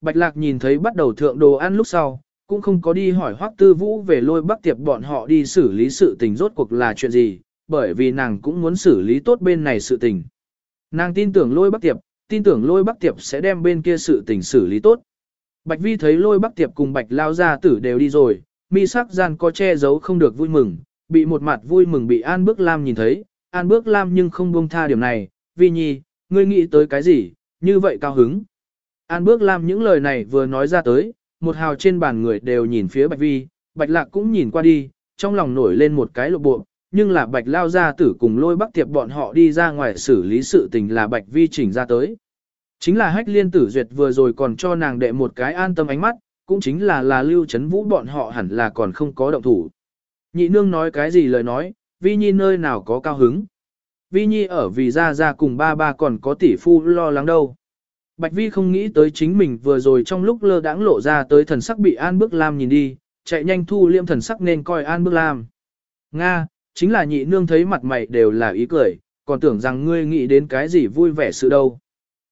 Bạch Lạc nhìn thấy bắt đầu thượng đồ ăn lúc sau, cũng không có đi hỏi Hoắc Tư Vũ về lôi bắc tiệp bọn họ đi xử lý sự tình rốt cuộc là chuyện gì, bởi vì nàng cũng muốn xử lý tốt bên này sự tình. Nàng tin tưởng lôi bắc tiệp, tin tưởng lôi bắc tiệp sẽ đem bên kia sự tình xử lý tốt. Bạch Vi thấy lôi bắc tiệp cùng bạch lao gia tử đều đi rồi, mi sắc gian có che giấu không được vui mừng, bị một mặt vui mừng bị An Bước Lam nhìn thấy, An Bước Lam nhưng không buông tha điểm này, Vi Nhi, ngươi nghĩ tới cái gì, như vậy cao hứng. An Bước làm những lời này vừa nói ra tới, một hào trên bàn người đều nhìn phía Bạch Vi, Bạch Lạc cũng nhìn qua đi, trong lòng nổi lên một cái lục bộ, nhưng là Bạch Lao gia tử cùng lôi bắc tiệp bọn họ đi ra ngoài xử lý sự tình là Bạch Vi chỉnh ra tới. Chính là hách liên tử duyệt vừa rồi còn cho nàng đệ một cái an tâm ánh mắt, cũng chính là là lưu chấn vũ bọn họ hẳn là còn không có động thủ. Nhị nương nói cái gì lời nói, vi nhi nơi nào có cao hứng. Vi nhi ở vì ra ra cùng ba ba còn có tỷ phu lo lắng đâu. Bạch vi không nghĩ tới chính mình vừa rồi trong lúc lơ đãng lộ ra tới thần sắc bị an bước lam nhìn đi, chạy nhanh thu liêm thần sắc nên coi an bước lam. Nga, chính là nhị nương thấy mặt mày đều là ý cười, còn tưởng rằng ngươi nghĩ đến cái gì vui vẻ sự đâu.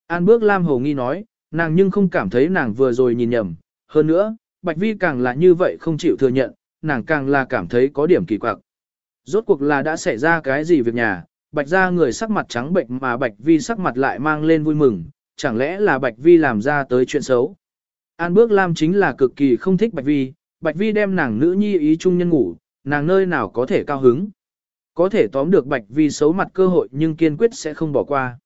An bước lam hồ nghi nói, nàng nhưng không cảm thấy nàng vừa rồi nhìn nhầm, hơn nữa, Bạch Vi càng là như vậy không chịu thừa nhận, nàng càng là cảm thấy có điểm kỳ quặc. Rốt cuộc là đã xảy ra cái gì việc nhà, Bạch ra người sắc mặt trắng bệnh mà Bạch Vi sắc mặt lại mang lên vui mừng, chẳng lẽ là Bạch Vi làm ra tới chuyện xấu. An Bước Lam chính là cực kỳ không thích Bạch Vi, Bạch Vi đem nàng nữ nhi ý chung nhân ngủ, nàng nơi nào có thể cao hứng. Có thể tóm được Bạch Vi xấu mặt cơ hội nhưng kiên quyết sẽ không bỏ qua.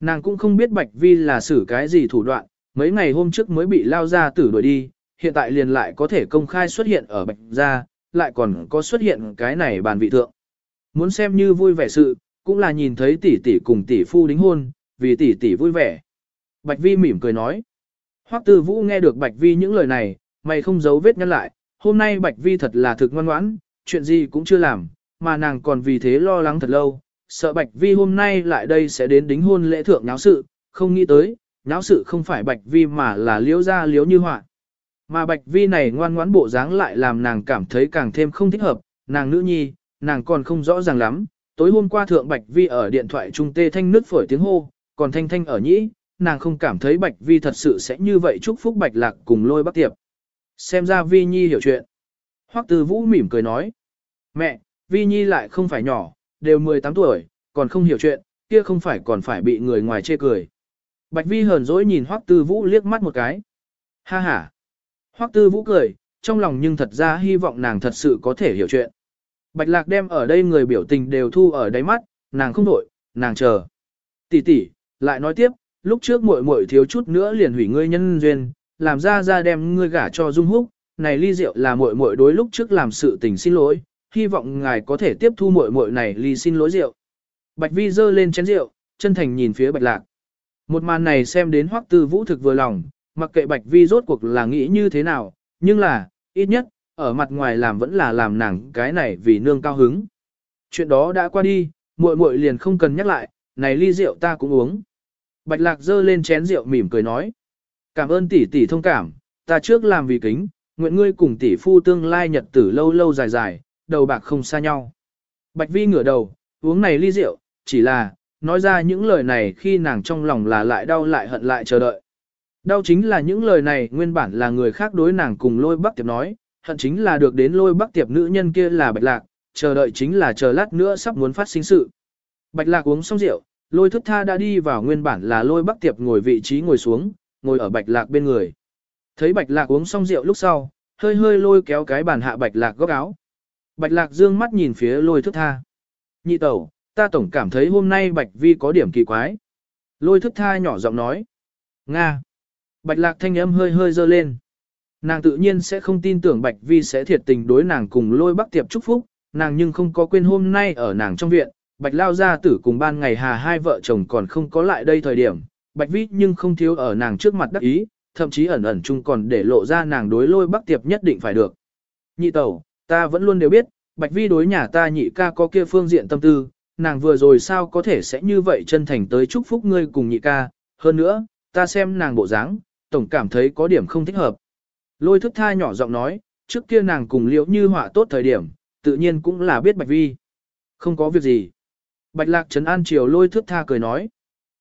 Nàng cũng không biết Bạch Vi là xử cái gì thủ đoạn, mấy ngày hôm trước mới bị lao ra tử đuổi đi, hiện tại liền lại có thể công khai xuất hiện ở Bạch gia, lại còn có xuất hiện cái này bàn vị thượng. Muốn xem như vui vẻ sự, cũng là nhìn thấy tỷ tỷ cùng tỷ phu đính hôn, vì tỷ tỷ vui vẻ. Bạch Vi mỉm cười nói. Hoắc Tư Vũ nghe được Bạch Vi những lời này, mày không giấu vết nhăn lại, hôm nay Bạch Vi thật là thực ngoan ngoãn, chuyện gì cũng chưa làm, mà nàng còn vì thế lo lắng thật lâu, sợ Bạch Vi hôm nay lại đây sẽ đến đính hôn lễ thượng náo sự, không nghĩ tới, náo sự không phải Bạch Vi mà là Liễu ra Liễu như họa. Mà Bạch Vi này ngoan ngoãn bộ dáng lại làm nàng cảm thấy càng thêm không thích hợp, nàng nữ nhi, nàng còn không rõ ràng lắm. Tối hôm qua thượng Bạch Vi ở điện thoại trung tê thanh nứt phổi tiếng hô, còn thanh thanh ở nhĩ, nàng không cảm thấy Bạch Vi thật sự sẽ như vậy chúc phúc Bạch Lạc cùng lôi bác tiệp. Xem ra Vi Nhi hiểu chuyện. Hoắc Từ Vũ mỉm cười nói. Mẹ, Vi Nhi lại không phải nhỏ, đều 18 tuổi, còn không hiểu chuyện, kia không phải còn phải bị người ngoài chê cười. Bạch Vi hờn dỗi nhìn Hoắc Tư Vũ liếc mắt một cái. Ha ha. Hoắc Tư Vũ cười, trong lòng nhưng thật ra hy vọng nàng thật sự có thể hiểu chuyện. Bạch Lạc đem ở đây người biểu tình đều thu ở đáy mắt, nàng không đổi, nàng chờ. Tỷ tỷ, lại nói tiếp, lúc trước muội muội thiếu chút nữa liền hủy ngươi nhân duyên, làm ra ra đem ngươi gả cho Dung Húc, này ly rượu là muội muội đối lúc trước làm sự tình xin lỗi, hy vọng ngài có thể tiếp thu muội muội này ly xin lỗi rượu. Bạch Vi giơ lên chén rượu, chân thành nhìn phía Bạch Lạc. Một màn này xem đến Hoắc Tư Vũ thực vừa lòng, mặc kệ Bạch Vi rốt cuộc là nghĩ như thế nào, nhưng là, ít nhất, ở mặt ngoài làm vẫn là làm nàng cái này vì nương cao hứng. Chuyện đó đã qua đi, muội muội liền không cần nhắc lại, này ly rượu ta cũng uống. Bạch Lạc giơ lên chén rượu mỉm cười nói. Cảm ơn tỷ tỷ thông cảm, ta trước làm vì kính, nguyện ngươi cùng tỷ phu tương lai nhật tử lâu lâu dài dài, đầu bạc không xa nhau. Bạch Vi ngửa đầu, uống này ly rượu, chỉ là, nói ra những lời này khi nàng trong lòng là lại đau lại hận lại chờ đợi. Đau chính là những lời này nguyên bản là người khác đối nàng cùng lôi bắc tiệp nói, hận chính là được đến lôi bắc tiệp nữ nhân kia là bạch lạc, chờ đợi chính là chờ lát nữa sắp muốn phát sinh sự. Bạch lạc uống xong rượu, lôi thức tha đã đi vào nguyên bản là lôi bắc tiệp ngồi vị trí ngồi xuống, ngồi ở bạch lạc bên người. Thấy bạch lạc uống xong rượu lúc sau, hơi hơi lôi kéo cái bàn hạ bạch lạc góc áo. Bạch lạc dương mắt nhìn phía lôi thức tha. Nhị tẩu, ta tổng cảm thấy hôm nay bạch vi có điểm kỳ quái. Lôi thức tha nhỏ giọng nói. Nga. Bạch lạc thanh âm hơi hơi dơ lên. Nàng tự nhiên sẽ không tin tưởng Bạch Vi sẽ thiệt tình đối nàng cùng lôi bắc tiệp chúc phúc, nàng nhưng không có quên hôm nay ở nàng trong viện, Bạch Lao gia tử cùng ban ngày hà hai vợ chồng còn không có lại đây thời điểm, Bạch Vĩ nhưng không thiếu ở nàng trước mặt đắc ý, thậm chí ẩn ẩn chung còn để lộ ra nàng đối lôi bắc tiệp nhất định phải được. Nhị tẩu, ta vẫn luôn đều biết, Bạch Vi đối nhà ta nhị ca có kia phương diện tâm tư, nàng vừa rồi sao có thể sẽ như vậy chân thành tới chúc phúc ngươi cùng nhị ca, hơn nữa, ta xem nàng bộ dáng, tổng cảm thấy có điểm không thích hợp. Lôi thức tha nhỏ giọng nói, trước kia nàng cùng liễu như họa tốt thời điểm, tự nhiên cũng là biết Bạch Vi. Không có việc gì. Bạch lạc trấn an chiều lôi thước tha cười nói.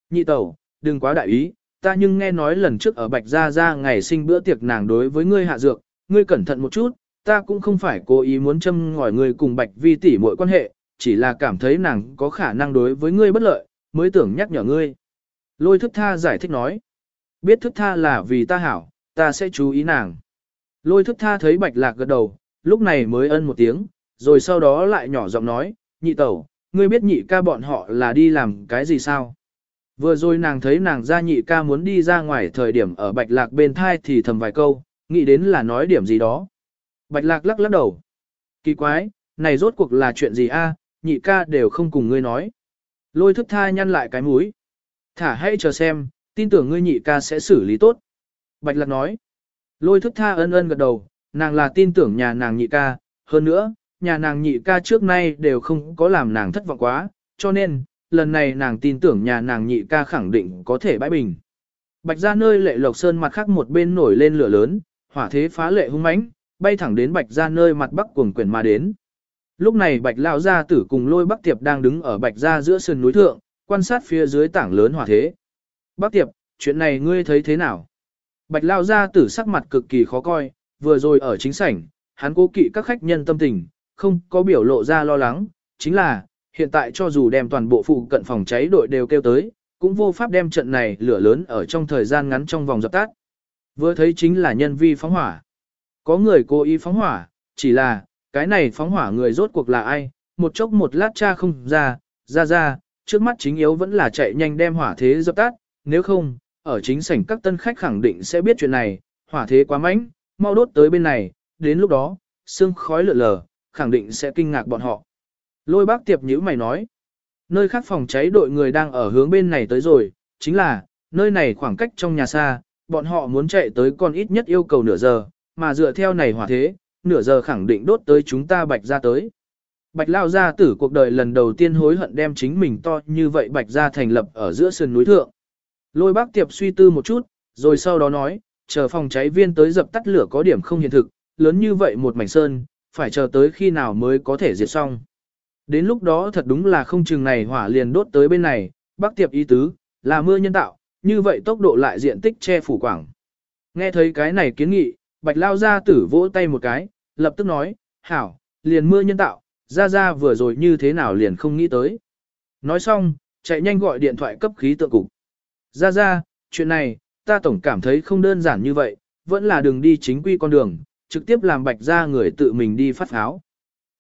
Nhị tẩu, đừng quá đại ý, ta nhưng nghe nói lần trước ở Bạch Gia Gia ngày sinh bữa tiệc nàng đối với ngươi hạ dược, ngươi cẩn thận một chút, ta cũng không phải cố ý muốn châm ngòi ngươi cùng Bạch Vi tỷ mọi quan hệ, chỉ là cảm thấy nàng có khả năng đối với ngươi bất lợi, mới tưởng nhắc nhở ngươi. Lôi thức tha giải thích nói, biết thức tha là vì ta hảo, ta sẽ chú ý nàng. Lôi thức tha thấy Bạch Lạc gật đầu, lúc này mới ân một tiếng, rồi sau đó lại nhỏ giọng nói, nhị tẩu, ngươi biết nhị ca bọn họ là đi làm cái gì sao? Vừa rồi nàng thấy nàng ra nhị ca muốn đi ra ngoài thời điểm ở bạch lạc bên thai thì thầm vài câu, nghĩ đến là nói điểm gì đó. Bạch lạc lắc lắc đầu. Kỳ quái, này rốt cuộc là chuyện gì a? nhị ca đều không cùng ngươi nói. Lôi thức tha nhăn lại cái mũi. Thả hãy chờ xem, tin tưởng ngươi nhị ca sẽ xử lý tốt. Bạch lạc nói. Lôi thức tha ân ân gật đầu, nàng là tin tưởng nhà nàng nhị ca, hơn nữa, nhà nàng nhị ca trước nay đều không có làm nàng thất vọng quá, cho nên, lần này nàng tin tưởng nhà nàng nhị ca khẳng định có thể bãi bình. Bạch ra nơi lệ lộc sơn mặt khác một bên nổi lên lửa lớn, hỏa thế phá lệ hung mãnh, bay thẳng đến bạch ra nơi mặt bắc cuồng quyển mà đến. Lúc này bạch lao gia tử cùng lôi bắc tiệp đang đứng ở bạch ra giữa sườn núi thượng, quan sát phía dưới tảng lớn hỏa thế. Bắc tiệp, chuyện này ngươi thấy thế nào? Bạch lao gia tử sắc mặt cực kỳ khó coi, vừa rồi ở chính sảnh, hắn cố kỵ các khách nhân tâm tình, không có biểu lộ ra lo lắng, chính là, hiện tại cho dù đem toàn bộ phụ cận phòng cháy đội đều kêu tới, cũng vô pháp đem trận này lửa lớn ở trong thời gian ngắn trong vòng dập tắt. Vừa thấy chính là nhân vi phóng hỏa. Có người cố ý phóng hỏa, chỉ là, cái này phóng hỏa người rốt cuộc là ai, một chốc một lát cha không ra, ra ra, trước mắt chính yếu vẫn là chạy nhanh đem hỏa thế dập tắt, nếu không, ở chính sảnh các tân khách khẳng định sẽ biết chuyện này, hỏa thế quá mạnh, mau đốt tới bên này, đến lúc đó, sương khói lượn lờ, khẳng định sẽ kinh ngạc bọn họ. Lôi bác tiệp nhữ mày nói. Nơi khác phòng cháy đội người đang ở hướng bên này tới rồi, chính là, nơi này khoảng cách trong nhà xa, bọn họ muốn chạy tới còn ít nhất yêu cầu nửa giờ, mà dựa theo này hỏa thế, nửa giờ khẳng định đốt tới chúng ta bạch ra tới. Bạch lao gia tử cuộc đời lần đầu tiên hối hận đem chính mình to như vậy bạch ra thành lập ở giữa sườn núi thượng. Lôi bác tiệp suy tư một chút, rồi sau đó nói, chờ phòng cháy viên tới dập tắt lửa có điểm không hiện thực, lớn như vậy một mảnh sơn, phải chờ tới khi nào mới có thể diệt xong. Đến lúc đó thật đúng là không chừng này hỏa liền đốt tới bên này, bác tiệp ý tứ, là mưa nhân tạo, như vậy tốc độ lại diện tích che phủ quảng. Nghe thấy cái này kiến nghị, bạch lao ra tử vỗ tay một cái, lập tức nói, hảo, liền mưa nhân tạo, ra ra vừa rồi như thế nào liền không nghĩ tới. Nói xong, chạy nhanh gọi điện thoại cấp khí tượng cục. Ra ra, chuyện này, ta tổng cảm thấy không đơn giản như vậy, vẫn là đường đi chính quy con đường, trực tiếp làm bạch ra người tự mình đi phát áo.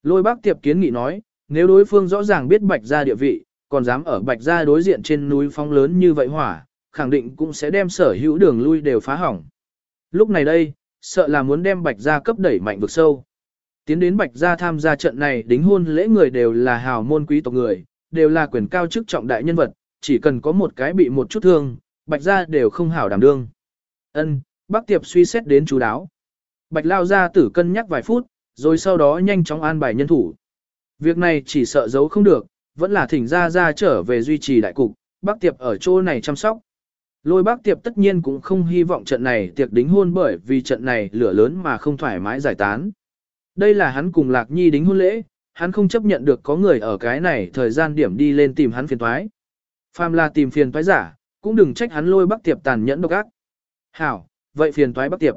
Lôi bác tiệp kiến nghị nói, nếu đối phương rõ ràng biết bạch ra địa vị, còn dám ở bạch ra đối diện trên núi phong lớn như vậy hỏa, khẳng định cũng sẽ đem sở hữu đường lui đều phá hỏng. Lúc này đây, sợ là muốn đem bạch ra cấp đẩy mạnh vực sâu. Tiến đến bạch gia tham gia trận này đính hôn lễ người đều là hào môn quý tộc người, đều là quyền cao chức trọng đại nhân vật, chỉ cần có một cái bị một chút thương, bạch gia đều không hảo đảm đương. Ân, bác tiệp suy xét đến chú đáo. Bạch lao ra tử cân nhắc vài phút, rồi sau đó nhanh chóng an bài nhân thủ. Việc này chỉ sợ giấu không được, vẫn là thỉnh ra ra trở về duy trì đại cục, bác tiệp ở chỗ này chăm sóc. Lôi bác tiệp tất nhiên cũng không hy vọng trận này tiệc đính hôn bởi vì trận này lửa lớn mà không thoải mái giải tán. Đây là hắn cùng Lạc Nhi đính hôn lễ, hắn không chấp nhận được có người ở cái này thời gian điểm đi lên tìm hắn phiền toái. Phàm là tìm phiền toái giả, cũng đừng trách hắn lôi bác tiệp tàn nhẫn độc ác. Hảo, vậy phiền toái bác tiệp.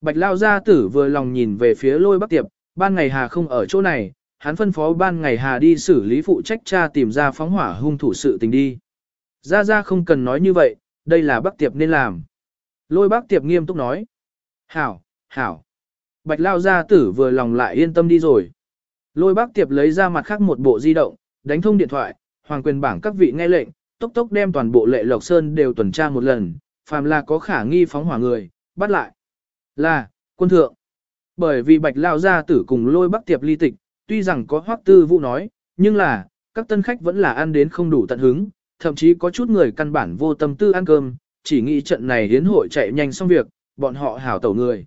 Bạch Lao Gia Tử vừa lòng nhìn về phía lôi Bắc tiệp, ban ngày Hà không ở chỗ này, hắn phân phó ban ngày Hà đi xử lý phụ trách cha tìm ra phóng hỏa hung thủ sự tình đi. Gia Gia không cần nói như vậy, đây là Bắc tiệp nên làm. Lôi Bắc tiệp nghiêm túc nói. Hảo, hảo. Bạch Lao Gia Tử vừa lòng lại yên tâm đi rồi. Lôi bác tiệp lấy ra mặt khác một bộ di động, đánh thông điện thoại, hoàng quyền bảng các vị nghe lệnh, tốc tốc đem toàn bộ lệ lộc sơn đều tuần tra một lần, phàm là có khả nghi phóng hỏa người, bắt lại. Là, quân thượng. Bởi vì bạch lao gia tử cùng lôi bắc tiệp ly tịch, tuy rằng có hoắc tư vũ nói, nhưng là, các tân khách vẫn là ăn đến không đủ tận hứng, thậm chí có chút người căn bản vô tâm tư ăn cơm, chỉ nghĩ trận này hiến hội chạy nhanh xong việc, bọn họ hảo tẩu người.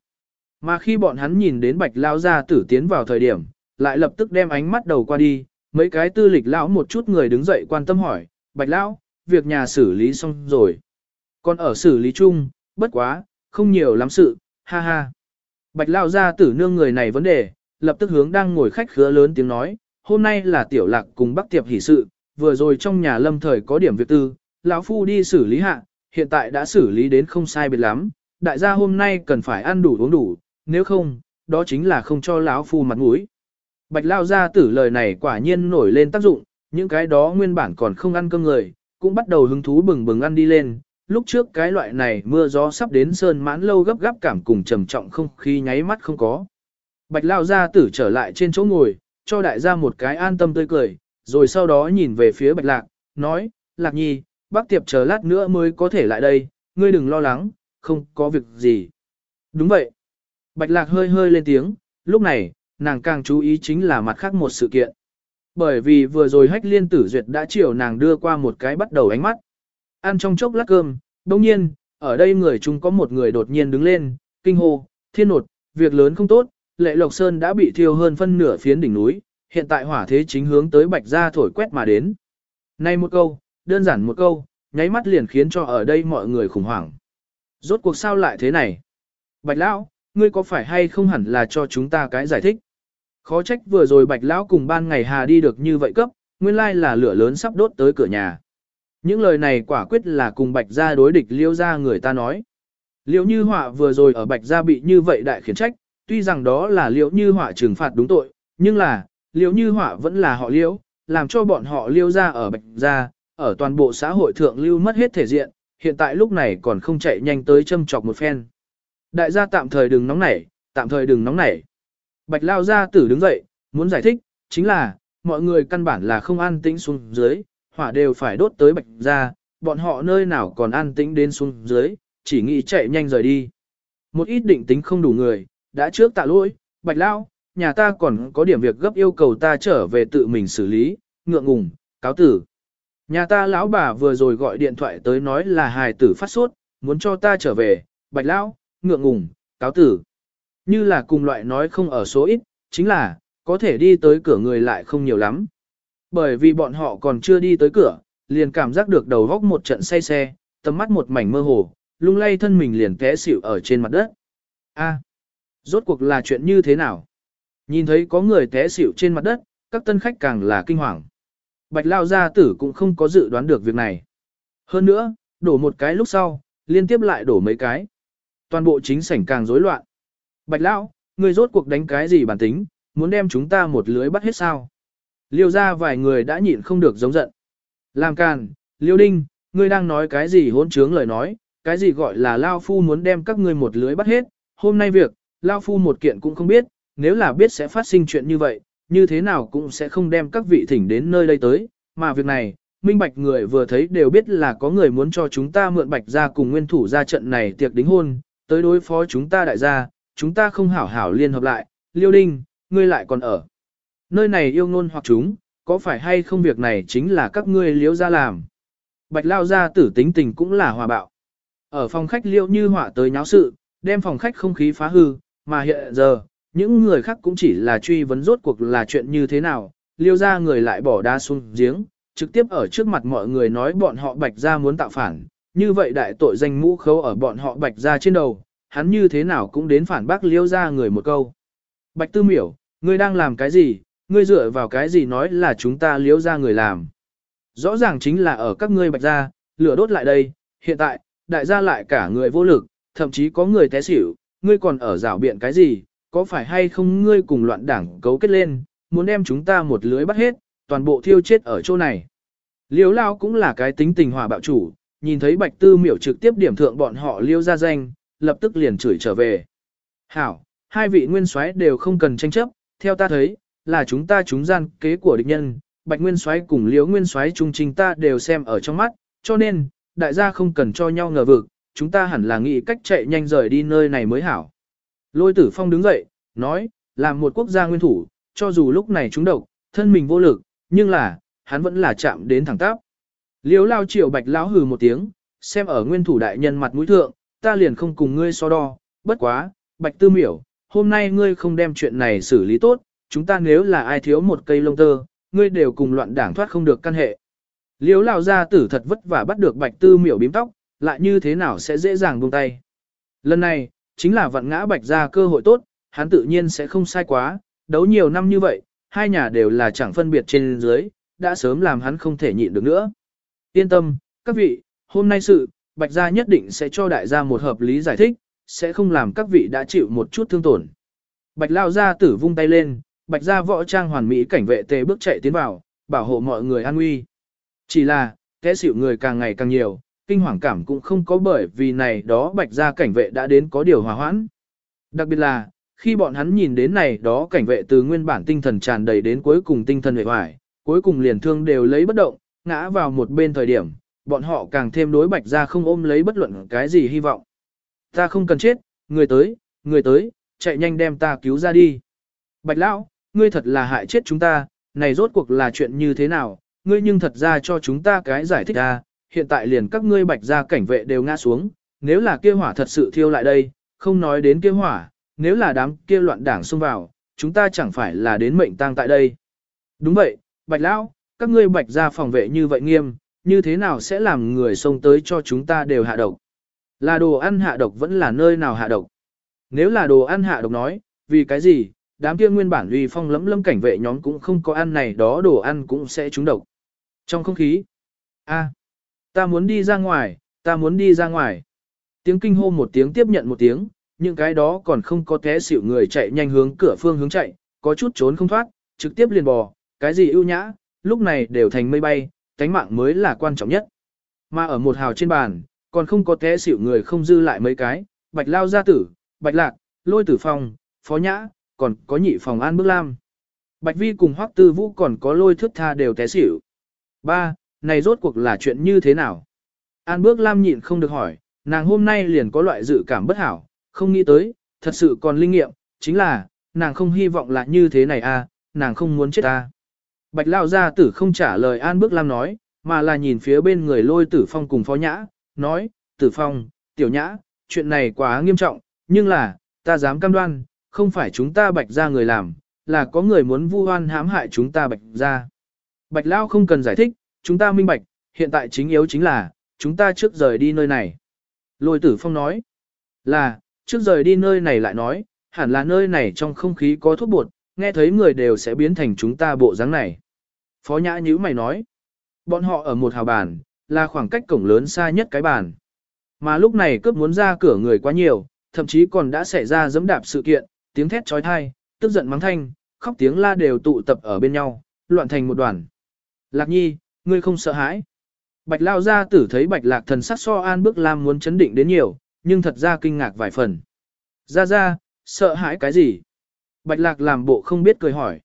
Mà khi bọn hắn nhìn đến bạch lao gia tử tiến vào thời điểm, lại lập tức đem ánh mắt đầu qua đi, mấy cái tư lịch lão một chút người đứng dậy quan tâm hỏi, bạch lão, việc nhà xử lý xong rồi. Còn ở xử lý chung, bất quá, không nhiều lắm sự, ha ha. Bạch lao ra tử nương người này vấn đề, lập tức hướng đang ngồi khách khứa lớn tiếng nói, hôm nay là tiểu lạc cùng bắc tiệp hỷ sự, vừa rồi trong nhà lâm thời có điểm việc tư, lão phu đi xử lý hạ, hiện tại đã xử lý đến không sai biệt lắm, đại gia hôm nay cần phải ăn đủ uống đủ, nếu không, đó chính là không cho lão phu mặt mũi. Bạch lao gia tử lời này quả nhiên nổi lên tác dụng, những cái đó nguyên bản còn không ăn cơm người, cũng bắt đầu hứng thú bừng bừng ăn đi lên. Lúc trước cái loại này mưa gió sắp đến sơn mãn lâu gấp gáp cảm cùng trầm trọng không khí nháy mắt không có. Bạch lao gia tử trở lại trên chỗ ngồi, cho đại gia một cái an tâm tươi cười, rồi sau đó nhìn về phía bạch lạc, nói, lạc nhi, bác tiệp chờ lát nữa mới có thể lại đây, ngươi đừng lo lắng, không có việc gì. Đúng vậy. Bạch lạc hơi hơi lên tiếng, lúc này, nàng càng chú ý chính là mặt khác một sự kiện. Bởi vì vừa rồi hách liên tử duyệt đã chiều nàng đưa qua một cái bắt đầu ánh mắt. Ăn trong chốc lát cơm, đồng nhiên, ở đây người chung có một người đột nhiên đứng lên, kinh hô, thiên nột, việc lớn không tốt, lệ lộc sơn đã bị thiêu hơn phân nửa phiến đỉnh núi, hiện tại hỏa thế chính hướng tới bạch gia thổi quét mà đến. Nay một câu, đơn giản một câu, nháy mắt liền khiến cho ở đây mọi người khủng hoảng. Rốt cuộc sao lại thế này? Bạch lão, ngươi có phải hay không hẳn là cho chúng ta cái giải thích? Khó trách vừa rồi bạch lão cùng ban ngày hà đi được như vậy cấp, nguyên lai là lửa lớn sắp đốt tới cửa nhà. Những lời này quả quyết là cùng bạch gia đối địch liêu ra người ta nói. Liễu như họa vừa rồi ở bạch gia bị như vậy đại khiển trách, tuy rằng đó là liễu như họa trừng phạt đúng tội, nhưng là, liễu như họa vẫn là họ liễu, làm cho bọn họ liêu gia ở bạch gia, ở toàn bộ xã hội thượng lưu mất hết thể diện, hiện tại lúc này còn không chạy nhanh tới châm chọc một phen. Đại gia tạm thời đừng nóng nảy, tạm thời đừng nóng nảy. Bạch lao gia tử đứng dậy, muốn giải thích, chính là, mọi người căn bản là không an tĩnh xuống dưới, hỏa đều phải đốt tới bạch ra, bọn họ nơi nào còn an tĩnh đến xuống dưới, chỉ nghĩ chạy nhanh rời đi. Một ít định tính không đủ người, đã trước tạ lỗi, bạch lao, nhà ta còn có điểm việc gấp yêu cầu ta trở về tự mình xử lý, ngượng ngùng, cáo tử. Nhà ta lão bà vừa rồi gọi điện thoại tới nói là hài tử phát sốt, muốn cho ta trở về, bạch lão, ngượng ngùng, cáo tử. Như là cùng loại nói không ở số ít, chính là, có thể đi tới cửa người lại không nhiều lắm. Bởi vì bọn họ còn chưa đi tới cửa, liền cảm giác được đầu góc một trận say xe, tầm mắt một mảnh mơ hồ, lung lay thân mình liền té xỉu ở trên mặt đất. A, rốt cuộc là chuyện như thế nào? Nhìn thấy có người té xỉu trên mặt đất, các tân khách càng là kinh hoàng. Bạch Lao gia tử cũng không có dự đoán được việc này. Hơn nữa, đổ một cái lúc sau, liên tiếp lại đổ mấy cái. Toàn bộ chính sảnh càng rối loạn. Bạch Lão, người rốt cuộc đánh cái gì bản tính, muốn đem chúng ta một lưới bắt hết sao? Liêu ra vài người đã nhịn không được giống giận. Làm càn, Liêu Đinh, ngươi đang nói cái gì hỗn trướng lời nói, cái gì gọi là Lao Phu muốn đem các ngươi một lưới bắt hết, hôm nay việc, Lao Phu một kiện cũng không biết, nếu là biết sẽ phát sinh chuyện như vậy, như thế nào cũng sẽ không đem các vị thỉnh đến nơi đây tới, mà việc này, minh bạch người vừa thấy đều biết là có người muốn cho chúng ta mượn bạch ra cùng nguyên thủ ra trận này tiệc đính hôn, tới đối phó chúng ta đại gia, chúng ta không hảo hảo liên hợp lại, liêu đinh, ngươi lại còn ở. Nơi này yêu ngôn hoặc chúng, có phải hay không việc này chính là các ngươi liếu ra làm. Bạch lao ra tử tính tình cũng là hòa bạo. Ở phòng khách liêu như họa tới nháo sự, đem phòng khách không khí phá hư, mà hiện giờ, những người khác cũng chỉ là truy vấn rốt cuộc là chuyện như thế nào, liêu ra người lại bỏ đá xuống giếng, trực tiếp ở trước mặt mọi người nói bọn họ bạch ra muốn tạo phản, như vậy đại tội danh mũ khấu ở bọn họ bạch ra trên đầu, hắn như thế nào cũng đến phản bác liêu ra người một câu. Bạch tư miểu, ngươi đang làm cái gì, ngươi dựa vào cái gì nói là chúng ta liếu ra người làm. Rõ ràng chính là ở các ngươi bạch ra, lửa đốt lại đây, hiện tại, đại gia lại cả người vô lực, thậm chí có người té xỉu, ngươi còn ở rảo biện cái gì, có phải hay không ngươi cùng loạn đảng cấu kết lên, muốn đem chúng ta một lưới bắt hết, toàn bộ thiêu chết ở chỗ này. Liếu lao cũng là cái tính tình hòa bạo chủ, nhìn thấy bạch tư miểu trực tiếp điểm thượng bọn họ liêu ra danh, lập tức liền chửi trở về. Hảo, hai vị nguyên soái đều không cần tranh chấp, theo ta thấy, là chúng ta chúng gian kế của địch nhân, bạch nguyên soái cùng liễu nguyên soái trung trình ta đều xem ở trong mắt, cho nên, đại gia không cần cho nhau ngờ vực, chúng ta hẳn là nghĩ cách chạy nhanh rời đi nơi này mới hảo. Lôi tử phong đứng dậy, nói, làm một quốc gia nguyên thủ, cho dù lúc này chúng độc, thân mình vô lực, nhưng là, hắn vẫn là chạm đến thẳng tắp. Liếu lao triệu bạch lão hừ một tiếng, xem ở nguyên thủ đại nhân mặt mũi thượng, ta liền không cùng ngươi so đo, bất quá, bạch tư miểu, hôm nay ngươi không đem chuyện này xử lý tốt, chúng ta nếu là ai thiếu một cây lông tơ, ngươi đều cùng loạn đảng thoát không được căn hệ. Liếu lao gia tử thật vất vả bắt được bạch tư miểu bím tóc, lại như thế nào sẽ dễ dàng buông tay. Lần này, chính là vận ngã bạch ra cơ hội tốt, hắn tự nhiên sẽ không sai quá, đấu nhiều năm như vậy, hai nhà đều là chẳng phân biệt trên dưới, đã sớm làm hắn không thể nhịn được nữa. Yên tâm, các vị, hôm nay sự, Bạch gia nhất định sẽ cho đại gia một hợp lý giải thích, sẽ không làm các vị đã chịu một chút thương tổn. Bạch lao gia tử vung tay lên, bạch gia võ trang hoàn mỹ cảnh vệ tề bước chạy tiến vào, bảo hộ mọi người an nguy. Chỉ là, kẻ xỉu người càng ngày càng nhiều, kinh hoàng cảm cũng không có bởi vì này đó bạch gia cảnh vệ đã đến có điều hòa hoãn. Đặc biệt là, khi bọn hắn nhìn đến này đó cảnh vệ từ nguyên bản tinh thần tràn đầy đến cuối cùng tinh thần hề hoài, cuối cùng liền thương đều lấy bất động, ngã vào một bên thời điểm, bọn họ càng thêm đối bạch gia không ôm lấy bất luận cái gì hy vọng. Ta không cần chết, người tới, người tới, chạy nhanh đem ta cứu ra đi. Bạch lão, ngươi thật là hại chết chúng ta, này rốt cuộc là chuyện như thế nào, ngươi nhưng thật ra cho chúng ta cái giải thích ra, hiện tại liền các ngươi bạch gia cảnh vệ đều ngã xuống, nếu là kia hỏa thật sự thiêu lại đây, không nói đến kia hỏa, nếu là đám kia loạn đảng xông vào, chúng ta chẳng phải là đến mệnh tang tại đây. Đúng vậy, bạch lão, các ngươi bạch gia phòng vệ như vậy nghiêm, như thế nào sẽ làm người xông tới cho chúng ta đều hạ độc? Là đồ ăn hạ độc vẫn là nơi nào hạ độc? Nếu là đồ ăn hạ độc nói, vì cái gì, đám kia nguyên bản uy phong lấm lâm cảnh vệ nhóm cũng không có ăn này đó đồ ăn cũng sẽ trúng độc. Trong không khí, a, ta muốn đi ra ngoài, ta muốn đi ra ngoài. Tiếng kinh hô một tiếng tiếp nhận một tiếng, những cái đó còn không có té xỉu người chạy nhanh hướng cửa phương hướng chạy, có chút trốn không thoát, trực tiếp liền bò, cái gì ưu nhã, lúc này đều thành mây bay, cánh mạng mới là quan trọng nhất. Mà ở một hào trên bàn, còn không có té xỉu người không dư lại mấy cái, bạch lao gia tử, bạch lạc, lôi tử phong, phó nhã, còn có nhị phòng an bước lam. Bạch vi cùng hoắc tư vũ còn có lôi thước tha đều té xỉu. Ba, này rốt cuộc là chuyện như thế nào? An bước lam nhịn không được hỏi, nàng hôm nay liền có loại dự cảm bất hảo, không nghĩ tới, thật sự còn linh nghiệm, chính là, nàng không hy vọng là như thế này à, nàng không muốn chết ta. Bạch Lao gia tử không trả lời An Bước Lam nói, mà là nhìn phía bên người lôi tử phong cùng phó nhã, nói, tử phong, tiểu nhã, chuyện này quá nghiêm trọng, nhưng là, ta dám cam đoan, không phải chúng ta bạch ra người làm, là có người muốn vu oan hãm hại chúng ta bạch ra. Bạch Lao không cần giải thích, chúng ta minh bạch, hiện tại chính yếu chính là, chúng ta trước rời đi nơi này. Lôi tử phong nói, là, trước rời đi nơi này lại nói, hẳn là nơi này trong không khí có thuốc bột, nghe thấy người đều sẽ biến thành chúng ta bộ dáng này. Phó nhã nhữ mày nói, bọn họ ở một hào bàn, là khoảng cách cổng lớn xa nhất cái bàn. Mà lúc này cướp muốn ra cửa người quá nhiều, thậm chí còn đã xảy ra dẫm đạp sự kiện, tiếng thét trói thai, tức giận mắng thanh, khóc tiếng la đều tụ tập ở bên nhau, loạn thành một đoàn. Lạc nhi, ngươi không sợ hãi. Bạch lao ra tử thấy bạch lạc thần sắc so an bước lam muốn chấn định đến nhiều, nhưng thật ra kinh ngạc vài phần. Ra ra, sợ hãi cái gì? Bạch lạc làm bộ không biết cười hỏi.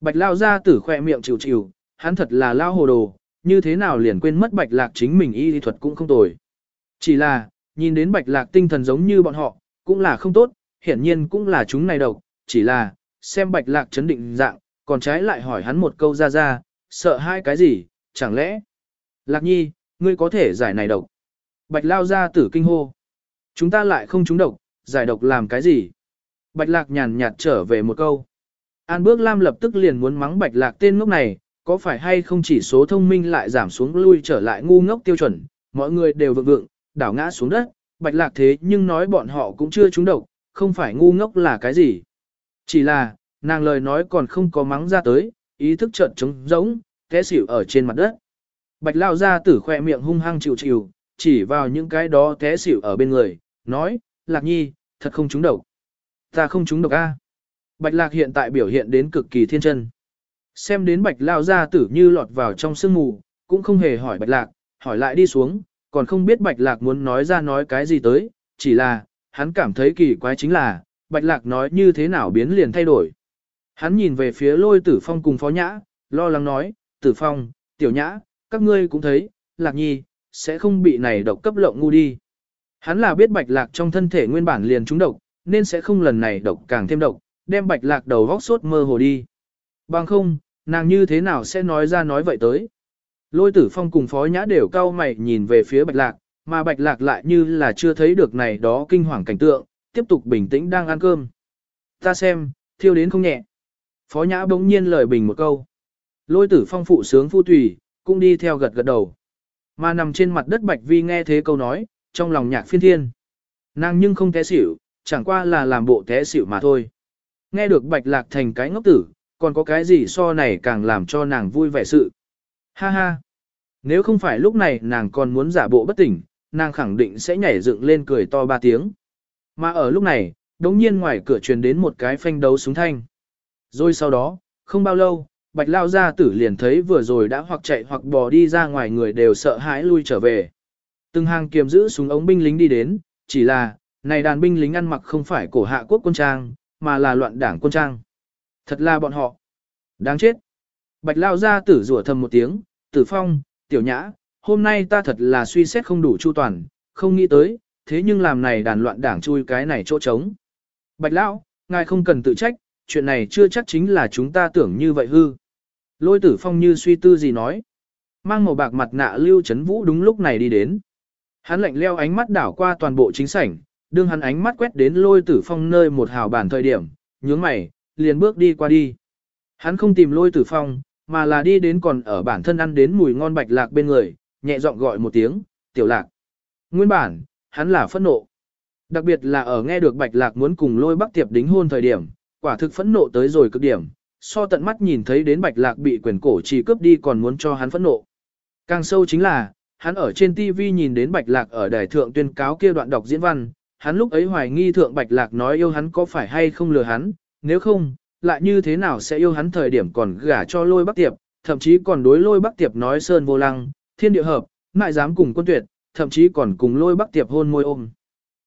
Bạch lao ra tử khoe miệng chịu chịu, hắn thật là lao hồ đồ, như thế nào liền quên mất bạch lạc chính mình y lý thuật cũng không tồi. Chỉ là, nhìn đến bạch lạc tinh thần giống như bọn họ, cũng là không tốt, hiển nhiên cũng là chúng này độc, chỉ là, xem bạch lạc chấn định dạng, còn trái lại hỏi hắn một câu ra ra, sợ hai cái gì, chẳng lẽ? Lạc nhi, ngươi có thể giải này độc. Bạch lao ra tử kinh hô. Chúng ta lại không trúng độc, giải độc làm cái gì? Bạch lạc nhàn nhạt trở về một câu. An bước lam lập tức liền muốn mắng bạch lạc tên ngốc này, có phải hay không chỉ số thông minh lại giảm xuống lui trở lại ngu ngốc tiêu chuẩn, mọi người đều vượng vượng, đảo ngã xuống đất, bạch lạc thế nhưng nói bọn họ cũng chưa trúng độc, không phải ngu ngốc là cái gì. Chỉ là, nàng lời nói còn không có mắng ra tới, ý thức trợn trống giống, té xỉu ở trên mặt đất. Bạch lao ra tử khoe miệng hung hăng chịu chịu, chỉ vào những cái đó té xỉu ở bên người, nói, lạc nhi, thật không trúng độc. Ta không trúng độc a. Bạch lạc hiện tại biểu hiện đến cực kỳ thiên chân. Xem đến bạch lao ra tử như lọt vào trong sương mù, cũng không hề hỏi bạch lạc, hỏi lại đi xuống, còn không biết bạch lạc muốn nói ra nói cái gì tới, chỉ là, hắn cảm thấy kỳ quái chính là, bạch lạc nói như thế nào biến liền thay đổi. Hắn nhìn về phía lôi tử phong cùng phó nhã, lo lắng nói, tử phong, tiểu nhã, các ngươi cũng thấy, lạc nhi, sẽ không bị này độc cấp lộng ngu đi. Hắn là biết bạch lạc trong thân thể nguyên bản liền trúng độc, nên sẽ không lần này độc càng thêm độc, đem bạch lạc đầu vóc sốt mơ hồ đi. Bằng không, nàng như thế nào sẽ nói ra nói vậy tới. Lôi tử phong cùng phó nhã đều cau mày nhìn về phía bạch lạc, mà bạch lạc lại như là chưa thấy được này đó kinh hoàng cảnh tượng, tiếp tục bình tĩnh đang ăn cơm. Ta xem, thiêu đến không nhẹ. Phó nhã bỗng nhiên lời bình một câu. Lôi tử phong phụ sướng phu tùy, cũng đi theo gật gật đầu. Mà nằm trên mặt đất bạch vi nghe thế câu nói, trong lòng nhạc phiên thiên. Nàng nhưng không té xỉu, chẳng qua là làm bộ té xỉu mà thôi. Nghe được bạch lạc thành cái ngốc tử, còn có cái gì so này càng làm cho nàng vui vẻ sự. Ha ha! Nếu không phải lúc này nàng còn muốn giả bộ bất tỉnh, nàng khẳng định sẽ nhảy dựng lên cười to ba tiếng. Mà ở lúc này, đống nhiên ngoài cửa truyền đến một cái phanh đấu súng thanh. Rồi sau đó, không bao lâu, bạch lao gia tử liền thấy vừa rồi đã hoặc chạy hoặc bò đi ra ngoài người đều sợ hãi lui trở về. Từng hàng kiềm giữ súng ống binh lính đi đến, chỉ là, này đàn binh lính ăn mặc không phải cổ hạ quốc quân trang, mà là loạn đảng quân trang. Thật là bọn họ. Đáng chết. Bạch lao gia tử rủa thầm một tiếng, tử phong, tiểu nhã, hôm nay ta thật là suy xét không đủ chu toàn, không nghĩ tới, thế nhưng làm này đàn loạn đảng chui cái này chỗ trống. Bạch lão, ngài không cần tự trách, chuyện này chưa chắc chính là chúng ta tưởng như vậy hư. Lôi tử phong như suy tư gì nói. Mang màu bạc mặt nạ lưu chấn vũ đúng lúc này đi đến. Hắn lạnh leo ánh mắt đảo qua toàn bộ chính sảnh, đương hắn ánh mắt quét đến lôi tử phong nơi một hào bản thời điểm, nhướng mày, liền bước đi qua đi. Hắn không tìm lôi tử phong, mà là đi đến còn ở bản thân ăn đến mùi ngon bạch lạc bên người, nhẹ giọng gọi một tiếng, tiểu lạc. Nguyên bản, hắn là phẫn nộ. Đặc biệt là ở nghe được bạch lạc muốn cùng lôi bắc tiệp đính hôn thời điểm, quả thực phẫn nộ tới rồi cực điểm, so tận mắt nhìn thấy đến bạch lạc bị quyền cổ chỉ cướp đi còn muốn cho hắn phẫn nộ. Càng sâu chính là, hắn ở trên TV nhìn đến bạch lạc ở đài thượng tuyên cáo kia đoạn đọc diễn văn, hắn lúc ấy hoài nghi thượng bạch lạc nói yêu hắn có phải hay không lừa hắn, nếu không, lại như thế nào sẽ yêu hắn thời điểm còn gả cho lôi bắc tiệp, thậm chí còn đối lôi bắc tiệp nói sơn vô lăng, thiên địa hợp, ngại dám cùng quân tuyệt, thậm chí còn cùng lôi bắc tiệp hôn môi ôm.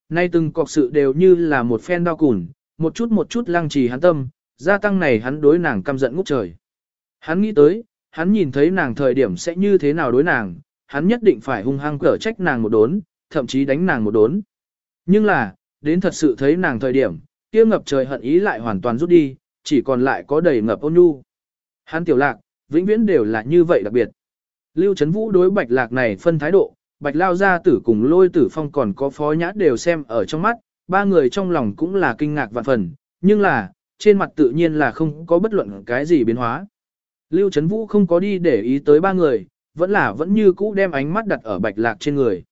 Nay từng cọc sự đều như là một phen đau cùn, một chút một chút lăng trì hắn tâm, gia tăng này hắn đối nàng căm giận ngút trời. Hắn nghĩ tới, hắn nhìn thấy nàng thời điểm sẽ như thế nào đối nàng, hắn nhất định phải hung hăng cở trách nàng một đốn, thậm chí đánh nàng một đốn. Nhưng là, đến thật sự thấy nàng thời điểm, kia ngập trời hận ý lại hoàn toàn rút đi, chỉ còn lại có đầy ngập ôn nhu. Hắn tiểu lạc, vĩnh viễn đều là như vậy đặc biệt. Lưu Trấn Vũ đối bạch lạc này phân thái độ, bạch lao gia tử cùng lôi tử phong còn có phó nhã đều xem ở trong mắt, ba người trong lòng cũng là kinh ngạc vạn phần, nhưng là, trên mặt tự nhiên là không có bất luận cái gì biến hóa. Lưu Trấn Vũ không có đi để ý tới ba người, vẫn là vẫn như cũ đem ánh mắt đặt ở bạch lạc trên người.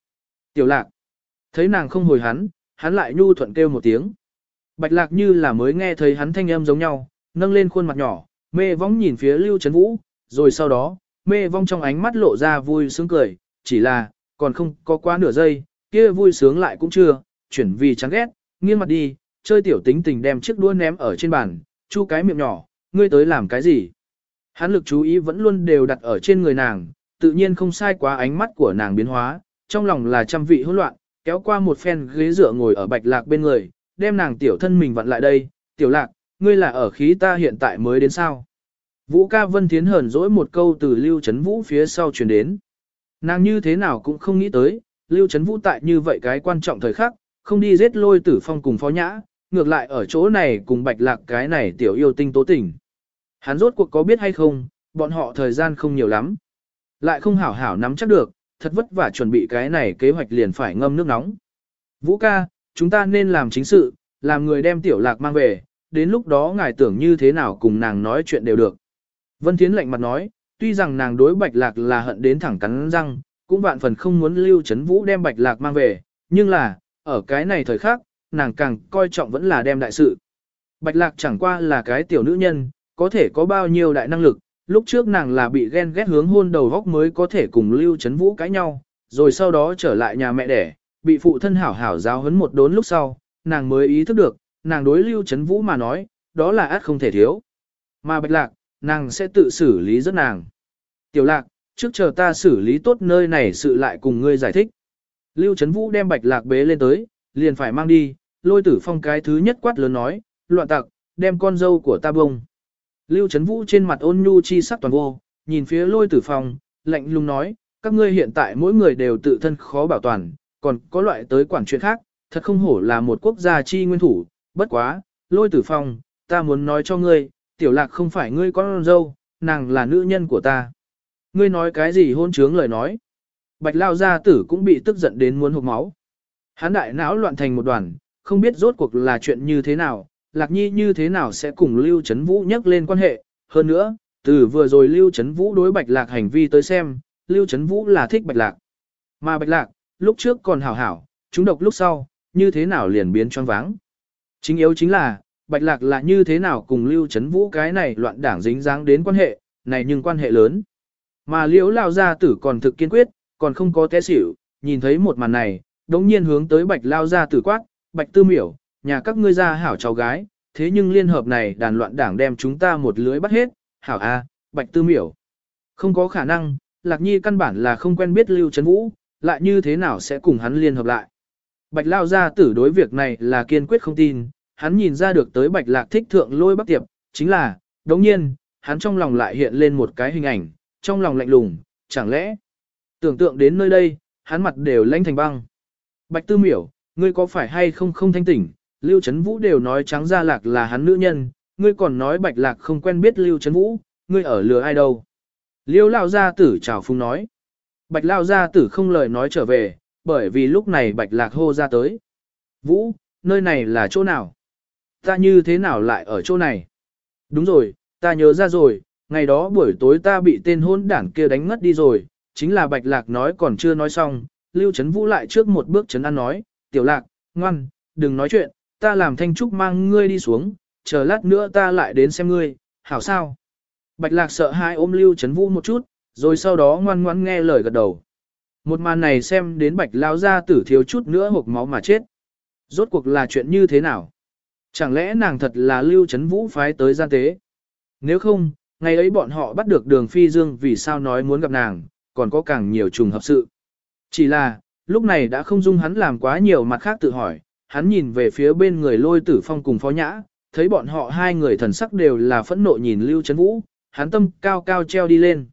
Tiểu lạc, thấy nàng không hồi hắn, hắn lại nhu thuận kêu một tiếng. Bạch lạc như là mới nghe thấy hắn thanh âm giống nhau, nâng lên khuôn mặt nhỏ, mê võng nhìn phía Lưu Trấn Vũ, rồi sau đó, mê vong trong ánh mắt lộ ra vui sướng cười, chỉ là, còn không có quá nửa giây, kia vui sướng lại cũng chưa, chuyển vì chán ghét, nghiêng mặt đi, chơi tiểu tính tình đem chiếc đũa ném ở trên bàn, chu cái miệng nhỏ, ngươi tới làm cái gì? Hắn lực chú ý vẫn luôn đều đặt ở trên người nàng, tự nhiên không sai quá ánh mắt của nàng biến hóa, trong lòng là trăm vị hỗn loạn, kéo qua một phen ghế dựa ngồi ở bạch lạc bên người, đem nàng tiểu thân mình vặn lại đây, tiểu lạc, ngươi là ở khí ta hiện tại mới đến sao? Vũ ca vân thiến hờn dỗi một câu từ lưu chấn vũ phía sau truyền đến. Nàng như thế nào cũng không nghĩ tới, lưu chấn vũ tại như vậy cái quan trọng thời khắc, không đi giết lôi tử phong cùng phó nhã, ngược lại ở chỗ này cùng bạch lạc cái này tiểu yêu tinh tố tình. Hắn rốt cuộc có biết hay không, bọn họ thời gian không nhiều lắm. Lại không hảo hảo nắm chắc được, thật vất vả chuẩn bị cái này kế hoạch liền phải ngâm nước nóng. Vũ ca, chúng ta nên làm chính sự, làm người đem tiểu lạc mang về, đến lúc đó ngài tưởng như thế nào cùng nàng nói chuyện đều được. Vân Thiến lạnh mặt nói, tuy rằng nàng đối bạch lạc là hận đến thẳng cắn răng, cũng vạn phần không muốn lưu Trấn vũ đem bạch lạc mang về, nhưng là, ở cái này thời khắc, nàng càng coi trọng vẫn là đem đại sự. Bạch lạc chẳng qua là cái tiểu nữ nhân, có thể có bao nhiêu đại năng lực, lúc trước nàng là bị ghen ghét hướng hôn đầu góc mới có thể cùng lưu Trấn vũ cãi nhau, rồi sau đó trở lại nhà mẹ đẻ, bị phụ thân hảo hảo giáo huấn một đốn lúc sau, nàng mới ý thức được, nàng đối lưu Trấn vũ mà nói, đó là át không thể thiếu. Mà bạch lạc, nàng sẽ tự xử lý rất nàng. Tiểu lạc, trước chờ ta xử lý tốt nơi này sự lại cùng ngươi giải thích. Lưu Trấn Vũ đem bạch lạc bế lên tới, liền phải mang đi, lôi tử phong cái thứ nhất quát lớn nói, loạn tặc, đem con dâu của ta bông. Lưu Trấn Vũ trên mặt ôn nhu chi sắc toàn vô, nhìn phía lôi tử phong, lạnh lùng nói, các ngươi hiện tại mỗi người đều tự thân khó bảo toàn, còn có loại tới quản chuyện khác, thật không hổ là một quốc gia chi nguyên thủ, bất quá, lôi tử phong, ta muốn nói cho ngươi, tiểu lạc không phải ngươi con dâu, nàng là nữ nhân của ta. Ngươi nói cái gì hôn trướng lời nói. Bạch lao gia tử cũng bị tức giận đến muốn hụt máu. Hán đại não loạn thành một đoàn, không biết rốt cuộc là chuyện như thế nào, lạc nhi như thế nào sẽ cùng Lưu Trấn Vũ nhắc lên quan hệ. Hơn nữa, từ vừa rồi Lưu Trấn Vũ đối bạch lạc hành vi tới xem, Lưu Trấn Vũ là thích bạch lạc. Mà bạch lạc, lúc trước còn hảo hảo, chúng độc lúc sau, như thế nào liền biến choáng váng. Chính yếu chính là, Bạch Lạc là như thế nào cùng Lưu Trấn Vũ cái này loạn đảng dính dáng đến quan hệ, này nhưng quan hệ lớn. Mà liễu lao gia tử còn thực kiên quyết, còn không có té xỉu, nhìn thấy một màn này, đống nhiên hướng tới bạch lao gia tử quát, bạch tư miểu, nhà các ngươi ra hảo cháu gái, thế nhưng liên hợp này đàn loạn đảng đem chúng ta một lưới bắt hết, hảo a, bạch tư miểu. Không có khả năng, lạc nhi căn bản là không quen biết lưu trấn vũ, lại như thế nào sẽ cùng hắn liên hợp lại. Bạch lao gia tử đối việc này là kiên quyết không tin, hắn nhìn ra được tới bạch lạc thích thượng lôi bắc tiệp, chính là, đống nhiên, hắn trong lòng lại hiện lên một cái hình ảnh, trong lòng lạnh lùng, chẳng lẽ, tưởng tượng đến nơi đây, hắn mặt đều lanh thành băng. Bạch tư miểu, ngươi có phải hay không không thanh tỉnh, Lưu Trấn Vũ đều nói trắng ra lạc là hắn nữ nhân, ngươi còn nói bạch lạc không quen biết Lưu Trấn Vũ, ngươi ở lừa ai đâu. Liêu lao gia tử chào phung nói. Bạch lao gia tử không lời nói trở về, bởi vì lúc này bạch lạc hô ra tới. Vũ, nơi này là chỗ nào? Ta như thế nào lại ở chỗ này? Đúng rồi, ta nhớ ra rồi, ngày đó buổi tối ta bị tên hôn đảng kia đánh ngất đi rồi, chính là bạch lạc nói còn chưa nói xong, Lưu Trấn Vũ lại trước một bước chấn an nói, tiểu lạc, ngoan, đừng nói chuyện, ta làm thanh trúc mang ngươi đi xuống, chờ lát nữa ta lại đến xem ngươi, hảo sao? Bạch lạc sợ hai ôm Lưu Trấn Vũ một chút, rồi sau đó ngoan ngoãn nghe lời gật đầu. Một màn này xem đến bạch lao ra tử thiếu chút nữa hộp máu mà chết. Rốt cuộc là chuyện như thế nào? Chẳng lẽ nàng thật là Lưu Trấn Vũ phái tới gian tế? Nếu không, ngày ấy bọn họ bắt được đường phi dương vì sao nói muốn gặp nàng, còn có càng nhiều trùng hợp sự. Chỉ là, lúc này đã không dung hắn làm quá nhiều mặt khác tự hỏi, hắn nhìn về phía bên người lôi tử phong cùng phó nhã, thấy bọn họ hai người thần sắc đều là phẫn nộ nhìn Lưu Trấn Vũ, hắn tâm cao cao treo đi lên.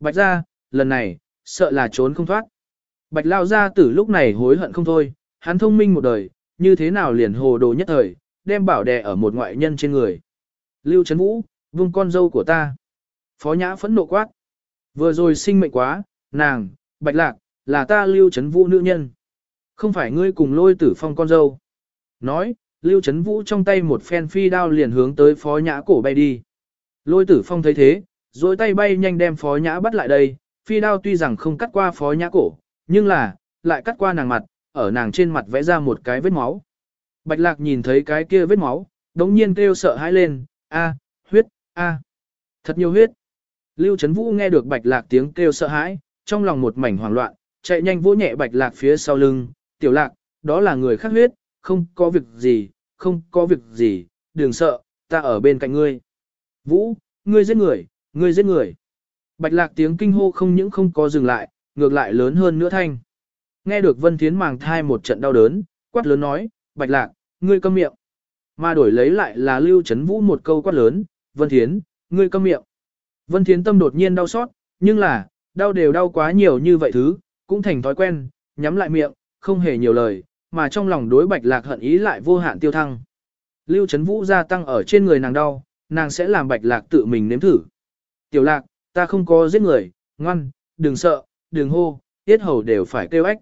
Bạch ra, lần này, sợ là trốn không thoát. Bạch lao ra tử lúc này hối hận không thôi, hắn thông minh một đời, như thế nào liền hồ đồ nhất thời, đem bảo đè ở một ngoại nhân trên người. Lưu Trấn Vũ, vung con dâu của ta. Phó nhã phẫn nộ quát. Vừa rồi sinh mệnh quá, nàng, bạch lạc, là ta Lưu Trấn Vũ nữ nhân. Không phải ngươi cùng lôi tử phong con dâu. Nói, Lưu Trấn Vũ trong tay một phen phi đao liền hướng tới phó nhã cổ bay đi. Lôi tử phong thấy thế, rồi tay bay nhanh đem phó nhã bắt lại đây, phi đao tuy rằng không cắt qua phó nhã cổ, nhưng là, lại cắt qua nàng mặt, ở nàng trên mặt vẽ ra một cái vết máu. Bạch lạc nhìn thấy cái kia vết máu, đống nhiên kêu sợ hãi lên, a, huyết, a, thật nhiều huyết. Lưu Trấn Vũ nghe được bạch lạc tiếng kêu sợ hãi, trong lòng một mảnh hoảng loạn, chạy nhanh vỗ nhẹ bạch lạc phía sau lưng, tiểu lạc, đó là người khác huyết, không có việc gì, không có việc gì, đừng sợ, ta ở bên cạnh ngươi. Vũ, ngươi giết người, ngươi giết người. Bạch lạc tiếng kinh hô không những không có dừng lại, ngược lại lớn hơn nữa thanh. Nghe được Vân Thiến màng thai một trận đau đớn, quát lớn nói, Bạch lạc, ngươi câm miệng. Mà đổi lấy lại là Lưu Trấn Vũ một câu quát lớn, Vân Thiến, ngươi câm miệng. Vân Thiến tâm đột nhiên đau xót, nhưng là, đau đều đau quá nhiều như vậy thứ, cũng thành thói quen, nhắm lại miệng, không hề nhiều lời, mà trong lòng đối Bạch Lạc hận ý lại vô hạn tiêu thăng. Lưu Trấn Vũ gia tăng ở trên người nàng đau, nàng sẽ làm Bạch Lạc tự mình nếm thử. Tiểu Lạc, ta không có giết người, ngoan, đừng sợ, đừng hô, tiết hầu đều phải kêu ếch.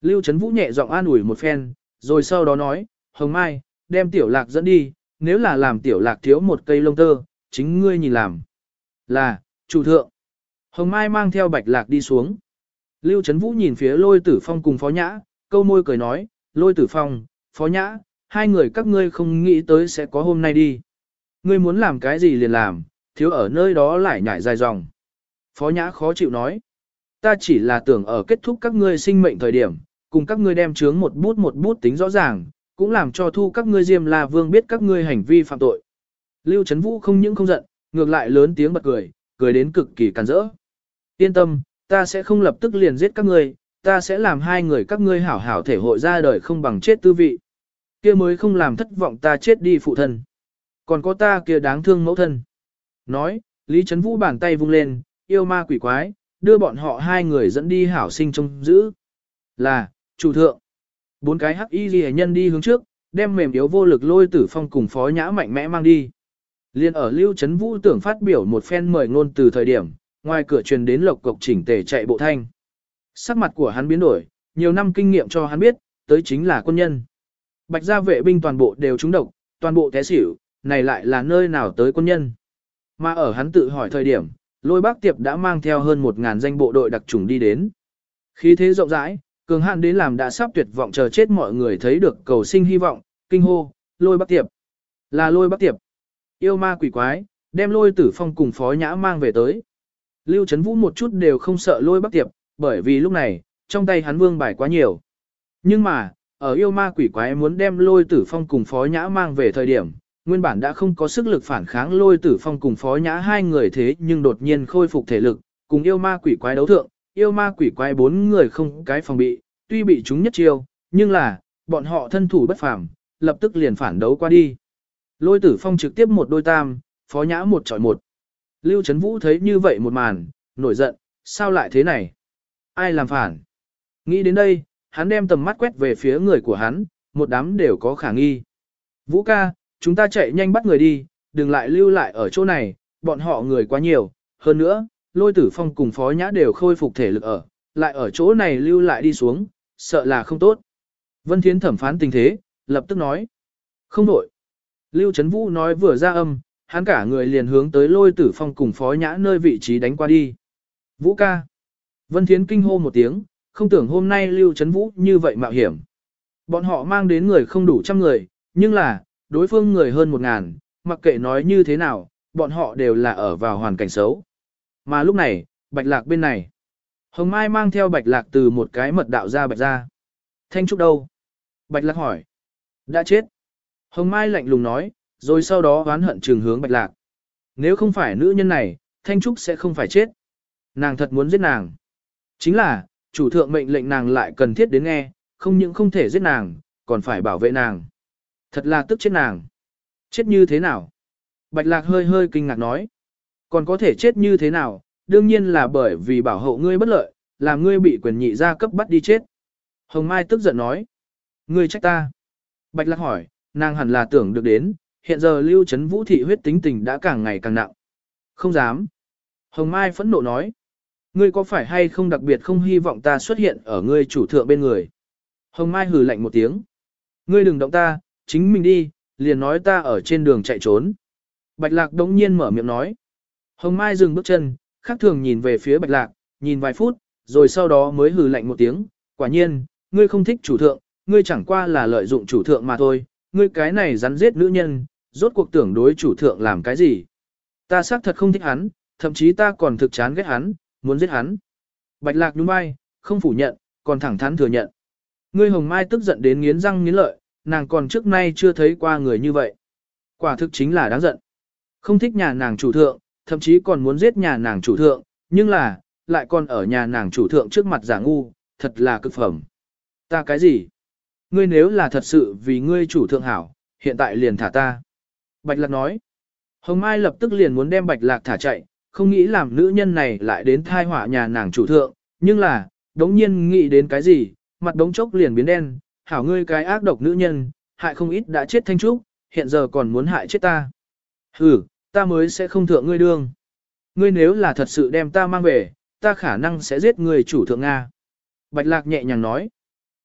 Lưu Trấn Vũ nhẹ giọng an ủi một phen, rồi sau đó nói, Hồng Mai, đem Tiểu Lạc dẫn đi, nếu là làm Tiểu Lạc thiếu một cây lông tơ, chính ngươi nhìn làm. Là, chủ thượng. Hồng Mai mang theo Bạch Lạc đi xuống. Lưu Trấn Vũ nhìn phía lôi tử phong cùng phó nhã, câu môi cười nói, lôi tử phong, phó nhã, hai người các ngươi không nghĩ tới sẽ có hôm nay đi. Ngươi muốn làm cái gì liền làm, thiếu ở nơi đó lại nhảy dài dòng. Phó nhã khó chịu nói, ta chỉ là tưởng ở kết thúc các ngươi sinh mệnh thời điểm, cùng các ngươi đem chướng một bút một bút tính rõ ràng, cũng làm cho thu các ngươi diêm la vương biết các ngươi hành vi phạm tội. Lưu Trấn Vũ không những không giận, ngược lại lớn tiếng bật cười, cười đến cực kỳ càn rỡ. Yên tâm, ta sẽ không lập tức liền giết các ngươi, ta sẽ làm hai người các ngươi hảo hảo thể hội ra đời không bằng chết tư vị. Kia mới không làm thất vọng ta chết đi phụ thân. Còn có ta kia đáng thương mẫu thân. Nói, Lý Trấn Vũ bàn tay vung lên, yêu ma quỷ quái, đưa bọn họ hai người dẫn đi hảo sinh trông giữ. Là, chủ thượng. Bốn cái hắc y ghi nhân đi hướng trước, đem mềm yếu vô lực lôi tử phong cùng phó nhã mạnh mẽ mang đi. Liên ở Lưu Trấn Vũ tưởng phát biểu một phen mời ngôn từ thời điểm, ngoài cửa truyền đến lộc cộc chỉnh tề chạy bộ thanh. Sắc mặt của hắn biến đổi, nhiều năm kinh nghiệm cho hắn biết, tới chính là quân nhân. Bạch gia vệ binh toàn bộ đều trúng độc, toàn bộ té xỉu, này lại là nơi nào tới quân nhân. Mà ở hắn tự hỏi thời điểm, lôi bác tiệp đã mang theo hơn một ngàn danh bộ đội đặc trùng đi đến. Khí thế rộng rãi, cường hạn đến làm đã sắp tuyệt vọng chờ chết mọi người thấy được cầu sinh hy vọng, kinh hô, lôi bắc tiệp. Là lôi bắc tiệp. Yêu ma quỷ quái, đem lôi tử phong cùng phó nhã mang về tới. Lưu Trấn Vũ một chút đều không sợ lôi bắc tiệp, bởi vì lúc này, trong tay hắn vương bài quá nhiều. Nhưng mà, ở yêu ma quỷ quái muốn đem lôi tử phong cùng phó nhã mang về thời điểm, nguyên bản đã không có sức lực phản kháng lôi tử phong cùng phó nhã hai người thế nhưng đột nhiên khôi phục thể lực, cùng yêu ma quỷ quái đấu thượng, yêu ma quỷ quái bốn người không cái phòng bị, tuy bị chúng nhất chiêu, nhưng là, bọn họ thân thủ bất phàm, lập tức liền phản đấu qua đi. Lôi tử phong trực tiếp một đôi tam, phó nhã một chọi một. Lưu Trấn Vũ thấy như vậy một màn, nổi giận, sao lại thế này? Ai làm phản? Nghĩ đến đây, hắn đem tầm mắt quét về phía người của hắn, một đám đều có khả nghi. Vũ ca, chúng ta chạy nhanh bắt người đi, đừng lại lưu lại ở chỗ này, bọn họ người quá nhiều. Hơn nữa, lôi tử phong cùng phó nhã đều khôi phục thể lực ở, lại ở chỗ này lưu lại đi xuống, sợ là không tốt. Vân Thiến thẩm phán tình thế, lập tức nói. Không đổi. Lưu Trấn Vũ nói vừa ra âm, hắn cả người liền hướng tới lôi tử phong cùng phó nhã nơi vị trí đánh qua đi. Vũ ca. Vân Thiến kinh hô một tiếng, không tưởng hôm nay Lưu Trấn Vũ như vậy mạo hiểm. Bọn họ mang đến người không đủ trăm người, nhưng là, đối phương người hơn một ngàn, mặc kệ nói như thế nào, bọn họ đều là ở vào hoàn cảnh xấu. Mà lúc này, Bạch Lạc bên này. Hồng Mai mang theo Bạch Lạc từ một cái mật đạo ra Bạch ra. Thanh Trúc đâu? Bạch Lạc hỏi. Đã chết. Hồng Mai lạnh lùng nói, rồi sau đó oán hận trường hướng Bạch Lạc. Nếu không phải nữ nhân này, Thanh Trúc sẽ không phải chết. Nàng thật muốn giết nàng. Chính là, chủ thượng mệnh lệnh nàng lại cần thiết đến nghe, không những không thể giết nàng, còn phải bảo vệ nàng. Thật là tức chết nàng. Chết như thế nào? Bạch Lạc hơi hơi kinh ngạc nói. Còn có thể chết như thế nào? Đương nhiên là bởi vì bảo hộ ngươi bất lợi, làm ngươi bị quyền nhị gia cấp bắt đi chết. Hồng Mai tức giận nói. Ngươi trách ta. Bạch Lạc hỏi, nàng hẳn là tưởng được đến, hiện giờ lưu chấn vũ thị huyết tính tình đã càng ngày càng nặng. Không dám. Hồng Mai phẫn nộ nói. Ngươi có phải hay không đặc biệt không hy vọng ta xuất hiện ở ngươi chủ thượng bên người? Hồng Mai hừ lạnh một tiếng. Ngươi đừng động ta, chính mình đi, liền nói ta ở trên đường chạy trốn. Bạch Lạc đống nhiên mở miệng nói. Hồng Mai dừng bước chân, khác thường nhìn về phía Bạch Lạc, nhìn vài phút, rồi sau đó mới hừ lạnh một tiếng. Quả nhiên, ngươi không thích chủ thượng, ngươi chẳng qua là lợi dụng chủ thượng mà thôi, ngươi cái này rắn giết nữ nhân, rốt cuộc tưởng đối chủ thượng làm cái gì. Ta xác thật không thích hắn, thậm chí ta còn thực chán ghét hắn, muốn giết hắn. Bạch lạc nhún vai, không phủ nhận, còn thẳng thắn thừa nhận. Ngươi hồng mai tức giận đến nghiến răng nghiến lợi, nàng còn trước nay chưa thấy qua người như vậy. Quả thực chính là đáng giận. Không thích nhà nàng chủ thượng, thậm chí còn muốn giết nhà nàng chủ thượng, nhưng là, lại còn ở nhà nàng chủ thượng trước mặt giả ngu, thật là cực phẩm. Ta cái gì? Ngươi nếu là thật sự vì ngươi chủ thượng hảo, hiện tại liền thả ta. Bạch lạc nói. Hồng Mai lập tức liền muốn đem bạch lạc thả chạy, không nghĩ làm nữ nhân này lại đến thai họa nhà nàng chủ thượng, nhưng là, đống nhiên nghĩ đến cái gì, mặt đống chốc liền biến đen, hảo ngươi cái ác độc nữ nhân, hại không ít đã chết thanh trúc, hiện giờ còn muốn hại chết ta. Hừ ta mới sẽ không thượng ngươi đương. Ngươi nếu là thật sự đem ta mang về, ta khả năng sẽ giết người chủ thượng Nga. Bạch lạc nhẹ nhàng nói,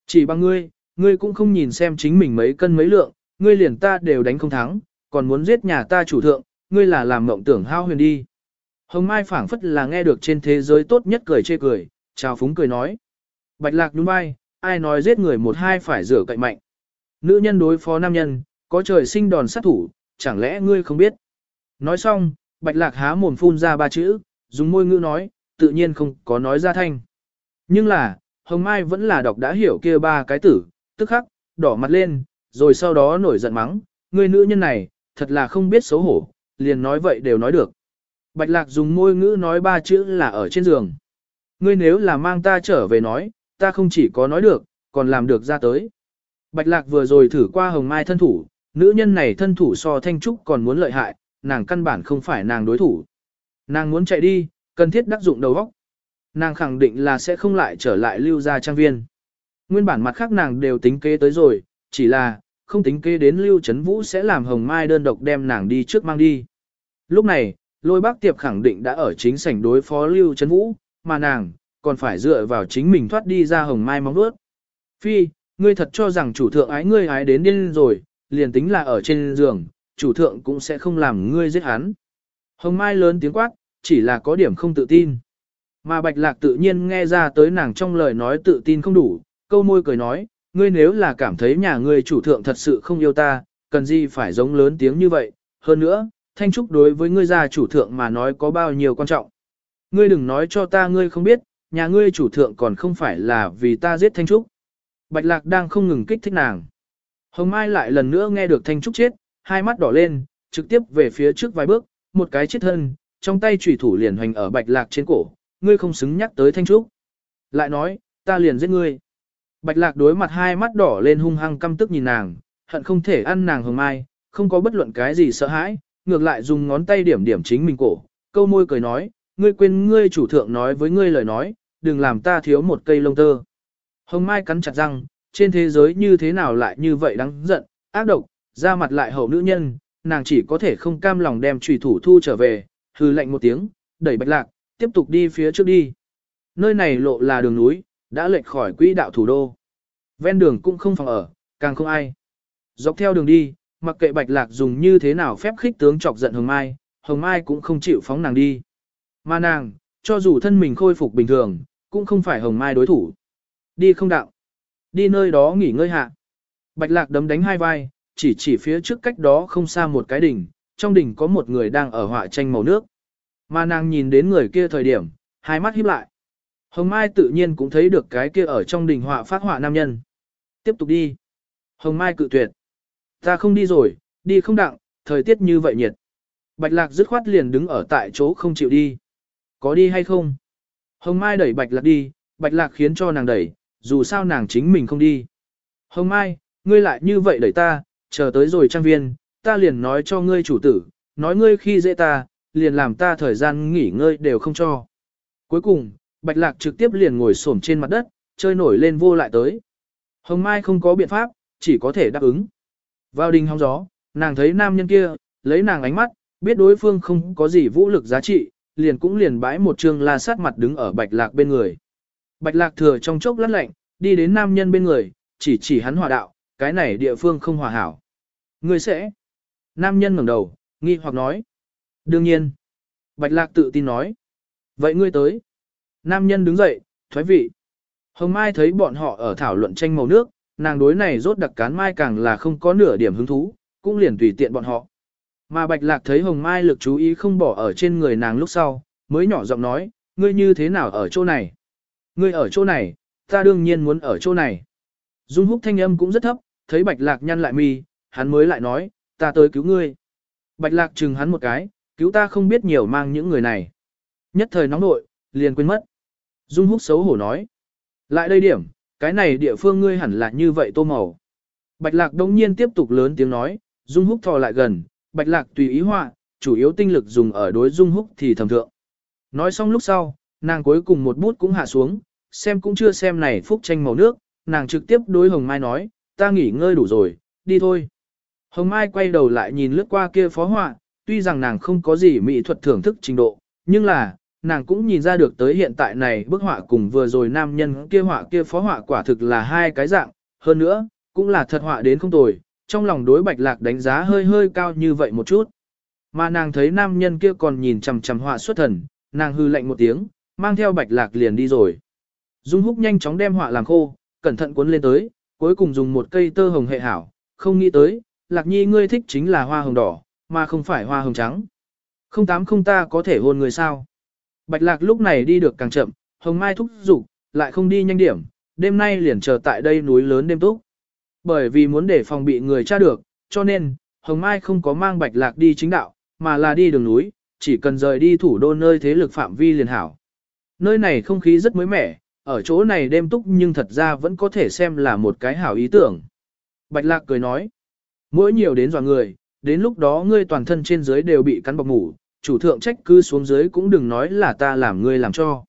chỉ bằng ngươi, ngươi cũng không nhìn xem chính mình mấy cân mấy lượng, ngươi liền ta đều đánh không thắng, còn muốn giết nhà ta chủ thượng, ngươi là làm mộng tưởng hao huyền đi. Hồng Mai phảng phất là nghe được trên thế giới tốt nhất cười chê cười, chào phúng cười nói. Bạch lạc đúng vai, ai nói giết người một hai phải rửa cậy mạnh. Nữ nhân đối phó nam nhân, có trời sinh đòn sát thủ, chẳng lẽ ngươi không biết. Nói xong, bạch lạc há mồm phun ra ba chữ, dùng môi ngữ nói, tự nhiên không có nói ra thanh. Nhưng là, Hồng Mai vẫn là đọc đã hiểu kia ba cái tử, tức khắc, đỏ mặt lên, rồi sau đó nổi giận mắng, người nữ nhân này, thật là không biết xấu hổ, liền nói vậy đều nói được. Bạch lạc dùng môi ngữ nói ba chữ là ở trên giường. Ngươi nếu là mang ta trở về nói, ta không chỉ có nói được, còn làm được ra tới. Bạch lạc vừa rồi thử qua hồng mai thân thủ, nữ nhân này thân thủ so thanh trúc còn muốn lợi hại, nàng căn bản không phải nàng đối thủ. Nàng muốn chạy đi, cần thiết đắc dụng đầu óc. Nàng khẳng định là sẽ không lại trở lại lưu gia trang viên. Nguyên bản mặt khác nàng đều tính kế tới rồi, chỉ là, không tính kế đến lưu chấn vũ sẽ làm hồng mai đơn độc đem nàng đi trước mang đi. Lúc này, lôi bác tiệp khẳng định đã ở chính sảnh đối phó lưu chấn vũ, mà nàng, còn phải dựa vào chính mình thoát đi ra hồng mai mong đuốt. Phi, ngươi thật cho rằng chủ thượng ái ngươi ái đến điên rồi, liền tính là ở trên giường, chủ thượng cũng sẽ không làm ngươi giết hắn. Hồng mai lớn tiếng quát, chỉ là có điểm không tự tin. Mà bạch lạc tự nhiên nghe ra tới nàng trong lời nói tự tin không đủ, câu môi cười nói, ngươi nếu là cảm thấy nhà ngươi chủ thượng thật sự không yêu ta, cần gì phải giống lớn tiếng như vậy, hơn nữa, Thanh Trúc đối với ngươi gia chủ thượng mà nói có bao nhiêu quan trọng. Ngươi đừng nói cho ta ngươi không biết, nhà ngươi chủ thượng còn không phải là vì ta giết Thanh Trúc. Bạch Lạc đang không ngừng kích thích nàng. Hồng Mai lại lần nữa nghe được Thanh Trúc chết, hai mắt đỏ lên, trực tiếp về phía trước vài bước, một cái chết thân, trong tay chủy thủ liền hoành ở Bạch Lạc trên cổ, ngươi không xứng nhắc tới Thanh Trúc. Lại nói, ta liền giết ngươi. Bạch Lạc đối mặt hai mắt đỏ lên hung hăng căm tức nhìn nàng, hận không thể ăn nàng Hồng Mai, không có bất luận cái gì sợ hãi, ngược lại dùng ngón tay điểm điểm chính mình cổ, câu môi cười nói, ngươi quên ngươi chủ thượng nói với ngươi lời nói, đừng làm ta thiếu một cây lông tơ. Hồng Mai cắn chặt răng, trên thế giới như thế nào lại như vậy đáng giận, ác độc, ra mặt lại hậu nữ nhân, nàng chỉ có thể không cam lòng đem trùy thủ thu trở về, hư lệnh một tiếng, đẩy bạch lạc, tiếp tục đi phía trước đi. Nơi này lộ là đường núi, đã lệch khỏi quỹ đạo thủ đô. Ven đường cũng không phòng ở, càng không ai. Dọc theo đường đi, mặc kệ bạch lạc dùng như thế nào phép khích tướng chọc giận Hồng Mai, Hồng Mai cũng không chịu phóng nàng đi. Mà nàng, cho dù thân mình khôi phục bình thường, cũng không phải Hồng Mai đối thủ. Đi không đạo. Đi nơi đó nghỉ ngơi hạ. Bạch lạc đấm đánh hai vai, chỉ chỉ phía trước cách đó không xa một cái đỉnh, trong đỉnh có một người đang ở họa tranh màu nước. Mà nàng nhìn đến người kia thời điểm, hai mắt híp lại. Hồng Mai tự nhiên cũng thấy được cái kia ở trong đỉnh họa phát họa nam nhân. Tiếp tục đi. Hồng Mai cự tuyệt. Ta không đi rồi, đi không đặng, thời tiết như vậy nhiệt. Bạch Lạc dứt khoát liền đứng ở tại chỗ không chịu đi. Có đi hay không? Hồng Mai đẩy Bạch Lạc đi, Bạch Lạc khiến cho nàng đẩy, dù sao nàng chính mình không đi. Hồng Mai, ngươi lại như vậy đẩy ta, chờ tới rồi trang viên, ta liền nói cho ngươi chủ tử, nói ngươi khi dễ ta, liền làm ta thời gian nghỉ ngơi đều không cho. Cuối cùng, Bạch Lạc trực tiếp liền ngồi xổm trên mặt đất, chơi nổi lên vô lại tới. Hồng Mai không có biện pháp, chỉ có thể đáp ứng. Vào đình hóng gió, nàng thấy nam nhân kia, lấy nàng ánh mắt, biết đối phương không có gì vũ lực giá trị, liền cũng liền bãi một trường la sát mặt đứng ở Bạch Lạc bên người. Bạch Lạc thừa trong chốc lát lạnh, đi đến nam nhân bên người, chỉ chỉ hắn hòa đạo, cái này địa phương không hòa hảo. Ngươi sẽ. Nam nhân ngẩng đầu, nghi hoặc nói. Đương nhiên. Bạch Lạc tự tin nói. Vậy ngươi tới. Nam nhân đứng dậy, thoái vị. Hồng Mai thấy bọn họ ở thảo luận tranh màu nước, nàng đối này rốt đặc cán mai càng là không có nửa điểm hứng thú, cũng liền tùy tiện bọn họ. Mà Bạch Lạc thấy Hồng Mai lực chú ý không bỏ ở trên người nàng lúc sau, mới nhỏ giọng nói, ngươi như thế nào ở chỗ này? Ngươi ở chỗ này, ta đương nhiên muốn ở chỗ này. Dung húc thanh âm cũng rất thấp, thấy Bạch Lạc nhăn lại mi, hắn mới lại nói, ta tới cứu ngươi. Bạch Lạc chừng hắn một cái, cứu ta không biết nhiều mang những người này. Nhất thời nóng nội, liền quên mất. Dung húc xấu hổ nói. Lại đây điểm, cái này địa phương ngươi hẳn là như vậy tô màu. Bạch Lạc đông nhiên tiếp tục lớn tiếng nói, Dung húc thò lại gần, Bạch Lạc tùy ý họa, chủ yếu tinh lực dùng ở đối Dung húc thì thầm thượng. Nói xong lúc sau, nàng cuối cùng một bút cũng hạ xuống, xem cũng chưa xem này phúc tranh màu nước, nàng trực tiếp đối Hồng Mai nói, ta nghỉ ngơi đủ rồi, đi thôi. Hồng Mai quay đầu lại nhìn lướt qua kia phó họa, tuy rằng nàng không có gì mỹ thuật thưởng thức trình độ, nhưng là, nàng cũng nhìn ra được tới hiện tại này bức họa cùng vừa rồi nam nhân kia họa kia phó họa quả thực là hai cái dạng, hơn nữa, cũng là thật họa đến không tồi, trong lòng đối bạch lạc đánh giá hơi hơi cao như vậy một chút. Mà nàng thấy nam nhân kia còn nhìn chằm chằm họa xuất thần, nàng hư lạnh một tiếng, mang theo bạch lạc liền đi rồi. Dung húc nhanh chóng đem họa làm khô, cẩn thận cuốn lên tới, cuối cùng dùng một cây tơ hồng hệ hảo, không nghĩ tới, lạc nhi ngươi thích chính là hoa hồng đỏ, mà không phải hoa hồng trắng. Không tám không ta có thể hôn người sao. Bạch lạc lúc này đi được càng chậm, hồng mai thúc giục, lại không đi nhanh điểm, đêm nay liền chờ tại đây núi lớn đêm túc. Bởi vì muốn để phòng bị người tra được, cho nên, hồng mai không có mang bạch lạc đi chính đạo, mà là đi đường núi, chỉ cần rời đi thủ đô nơi thế lực phạm vi liền hảo. Nơi này không khí rất mới mẻ, ở chỗ này đêm túc nhưng thật ra vẫn có thể xem là một cái hảo ý tưởng. Bạch lạc cười nói, mỗi nhiều đến dò người, đến lúc đó ngươi toàn thân trên dưới đều bị cắn bọc ngủ, chủ thượng trách cứ xuống dưới cũng đừng nói là ta làm ngươi làm cho.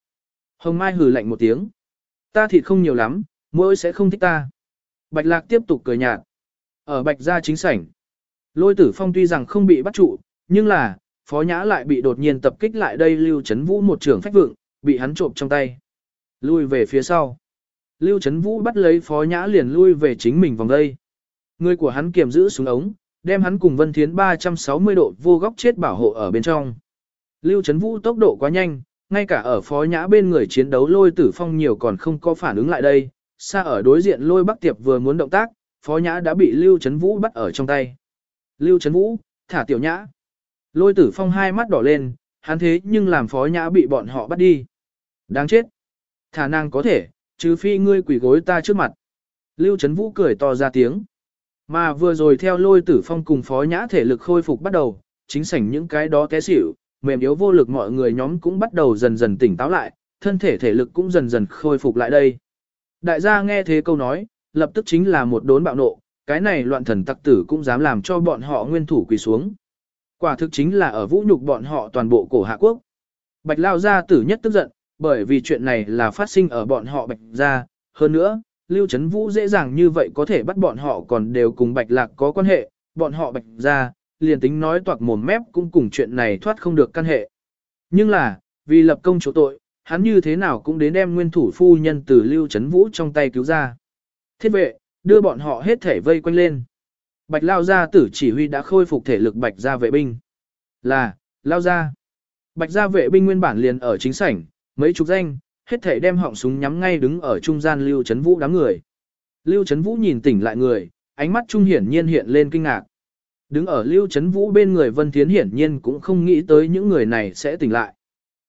Hồng Mai hừ lạnh một tiếng. Ta thịt không nhiều lắm, mỗi sẽ không thích ta. Bạch lạc tiếp tục cười nhạt. Ở bạch gia chính sảnh. Lôi tử phong tuy rằng không bị bắt trụ, nhưng là, phó nhã lại bị đột nhiên tập kích lại đây lưu chấn vũ một trường phách vượng, bị hắn trộm trong tay. Lui về phía sau. Lưu Trấn Vũ bắt lấy Phó Nhã liền lui về chính mình vòng đây. Người của hắn kiềm giữ xuống ống, đem hắn cùng Vân Thiến 360 độ vô góc chết bảo hộ ở bên trong. Lưu Trấn Vũ tốc độ quá nhanh, ngay cả ở Phó Nhã bên người chiến đấu lôi tử phong nhiều còn không có phản ứng lại đây. Xa ở đối diện lôi bắc tiệp vừa muốn động tác, Phó Nhã đã bị Lưu Trấn Vũ bắt ở trong tay. Lưu Trấn Vũ, thả tiểu nhã. Lôi tử phong hai mắt đỏ lên, hắn thế nhưng làm Phó Nhã bị bọn họ bắt đi. Đáng chết. Thả nàng có thể, trừ phi ngươi quỷ gối ta trước mặt. Lưu Trấn Vũ cười to ra tiếng. Mà vừa rồi theo lôi tử phong cùng phó nhã thể lực khôi phục bắt đầu, chính sảnh những cái đó té xỉu, mềm yếu vô lực mọi người nhóm cũng bắt đầu dần dần tỉnh táo lại, thân thể thể lực cũng dần dần khôi phục lại đây. Đại gia nghe thế câu nói, lập tức chính là một đốn bạo nộ, cái này loạn thần tặc tử cũng dám làm cho bọn họ nguyên thủ quỳ xuống. Quả thực chính là ở vũ nhục bọn họ toàn bộ cổ hạ quốc. Bạch Lao gia tử nhất tức giận, bởi vì chuyện này là phát sinh ở bọn họ Bạch gia, hơn nữa, Lưu Trấn Vũ dễ dàng như vậy có thể bắt bọn họ còn đều cùng Bạch Lạc có quan hệ, bọn họ Bạch gia, liền tính nói toạc mồm mép cũng cùng chuyện này thoát không được căn hệ. Nhưng là, vì lập công chỗ tội, hắn như thế nào cũng đến đem nguyên thủ phu nhân từ Lưu Trấn Vũ trong tay cứu ra. Thiết vệ, đưa bọn họ hết thể vây quanh lên. Bạch Lao Gia tử chỉ huy đã khôi phục thể lực Bạch Gia vệ binh. Là, Lao Gia. Bạch Gia vệ binh nguyên bản liền ở chính sảnh, mấy chục danh, hết thể đem họng súng nhắm ngay đứng ở trung gian Lưu Trấn Vũ đám người. Lưu Trấn Vũ nhìn tỉnh lại người, ánh mắt trung hiển nhiên hiện lên kinh ngạc. Đứng ở Lưu Trấn Vũ bên người Vân Thiến hiển nhiên cũng không nghĩ tới những người này sẽ tỉnh lại.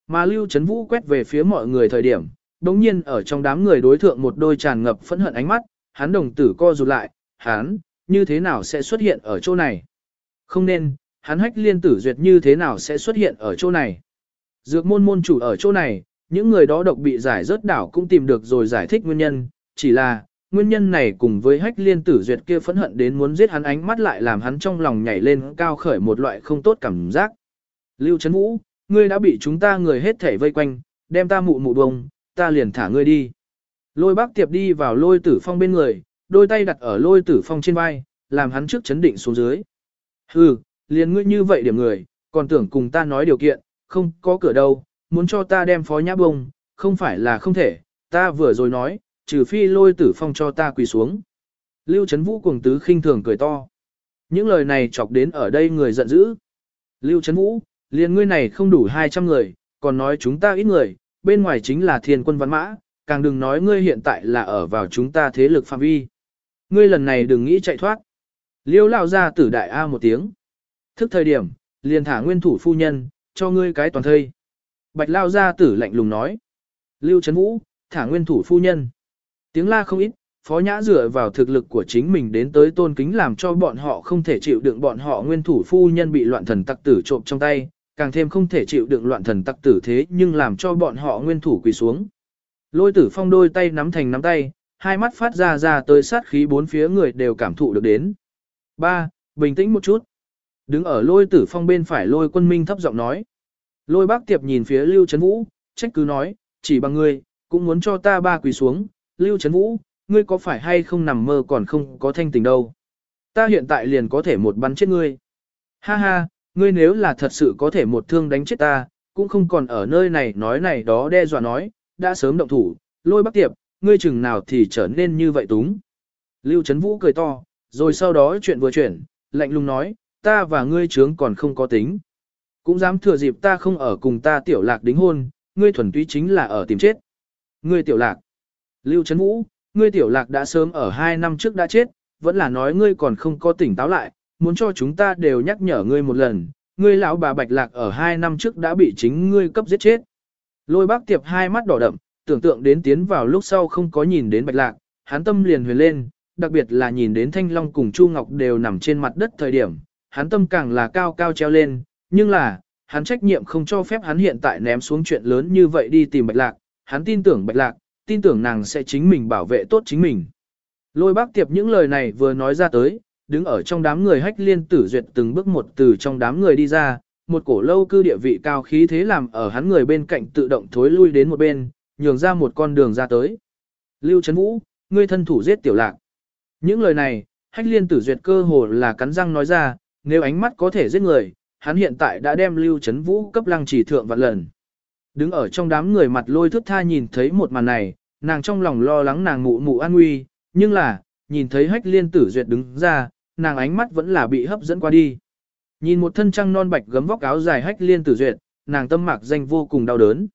Mà Lưu Trấn Vũ quét về phía mọi người thời điểm, đồng nhiên ở trong đám người đối thượng một đôi tràn ngập phẫn hận ánh mắt, hắn đồng tử co rụt lại, hắn, như thế nào sẽ xuất hiện ở chỗ này? Không nên, hắn hách liên tử duyệt như thế nào sẽ xuất hiện ở chỗ này? Dược môn môn chủ ở chỗ này, những người đó độc bị giải rớt đảo cũng tìm được rồi giải thích nguyên nhân, chỉ là, nguyên nhân này cùng với hách liên tử duyệt kia phẫn hận đến muốn giết hắn ánh mắt lại làm hắn trong lòng nhảy lên cao khởi một loại không tốt cảm giác. Lưu Trấn Vũ, ngươi đã bị chúng ta người hết thể vây quanh, đem ta mụ mụ bông, ta liền thả ngươi đi. Lôi bác tiệp đi vào lôi tử phong bên người, đôi tay đặt ở lôi tử phong trên vai, làm hắn trước chấn định xuống dưới. Hừ, liền ngươi như vậy điểm người, còn tưởng cùng ta nói điều kiện, không có cửa đâu, muốn cho ta đem phó nhã bông, không phải là không thể, ta vừa rồi nói, trừ phi lôi tử phong cho ta quỳ xuống. Lưu Trấn Vũ cùng tứ khinh thường cười to. Những lời này chọc đến ở đây người giận dữ. Lưu Trấn Vũ, liền ngươi này không đủ 200 người, còn nói chúng ta ít người, bên ngoài chính là thiên quân văn mã, càng đừng nói ngươi hiện tại là ở vào chúng ta thế lực phạm vi. Ngươi lần này đừng nghĩ chạy thoát. Liêu lao ra tử đại A một tiếng. Thức thời điểm, liền thả nguyên thủ phu nhân, cho ngươi cái toàn thây. Bạch lao ra tử lạnh lùng nói. Lưu Trấn Vũ, thả nguyên thủ phu nhân. Tiếng la không ít, phó nhã dựa vào thực lực của chính mình đến tới tôn kính làm cho bọn họ không thể chịu đựng bọn họ nguyên thủ phu nhân bị loạn thần tặc tử trộm trong tay, càng thêm không thể chịu đựng loạn thần tặc tử thế nhưng làm cho bọn họ nguyên thủ quỳ xuống. Lôi tử phong đôi tay nắm thành nắm tay, hai mắt phát ra ra tới sát khí bốn phía người đều cảm thụ được đến. Ba, Bình tĩnh một chút. Đứng ở lôi tử phong bên phải lôi quân minh thấp giọng nói. Lôi bác tiệp nhìn phía Lưu Trấn Vũ, trách cứ nói, chỉ bằng ngươi, cũng muốn cho ta ba quỳ xuống. Lưu Trấn Vũ, ngươi có phải hay không nằm mơ còn không có thanh tình đâu. Ta hiện tại liền có thể một bắn chết ngươi. Ha ha, ngươi nếu là thật sự có thể một thương đánh chết ta, cũng không còn ở nơi này nói này đó đe dọa nói, đã sớm động thủ, lôi bác tiệp, ngươi chừng nào thì trở nên như vậy túng. Lưu Trấn Vũ cười to, rồi sau đó chuyện vừa chuyển, lạnh lùng nói, ta và ngươi trướng còn không có tính. Cũng dám thừa dịp ta không ở cùng ta tiểu lạc đính hôn, ngươi thuần túy chính là ở tìm chết. Ngươi tiểu lạc. Lưu Trấn Vũ, ngươi tiểu lạc đã sớm ở hai năm trước đã chết, vẫn là nói ngươi còn không có tỉnh táo lại, muốn cho chúng ta đều nhắc nhở ngươi một lần, ngươi lão bà Bạch Lạc ở hai năm trước đã bị chính ngươi cấp giết chết. Lôi bác tiệp hai mắt đỏ đậm, tưởng tượng đến tiến vào lúc sau không có nhìn đến Bạch Lạc, hắn tâm liền huyền lên, đặc biệt là nhìn đến Thanh Long cùng Chu Ngọc đều nằm trên mặt đất thời điểm, hắn tâm càng là cao cao treo lên, nhưng là, hắn trách nhiệm không cho phép hắn hiện tại ném xuống chuyện lớn như vậy đi tìm Bạch Lạc, hắn tin tưởng Bạch Lạc, tin tưởng nàng sẽ chính mình bảo vệ tốt chính mình. Lôi bác tiệp những lời này vừa nói ra tới, đứng ở trong đám người hách liên tử duyệt từng bước một từ trong đám người đi ra, một cổ lâu cư địa vị cao khí thế làm ở hắn người bên cạnh tự động thối lui đến một bên, nhường ra một con đường ra tới. Lưu Trấn Vũ, ngươi thân thủ giết tiểu lạc. Những lời này, hách liên tử duyệt cơ hồ là cắn răng nói ra, nếu ánh mắt có thể giết người, hắn hiện tại đã đem Lưu Trấn Vũ cấp lăng chỉ thượng vạn lần. Đứng ở trong đám người mặt lôi thước tha nhìn thấy một màn này, nàng trong lòng lo lắng nàng mụ mụ an nguy, nhưng là, nhìn thấy hách liên tử duyệt đứng ra, nàng ánh mắt vẫn là bị hấp dẫn qua đi. Nhìn một thân trăng non bạch gấm vóc áo dài hách liên tử duyệt, nàng tâm mạc danh vô cùng đau đớn.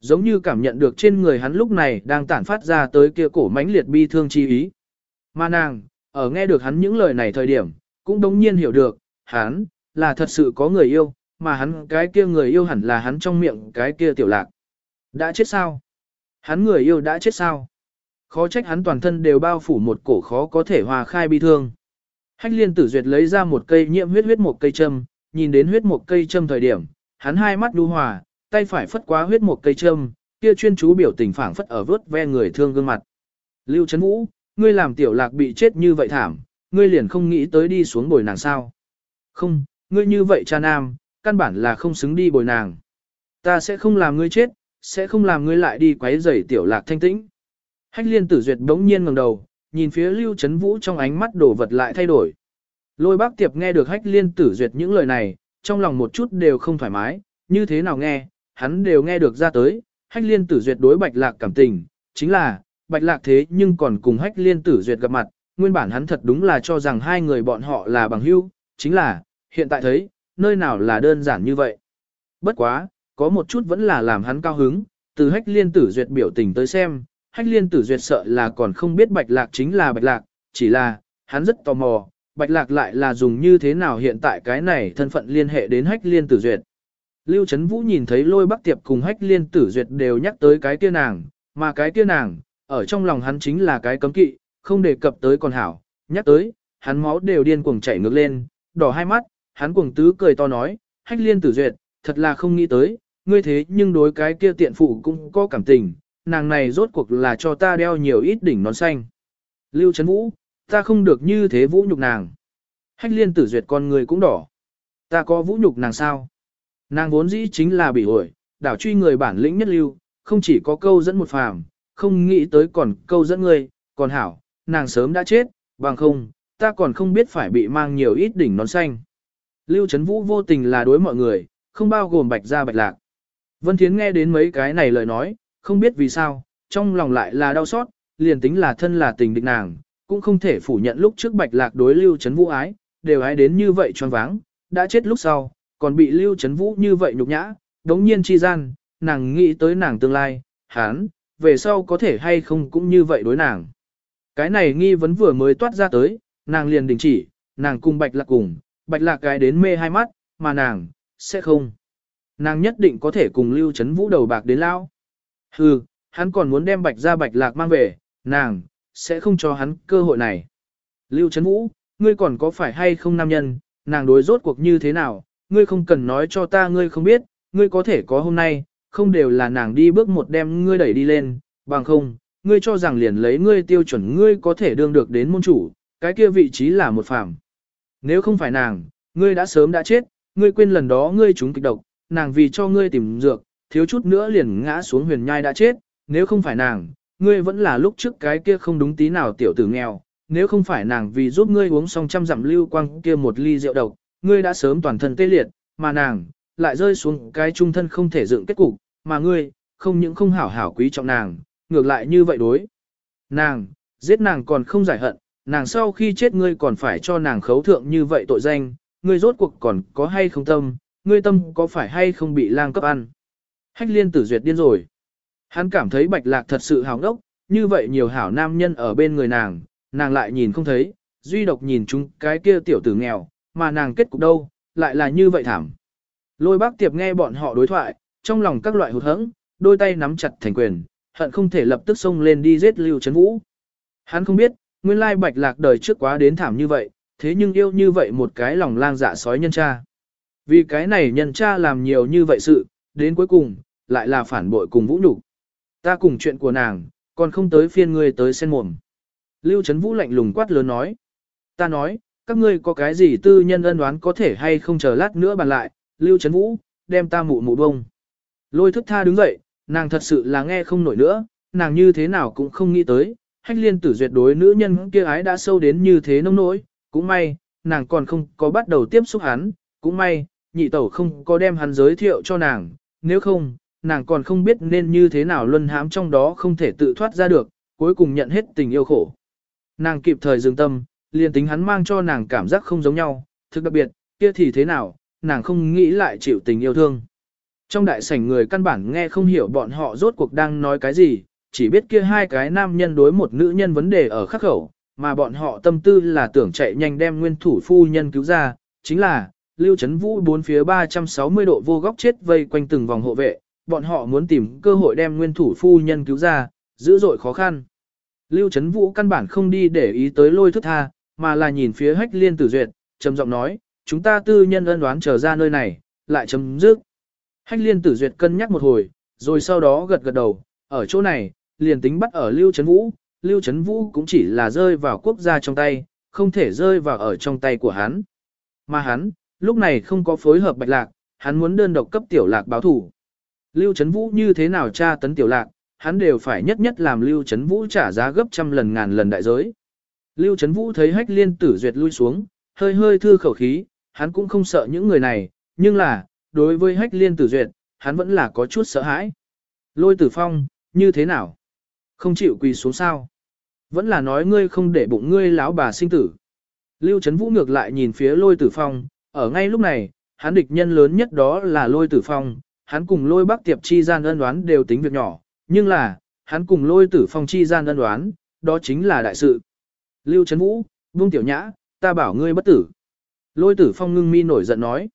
Giống như cảm nhận được trên người hắn lúc này đang tản phát ra tới kia cổ mãnh liệt bi thương chi ý. Mà nàng, ở nghe được hắn những lời này thời điểm, cũng đống nhiên hiểu được, hắn, là thật sự có người yêu, mà hắn cái kia người yêu hẳn là hắn trong miệng cái kia tiểu lạc. Đã chết sao? hắn người yêu đã chết sao? Khó trách hắn toàn thân đều bao phủ một cổ khó có thể hòa khai bi thương. Hách liên tử duyệt lấy ra một cây nhiễm huyết huyết một cây châm, nhìn đến huyết một cây châm thời điểm, hắn hai mắt đu hòa, tay phải phất quá huyết một cây châm, kia chuyên chú biểu tình phảng phất ở vớt ve người thương gương mặt. Lưu Trấn Vũ, ngươi làm tiểu lạc bị chết như vậy thảm, ngươi liền không nghĩ tới đi xuống bồi nàng sao. Không, ngươi như vậy cha nam, căn bản là không xứng đi bồi nàng. Ta sẽ không làm ngươi chết, sẽ không làm ngươi lại đi quấy rầy tiểu lạc thanh tĩnh. Hách liên tử duyệt đống nhiên ngẩng đầu, nhìn phía Lưu Chấn Vũ trong ánh mắt đổ vật lại thay đổi. Lôi bác tiệp nghe được hách liên tử duyệt những lời này, trong lòng một chút đều không thoải mái, như thế nào nghe, hắn đều nghe được ra tới, hách liên tử duyệt đối bạch lạc cảm tình, chính là, bạch lạc thế nhưng còn cùng hách liên tử duyệt gặp mặt, nguyên bản hắn thật đúng là cho rằng hai người bọn họ là bằng hữu, chính là, hiện tại thấy, nơi nào là đơn giản như vậy. Bất quá, có một chút vẫn là làm hắn cao hứng, từ hách liên tử duyệt biểu tình tới xem, hách liên tử duyệt sợ là còn không biết bạch lạc chính là bạch lạc, chỉ là, hắn rất tò mò, bạch lạc lại là dùng như thế nào hiện tại cái này thân phận liên hệ đến hách liên tử duyệt. Lưu Trấn Vũ nhìn thấy lôi bắc tiệp cùng hách liên tử duyệt đều nhắc tới cái kia nàng, mà cái kia nàng, ở trong lòng hắn chính là cái cấm kỵ, không đề cập tới còn hảo, nhắc tới, hắn máu đều điên cuồng chảy ngược lên, đỏ hai mắt, hắn cuồng tứ cười to nói, hách liên tử duyệt, thật là không nghĩ tới, ngươi thế nhưng đối cái kia tiện phụ cũng có cảm tình, nàng này rốt cuộc là cho ta đeo nhiều ít đỉnh nón xanh. Lưu Trấn Vũ, ta không được như thế vũ nhục nàng. Hách liên tử duyệt con người cũng đỏ. Ta có vũ nhục nàng sao? Nàng vốn dĩ chính là bị ổi, đảo truy người bản lĩnh nhất lưu, không chỉ có câu dẫn một phàm, không nghĩ tới còn câu dẫn ngươi, còn hảo, nàng sớm đã chết, bằng không, ta còn không biết phải bị mang nhiều ít đỉnh nón xanh. Lưu Trấn Vũ vô tình là đối mọi người, không bao gồm bạch gia bạch lạc. Vân Thiến nghe đến mấy cái này lời nói, không biết vì sao, trong lòng lại là đau xót, liền tính là thân là tình địch nàng, cũng không thể phủ nhận lúc trước bạch lạc đối Lưu Trấn Vũ ái, đều ái đến như vậy choáng váng, đã chết lúc sau, còn bị Lưu Trấn Vũ như vậy nhục nhã, đống nhiên chi gian, nàng nghĩ tới nàng tương lai, hán, về sau có thể hay không cũng như vậy đối nàng. Cái này nghi vấn vừa mới toát ra tới, nàng liền đình chỉ, nàng cùng bạch lạc cùng, bạch lạc cái đến mê hai mắt, mà nàng, sẽ không. Nàng nhất định có thể cùng Lưu Chấn Vũ đầu bạc đến lao. Hừ, hắn còn muốn đem bạch ra bạch lạc mang về, nàng, sẽ không cho hắn cơ hội này. Lưu Chấn Vũ, ngươi còn có phải hay không nam nhân, nàng đối rốt cuộc như thế nào, ngươi không cần nói cho ta ngươi không biết, ngươi có thể có hôm nay, không đều là nàng đi bước một đem ngươi đẩy đi lên, bằng không, ngươi cho rằng liền lấy ngươi tiêu chuẩn ngươi có thể đương được đến môn chủ, cái kia vị trí là một phạm. Nếu không phải nàng, ngươi đã sớm đã chết, ngươi quên lần đó ngươi trúng kịch độc, nàng vì cho ngươi tìm dược, thiếu chút nữa liền ngã xuống huyền nhai đã chết, nếu không phải nàng, ngươi vẫn là lúc trước cái kia không đúng tí nào tiểu tử nghèo, nếu không phải nàng vì giúp ngươi uống xong trăm dặm lưu quang kia một ly rượu độc, ngươi đã sớm toàn thân tê liệt, mà nàng, lại rơi xuống cái trung thân không thể dựng kết cục, mà ngươi, không những không hảo hảo quý trọng nàng, ngược lại như vậy đối. Nàng, giết nàng còn không giải hận, nàng sau khi chết ngươi còn phải cho nàng khấu thượng như vậy tội danh, ngươi rốt cuộc còn có hay không tâm, ngươi tâm có phải hay không bị lang cấp ăn. Hách liên tử duyệt điên rồi. Hắn cảm thấy bạch lạc thật sự hào ngốc, như vậy nhiều hảo nam nhân ở bên người nàng, nàng lại nhìn không thấy, duy độc nhìn chúng cái kia tiểu tử nghèo, mà nàng kết cục đâu, lại là như vậy thảm. Lôi bác tiệp nghe bọn họ đối thoại, trong lòng các loại hụt hẫng, đôi tay nắm chặt thành quyền, hận không thể lập tức xông lên đi giết Lưu Trấn Vũ. Hắn không biết, nguyên lai bạch lạc đời trước quá đến thảm như vậy, thế nhưng yêu như vậy một cái lòng lang dạ sói nhân cha. Vì cái này nhân cha làm nhiều như vậy sự, đến cuối cùng, lại là phản bội cùng vũ nhục. Ta cùng chuyện của nàng, còn không tới phiên ngươi tới sen mồm. Lưu Trấn Vũ lạnh lùng quát lớn nói. Ta nói, các ngươi có cái gì tư nhân ân đoán có thể hay không chờ lát nữa bàn lại, Lưu Trấn Vũ, đem ta mụ mụ bông. Lôi thức tha đứng dậy, nàng thật sự là nghe không nổi nữa, nàng như thế nào cũng không nghĩ tới, hách liên tử duyệt đối nữ nhân kia ái đã sâu đến như thế nông nỗi, cũng may, nàng còn không có bắt đầu tiếp xúc hắn, cũng may, nhị tẩu không có đem hắn giới thiệu cho nàng, nếu không, nàng còn không biết nên như thế nào luân hãm trong đó không thể tự thoát ra được, cuối cùng nhận hết tình yêu khổ. Nàng kịp thời dừng tâm, liền tính hắn mang cho nàng cảm giác không giống nhau, thực đặc biệt, kia thì thế nào, nàng không nghĩ lại chịu tình yêu thương. Trong đại sảnh người căn bản nghe không hiểu bọn họ rốt cuộc đang nói cái gì, chỉ biết kia hai cái nam nhân đối một nữ nhân vấn đề ở khắc khẩu, mà bọn họ tâm tư là tưởng chạy nhanh đem nguyên thủ phu nhân cứu ra, chính là, Lưu Trấn Vũ bốn phía 360 độ vô góc chết vây quanh từng vòng hộ vệ, bọn họ muốn tìm cơ hội đem nguyên thủ phu nhân cứu ra, dữ dội khó khăn. Lưu Trấn Vũ căn bản không đi để ý tới lôi thức tha, mà là nhìn phía hách liên tử duyệt, trầm giọng nói, chúng ta tư nhân ân đoán trở ra nơi này, lại chấm dứt. Hách liên tử duyệt cân nhắc một hồi, rồi sau đó gật gật đầu, ở chỗ này, liền tính bắt ở Lưu Trấn Vũ, Lưu Trấn Vũ cũng chỉ là rơi vào quốc gia trong tay, không thể rơi vào ở trong tay của hắn. Mà hắn, lúc này không có phối hợp bạch lạc, hắn muốn đơn độc cấp tiểu lạc báo thủ. Lưu Trấn Vũ như thế nào tra tấn tiểu lạc, hắn đều phải nhất nhất làm Lưu Trấn Vũ trả giá gấp trăm lần ngàn lần đại giới. Lưu Trấn Vũ thấy hách liên tử duyệt lui xuống, hơi hơi thư khẩu khí, hắn cũng không sợ những người này, nhưng là, đối với hách liên tử duyệt, hắn vẫn là có chút sợ hãi. Lôi tử phong, như thế nào? Không chịu quỳ xuống sao? Vẫn là nói ngươi không để bụng ngươi lão bà sinh tử. Lưu Trấn Vũ ngược lại nhìn phía lôi tử phong, ở ngay lúc này, hắn địch nhân lớn nhất đó là lôi tử phong, hắn cùng lôi bác tiệp chi gian ân đoán đều tính việc nhỏ, nhưng là, hắn cùng lôi tử phong chi gian ân đoán, đó chính là đại sự. Lưu Trấn Vũ, Vương Tiểu Nhã, ta bảo ngươi bất tử. Lôi tử phong ngưng mi nổi giận nói.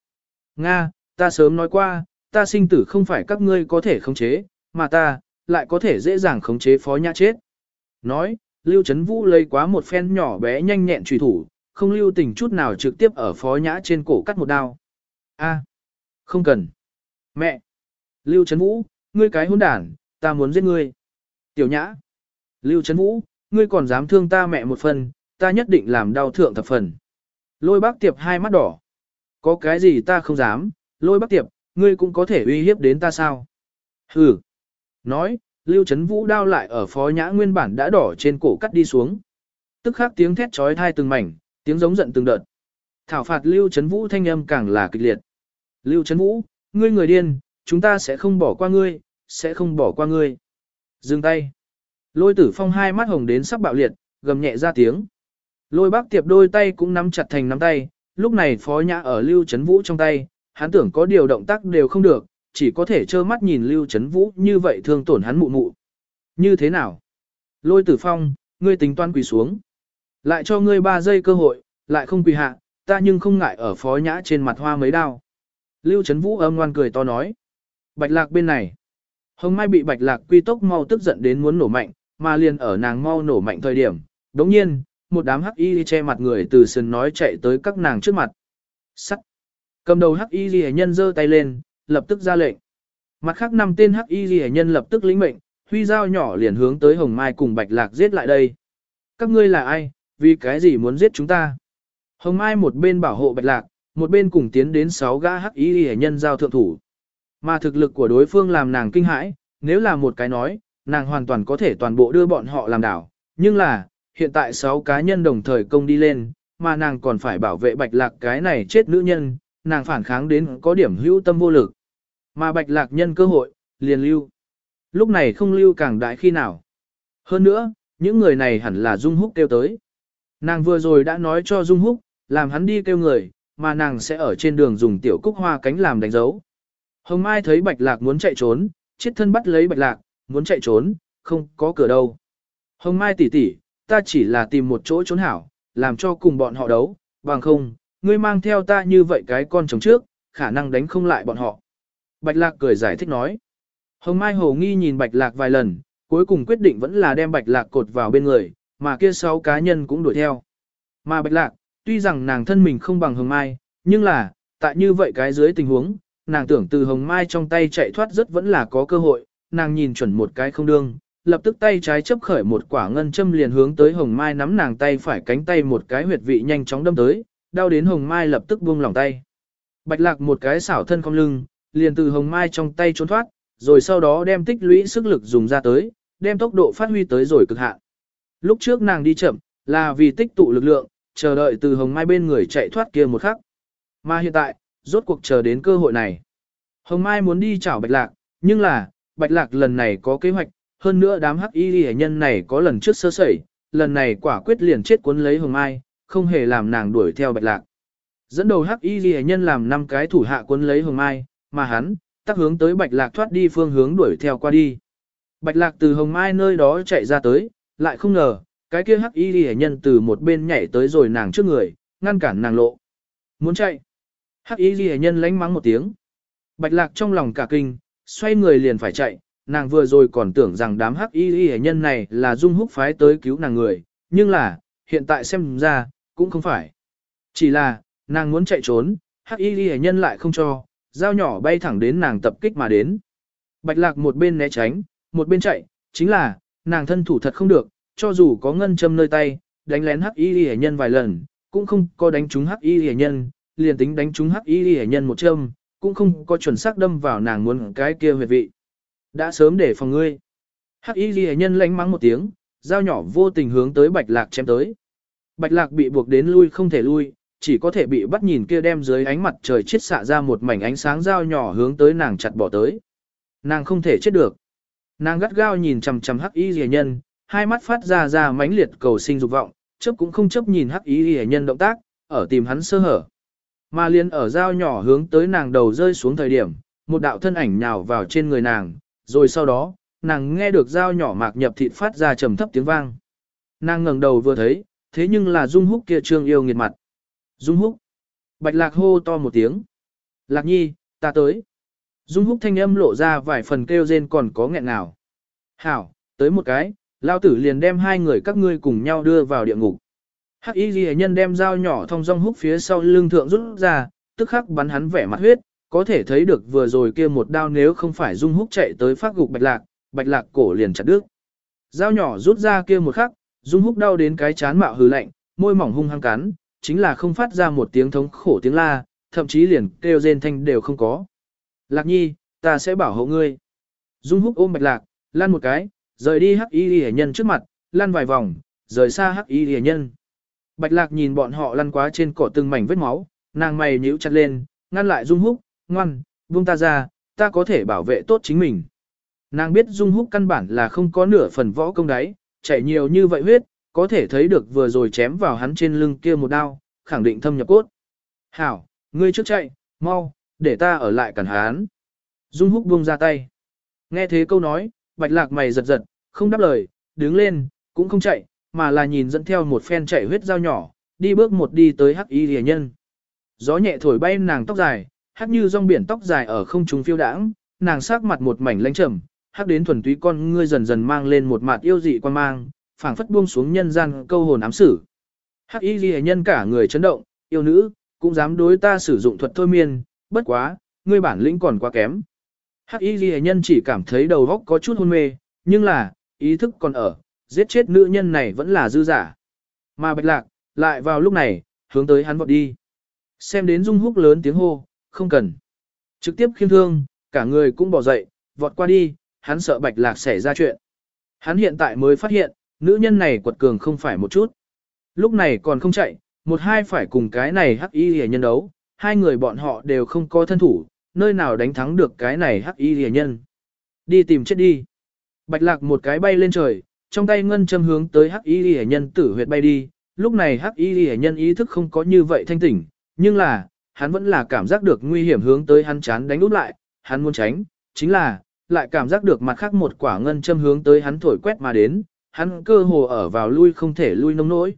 Nga, ta sớm nói qua, ta sinh tử không phải các ngươi có thể khống chế, mà ta, lại có thể dễ dàng khống chế phó nhã chết. Nói, Lưu Trấn Vũ lấy quá một phen nhỏ bé nhanh nhẹn trùy thủ, không lưu tình chút nào trực tiếp ở phó nhã trên cổ cắt một đao. A, không cần. Mẹ! Lưu Trấn Vũ, ngươi cái hôn đản, ta muốn giết ngươi. Tiểu nhã! Lưu Trấn Vũ, ngươi còn dám thương ta mẹ một phần, ta nhất định làm đau thượng thập phần. Lôi bác tiệp hai mắt đỏ. Có cái gì ta không dám, lôi bác tiệp, ngươi cũng có thể uy hiếp đến ta sao? Hừ! Nói, Lưu Trấn Vũ đao lại ở phó nhã nguyên bản đã đỏ trên cổ cắt đi xuống. Tức khắc tiếng thét trói thai từng mảnh, tiếng giống giận từng đợt. Thảo phạt Lưu Trấn Vũ thanh âm càng là kịch liệt. Lưu Trấn Vũ, ngươi người điên, chúng ta sẽ không bỏ qua ngươi, sẽ không bỏ qua ngươi. Dừng tay. Lôi tử phong hai mắt hồng đến sắp bạo liệt, gầm nhẹ ra tiếng. Lôi bác tiệp đôi tay cũng nắm chặt thành nắm tay, lúc này phó nhã ở Lưu Trấn Vũ trong tay, hắn tưởng có điều động tác đều không được, chỉ có thể trơ mắt nhìn Lưu Trấn Vũ như vậy thương tổn hắn mụ mụ. Như thế nào? Lôi tử phong, ngươi tính toán quỳ xuống. Lại cho ngươi ba giây cơ hội, lại không quỳ hạ, ta nhưng không ngại ở phó nhã trên mặt hoa mấy đao. Lưu Trấn Vũ âm ngoan cười to nói. Bạch lạc bên này. Hồng Mai bị bạch lạc quy tốc mau tức giận đến muốn nổ mạnh, mà liền ở nàng mau nổ mạnh thời điểm. Đống nhiên, một đám hắc y che mặt người từ sườn nói chạy tới các nàng trước mặt. Sắt. Cầm đầu hắc y nhân giơ tay lên, lập tức ra lệnh. Mặt khác năm tên hắc y ghi nhân lập tức lĩnh mệnh, huy dao nhỏ liền hướng tới Hồng Mai cùng bạch lạc giết lại đây. Các ngươi là ai, vì cái gì muốn giết chúng ta? Hồng Mai một bên bảo hộ bạch lạc, một bên cùng tiến đến sáu gã hắc y ghi nhân giao thượng thủ. Mà thực lực của đối phương làm nàng kinh hãi, nếu là một cái nói, nàng hoàn toàn có thể toàn bộ đưa bọn họ làm đảo. Nhưng là, hiện tại sáu cá nhân đồng thời công đi lên, mà nàng còn phải bảo vệ bạch lạc cái này chết nữ nhân, nàng phản kháng đến có điểm hữu tâm vô lực. Mà bạch lạc nhân cơ hội, liền lưu. Lúc này không lưu càng đại khi nào. Hơn nữa, những người này hẳn là Dung Húc kêu tới. Nàng vừa rồi đã nói cho Dung Húc, làm hắn đi kêu người, mà nàng sẽ ở trên đường dùng tiểu cúc hoa cánh làm đánh dấu. Hồng Mai thấy Bạch Lạc muốn chạy trốn, chết thân bắt lấy Bạch Lạc, muốn chạy trốn, không có cửa đâu. Hồng Mai tỷ tỷ, ta chỉ là tìm một chỗ trốn hảo, làm cho cùng bọn họ đấu, bằng không, ngươi mang theo ta như vậy cái con chồng trước, khả năng đánh không lại bọn họ. Bạch Lạc cười giải thích nói. Hồng Mai hồ nghi nhìn Bạch Lạc vài lần, cuối cùng quyết định vẫn là đem Bạch Lạc cột vào bên người, mà kia sáu cá nhân cũng đuổi theo. Mà Bạch Lạc, tuy rằng nàng thân mình không bằng Hồng Mai, nhưng là, tại như vậy cái dưới tình huống, nàng tưởng từ hồng mai trong tay chạy thoát rất vẫn là có cơ hội, nàng nhìn chuẩn một cái không đương, lập tức tay trái chấp khởi một quả ngân châm liền hướng tới hồng mai nắm nàng tay phải cánh tay một cái huyệt vị nhanh chóng đâm tới, đau đến hồng mai lập tức buông lòng tay. Bạch lạc một cái xảo thân cong lưng, liền từ hồng mai trong tay trốn thoát, rồi sau đó đem tích lũy sức lực dùng ra tới, đem tốc độ phát huy tới rồi cực hạn. Lúc trước nàng đi chậm, là vì tích tụ lực lượng, chờ đợi từ hồng mai bên người chạy thoát kia một khắc. Mà hiện tại, rốt cuộc chờ đến cơ hội này. Hồng Mai muốn đi chảo Bạch Lạc, nhưng là, Bạch Lạc lần này có kế hoạch, hơn nữa đám hắc y hệ nhân này có lần trước sơ sẩy, lần này quả quyết liền chết cuốn lấy Hồng Mai, không hề làm nàng đuổi theo Bạch Lạc. Dẫn đầu hắc y ghi nhân làm năm cái thủ hạ cuốn lấy Hồng Mai, mà hắn, tác hướng tới Bạch Lạc thoát đi phương hướng đuổi theo qua đi. Bạch Lạc từ Hồng Mai nơi đó chạy ra tới, lại không ngờ, cái kia hắc y ghi nhân từ một bên nhảy tới rồi nàng trước người, ngăn cản nàng lộ. Muốn chạy. Hắc y ghi nhân lánh mắng một tiếng. Bạch lạc trong lòng cả kinh, xoay người liền phải chạy, nàng vừa rồi còn tưởng rằng đám hắc y y nhân này là dung húc phái tới cứu nàng người, nhưng là, hiện tại xem ra, cũng không phải. Chỉ là, nàng muốn chạy trốn, hắc y ghi nhân lại không cho, dao nhỏ bay thẳng đến nàng tập kích mà đến. Bạch lạc một bên né tránh, một bên chạy, chính là, nàng thân thủ thật không được, cho dù có ngân châm nơi tay, đánh lén hắc y ghi nhân vài lần, cũng không có đánh trúng hắc y ghi nhân, liền tính đánh trúng hắc y ghi nhân một châm, cũng không có chuẩn xác đâm vào nàng muốn cái kia huyệt vị. Đã sớm để phòng ngươi. Hắc y ghi nhân lánh mắng một tiếng, dao nhỏ vô tình hướng tới bạch lạc chém tới. Bạch lạc bị buộc đến lui không thể lui, chỉ có thể bị bắt nhìn kia đem dưới ánh mặt trời chiết xạ ra một mảnh ánh sáng dao nhỏ hướng tới nàng chặt bỏ tới. Nàng không thể chết được. Nàng gắt gao nhìn chằm chằm hắc y Liễu nhân, hai mắt phát ra ra mãnh liệt cầu sinh dục vọng, chớp cũng không chớp nhìn hắc y Liễu nhân động tác, ở tìm hắn sơ hở. Mà liên ở dao nhỏ hướng tới nàng đầu rơi xuống thời điểm, một đạo thân ảnh nhào vào trên người nàng, rồi sau đó, nàng nghe được dao nhỏ mạc nhập thịt phát ra trầm thấp tiếng vang. Nàng ngẩng đầu vừa thấy, thế nhưng là Dung Húc kia trương yêu nghiệt mặt. Dung Húc. Bạch Lạc hô to một tiếng. Lạc nhi, ta tới. Dung Húc thanh âm lộ ra vài phần kêu rên còn có nghẹn nào. Hảo, tới một cái, lao tử liền đem hai người các ngươi cùng nhau đưa vào địa ngục. Hắc y ghi nhân đem dao nhỏ thông dong húc phía sau lưng thượng rút ra, tức khắc bắn hắn vẻ mặt huyết, có thể thấy được vừa rồi kia một đao nếu không phải dung húc chạy tới phát gục bạch lạc, bạch lạc cổ liền chặt đứt. Dao nhỏ rút ra kia một khắc, dung húc đau đến cái chán mạo hừ lạnh, môi mỏng hung hăng cắn, chính là không phát ra một tiếng thống khổ tiếng la, thậm chí liền kêu rên thanh đều không có. Lạc nhi, ta sẽ bảo hộ ngươi. Dung húc ôm bạch lạc, lăn một cái, rời đi hắc y ghi nhân trước mặt, lăn vài vòng, rời xa hắc y ghi nhân. Bạch lạc nhìn bọn họ lăn quá trên cỏ từng mảnh vết máu, nàng mày nhíu chặt lên, ngăn lại Dung Húc, ngoan, buông ta ra, ta có thể bảo vệ tốt chính mình. Nàng biết Dung Húc căn bản là không có nửa phần võ công đấy chảy nhiều như vậy huyết, có thể thấy được vừa rồi chém vào hắn trên lưng kia một đao, khẳng định thâm nhập cốt. Hảo, ngươi trước chạy, mau, để ta ở lại cản hắn. Dung Húc buông ra tay. Nghe thế câu nói, bạch lạc mày giật giật, không đáp lời, đứng lên, cũng không chạy, mà là nhìn dẫn theo một phen chạy huyết dao nhỏ, đi bước một đi tới hắc y rìa nhân. Gió nhẹ thổi bay nàng tóc dài, hắc như rong biển tóc dài ở không trung phiêu đãng, nàng sắc mặt một mảnh lãnh trầm, hắc đến thuần túy con ngươi dần dần mang lên một mặt yêu dị quan mang, phảng phất buông xuống nhân gian câu hồn ám sử. Hắc y ghi nhân cả người chấn động, yêu nữ, cũng dám đối ta sử dụng thuật thôi miên, bất quá, ngươi bản lĩnh còn quá kém. Hắc y ghi nhân chỉ cảm thấy đầu góc có chút hôn mê, nhưng là, ý thức còn ở, giết chết nữ nhân này vẫn là dư giả. Mà bạch lạc, lại vào lúc này, hướng tới hắn vọt đi. Xem đến dung húc lớn tiếng hô, không cần. Trực tiếp khiêm thương, cả người cũng bỏ dậy, vọt qua đi, hắn sợ bạch lạc xảy ra chuyện. Hắn hiện tại mới phát hiện, nữ nhân này quật cường không phải một chút. Lúc này còn không chạy, một hai phải cùng cái này hắc y hề nhân đấu, hai người bọn họ đều không có thân thủ, nơi nào đánh thắng được cái này hắc y hề nhân. Đi tìm chết đi. Bạch lạc một cái bay lên trời, trong tay ngân châm hướng tới hắc y hệ nhân tử huyệt bay đi, lúc này hắc y hệ nhân ý thức không có như vậy thanh tỉnh, nhưng là, hắn vẫn là cảm giác được nguy hiểm hướng tới hắn chán đánh úp lại, hắn muốn tránh, chính là, lại cảm giác được mặt khác một quả ngân châm hướng tới hắn thổi quét mà đến, hắn cơ hồ ở vào lui không thể lui nông nỗi.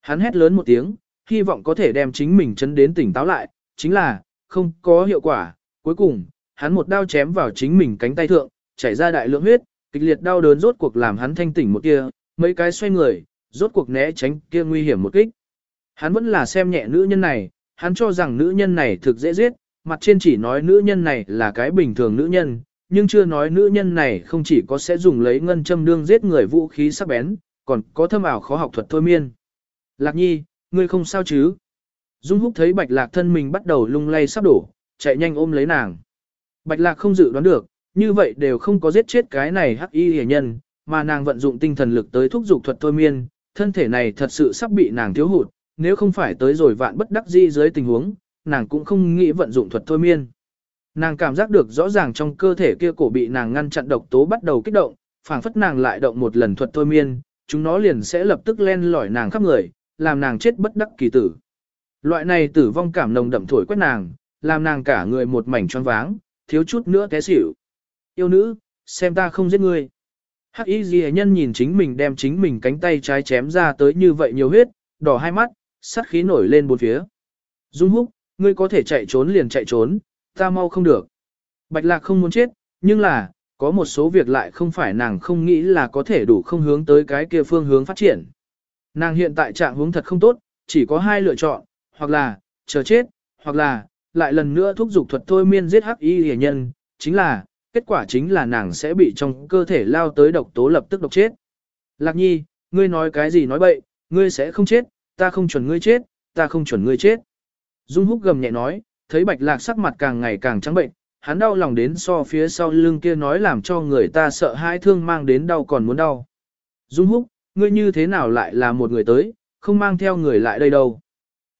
Hắn hét lớn một tiếng, hy vọng có thể đem chính mình chấn đến tỉnh táo lại, chính là, không có hiệu quả, cuối cùng, hắn một đao chém vào chính mình cánh tay thượng, chảy ra đại lượng huyết, kịch liệt đau đớn rốt cuộc làm hắn thanh tỉnh một kia, mấy cái xoay người, rốt cuộc né tránh kia nguy hiểm một kích. Hắn vẫn là xem nhẹ nữ nhân này, hắn cho rằng nữ nhân này thực dễ giết, mặt trên chỉ nói nữ nhân này là cái bình thường nữ nhân, nhưng chưa nói nữ nhân này không chỉ có sẽ dùng lấy ngân châm đương giết người vũ khí sắc bén, còn có thâm ảo khó học thuật thôi miên. Lạc nhi, ngươi không sao chứ? Dung húc thấy bạch lạc thân mình bắt đầu lung lay sắp đổ, chạy nhanh ôm lấy nàng. Bạch lạc không dự đoán được, như vậy đều không có giết chết cái này hắc y hề nhân, mà nàng vận dụng tinh thần lực tới thúc dục thuật thôi miên, thân thể này thật sự sắp bị nàng thiếu hụt, nếu không phải tới rồi vạn bất đắc di dưới tình huống, nàng cũng không nghĩ vận dụng thuật thôi miên. Nàng cảm giác được rõ ràng trong cơ thể kia cổ bị nàng ngăn chặn độc tố bắt đầu kích động, phảng phất nàng lại động một lần thuật thôi miên, chúng nó liền sẽ lập tức len lỏi nàng khắp người, làm nàng chết bất đắc kỳ tử. Loại này tử vong cảm nồng đậm thổi quét nàng, làm nàng cả người một mảnh choáng váng, thiếu chút nữa té xỉu yêu nữ, xem ta không giết ngươi. Hắc y ghi nhân nhìn chính mình đem chính mình cánh tay trái chém ra tới như vậy nhiều huyết, đỏ hai mắt, sát khí nổi lên bốn phía. Dung húc, ngươi có thể chạy trốn liền chạy trốn, ta mau không được. Bạch lạc không muốn chết, nhưng là, có một số việc lại không phải nàng không nghĩ là có thể đủ không hướng tới cái kia phương hướng phát triển. Nàng hiện tại trạng hướng thật không tốt, chỉ có hai lựa chọn, hoặc là, chờ chết, hoặc là, lại lần nữa thúc giục thuật thôi miên giết hắc y hề nhân, chính là, kết quả chính là nàng sẽ bị trong cơ thể lao tới độc tố lập tức độc chết. Lạc nhi, ngươi nói cái gì nói bậy, ngươi sẽ không chết, ta không chuẩn ngươi chết, ta không chuẩn ngươi chết. Dung húc gầm nhẹ nói, thấy bạch lạc sắc mặt càng ngày càng trắng bệnh, hắn đau lòng đến so phía sau lưng kia nói làm cho người ta sợ hãi thương mang đến đau còn muốn đau. Dung húc, ngươi như thế nào lại là một người tới, không mang theo người lại đây đâu.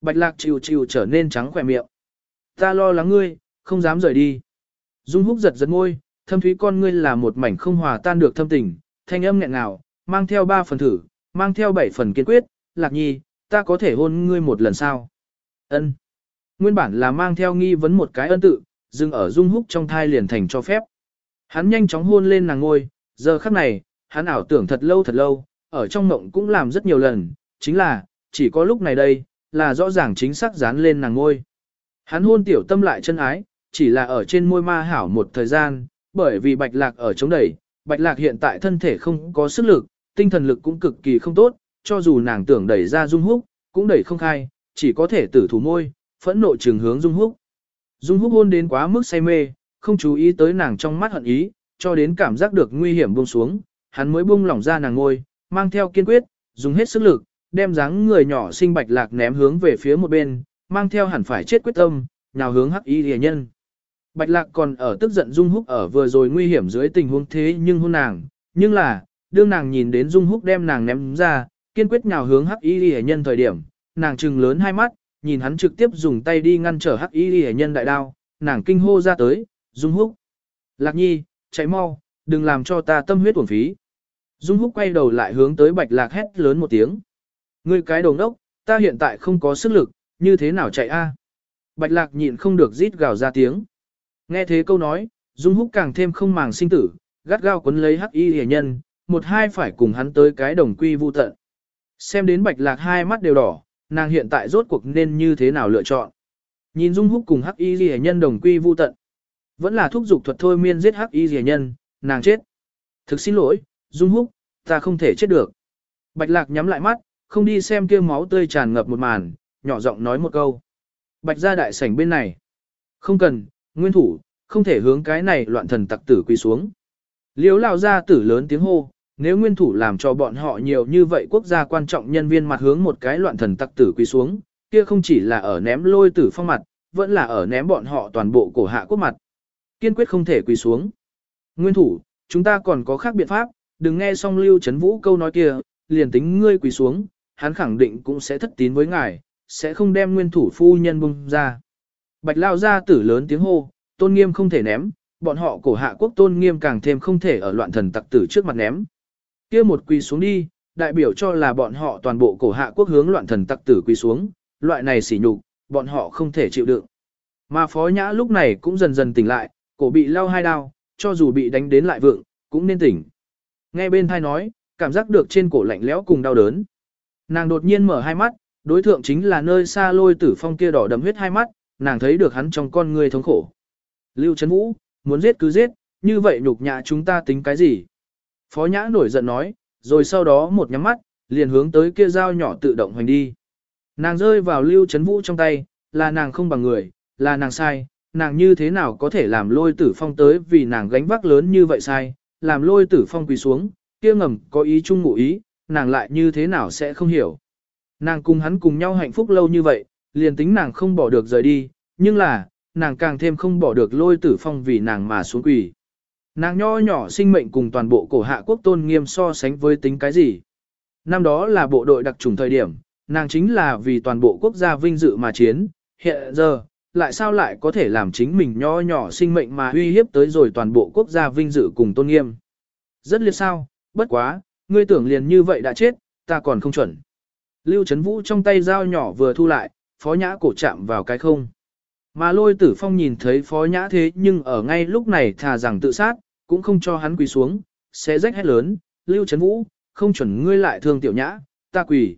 Bạch lạc chịu chịu trở nên trắng khỏe miệng. Ta lo lắng ngươi, không dám rời đi. Dung húc giật giật ngôi, thâm thúy con ngươi là một mảnh không hòa tan được thâm tình, thanh âm nghẹn nào mang theo ba phần thử, mang theo bảy phần kiên quyết, lạc nhi, ta có thể hôn ngươi một lần sao? Ân. Nguyên bản là mang theo nghi vấn một cái ân tự, dừng ở dung húc trong thai liền thành cho phép. Hắn nhanh chóng hôn lên nàng ngôi, giờ khắc này, hắn ảo tưởng thật lâu thật lâu, ở trong mộng cũng làm rất nhiều lần, chính là, chỉ có lúc này đây, là rõ ràng chính xác dán lên nàng ngôi. Hắn hôn tiểu tâm lại chân ái, chỉ là ở trên môi ma hảo một thời gian, bởi vì bạch lạc ở chống đẩy, bạch lạc hiện tại thân thể không có sức lực, tinh thần lực cũng cực kỳ không tốt, cho dù nàng tưởng đẩy ra dung húc, cũng đẩy không khai, chỉ có thể tử thủ môi, phẫn nộ trường hướng dung húc. Dung húc hôn đến quá mức say mê, không chú ý tới nàng trong mắt hận ý, cho đến cảm giác được nguy hiểm buông xuống, hắn mới buông lỏng ra nàng ngôi, mang theo kiên quyết, dùng hết sức lực, đem dáng người nhỏ xinh bạch lạc ném hướng về phía một bên, mang theo hẳn phải chết quyết tâm, nhào hướng hắc y rìa nhân. Bạch lạc còn ở tức giận Dung Húc ở vừa rồi nguy hiểm dưới tình huống thế nhưng hôn nàng, nhưng là, đương nàng nhìn đến Dung Húc đem nàng ném ra, kiên quyết nhào hướng hắc y rìa nhân thời điểm, nàng trừng lớn hai mắt, nhìn hắn trực tiếp dùng tay đi ngăn trở hắc y hệ nhân đại đao, nàng kinh hô ra tới, Dung Húc. Lạc nhi, chạy mau, đừng làm cho ta tâm huyết uổng phí. Dung Húc quay đầu lại hướng tới Bạch Lạc hét lớn một tiếng. Ngươi cái đồ ngốc, ta hiện tại không có sức lực, như thế nào chạy a? Bạch Lạc nhịn không được rít gào ra tiếng. Nghe thế câu nói, Dung Húc càng thêm không màng sinh tử, gắt gao quấn lấy Hắc Y Liễu Nhân, một hai phải cùng hắn tới cái đồng quy vu tận. Xem đến Bạch Lạc hai mắt đều đỏ, nàng hiện tại rốt cuộc nên như thế nào lựa chọn. Nhìn Dung Húc cùng Hắc Y Liễu Nhân đồng quy vu tận, vẫn là thúc dục thuật thôi miên giết Hắc Y Liễu Nhân, nàng chết. Thực xin lỗi, Dung Húc, ta không thể chết được. Bạch Lạc nhắm lại mắt, không đi xem kia máu tươi tràn ngập một màn, nhỏ giọng nói một câu. Bạch ra đại sảnh bên này. Không cần, nguyên thủ, không thể hướng cái này loạn thần tặc tử quỳ xuống. Liếu lao ra tử lớn tiếng hô, nếu nguyên thủ làm cho bọn họ nhiều như vậy quốc gia quan trọng nhân viên mặt hướng một cái loạn thần tặc tử quỳ xuống, kia không chỉ là ở ném lôi tử phong mặt, vẫn là ở ném bọn họ toàn bộ cổ hạ quốc mặt. Kiên quyết không thể quỳ xuống. Nguyên thủ, chúng ta còn có khác biện pháp, đừng nghe xong lưu chấn vũ câu nói kia, liền tính ngươi quỳ xuống, hắn khẳng định cũng sẽ thất tín với ngài, sẽ không đem nguyên thủ phu nhân bung ra. Bạch lao ra tử lớn tiếng hô, tôn nghiêm không thể ném, bọn họ cổ hạ quốc tôn nghiêm càng thêm không thể ở loạn thần tặc tử trước mặt ném kia một quỳ xuống đi, đại biểu cho là bọn họ toàn bộ cổ hạ quốc hướng loạn thần tặc tử quỳ xuống, loại này sỉ nhục, bọn họ không thể chịu đựng. Mà phó nhã lúc này cũng dần dần tỉnh lại, cổ bị lao hai đao, cho dù bị đánh đến lại vượng, cũng nên tỉnh. Nghe bên thai nói, cảm giác được trên cổ lạnh lẽo cùng đau đớn. Nàng đột nhiên mở hai mắt, đối thượng chính là nơi xa lôi tử phong kia đỏ đầm huyết hai mắt, nàng thấy được hắn trong con người thống khổ. Lưu Trấn Vũ, muốn giết cứ giết, như vậy nhục nhã chúng ta tính cái gì? Phó Nhã nổi giận nói, rồi sau đó một nhắm mắt, liền hướng tới kia dao nhỏ tự động hoành đi. Nàng rơi vào Lưu Trấn Vũ trong tay, là nàng không bằng người, là nàng sai, nàng như thế nào có thể làm lôi tử phong tới vì nàng gánh vác lớn như vậy sai, làm lôi tử phong quỳ xuống, kia ngầm có ý chung ngụ ý, nàng lại như thế nào sẽ không hiểu. Nàng cùng hắn cùng nhau hạnh phúc lâu như vậy, liền tính nàng không bỏ được rời đi, nhưng là, nàng càng thêm không bỏ được lôi tử phong vì nàng mà xuống quỳ. Nàng nho nhỏ sinh mệnh cùng toàn bộ cổ hạ quốc tôn nghiêm so sánh với tính cái gì. Năm đó là bộ đội đặc trùng thời điểm, nàng chính là vì toàn bộ quốc gia vinh dự mà chiến, hiện giờ, lại sao lại có thể làm chính mình nho nhỏ sinh mệnh mà uy hiếp tới rồi toàn bộ quốc gia vinh dự cùng tôn nghiêm. Rất liệt sao, bất quá, ngươi tưởng liền như vậy đã chết, ta còn không chuẩn. Lưu Trấn Vũ trong tay dao nhỏ vừa thu lại, phó nhã cổ chạm vào cái không. Mà lôi tử phong nhìn thấy phó nhã thế nhưng ở ngay lúc này thà rằng tự sát, cũng không cho hắn quỳ xuống, sẽ rách hết lớn, Lưu Trấn Vũ, không chuẩn ngươi lại thương tiểu nhã, ta quỳ.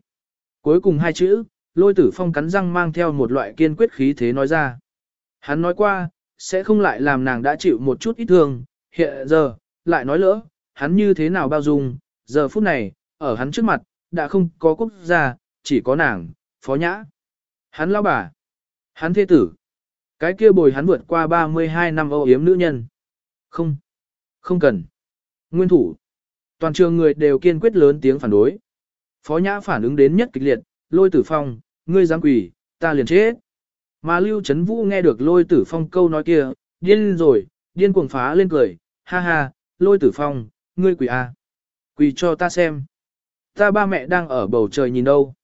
Cuối cùng hai chữ, lôi tử phong cắn răng mang theo một loại kiên quyết khí thế nói ra. Hắn nói qua, sẽ không lại làm nàng đã chịu một chút ít thương, hiện giờ, lại nói lỡ, hắn như thế nào bao dung, giờ phút này, ở hắn trước mặt, đã không có quốc gia, chỉ có nàng, phó nhã. Hắn lao bà, hắn thế tử, cái kia bồi hắn vượt qua 32 năm âu yếm nữ nhân. Không, không cần. Nguyên thủ, toàn trường người đều kiên quyết lớn tiếng phản đối. Phó nhã phản ứng đến nhất kịch liệt, lôi tử phong, ngươi dám quỷ, ta liền chết. Mà Lưu Trấn Vũ nghe được lôi tử phong câu nói kia, điên rồi, điên cuồng phá lên cười, ha ha, lôi tử phong, ngươi quỷ à. Quỷ cho ta xem. Ta ba mẹ đang ở bầu trời nhìn đâu.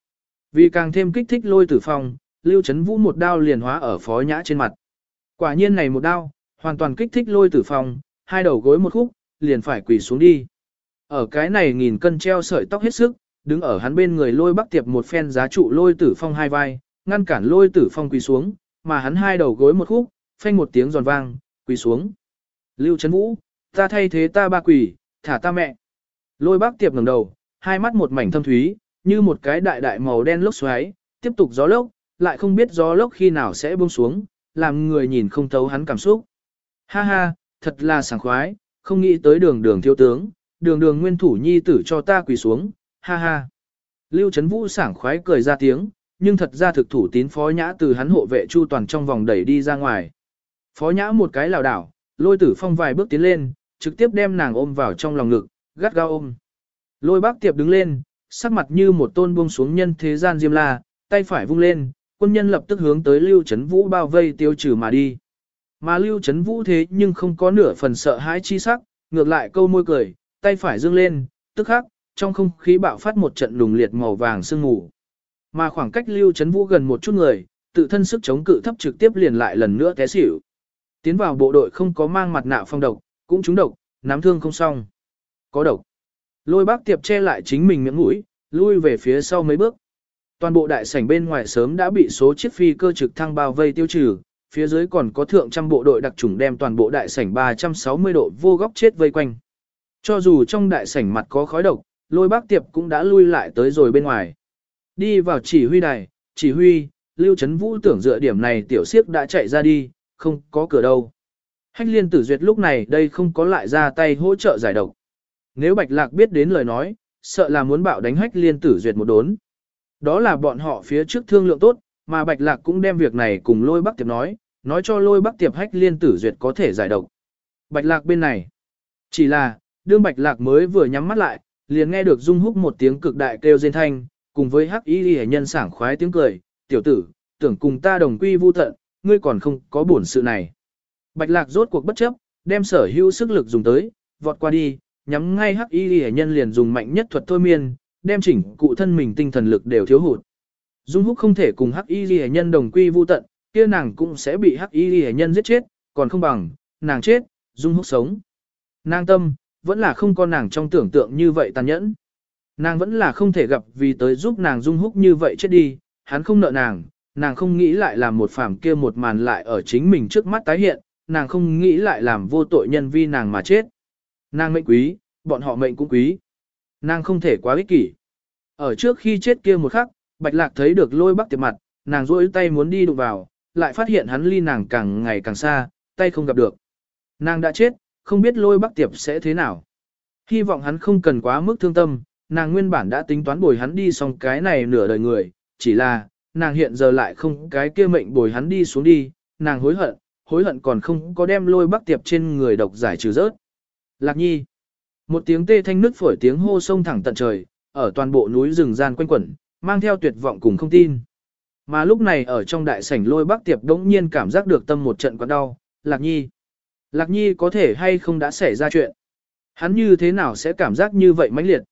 Vì càng thêm kích thích lôi tử phong, Lưu Trấn Vũ một đao liền hóa ở phó nhã trên mặt. Quả nhiên này một đao, hoàn toàn kích thích lôi tử phong, hai đầu gối một khúc, liền phải quỳ xuống đi. Ở cái này nghìn cân treo sợi tóc hết sức, đứng ở hắn bên người lôi bắc tiệp một phen giá trụ lôi tử phong hai vai, ngăn cản lôi tử phong quỳ xuống, mà hắn hai đầu gối một khúc, phanh một tiếng giòn vang, quỳ xuống. Lưu Trấn Vũ, ta thay thế ta ba quỳ, thả ta mẹ. Lôi bác tiệp ngẩng đầu, hai mắt một mảnh thâm thúy, như một cái đại đại màu đen lốc xoáy, tiếp tục gió lốc, lại không biết gió lốc khi nào sẽ buông xuống, làm người nhìn không thấu hắn cảm xúc. Ha ha, thật là sảng khoái, không nghĩ tới đường đường thiếu tướng, đường đường nguyên thủ nhi tử cho ta quỳ xuống, ha ha. Lưu Trấn Vũ sảng khoái cười ra tiếng, nhưng thật ra thực thủ tín phó nhã từ hắn hộ vệ chu toàn trong vòng đẩy đi ra ngoài. Phó nhã một cái lảo đảo, lôi tử phong vài bước tiến lên, trực tiếp đem nàng ôm vào trong lòng ngực, gắt gao ôm. Lôi bác tiệp đứng lên, sắc mặt như một tôn buông xuống nhân thế gian diêm la, tay phải vung lên, quân nhân lập tức hướng tới Lưu Trấn Vũ bao vây tiêu trừ mà đi. Mà Lưu Trấn Vũ thế nhưng không có nửa phần sợ hãi chi sắc, ngược lại câu môi cười, tay phải dương lên, tức khắc, trong không khí bạo phát một trận lùng liệt màu vàng sương mù. Mà khoảng cách Lưu Trấn Vũ gần một chút người, tự thân sức chống cự thấp trực tiếp liền lại lần nữa té xỉu. Tiến vào bộ đội không có mang mặt nạ phong độc, cũng trúng độc, nắm thương không xong. Có độc. Lôi bác tiệp che lại chính mình miệng mũi, lui về phía sau mấy bước. Toàn bộ đại sảnh bên ngoài sớm đã bị số chiếc phi cơ trực thăng bao vây tiêu trừ, phía dưới còn có thượng trăm bộ đội đặc trùng đem toàn bộ đại sảnh 360 độ vô góc chết vây quanh. Cho dù trong đại sảnh mặt có khói độc, lôi bác tiệp cũng đã lui lại tới rồi bên ngoài. Đi vào chỉ huy đài, chỉ huy, Lưu Trấn Vũ tưởng dựa điểm này tiểu siếc đã chạy ra đi, không có cửa đâu. Hách liên tử duyệt lúc này đây không có lại ra tay hỗ trợ giải độc. Nếu Bạch Lạc biết đến lời nói, sợ là muốn bạo đánh hách liên tử duyệt một đốn. Đó là bọn họ phía trước thương lượng tốt, mà Bạch Lạc cũng đem việc này cùng lôi bắc tiệp nói, nói cho lôi bắc tiệp hách liên tử duyệt có thể giải độc. Bạch Lạc bên này, chỉ là, đương Bạch Lạc mới vừa nhắm mắt lại, liền nghe được Dung Húc một tiếng cực đại kêu rên thanh, cùng với hắc y hệ nhân sảng khoái tiếng cười, tiểu tử, tưởng cùng ta đồng quy vu tận, ngươi còn không có bổn sự này. Bạch lạc rốt cuộc bất chấp, đem sở hữu sức lực dùng tới, vọt qua đi, nhắm ngay hắc y hệ nhân liền dùng mạnh nhất thuật thôi miên, đem chỉnh cụ thân mình tinh thần lực đều thiếu hụt. Dung húc không thể cùng hắc y hệ nhân đồng quy vu tận, kia nàng cũng sẽ bị hắc y hệ nhân giết chết, còn không bằng, nàng chết, dung húc sống. Nàng tâm, vẫn là không có nàng trong tưởng tượng như vậy tàn nhẫn. Nàng vẫn là không thể gặp vì tới giúp nàng dung húc như vậy chết đi, hắn không nợ nàng, nàng không nghĩ lại làm một phàm kia một màn lại ở chính mình trước mắt tái hiện, nàng không nghĩ lại làm vô tội nhân vi nàng mà chết. Nàng mệnh quý, bọn họ mệnh cũng quý. Nàng không thể quá ích kỷ. Ở trước khi chết kia một khắc, Bạch Lạc thấy được lôi bắc tiệp mặt, nàng rỗi tay muốn đi đụng vào, lại phát hiện hắn ly nàng càng ngày càng xa, tay không gặp được. Nàng đã chết, không biết lôi bắc tiệp sẽ thế nào. Hy vọng hắn không cần quá mức thương tâm, nàng nguyên bản đã tính toán bồi hắn đi xong cái này nửa đời người, chỉ là, nàng hiện giờ lại không cái kia mệnh bồi hắn đi xuống đi, nàng hối hận, hối hận còn không có đem lôi bắc tiệp trên người độc giải trừ rớt. Lạc nhi, một tiếng tê thanh nứt phổi tiếng hô sông thẳng tận trời, ở toàn bộ núi rừng gian quanh quẩn, mang theo tuyệt vọng cùng không tin. Mà lúc này ở trong đại sảnh lôi bắc tiệp đống nhiên cảm giác được tâm một trận quặn đau, Lạc nhi. Lạc nhi có thể hay không đã xảy ra chuyện. Hắn như thế nào sẽ cảm giác như vậy mãnh liệt?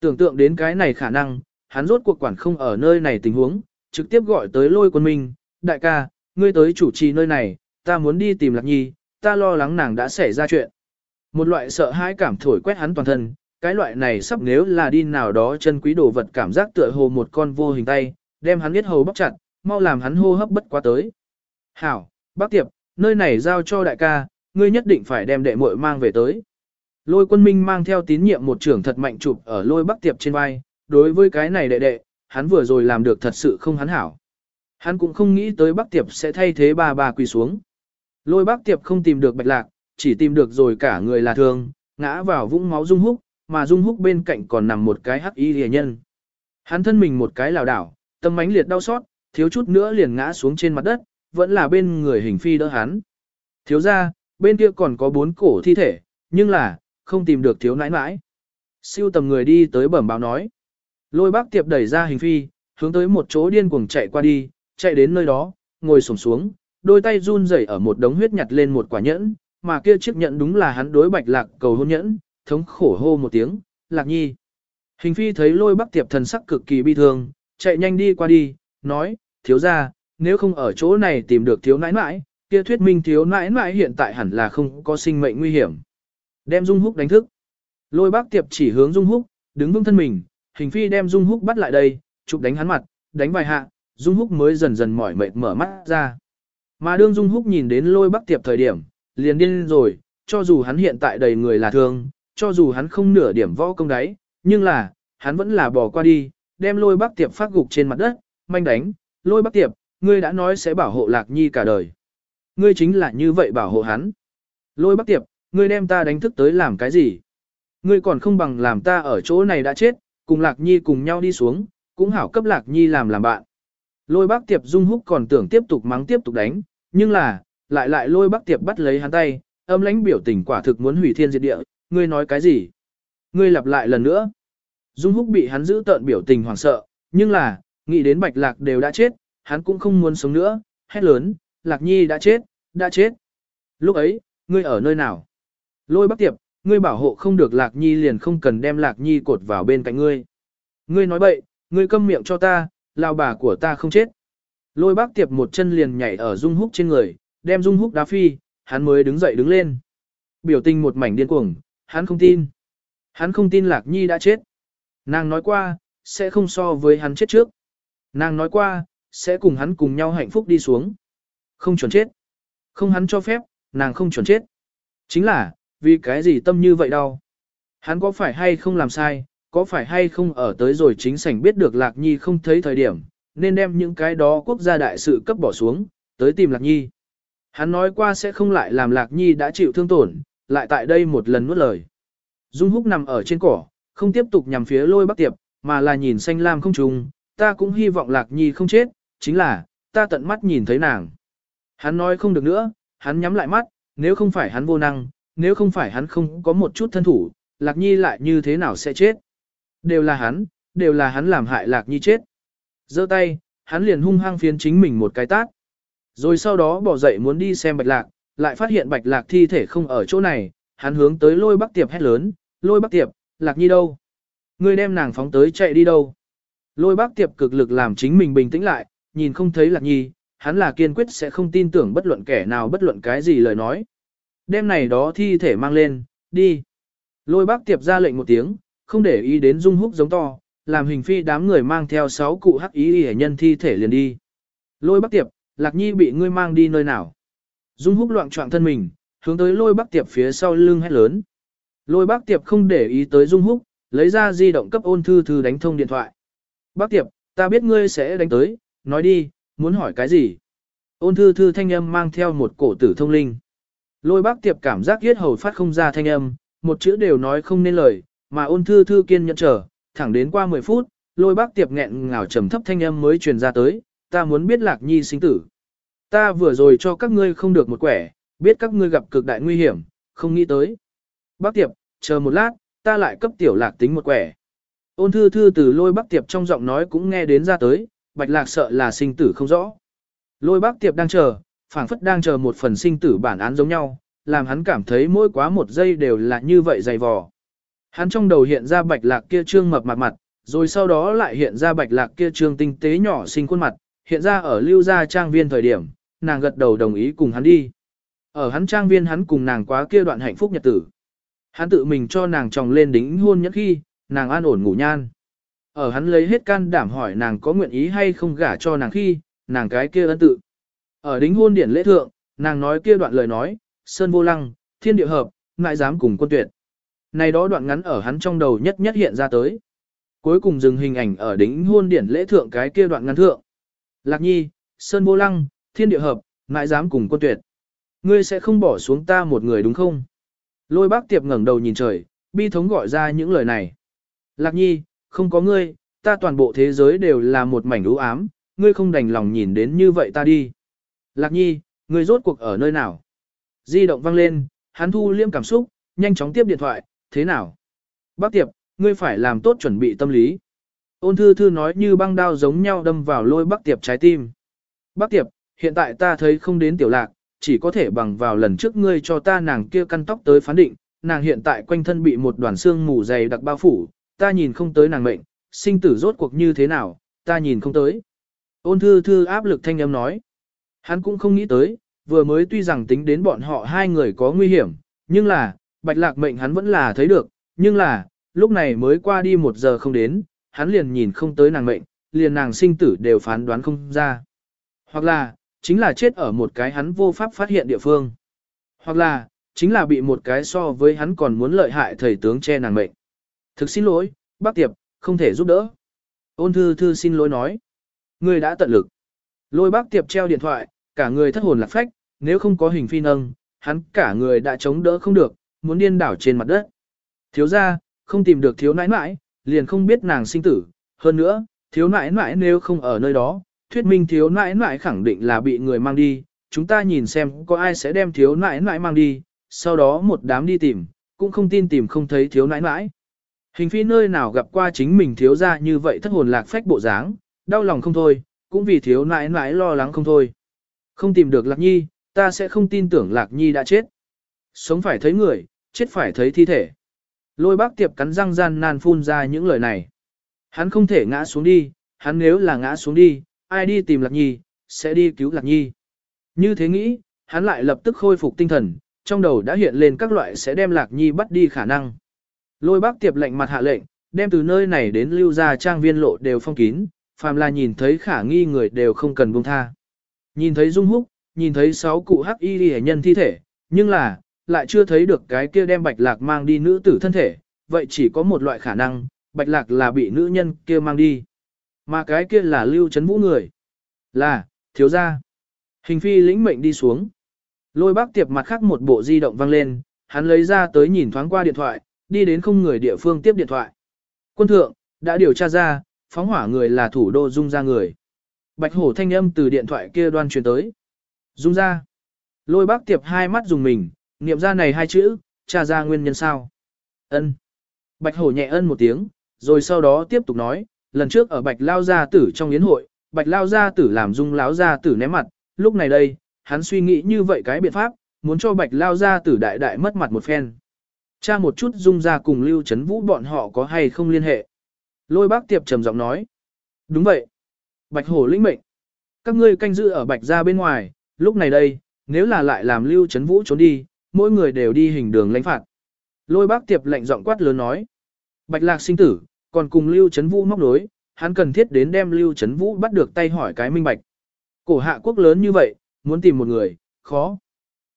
Tưởng tượng đến cái này khả năng, hắn rốt cuộc quản không ở nơi này tình huống, trực tiếp gọi tới lôi quân minh, đại ca, ngươi tới chủ trì nơi này, ta muốn đi tìm lạc nhi, ta lo lắng nàng đã xảy ra chuyện. Một loại sợ hãi cảm thổi quét hắn toàn thân, cái loại này sắp nếu là đi nào đó chân quý đồ vật cảm giác tựa hồ một con vô hình tay, đem hắn biết hầu bóc chặt, mau làm hắn hô hấp bất quá tới. Hảo, bác tiệp, nơi này giao cho đại ca, ngươi nhất định phải đem đệ muội mang về tới. Lôi quân minh mang theo tín nhiệm một trưởng thật mạnh chụp ở lôi bác tiệp trên vai, đối với cái này đệ đệ, hắn vừa rồi làm được thật sự không hắn hảo. Hắn cũng không nghĩ tới bác tiệp sẽ thay thế ba bà quỳ xuống. Lôi bác tiệp không tìm được bạch lạc, chỉ tìm được rồi cả người là thương, ngã vào vũng máu Dung Húc, mà Dung Húc bên cạnh còn nằm một cái hắc y rìa nhân. Hắn thân mình một cái lảo đảo, tâm mãnh liệt đau xót, thiếu chút nữa liền ngã xuống trên mặt đất, vẫn là bên người hình phi đỡ hắn. Thiếu ra, bên kia còn có bốn cổ thi thể, nhưng là, không tìm được thiếu nãi nãi. Siêu tầm người đi tới bẩm báo nói. Lôi bác tiệp đẩy ra hình phi, hướng tới một chỗ điên cuồng chạy qua đi, chạy đến nơi đó, ngồi sổng xuống, đôi tay run rẩy ở một đống huyết nhặt lên một quả nhẫn, mà kia chiếc nhẫn đúng là hắn đối bạch lạc cầu hôn nhẫn, thống khổ hô một tiếng, lạc nhi. Hình phi thấy lôi bác tiệp thần sắc cực kỳ bi thương, chạy nhanh đi qua đi, nói, thiếu ra, nếu không ở chỗ này tìm được thiếu nãi nãi, kia thuyết minh thiếu nãi nãi hiện tại hẳn là không có sinh mệnh nguy hiểm. Đem Dung Húc đánh thức. Lôi bác tiệp chỉ hướng Dung Húc, đứng vững thân mình, hình phi đem Dung Húc bắt lại đây, chụp đánh hắn mặt, đánh vài hạ, Dung Húc mới dần dần mỏi mệt mở mắt ra. Mà đương Dung Húc nhìn đến lôi bác tiệp thời điểm, liền điên rồi, cho dù hắn hiện tại đầy người là thương, cho dù hắn không nửa điểm võ công đấy, nhưng là, hắn vẫn là bỏ qua đi, đem lôi bác tiệp phát gục trên mặt đất, manh đánh, lôi bác tiệp, ngươi đã nói sẽ bảo hộ lạc nhi cả đời. Ngươi chính là như vậy bảo hộ hắn. Lôi bác tiệp, ngươi đem ta đánh thức tới làm cái gì? Ngươi còn không bằng làm ta ở chỗ này đã chết, cùng lạc nhi cùng nhau đi xuống, cũng hảo cấp lạc nhi làm làm bạn. Lôi bác tiệp dung húc còn tưởng tiếp tục mắng tiếp tục đánh, nhưng là, lại lại lôi bác tiệp bắt lấy hắn tay, âm lãnh biểu tình quả thực muốn hủy thiên diệt địa, ngươi nói cái gì? Ngươi lặp lại lần nữa. Dung húc bị hắn giữ tợn biểu tình hoảng sợ, nhưng là, nghĩ đến bạch lạc đều đã chết, hắn cũng không muốn sống nữa, hét lớn, lạc nhi đã chết, đã chết. Lúc ấy, ngươi ở nơi nào? Lôi bác tiệp, ngươi bảo hộ không được lạc nhi liền không cần đem lạc nhi cột vào bên cạnh ngươi. Ngươi nói bậy, ngươi câm miệng cho ta, lao bà của ta không chết. Lôi bác tiệp một chân liền nhảy ở dung húc trên người, đem dung húc đá phi, hắn mới đứng dậy đứng lên. Biểu tình một mảnh điên cuồng, hắn không tin. Hắn không tin lạc nhi đã chết. Nàng nói qua, sẽ không so với hắn chết trước. Nàng nói qua, sẽ cùng hắn cùng nhau hạnh phúc đi xuống. Không chuẩn chết. Không hắn cho phép, nàng không chuẩn chết. Chính là, vì cái gì tâm như vậy đâu? Hắn có phải hay không làm sai, có phải hay không ở tới rồi chính sảnh biết được Lạc Nhi không thấy thời điểm, nên đem những cái đó quốc gia đại sự cấp bỏ xuống, tới tìm Lạc Nhi. Hắn nói qua sẽ không lại làm Lạc Nhi đã chịu thương tổn, lại tại đây một lần nuốt lời. Dung Húc nằm ở trên cỏ, không tiếp tục nhằm phía lôi bắc tiệp, mà là nhìn xanh lam không trùng, ta cũng hy vọng Lạc Nhi không chết, chính là, ta tận mắt nhìn thấy nàng. Hắn nói không được nữa, hắn nhắm lại mắt, nếu không phải hắn vô năng, nếu không phải hắn không có một chút thân thủ, Lạc Nhi lại như thế nào sẽ chết. Đều là hắn, đều là hắn làm hại Lạc Nhi chết. giơ tay, hắn liền hung hăng phiến chính mình một cái tát. Rồi sau đó bỏ dậy muốn đi xem bạch lạc, lại phát hiện bạch lạc thi thể không ở chỗ này, hắn hướng tới lôi bắc tiệp hét lớn, lôi bắc tiệp, lạc nhi đâu? Ngươi đem nàng phóng tới chạy đi đâu? Lôi bác tiệp cực lực làm chính mình bình tĩnh lại, nhìn không thấy lạc nhi, hắn là kiên quyết sẽ không tin tưởng bất luận kẻ nào bất luận cái gì lời nói. Đêm này đó thi thể mang lên, đi. Lôi bác tiệp ra lệnh một tiếng, không để ý đến dung húc giống to, làm hình phi đám người mang theo sáu cụ hắc ý hệ nhân thi thể liền đi. Lôi bác tiệp, lạc nhi bị ngươi mang đi nơi nào. Dung húc loạn trọng thân mình, hướng tới lôi bác tiệp phía sau lưng hét lớn. Lôi bác tiệp không để ý tới dung húc, lấy ra di động cấp ôn thư thư đánh thông điện thoại. Bác tiệp, ta biết ngươi sẽ đánh tới, nói đi, muốn hỏi cái gì? Ôn thư thư thanh âm mang theo một cổ tử thông linh. Lôi bác tiệp cảm giác yết hầu phát không ra thanh âm, một chữ đều nói không nên lời, mà ôn thư thư kiên nhẫn chờ, thẳng đến qua 10 phút, lôi bác tiệp nghẹn ngào trầm thấp thanh âm mới truyền ra tới, ta muốn biết lạc nhi sinh tử. Ta vừa rồi cho các ngươi không được một quẻ, biết các ngươi gặp cực đại nguy hiểm, không nghĩ tới. Bác tiệp, chờ một lát, ta lại cấp tiểu lạc tính một quẻ. Ôn thư thư từ lôi bác tiệp trong giọng nói cũng nghe đến ra tới, bạch lạc sợ là sinh tử không rõ. Lôi bác tiệp đang chờ, phảng phất đang chờ một phần sinh tử bản án giống nhau, làm hắn cảm thấy mỗi quá một giây đều là như vậy dày vò. Hắn trong đầu hiện ra bạch lạc kia trương mập mặt mặt, rồi sau đó lại hiện ra bạch lạc kia trương tinh tế nhỏ xinh khuôn mặt, hiện ra ở lưu gia trang viên thời điểm, nàng gật đầu đồng ý cùng hắn đi. Ở hắn trang viên hắn cùng nàng quá kia đoạn hạnh phúc nhật tử. Hắn tự mình cho nàng chồng lên đính hôn nhất khi, nàng an ổn ngủ nhan. Ở hắn lấy hết can đảm hỏi nàng có nguyện ý hay không gả cho nàng khi, nàng cái kia ân tự. Ở đính hôn điển lễ thượng, nàng nói kia đoạn lời nói, sơn vô lăng, thiên địa hợp, ngại dám cùng quân tuyệt. Này đó đoạn ngắn ở hắn trong đầu nhất nhất hiện ra tới. Cuối cùng dừng hình ảnh ở đính hôn điển lễ thượng cái kia đoạn ngắn thượng. Lạc nhi, sơn vô lăng, thiên địa hợp, ngại dám cùng quân tuyệt. Ngươi sẽ không bỏ xuống ta một người đúng không? Lôi bác tiệp ngẩng đầu nhìn trời, bi thống gọi ra những lời này. Lạc nhi, không có ngươi, ta toàn bộ thế giới đều là một mảnh u ám, ngươi không đành lòng nhìn đến như vậy ta đi. Lạc nhi, ngươi rốt cuộc ở nơi nào? Di động vang lên, hắn thu liêm cảm xúc, nhanh chóng tiếp điện thoại, thế nào? Bác tiệp, ngươi phải làm tốt chuẩn bị tâm lý. Ôn thư thư nói như băng đao giống nhau đâm vào lôi bác tiệp trái tim. Bác tiệp, hiện tại ta thấy không đến tiểu lạc, chỉ có thể bằng vào lần trước ngươi cho ta nàng kia căn tóc tới phán định, nàng hiện tại quanh thân bị một đoàn xương mù dày đặc bao phủ, ta nhìn không tới nàng mệnh, sinh tử rốt cuộc như thế nào, ta nhìn không tới. Ôn thư thư áp lực thanh âm nói. Hắn cũng không nghĩ tới, vừa mới tuy rằng tính đến bọn họ hai người có nguy hiểm, nhưng là, bạch lạc mệnh hắn vẫn là thấy được, nhưng là, lúc này mới qua đi một giờ không đến, hắn liền nhìn không tới nàng mệnh, liền nàng sinh tử đều phán đoán không ra. Hoặc là, chính là chết ở một cái hắn vô pháp phát hiện địa phương. Hoặc là, chính là bị một cái so với hắn còn muốn lợi hại thầy tướng che nàng mệnh. Thực xin lỗi, bác tiệp, không thể giúp đỡ. Ôn thư thư xin lỗi nói. Người đã tận lực. Lôi bác tiệp treo điện thoại, cả người thất hồn lạc phách, nếu không có hình phi nâng, hắn cả người đã chống đỡ không được, muốn điên đảo trên mặt đất. Thiếu ra, không tìm được thiếu nãi nãi, liền không biết nàng sinh tử. Hơn nữa, thiếu nãi nãi nếu không ở nơi đó, thuyết minh thiếu nãi nãi khẳng định là bị người mang đi. Chúng ta nhìn xem có ai sẽ đem thiếu nãi nãi mang đi, sau đó một đám đi tìm, cũng không tin tìm không thấy thiếu nãi nãi. Hình phi nơi nào gặp qua chính mình thiếu ra như vậy thất hồn lạc phách bộ dáng, đau lòng không thôi, cũng vì thiếu nãi nãi lo lắng không thôi. Không tìm được Lạc Nhi, ta sẽ không tin tưởng Lạc Nhi đã chết. Sống phải thấy người, chết phải thấy thi thể. Lôi bác tiệp cắn răng gian nan phun ra những lời này. Hắn không thể ngã xuống đi, hắn nếu là ngã xuống đi, ai đi tìm Lạc Nhi, sẽ đi cứu Lạc Nhi. Như thế nghĩ, hắn lại lập tức khôi phục tinh thần, trong đầu đã hiện lên các loại sẽ đem Lạc Nhi bắt đi khả năng. Lôi bác tiệp lệnh mặt hạ lệnh, đem từ nơi này đến lưu ra trang viên lộ đều phong kín, phàm là nhìn thấy khả nghi người đều không cần buông tha. Nhìn thấy Dung Húc, nhìn thấy sáu cụ hắc y hệ nhân thi thể, nhưng là, lại chưa thấy được cái kia đem bạch lạc mang đi nữ tử thân thể, vậy chỉ có một loại khả năng, bạch lạc là bị nữ nhân kia mang đi. Mà cái kia là lưu chấn vũ người. Là, thiếu gia. Hình phi lĩnh mệnh đi xuống. Lôi bác tiệp mặt khác một bộ di động vang lên, hắn lấy ra tới nhìn thoáng qua điện thoại, đi đến không người địa phương tiếp điện thoại. Quân thượng, đã điều tra ra, phóng hỏa người là thủ đô dung ra người. Bạch hổ thanh âm từ điện thoại kia đoan truyền tới. Dung ra. Lôi bác tiệp hai mắt dùng mình, niệm ra này hai chữ, tra ra nguyên nhân sao. ân Bạch hổ nhẹ ân một tiếng, rồi sau đó tiếp tục nói, lần trước ở bạch lao gia tử trong yến hội, bạch lao gia tử làm dung láo gia tử ném mặt, lúc này đây, hắn suy nghĩ như vậy cái biện pháp, muốn cho bạch lao gia tử đại đại mất mặt một phen. Cha một chút dung ra cùng lưu chấn vũ bọn họ có hay không liên hệ. Lôi bác tiệp trầm giọng nói. Đúng vậy. Bạch hổ lĩnh mệnh. Các ngươi canh giữ ở bạch gia bên ngoài, lúc này đây, nếu là lại làm lưu chấn vũ trốn đi, mỗi người đều đi hình đường lãnh phạt. Lôi bác tiệp lệnh giọng quát lớn nói. Bạch lạc sinh tử, còn cùng lưu chấn vũ móc đối, hắn cần thiết đến đem lưu chấn vũ bắt được tay hỏi cái minh bạch. Cổ hạ quốc lớn như vậy, muốn tìm một người, khó.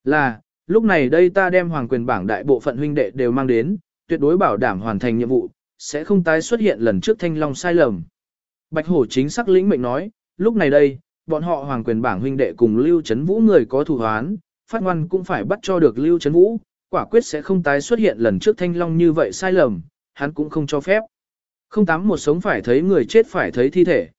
Là, lúc này đây ta đem hoàng quyền bảng đại bộ phận huynh đệ đều mang đến, tuyệt đối bảo đảm hoàn thành nhiệm vụ, sẽ không tái xuất hiện lần trước thanh long sai lầm. Bạch hổ chính xác lĩnh mệnh nói, lúc này đây, bọn họ hoàng quyền bảng huynh đệ cùng Lưu Trấn Vũ người có thủ hoán, phát ngoan cũng phải bắt cho được Lưu Trấn Vũ, quả quyết sẽ không tái xuất hiện lần trước thanh long như vậy sai lầm, hắn cũng không cho phép. Không tắm một sống phải thấy người chết phải thấy thi thể.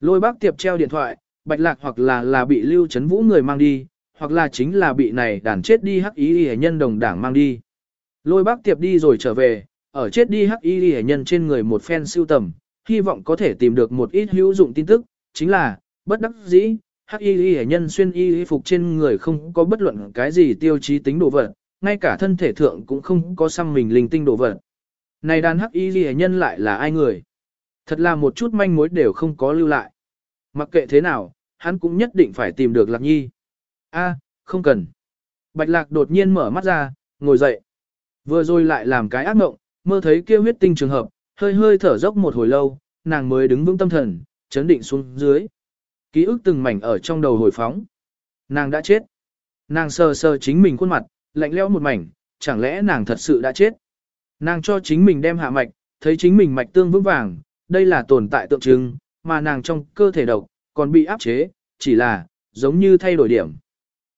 Lôi bác tiệp treo điện thoại, bạch lạc hoặc là là bị Lưu chấn Vũ người mang đi, hoặc là chính là bị này đàn chết đi hắc ý y nhân đồng đảng mang đi. Lôi bác tiệp đi rồi trở về, ở chết đi hắc y y nhân trên người một phen siêu tầm, hy vọng có thể tìm được một ít hữu dụng tin tức, chính là, bất đắc dĩ, hắc y y nhân xuyên y phục trên người không có bất luận cái gì tiêu chí tính đồ vật, ngay cả thân thể thượng cũng không có xăm mình linh tinh đồ vật. Này đàn hắc y y nhân lại là ai người? Thật là một chút manh mối đều không có lưu lại. Mặc kệ thế nào, hắn cũng nhất định phải tìm được Lạc Nhi. A, không cần. Bạch Lạc đột nhiên mở mắt ra, ngồi dậy. Vừa rồi lại làm cái ác mộng, mơ thấy kia huyết tinh trường hợp, hơi hơi thở dốc một hồi lâu, nàng mới đứng vững tâm thần, chấn định xuống dưới. Ký ức từng mảnh ở trong đầu hồi phóng. Nàng đã chết. Nàng sờ sờ chính mình khuôn mặt, lạnh lẽo một mảnh, chẳng lẽ nàng thật sự đã chết. Nàng cho chính mình đem hạ mạch, thấy chính mình mạch tương vững vàng, đây là tồn tại tượng trưng, mà nàng trong cơ thể độc, còn bị áp chế, chỉ là, giống như thay đổi điểm.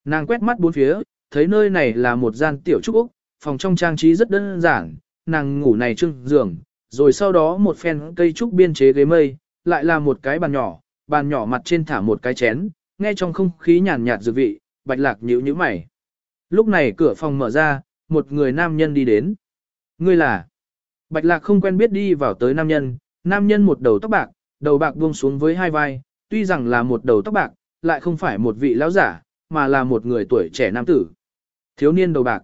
Nàng quét mắt bốn phía, thấy nơi này là một gian tiểu trúc Úc, phòng trong trang trí rất đơn giản, nàng ngủ này trưng giường, rồi sau đó một phen cây trúc biên chế ghế mây, lại là một cái bàn nhỏ, bàn nhỏ mặt trên thả một cái chén, nghe trong không khí nhàn nhạt dược vị, bạch lạc nhíu nhíu mày. Lúc này cửa phòng mở ra, một người nam nhân đi đến. Ngươi là? Bạch lạc không quen biết đi vào tới nam nhân, nam nhân một đầu tóc bạc, đầu bạc buông xuống với hai vai, tuy rằng là một đầu tóc bạc, lại không phải một vị lão giả, mà là một người tuổi trẻ nam tử. Thiếu niên đầu bạc.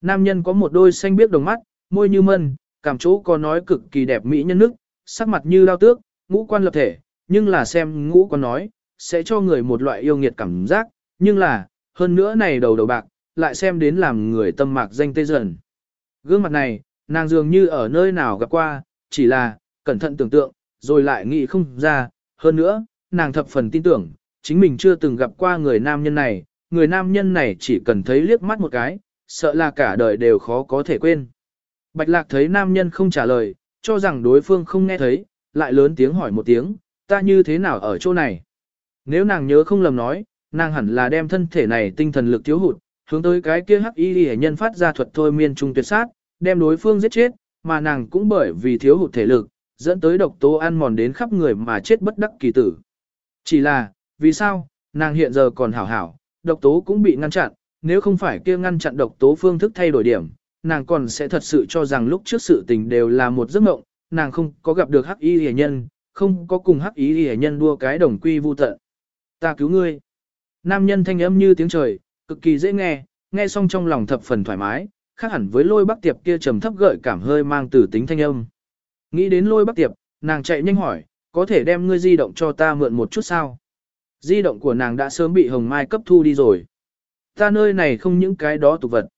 Nam nhân có một đôi xanh biếc đồng mắt, môi như mân, cảm chỗ có nói cực kỳ đẹp mỹ nhân nước, sắc mặt như lao tước, ngũ quan lập thể, nhưng là xem ngũ quan nói, sẽ cho người một loại yêu nghiệt cảm giác, nhưng là, hơn nữa này đầu đầu bạc, lại xem đến làm người tâm mạc danh tê dần. Gương mặt này, nàng dường như ở nơi nào gặp qua, chỉ là, cẩn thận tưởng tượng, rồi lại nghĩ không ra, hơn nữa, nàng thập phần tin tưởng, chính mình chưa từng gặp qua người nam nhân này, người nam nhân này chỉ cần thấy liếc mắt một cái, sợ là cả đời đều khó có thể quên. Bạch lạc thấy nam nhân không trả lời, cho rằng đối phương không nghe thấy, lại lớn tiếng hỏi một tiếng, ta như thế nào ở chỗ này? Nếu nàng nhớ không lầm nói, nàng hẳn là đem thân thể này tinh thần lực thiếu hụt, hướng tới cái kia hắc y hệ nhân phát ra thuật thôi miên trung tuyệt sát, đem đối phương giết chết, mà nàng cũng bởi vì thiếu hụt thể lực, dẫn tới độc tố ăn mòn đến khắp người mà chết bất đắc kỳ tử. Chỉ là, vì sao, nàng hiện giờ còn hảo hảo, độc tố cũng bị ngăn chặn, nếu không phải kia ngăn chặn độc tố phương thức thay đổi điểm, nàng còn sẽ thật sự cho rằng lúc trước sự tình đều là một giấc mộng, nàng không có gặp được hắc y hề nhân, không có cùng hắc y hề nhân đua cái đồng quy vu tận. Ta cứu ngươi. Nam nhân thanh âm như tiếng trời, cực kỳ dễ nghe, nghe xong trong lòng thập phần thoải mái, khác hẳn với lôi bắc tiệp kia trầm thấp gợi cảm hơi mang từ tính thanh âm. Nghĩ đến lôi bắc tiệp, nàng chạy nhanh hỏi, có thể đem ngươi di động cho ta mượn một chút sao? Di động của nàng đã sớm bị hồng mai cấp thu đi rồi. Ta nơi này không những cái đó tục vật.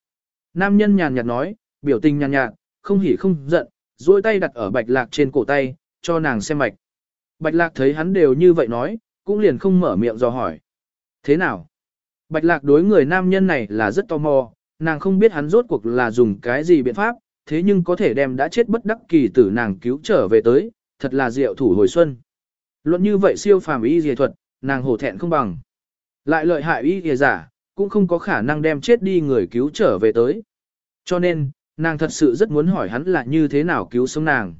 Nam nhân nhàn nhạt nói, biểu tình nhàn nhạt, không hỉ không giận, duỗi tay đặt ở bạch lạc trên cổ tay, cho nàng xem mạch. Bạch lạc thấy hắn đều như vậy nói, cũng liền không mở miệng dò hỏi. Thế nào? Bạch lạc đối người nam nhân này là rất tò mò, nàng không biết hắn rốt cuộc là dùng cái gì biện pháp, thế nhưng có thể đem đã chết bất đắc kỳ tử nàng cứu trở về tới, thật là diệu thủ hồi xuân. Luận như vậy siêu phàm y dề thuật, nàng hổ thẹn không bằng. Lại lợi hại y dề giả, cũng không có khả năng đem chết đi người cứu trở về tới. Cho nên, nàng thật sự rất muốn hỏi hắn là như thế nào cứu sống nàng.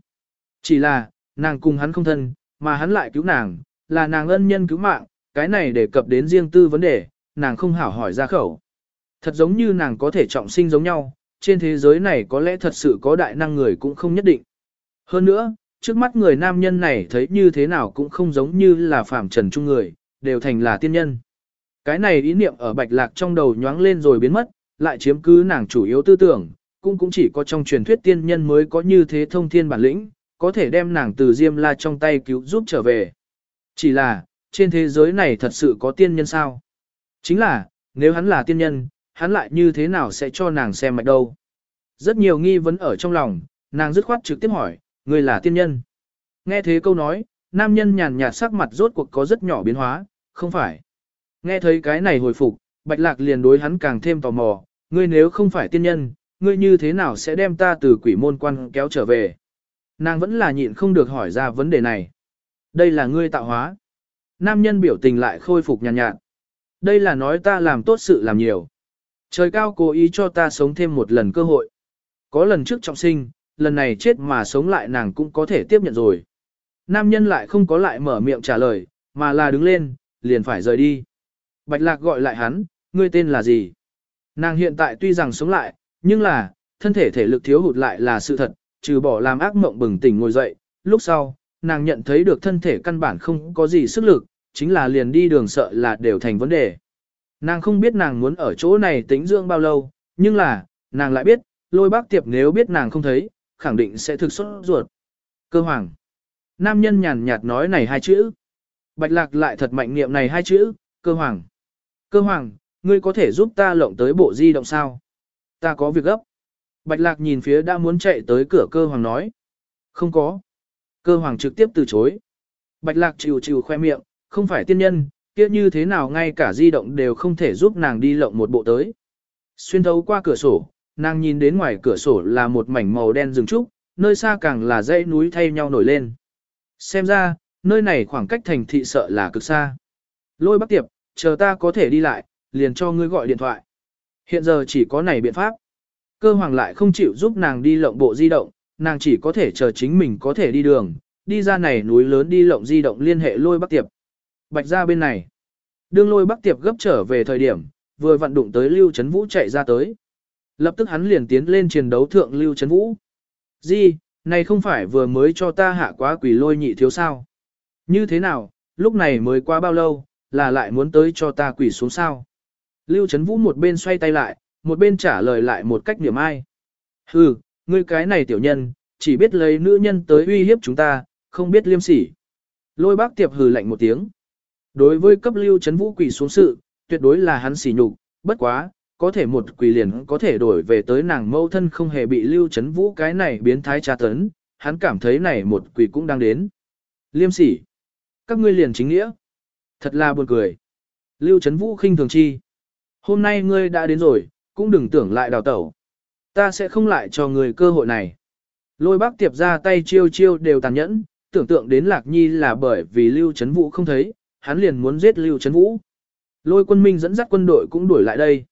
Chỉ là, nàng cùng hắn không thân, mà hắn lại cứu nàng, là nàng ân nhân cứu mạng, cái này đề cập đến riêng tư vấn đề, nàng không hảo hỏi ra khẩu. Thật giống như nàng có thể trọng sinh giống nhau, trên thế giới này có lẽ thật sự có đại năng người cũng không nhất định. Hơn nữa, trước mắt người nam nhân này thấy như thế nào cũng không giống như là phạm trần trung người, đều thành là tiên nhân. Cái này ý niệm ở bạch lạc trong đầu nhoáng lên rồi biến mất, lại chiếm cứ nàng chủ yếu tư tưởng, cũng cũng chỉ có trong truyền thuyết tiên nhân mới có như thế thông thiên bản lĩnh, có thể đem nàng từ Diêm La trong tay cứu giúp trở về. Chỉ là, trên thế giới này thật sự có tiên nhân sao? Chính là, nếu hắn là tiên nhân, hắn lại như thế nào sẽ cho nàng xem mạch đâu? Rất nhiều nghi vấn ở trong lòng, nàng dứt khoát trực tiếp hỏi, người là tiên nhân. Nghe thế câu nói, nam nhân nhàn nhạt sắc mặt rốt cuộc có rất nhỏ biến hóa, không phải. Nghe thấy cái này hồi phục, bạch lạc liền đối hắn càng thêm tò mò, ngươi nếu không phải tiên nhân, ngươi như thế nào sẽ đem ta từ quỷ môn quan kéo trở về? Nàng vẫn là nhịn không được hỏi ra vấn đề này. Đây là ngươi tạo hóa. Nam nhân biểu tình lại khôi phục nhàn nhạt, nhạt. Đây là nói ta làm tốt sự làm nhiều. Trời cao cố ý cho ta sống thêm một lần cơ hội. Có lần trước trọng sinh, lần này chết mà sống lại nàng cũng có thể tiếp nhận rồi. Nam nhân lại không có lại mở miệng trả lời, mà là đứng lên, liền phải rời đi. Bạch lạc gọi lại hắn, ngươi tên là gì? Nàng hiện tại tuy rằng sống lại, nhưng là, thân thể thể lực thiếu hụt lại là sự thật, trừ bỏ làm ác mộng bừng tỉnh ngồi dậy. Lúc sau, nàng nhận thấy được thân thể căn bản không có gì sức lực, chính là liền đi đường sợ là đều thành vấn đề. Nàng không biết nàng muốn ở chỗ này tính dưỡng bao lâu, nhưng là, nàng lại biết, lôi bác tiệp nếu biết nàng không thấy, khẳng định sẽ thực xuất ruột. Cơ hoàng. Nam nhân nhàn nhạt nói này hai chữ. Bạch lạc lại thật mạnh niệm này hai chữ, cơ hoàng. Cơ hoàng, ngươi có thể giúp ta lộng tới bộ di động sao? Ta có việc gấp. Bạch lạc nhìn phía đã muốn chạy tới cửa cơ hoàng nói. Không có. Cơ hoàng trực tiếp từ chối. Bạch lạc chịu chịu khoe miệng, không phải tiên nhân, kia như thế nào ngay cả di động đều không thể giúp nàng đi lộng một bộ tới. Xuyên thấu qua cửa sổ, nàng nhìn đến ngoài cửa sổ là một mảnh màu đen rừng trúc, nơi xa càng là dãy núi thay nhau nổi lên. Xem ra, nơi này khoảng cách thành thị sợ là cực xa. Lôi bắc tiệp, chờ ta có thể đi lại, liền cho ngươi gọi điện thoại. Hiện giờ chỉ có này biện pháp. Cơ hoàng lại không chịu giúp nàng đi lộng bộ di động, nàng chỉ có thể chờ chính mình có thể đi đường, đi ra này núi lớn đi lộng di động liên hệ lôi bắc tiệp. Bạch ra bên này. Đương lôi bắc tiệp gấp trở về thời điểm, vừa vận đụng tới Lưu Trấn Vũ chạy ra tới. Lập tức hắn liền tiến lên chiến đấu thượng Lưu Trấn Vũ. Di, này không phải vừa mới cho ta hạ quá quỷ lôi nhị thiếu sao? Như thế nào, lúc này mới qua bao lâu, là lại muốn tới cho ta quỷ xuống sao? Lưu Trấn Vũ một bên xoay tay lại, một bên trả lời lại một cách niệm ai. Hừ, ngươi cái này tiểu nhân, chỉ biết lấy nữ nhân tới uy hiếp chúng ta, không biết liêm sỉ. Lôi bác tiệp hừ lạnh một tiếng. Đối với cấp lưu chấn vũ quỷ xuống sự, tuyệt đối là hắn sỉ nhục, bất quá, có thể một quỷ liền có thể đổi về tới nàng mâu thân không hề bị lưu chấn vũ cái này biến thái tra tấn, hắn cảm thấy này một quỷ cũng đang đến. Liêm sỉ. Các ngươi liền chính nghĩa. Thật là buồn cười. Lưu chấn vũ khinh thường chi. Hôm nay ngươi đã đến rồi, cũng đừng tưởng lại đào tẩu. Ta sẽ không lại cho người cơ hội này. Lôi bác tiệp ra tay chiêu chiêu đều tàn nhẫn, tưởng tượng đến Lạc Nhi là bởi vì Lưu Trấn Vũ không thấy, hắn liền muốn giết Lưu Trấn Vũ. Lôi quân minh dẫn dắt quân đội cũng đuổi lại đây.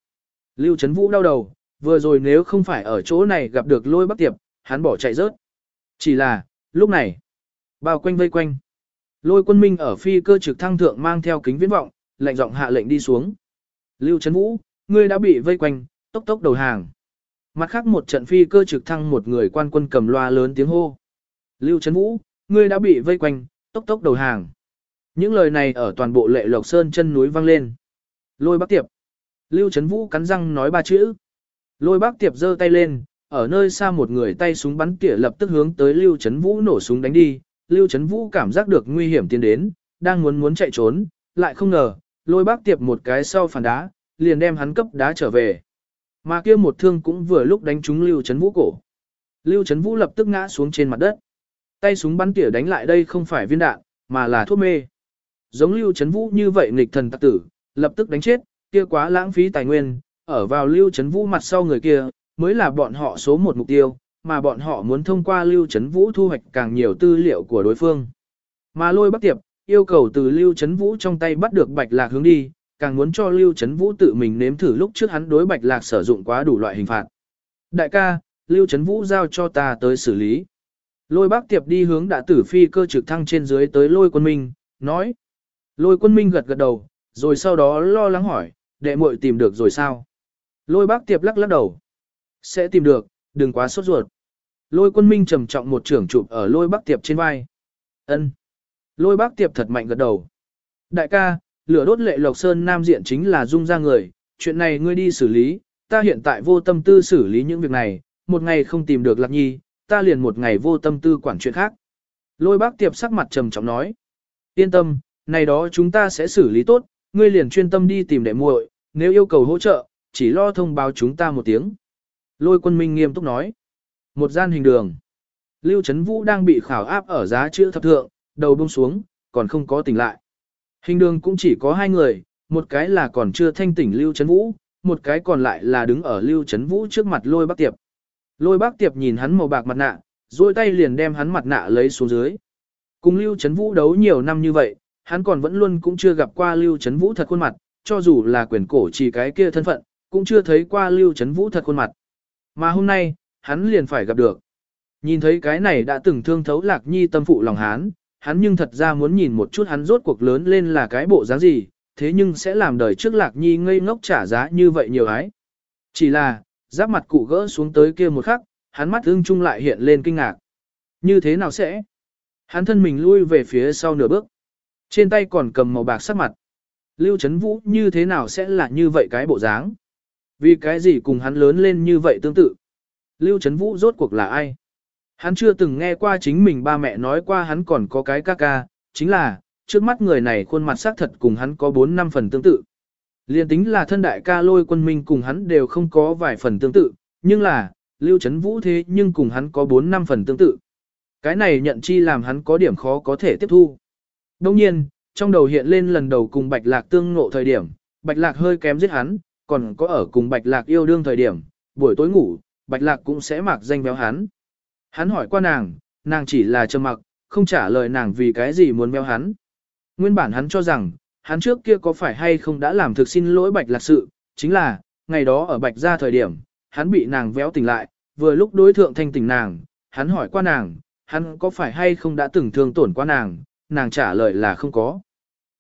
Lưu Trấn Vũ đau đầu, vừa rồi nếu không phải ở chỗ này gặp được lôi bắc tiệp, hắn bỏ chạy rớt. Chỉ là, lúc này, bao quanh vây quanh. Lôi quân minh ở phi cơ trực thăng thượng mang theo kính viễn vọng, lệnh giọng hạ lệnh đi xuống. Lưu Trấn Vũ, ngươi đã bị vây quanh, tốc tốc đầu hàng. Mặt khác một trận phi cơ trực thăng một người quan quân cầm loa lớn tiếng hô. Lưu Trấn Vũ, ngươi đã bị vây quanh, tốc tốc đầu hàng. Những lời này ở toàn bộ lệ lộc sơn chân núi vang lên. Lôi bác tiệp. Lưu Trấn Vũ cắn răng nói ba chữ. Lôi bác tiệp giơ tay lên, ở nơi xa một người tay súng bắn tỉa lập tức hướng tới Lưu Trấn Vũ nổ súng đánh đi. Lưu Trấn Vũ cảm giác được nguy hiểm tiến đến, đang muốn muốn chạy trốn, lại không ngờ, lôi bác tiệp một cái sau phản đá, liền đem hắn cấp đá trở về. Mà kia một thương cũng vừa lúc đánh trúng Lưu Trấn Vũ cổ. Lưu Trấn Vũ lập tức ngã xuống trên mặt đất. Tay súng bắn tỉa đánh lại đây không phải viên đạn, mà là thuốc mê. Giống Lưu Trấn Vũ như vậy nghịch thần tặc tử, lập tức đánh chết, kia quá lãng phí tài nguyên, ở vào Lưu Trấn Vũ mặt sau người kia, mới là bọn họ số một mục tiêu, mà bọn họ muốn thông qua Lưu Trấn Vũ thu hoạch càng nhiều tư liệu của đối phương. Mà lôi bắc tiệp, yêu cầu từ Lưu Trấn Vũ trong tay bắt được bạch lạc hướng đi, càng muốn cho Lưu Trấn Vũ tự mình nếm thử lúc trước hắn đối bạch lạc sử dụng quá đủ loại hình phạt. Đại ca, Lưu Trấn Vũ giao cho ta tới xử lý. Lôi bác tiệp đi hướng đã tử phi cơ trực thăng trên dưới tới lôi quân minh, nói. Lôi quân minh gật gật đầu, rồi sau đó lo lắng hỏi, đệ muội tìm được rồi sao? Lôi bác tiệp lắc lắc đầu. Sẽ tìm được, đừng quá sốt ruột. Lôi quân minh trầm trọng một trưởng chụp ở lôi bác tiệp trên vai. ân Lôi bác tiệp thật mạnh gật đầu. Đại ca, lửa đốt lệ lộc sơn nam diện chính là dung ra người, chuyện này ngươi đi xử lý, ta hiện tại vô tâm tư xử lý những việc này, một ngày không tìm được lạc nhi, ta liền một ngày vô tâm tư quản chuyện khác. Lôi bác tiệp sắc mặt trầm trọng nói. Yên tâm, này đó chúng ta sẽ xử lý tốt, ngươi liền chuyên tâm đi tìm đệ muội, nếu yêu cầu hỗ trợ, chỉ lo thông báo chúng ta một tiếng. Lôi quân minh nghiêm túc nói. Một gian hình đường. Lưu Trấn Vũ đang bị khảo áp ở giá chữ thập thượng, đầu buông xuống, còn không có tỉnh lại. Hình đường cũng chỉ có hai người, một cái là còn chưa thanh tỉnh Lưu Trấn Vũ, một cái còn lại là đứng ở Lưu Trấn Vũ trước mặt lôi bác tiệp. Lôi bác tiệp nhìn hắn màu bạc mặt nạ, rồi tay liền đem hắn mặt nạ lấy xuống dưới. Cùng Lưu Trấn Vũ đấu nhiều năm như vậy, hắn còn vẫn luôn cũng chưa gặp qua Lưu Trấn Vũ thật khuôn mặt, cho dù là quyền cổ chỉ cái kia thân phận, cũng chưa thấy qua Lưu Trấn Vũ thật khuôn mặt. Mà hôm nay, hắn liền phải gặp được. Nhìn thấy cái này đã từng thương thấu lạc nhi tâm phụ lòng hắn, hắn nhưng thật ra muốn nhìn một chút hắn rốt cuộc lớn lên là cái bộ dáng gì, thế nhưng sẽ làm đời trước lạc nhi ngây ngốc trả giá như vậy nhiều ái. Chỉ là, giáp mặt cụ gỡ xuống tới kia một khắc, hắn mắt ưng chung lại hiện lên kinh ngạc. Như thế nào sẽ? Hắn thân mình lui về phía sau nửa bước. Trên tay còn cầm màu bạc sắc mặt. Lưu Trấn Vũ như thế nào sẽ là như vậy cái bộ dáng? Vì cái gì cùng hắn lớn lên như vậy tương tự? Lưu Trấn Vũ rốt cuộc là ai? Hắn chưa từng nghe qua chính mình ba mẹ nói qua hắn còn có cái ca ca, chính là, trước mắt người này khuôn mặt xác thật cùng hắn có 4 năm phần tương tự. Liên tính là thân đại ca lôi quân minh cùng hắn đều không có vài phần tương tự, nhưng là, Lưu Trấn Vũ thế nhưng cùng hắn có 4 năm phần tương tự. Cái này nhận chi làm hắn có điểm khó có thể tiếp thu. Đông nhiên, trong đầu hiện lên lần đầu cùng Bạch Lạc tương ngộ thời điểm, Bạch Lạc hơi kém giết hắn, còn có ở cùng Bạch Lạc yêu đương thời điểm, buổi tối ngủ, Bạch Lạc cũng sẽ mặc danh béo hắn. Hắn hỏi qua nàng, nàng chỉ là trầm mặc, không trả lời nàng vì cái gì muốn béo hắn. Nguyên bản hắn cho rằng, hắn trước kia có phải hay không đã làm thực xin lỗi bạch lạc sự, chính là, ngày đó ở bạch ra thời điểm, hắn bị nàng véo tỉnh lại, vừa lúc đối thượng thanh tỉnh nàng, hắn hỏi qua nàng, hắn có phải hay không đã từng thương tổn qua nàng, nàng trả lời là không có.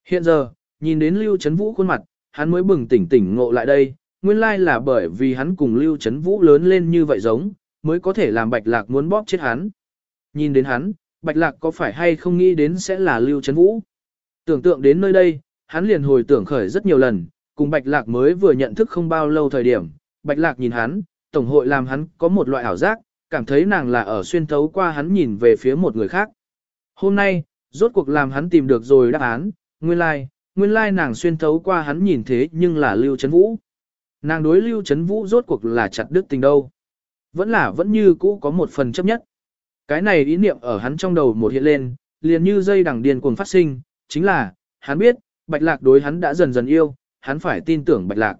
Hiện giờ, nhìn đến Lưu Trấn Vũ khuôn mặt, hắn mới bừng tỉnh tỉnh ngộ lại đây, nguyên lai là bởi vì hắn cùng Lưu Trấn Vũ lớn lên như vậy giống, mới có thể làm Bạch Lạc muốn bóp chết hắn. Nhìn đến hắn, Bạch Lạc có phải hay không nghĩ đến sẽ là Lưu Trấn Vũ. Tưởng tượng đến nơi đây, hắn liền hồi tưởng khởi rất nhiều lần, cùng Bạch Lạc mới vừa nhận thức không bao lâu thời điểm, Bạch Lạc nhìn hắn, Tổng hội làm hắn có một loại ảo giác, cảm thấy nàng là ở xuyên thấu qua hắn nhìn về phía một người khác. Hôm nay, rốt cuộc làm hắn tìm được rồi đáp án, nguyên lai, like, nguyên lai like nàng xuyên thấu qua hắn nhìn thế nhưng là Lưu Trấn Vũ. Nàng đối Lưu Trấn Vũ rốt cuộc là chặt đứt tình đâu. Vẫn là vẫn như cũ có một phần chấp nhất. Cái này ý niệm ở hắn trong đầu một hiện lên, liền như dây đằng điên cuồng phát sinh, chính là, hắn biết, Bạch Lạc đối hắn đã dần dần yêu, hắn phải tin tưởng Bạch Lạc.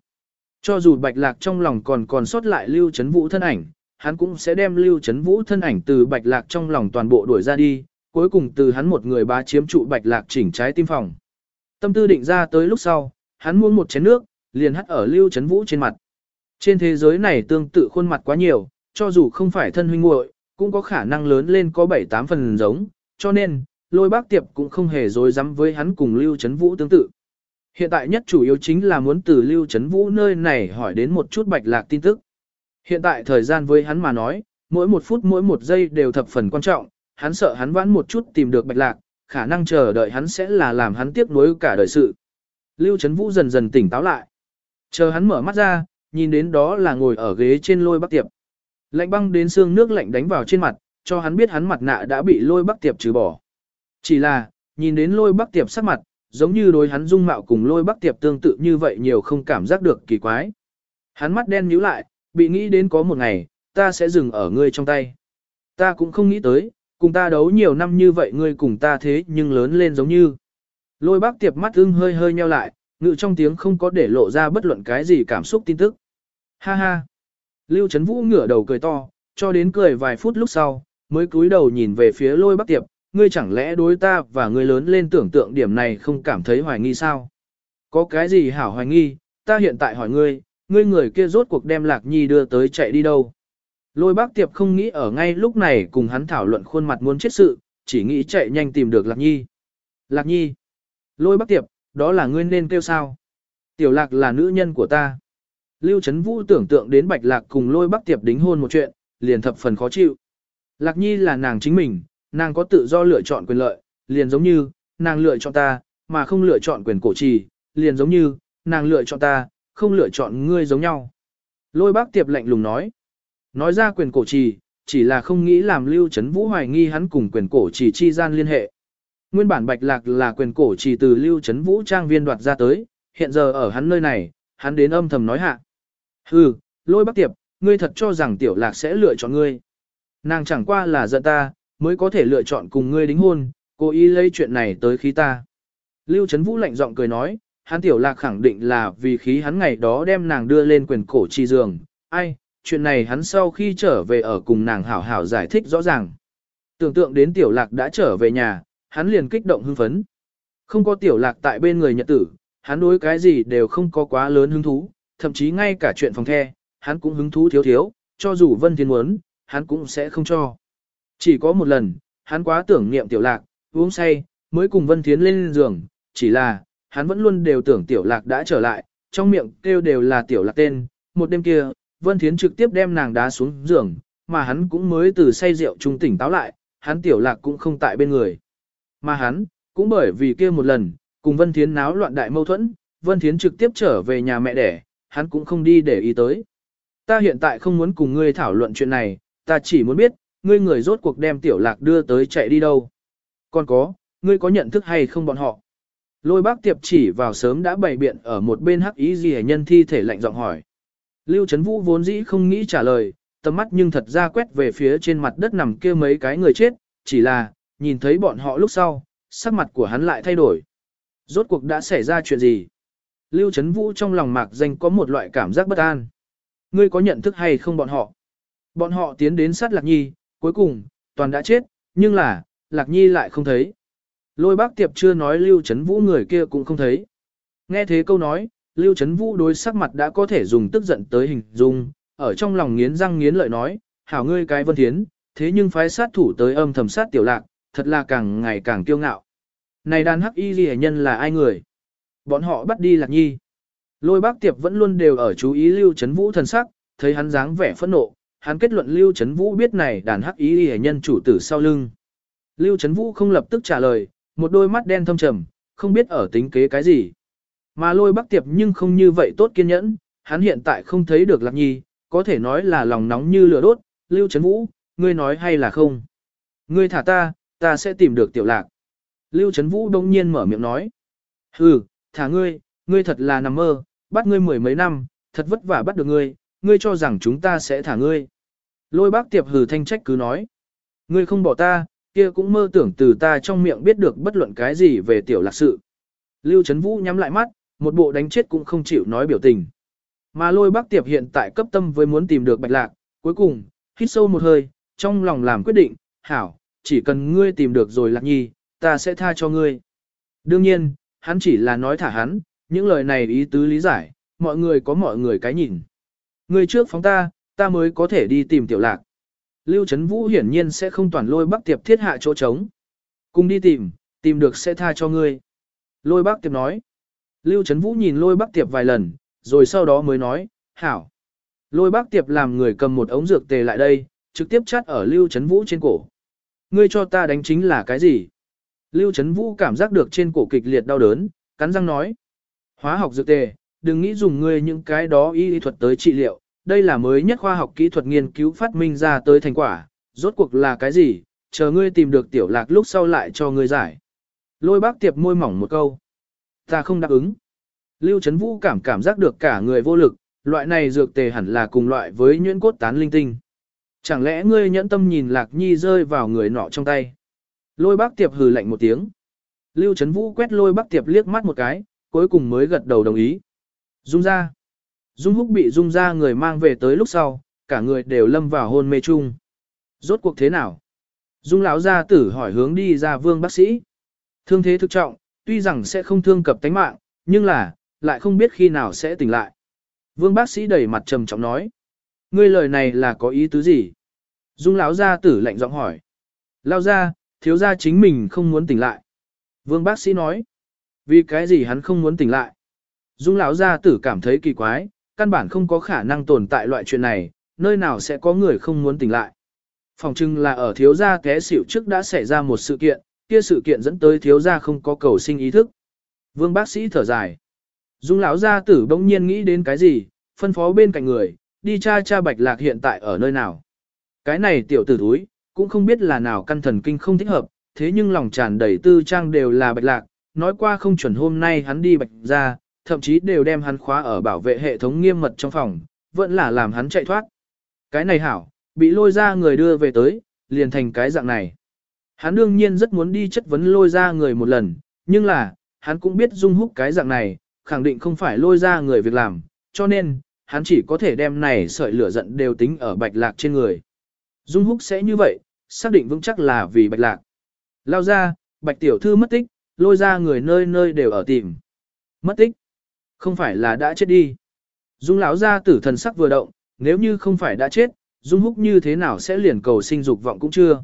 Cho dù Bạch Lạc trong lòng còn còn sót lại Lưu Trấn Vũ thân ảnh, hắn cũng sẽ đem Lưu Trấn Vũ thân ảnh từ Bạch Lạc trong lòng toàn bộ đuổi ra đi, cuối cùng từ hắn một người bá chiếm trụ Bạch Lạc chỉnh trái tim phòng. Tâm tư định ra tới lúc sau, hắn muốn một chén nước, liền hắt ở Lưu Trấn Vũ trên mặt. Trên thế giới này tương tự khuôn mặt quá nhiều, cho dù không phải thân huynh muội, cũng có khả năng lớn lên có 7-8 phần giống, cho nên, lôi bác tiệp cũng không hề dối dám với hắn cùng Lưu Trấn Vũ tương tự. Hiện tại nhất chủ yếu chính là muốn từ Lưu Trấn Vũ nơi này hỏi đến một chút bạch lạc tin tức. Hiện tại thời gian với hắn mà nói, mỗi một phút mỗi một giây đều thập phần quan trọng, hắn sợ hắn vãn một chút tìm được bạch lạc, khả năng chờ đợi hắn sẽ là làm hắn tiếc nuối cả đời sự. Lưu Trấn Vũ dần dần tỉnh táo lại. Chờ hắn mở mắt ra, nhìn đến đó là ngồi ở ghế trên lôi bắc tiệp. Lạnh băng đến xương nước lạnh đánh vào trên mặt, cho hắn biết hắn mặt nạ đã bị lôi bắc tiệp trừ bỏ. Chỉ là, nhìn đến lôi bắc tiệp sắc mặt, giống như đối hắn dung mạo cùng lôi bắc tiệp tương tự như vậy nhiều không cảm giác được kỳ quái. Hắn mắt đen nhíu lại, bị nghĩ đến có một ngày, ta sẽ dừng ở ngươi trong tay. Ta cũng không nghĩ tới, cùng ta đấu nhiều năm như vậy ngươi cùng ta thế nhưng lớn lên giống như. Lôi bác tiệp mắt ưng hơi hơi nheo lại, ngự trong tiếng không có để lộ ra bất luận cái gì cảm xúc tin tức. Ha ha. Lưu Trấn Vũ ngửa đầu cười to, cho đến cười vài phút lúc sau, mới cúi đầu nhìn về phía lôi bác tiệp, ngươi chẳng lẽ đối ta và ngươi lớn lên tưởng tượng điểm này không cảm thấy hoài nghi sao? Có cái gì hảo hoài nghi, ta hiện tại hỏi ngươi, ngươi người kia rốt cuộc đem Lạc Nhi đưa tới chạy đi đâu? Lôi bác tiệp không nghĩ ở ngay lúc này cùng hắn thảo luận khuôn mặt muốn chết sự, chỉ nghĩ chạy nhanh tìm được Lạc Nhi. Lạc Nhi. Lôi bác tiệp, đó là ngươi nên kêu sao? Tiểu Lạc là nữ nhân của ta. Lưu Trấn Vũ tưởng tượng đến Bạch Lạc cùng lôi bác tiệp đính hôn một chuyện, liền thập phần khó chịu. Lạc Nhi là nàng chính mình, nàng có tự do lựa chọn quyền lợi, liền giống như, nàng lựa chọn ta, mà không lựa chọn quyền cổ trì, liền giống như, nàng lựa chọn ta, không lựa chọn ngươi giống nhau. Lôi bác tiệp lạnh lùng nói. Nói ra quyền cổ trì, chỉ là không nghĩ làm Lưu Trấn Vũ hoài nghi hắn cùng quyền cổ trì chi gian liên hệ. Nguyên bản Bạch Lạc là quyền cổ trì từ Lưu Trấn Vũ trang viên đoạt ra tới, hiện giờ ở hắn nơi này, hắn đến âm thầm nói hạ. Hừ, lôi bác tiệp, ngươi thật cho rằng tiểu lạc sẽ lựa chọn ngươi. Nàng chẳng qua là giận ta, mới có thể lựa chọn cùng ngươi đính hôn, cố ý lấy chuyện này tới khí ta. Lưu Trấn Vũ lạnh giọng cười nói, hắn tiểu lạc khẳng định là vì khí hắn ngày đó đem nàng đưa lên quyền cổ chi giường. Ai, chuyện này hắn sau khi trở về ở cùng nàng hảo hảo giải thích rõ ràng. Tưởng tượng đến tiểu lạc đã trở về nhà, hắn liền kích động hưng phấn. Không có tiểu lạc tại bên người nhật tử, hắn đối cái gì đều không có quá lớn hứng thú, thậm chí ngay cả chuyện phòng the, hắn cũng hứng thú thiếu thiếu, cho dù Vân Thiên muốn, hắn cũng sẽ không cho. Chỉ có một lần, hắn quá tưởng niệm tiểu lạc, uống say, mới cùng Vân Thiến lên giường, chỉ là, hắn vẫn luôn đều tưởng tiểu lạc đã trở lại, trong miệng kêu đều là tiểu lạc tên, một đêm kia, Vân Thiến trực tiếp đem nàng đá xuống giường, mà hắn cũng mới từ say rượu trung tỉnh táo lại, hắn tiểu lạc cũng không tại bên người. Mà hắn, cũng bởi vì kia một lần, cùng Vân Thiến náo loạn đại mâu thuẫn, Vân Thiến trực tiếp trở về nhà mẹ đẻ, hắn cũng không đi để ý tới. Ta hiện tại không muốn cùng ngươi thảo luận chuyện này, ta chỉ muốn biết, ngươi người rốt cuộc đem tiểu lạc đưa tới chạy đi đâu. Còn có, ngươi có nhận thức hay không bọn họ? Lôi bác tiệp chỉ vào sớm đã bày biện ở một bên hắc ý gì nhân thi thể lạnh giọng hỏi. Lưu Trấn Vũ vốn dĩ không nghĩ trả lời, tầm mắt nhưng thật ra quét về phía trên mặt đất nằm kia mấy cái người chết, chỉ là, nhìn thấy bọn họ lúc sau, sắc mặt của hắn lại thay đổi. Rốt cuộc đã xảy ra chuyện gì? Lưu Trấn Vũ trong lòng mạc danh có một loại cảm giác bất an. Ngươi có nhận thức hay không bọn họ? Bọn họ tiến đến sát Lạc Nhi, cuối cùng, toàn đã chết, nhưng là, Lạc Nhi lại không thấy. Lôi bác tiệp chưa nói Lưu Trấn Vũ người kia cũng không thấy. Nghe thế câu nói, Lưu Trấn Vũ đối sắc mặt đã có thể dùng tức giận tới hình dung, ở trong lòng nghiến răng nghiến lợi nói, hảo ngươi cái vân thiến, thế nhưng phái sát thủ tới âm thầm sát tiểu lạc, thật là càng ngày càng kiêu ngạo. Này đàn hắc y ghi nhân là ai người? Bọn họ bắt đi lạc nhi. Lôi bác tiệp vẫn luôn đều ở chú ý Lưu Trấn Vũ thần sắc, thấy hắn dáng vẻ phẫn nộ, hắn kết luận Lưu Trấn Vũ biết này đàn hắc y ghi nhân chủ tử sau lưng. Lưu Trấn Vũ không lập tức trả lời, một đôi mắt đen thâm trầm, không biết ở tính kế cái gì. Mà lôi bác tiệp nhưng không như vậy tốt kiên nhẫn, hắn hiện tại không thấy được lạc nhi, có thể nói là lòng nóng như lửa đốt, Lưu Chấn Vũ, ngươi nói hay là không? Ngươi thả ta, ta sẽ tìm được tiểu lạc. Lưu Chấn Vũ đông nhiên mở miệng nói. Hừ, thả ngươi, ngươi thật là nằm mơ, bắt ngươi mười mấy năm, thật vất vả bắt được ngươi, ngươi cho rằng chúng ta sẽ thả ngươi. Lôi bác tiệp hừ thanh trách cứ nói. Ngươi không bỏ ta, kia cũng mơ tưởng từ ta trong miệng biết được bất luận cái gì về tiểu lạc sự. Lưu Trấn Vũ nhắm lại mắt, một bộ đánh chết cũng không chịu nói biểu tình. Mà lôi bác tiệp hiện tại cấp tâm với muốn tìm được bạch lạc, cuối cùng, hít sâu một hơi, trong lòng làm quyết định, hảo, chỉ cần ngươi tìm được rồi lạc nhi, ta sẽ tha cho ngươi. Đương nhiên, hắn chỉ là nói thả hắn, những lời này ý tứ lý giải, mọi người có mọi người cái nhìn. Ngươi trước phóng ta, ta mới có thể đi tìm tiểu lạc. Lưu Trấn Vũ hiển nhiên sẽ không toàn lôi bác tiệp thiết hạ chỗ trống. Cùng đi tìm, tìm được sẽ tha cho ngươi. Lôi bác tiệp nói. Lưu Trấn Vũ nhìn lôi bác tiệp vài lần, rồi sau đó mới nói, hảo. Lôi bác tiệp làm người cầm một ống dược tề lại đây, trực tiếp chát ở Lưu Trấn Vũ trên cổ. Ngươi cho ta đánh chính là cái gì? Lưu Trấn Vũ cảm giác được trên cổ kịch liệt đau đớn, cắn răng nói. Hóa học dược tề, đừng nghĩ dùng ngươi những cái đó y thuật tới trị liệu, đây là mới nhất khoa học kỹ thuật nghiên cứu phát minh ra tới thành quả, rốt cuộc là cái gì, chờ ngươi tìm được tiểu lạc lúc sau lại cho ngươi giải. Lôi bác tiệp môi mỏng một câu. Ta không đáp ứng. Lưu Trấn Vũ cảm cảm giác được cả người vô lực, loại này dược tề hẳn là cùng loại với nhuyễn cốt tán linh tinh. Chẳng lẽ ngươi nhẫn tâm nhìn Lạc Nhi rơi vào người nọ trong tay? Lôi bác tiệp hừ lạnh một tiếng. Lưu Trấn Vũ quét lôi bác tiệp liếc mắt một cái, cuối cùng mới gật đầu đồng ý. Dung ra. Dung húc bị dung ra người mang về tới lúc sau, cả người đều lâm vào hôn mê chung. Rốt cuộc thế nào? Dung lão gia tử hỏi hướng đi ra vương bác sĩ. Thương thế thực trọng, tuy rằng sẽ không thương cập tánh mạng, nhưng là, lại không biết khi nào sẽ tỉnh lại. Vương bác sĩ đẩy mặt trầm trọng nói. Ngươi lời này là có ý tứ gì? Dung lão gia tử lạnh giọng hỏi. Lao ra, thiếu gia chính mình không muốn tỉnh lại. Vương bác sĩ nói. Vì cái gì hắn không muốn tỉnh lại? Dung lão gia tử cảm thấy kỳ quái, căn bản không có khả năng tồn tại loại chuyện này, nơi nào sẽ có người không muốn tỉnh lại. Phòng trưng là ở thiếu gia té xỉu trước đã xảy ra một sự kiện, kia sự kiện dẫn tới thiếu gia không có cầu sinh ý thức. Vương bác sĩ thở dài. Dung lão gia tử bỗng nhiên nghĩ đến cái gì, phân phó bên cạnh người, đi cha cha bạch lạc hiện tại ở nơi nào. Cái này tiểu tử thúi, cũng không biết là nào căn thần kinh không thích hợp, thế nhưng lòng tràn đầy tư trang đều là bạch lạc, nói qua không chuẩn hôm nay hắn đi bạch ra, thậm chí đều đem hắn khóa ở bảo vệ hệ thống nghiêm mật trong phòng, vẫn là làm hắn chạy thoát. Cái này hảo, bị lôi ra người đưa về tới, liền thành cái dạng này. Hắn đương nhiên rất muốn đi chất vấn lôi ra người một lần, nhưng là, hắn cũng biết dung húc cái dạng này, khẳng định không phải lôi ra người việc làm, cho nên, hắn chỉ có thể đem này sợi lửa giận đều tính ở bạch lạc trên người. Dung húc sẽ như vậy, xác định vững chắc là vì bạch lạc. Lao ra, bạch tiểu thư mất tích, lôi ra người nơi nơi đều ở tìm. Mất tích? Không phải là đã chết đi. Dung lão ra tử thần sắc vừa động, nếu như không phải đã chết, Dung húc như thế nào sẽ liền cầu sinh dục vọng cũng chưa.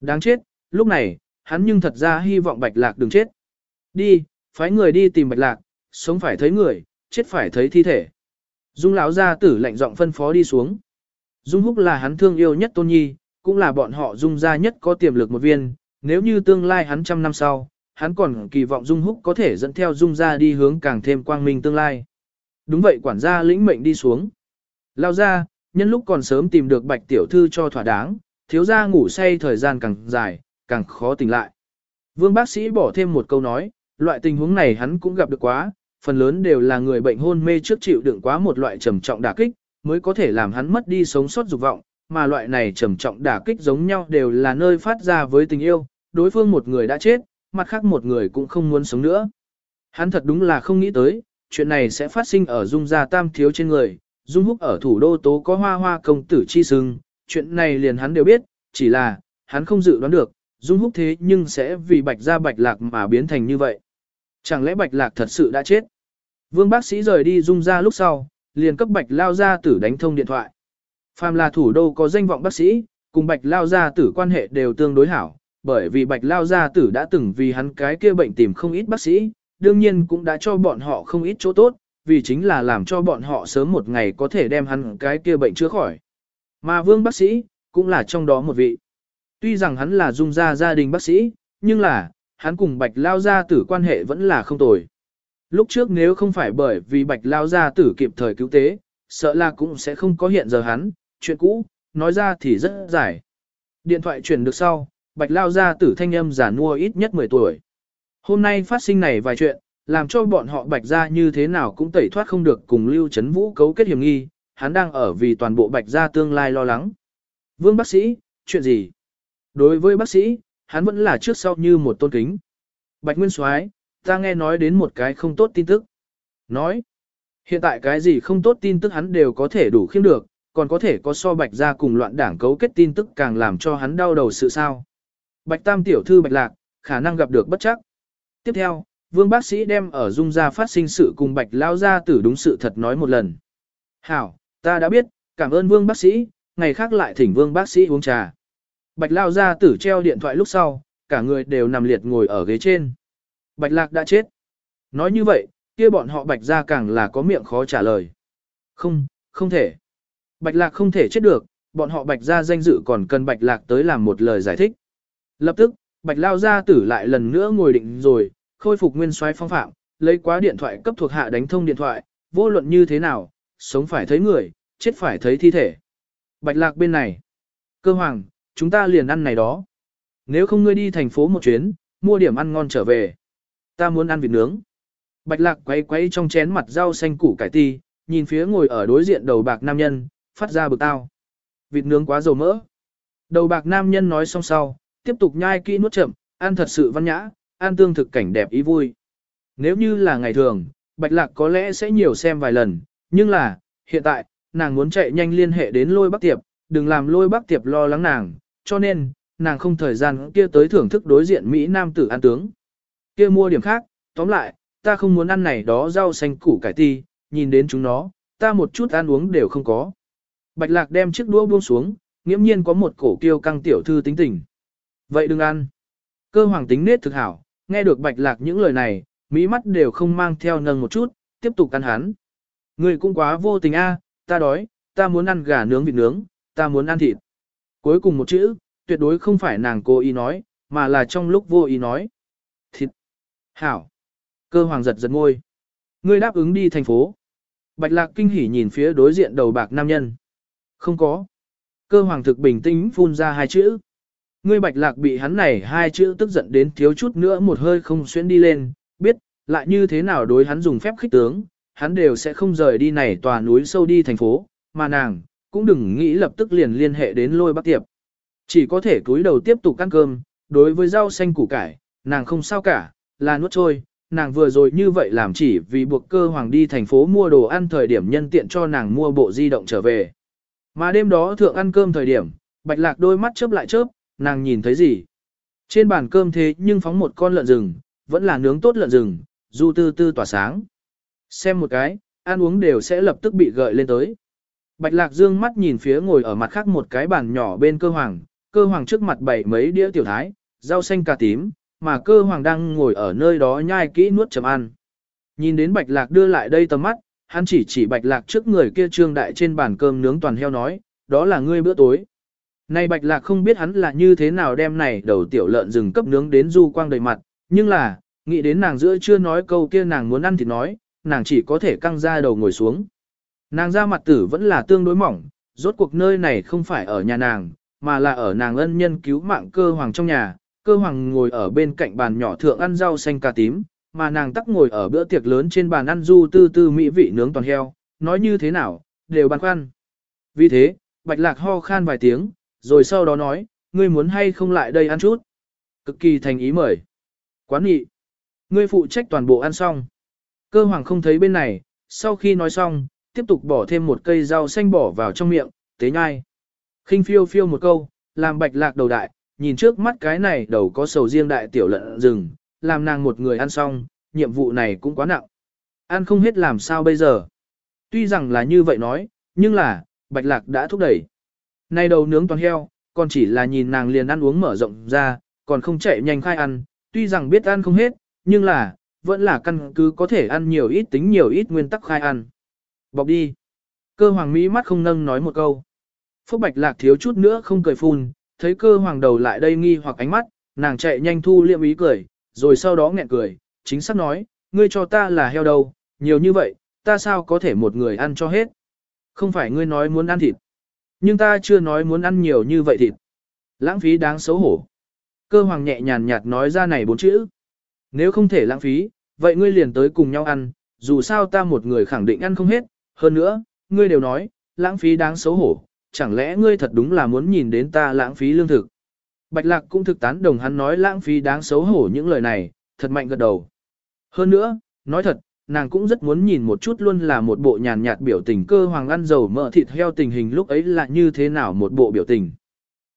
Đáng chết, lúc này, hắn nhưng thật ra hy vọng bạch lạc đừng chết. Đi, phái người đi tìm bạch lạc, sống phải thấy người, chết phải thấy thi thể. Dung lão gia tử lệnh giọng phân phó đi xuống. Dung Húc là hắn thương yêu nhất Tôn Nhi, cũng là bọn họ Dung gia nhất có tiềm lực một viên, nếu như tương lai hắn trăm năm sau, hắn còn kỳ vọng Dung Húc có thể dẫn theo Dung gia đi hướng càng thêm quang minh tương lai. Đúng vậy quản gia lĩnh mệnh đi xuống. Lao ra, nhân lúc còn sớm tìm được bạch tiểu thư cho thỏa đáng, thiếu gia ngủ say thời gian càng dài, càng khó tỉnh lại. Vương bác sĩ bỏ thêm một câu nói, loại tình huống này hắn cũng gặp được quá, phần lớn đều là người bệnh hôn mê trước chịu đựng quá một loại trầm trọng đả kích, mới có thể làm hắn mất đi sống sót dục vọng, mà loại này trầm trọng đả kích giống nhau đều là nơi phát ra với tình yêu, đối phương một người đã chết, mặt khác một người cũng không muốn sống nữa. Hắn thật đúng là không nghĩ tới, chuyện này sẽ phát sinh ở dung gia tam thiếu trên người, dung húc ở thủ đô tố có hoa hoa công tử chi sưng, chuyện này liền hắn đều biết, chỉ là, hắn không dự đoán được, dung húc thế nhưng sẽ vì bạch gia bạch lạc mà biến thành như vậy. Chẳng lẽ bạch lạc thật sự đã chết? Vương bác sĩ rời đi dung ra lúc sau, liền cấp bạch lao gia tử đánh thông điện thoại. Phàm là thủ đô có danh vọng bác sĩ, cùng bạch lao gia tử quan hệ đều tương đối hảo, bởi vì bạch lao gia tử đã từng vì hắn cái kia bệnh tìm không ít bác sĩ, đương nhiên cũng đã cho bọn họ không ít chỗ tốt, vì chính là làm cho bọn họ sớm một ngày có thể đem hắn cái kia bệnh chữa khỏi. Mà vương bác sĩ, cũng là trong đó một vị. Tuy rằng hắn là dung gia gia đình bác sĩ, nhưng là, hắn cùng bạch lao gia tử quan hệ vẫn là không tồi. Lúc trước nếu không phải bởi vì bạch lao gia tử kịp thời cứu tế, sợ là cũng sẽ không có hiện giờ hắn, chuyện cũ, nói ra thì rất dài. Điện thoại chuyển được sau, bạch lao gia tử thanh âm giả nua ít nhất 10 tuổi. Hôm nay phát sinh này vài chuyện, làm cho bọn họ bạch gia như thế nào cũng tẩy thoát không được cùng Lưu Chấn Vũ cấu kết hiểm nghi, hắn đang ở vì toàn bộ bạch gia tương lai lo lắng. Vương bác sĩ, chuyện gì? Đối với bác sĩ, hắn vẫn là trước sau như một tôn kính. Bạch Nguyên Soái, ta nghe nói đến một cái không tốt tin tức. Nói, hiện tại cái gì không tốt tin tức hắn đều có thể đủ khiêm được, còn có thể có so bạch ra cùng loạn đảng cấu kết tin tức càng làm cho hắn đau đầu sự sao. Bạch Tam tiểu thư bạch lạc, khả năng gặp được bất chắc. Tiếp theo, vương bác sĩ đem ở dung gia phát sinh sự cùng bạch lao gia tử đúng sự thật nói một lần. Hảo, ta đã biết, cảm ơn vương bác sĩ, ngày khác lại thỉnh vương bác sĩ uống trà. Bạch lao gia tử treo điện thoại lúc sau, cả người đều nằm liệt ngồi ở ghế trên. Bạch lạc đã chết. Nói như vậy, kia bọn họ bạch ra càng là có miệng khó trả lời. Không, không thể. Bạch lạc không thể chết được, bọn họ bạch ra danh dự còn cần bạch lạc tới làm một lời giải thích. Lập tức, bạch lao gia tử lại lần nữa ngồi định rồi, khôi phục nguyên soái phong phạm, lấy quá điện thoại cấp thuộc hạ đánh thông điện thoại, vô luận như thế nào, sống phải thấy người, chết phải thấy thi thể. Bạch lạc bên này. Cơ hoàng, chúng ta liền ăn này đó. Nếu không ngươi đi thành phố một chuyến, mua điểm ăn ngon trở về. Ta muốn ăn vịt nướng. Bạch lạc quay quay trong chén mặt rau xanh củ cải ti, nhìn phía ngồi ở đối diện đầu bạc nam nhân, phát ra bực tao. Vịt nướng quá dầu mỡ. Đầu bạc nam nhân nói xong sau, tiếp tục nhai kỹ nuốt chậm, ăn thật sự văn nhã, ăn tương thực cảnh đẹp ý vui. Nếu như là ngày thường, Bạch Lạc có lẽ sẽ nhiều xem vài lần, nhưng là, hiện tại, nàng muốn chạy nhanh liên hệ đến lôi bắc tiệp, đừng làm lôi bắc tiệp lo lắng nàng, cho nên, nàng không thời gian kia tới thưởng thức đối diện Mỹ Nam tử ăn tướng. Kia mua điểm khác, tóm lại, ta không muốn ăn này đó rau xanh củ cải ti, nhìn đến chúng nó, ta một chút ăn uống đều không có. Bạch lạc đem chiếc đũa buông xuống, nghiễm nhiên có một cổ kiêu căng tiểu thư tính tình. Vậy đừng ăn. Cơ hoàng tính nết thực hảo, nghe được bạch lạc những lời này, mỹ mắt đều không mang theo nâng một chút, tiếp tục ăn hắn. Người cũng quá vô tình a, ta đói, ta muốn ăn gà nướng vịt nướng, ta muốn ăn thịt. Cuối cùng một chữ, tuyệt đối không phải nàng cố ý nói, mà là trong lúc vô ý nói. Thịt. Hảo. Cơ hoàng giật giật ngôi. Ngươi đáp ứng đi thành phố. Bạch lạc kinh hỉ nhìn phía đối diện đầu bạc nam nhân. Không có. Cơ hoàng thực bình tĩnh phun ra hai chữ. Ngươi bạch lạc bị hắn này hai chữ tức giận đến thiếu chút nữa một hơi không xuyên đi lên, biết, lại như thế nào đối hắn dùng phép khích tướng, hắn đều sẽ không rời đi này tòa núi sâu đi thành phố, mà nàng, cũng đừng nghĩ lập tức liền liên hệ đến lôi bác tiệp. Chỉ có thể cúi đầu tiếp tục ăn cơm, đối với rau xanh củ cải, nàng không sao cả, là nuốt trôi, nàng vừa rồi như vậy làm chỉ vì buộc cơ hoàng đi thành phố mua đồ ăn thời điểm nhân tiện cho nàng mua bộ di động trở về. Mà đêm đó thượng ăn cơm thời điểm, bạch lạc đôi mắt chớp lại chớp, nàng nhìn thấy gì? Trên bàn cơm thế nhưng phóng một con lợn rừng, vẫn là nướng tốt lợn rừng, du tư tư tỏa sáng. Xem một cái, ăn uống đều sẽ lập tức bị gợi lên tới. Bạch lạc dương mắt nhìn phía ngồi ở mặt khác một cái bàn nhỏ bên cơ hoàng, cơ hoàng trước mặt bảy mấy đĩa tiểu thái, rau xanh cà tím, mà cơ hoàng đang ngồi ở nơi đó nhai kỹ nuốt chầm ăn. Nhìn đến bạch lạc đưa lại đây tầm mắt, hắn chỉ chỉ bạch lạc trước người kia trương đại trên bàn cơm nướng toàn heo nói, đó là ngươi bữa tối. Này bạch lạc không biết hắn là như thế nào đem này đầu tiểu lợn rừng cấp nướng đến du quang đầy mặt, nhưng là, nghĩ đến nàng giữa chưa nói câu kia nàng muốn ăn thì nói, nàng chỉ có thể căng ra đầu ngồi xuống. Nàng ra mặt tử vẫn là tương đối mỏng, rốt cuộc nơi này không phải ở nhà nàng, mà là ở nàng ân nhân cứu mạng cơ hoàng trong nhà, cơ hoàng ngồi ở bên cạnh bàn nhỏ thượng ăn rau xanh cà tím, mà nàng tắc ngồi ở bữa tiệc lớn trên bàn ăn du tư tư mỹ vị nướng toàn heo, nói như thế nào, đều băn khoăn. Vì thế, bạch lạc ho khan vài tiếng, rồi sau đó nói, ngươi muốn hay không lại đây ăn chút. Cực kỳ thành ý mời. Quán nghị. Ngươi phụ trách toàn bộ ăn xong. Cơ hoàng không thấy bên này, sau khi nói xong, tiếp tục bỏ thêm một cây rau xanh bỏ vào trong miệng, tế nhai. khinh phiêu phiêu một câu, làm bạch lạc đầu đại, nhìn trước mắt cái này đầu có sầu riêng đại tiểu lợn rừng, làm nàng một người ăn xong, nhiệm vụ này cũng quá nặng. ăn không hết làm sao bây giờ. Tuy rằng là như vậy nói, nhưng là, bạch lạc đã thúc đẩy. Nay đầu nướng toàn heo, còn chỉ là nhìn nàng liền ăn uống mở rộng ra, còn không chạy nhanh khai ăn, tuy rằng biết ăn không hết, nhưng là, vẫn là căn cứ có thể ăn nhiều ít tính nhiều ít nguyên tắc khai ăn. Bọc đi. Cơ hoàng Mỹ mắt không nâng nói một câu. Phúc Bạch Lạc thiếu chút nữa không cười phun, thấy cơ hoàng đầu lại đây nghi hoặc ánh mắt, nàng chạy nhanh thu liệm ý cười, rồi sau đó nghẹn cười, chính xác nói, ngươi cho ta là heo đâu, nhiều như vậy, ta sao có thể một người ăn cho hết. Không phải ngươi nói muốn ăn thịt, nhưng ta chưa nói muốn ăn nhiều như vậy thịt. Lãng phí đáng xấu hổ. Cơ hoàng nhẹ nhàn nhạt nói ra này bốn chữ. Nếu không thể lãng phí, vậy ngươi liền tới cùng nhau ăn, dù sao ta một người khẳng định ăn không hết, hơn nữa, ngươi đều nói, lãng phí đáng xấu hổ, chẳng lẽ ngươi thật đúng là muốn nhìn đến ta lãng phí lương thực. Bạch lạc cũng thực tán đồng hắn nói lãng phí đáng xấu hổ những lời này, thật mạnh gật đầu. Hơn nữa, nói thật, nàng cũng rất muốn nhìn một chút luôn là một bộ nhàn nhạt biểu tình cơ hoàng ăn dầu mỡ thịt heo tình hình lúc ấy là như thế nào một bộ biểu tình.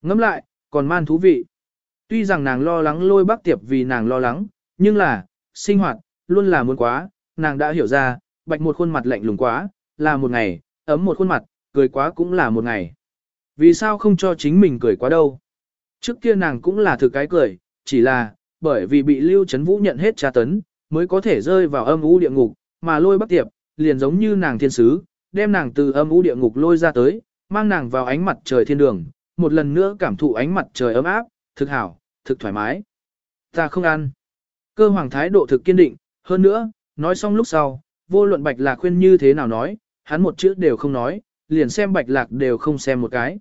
Ngẫm lại, còn man thú vị. Tuy rằng nàng lo lắng lôi bác tiệp vì nàng lo lắng, nhưng là, sinh hoạt, luôn là muốn quá, nàng đã hiểu ra, bạch một khuôn mặt lạnh lùng quá, là một ngày, ấm một khuôn mặt, cười quá cũng là một ngày. Vì sao không cho chính mình cười quá đâu? Trước kia nàng cũng là thực cái cười, chỉ là, bởi vì bị Lưu Trấn Vũ nhận hết tra tấn, mới có thể rơi vào âm u địa ngục, mà lôi bắc tiệp, liền giống như nàng thiên sứ, đem nàng từ âm u địa ngục lôi ra tới, mang nàng vào ánh mặt trời thiên đường, một lần nữa cảm thụ ánh mặt trời ấm áp, thực hảo, thực thoải mái. Ta không ăn. Cơ hoàng thái độ thực kiên định, hơn nữa, nói xong lúc sau, vô luận bạch là khuyên như thế nào nói, hắn một chữ đều không nói, liền xem bạch lạc đều không xem một cái.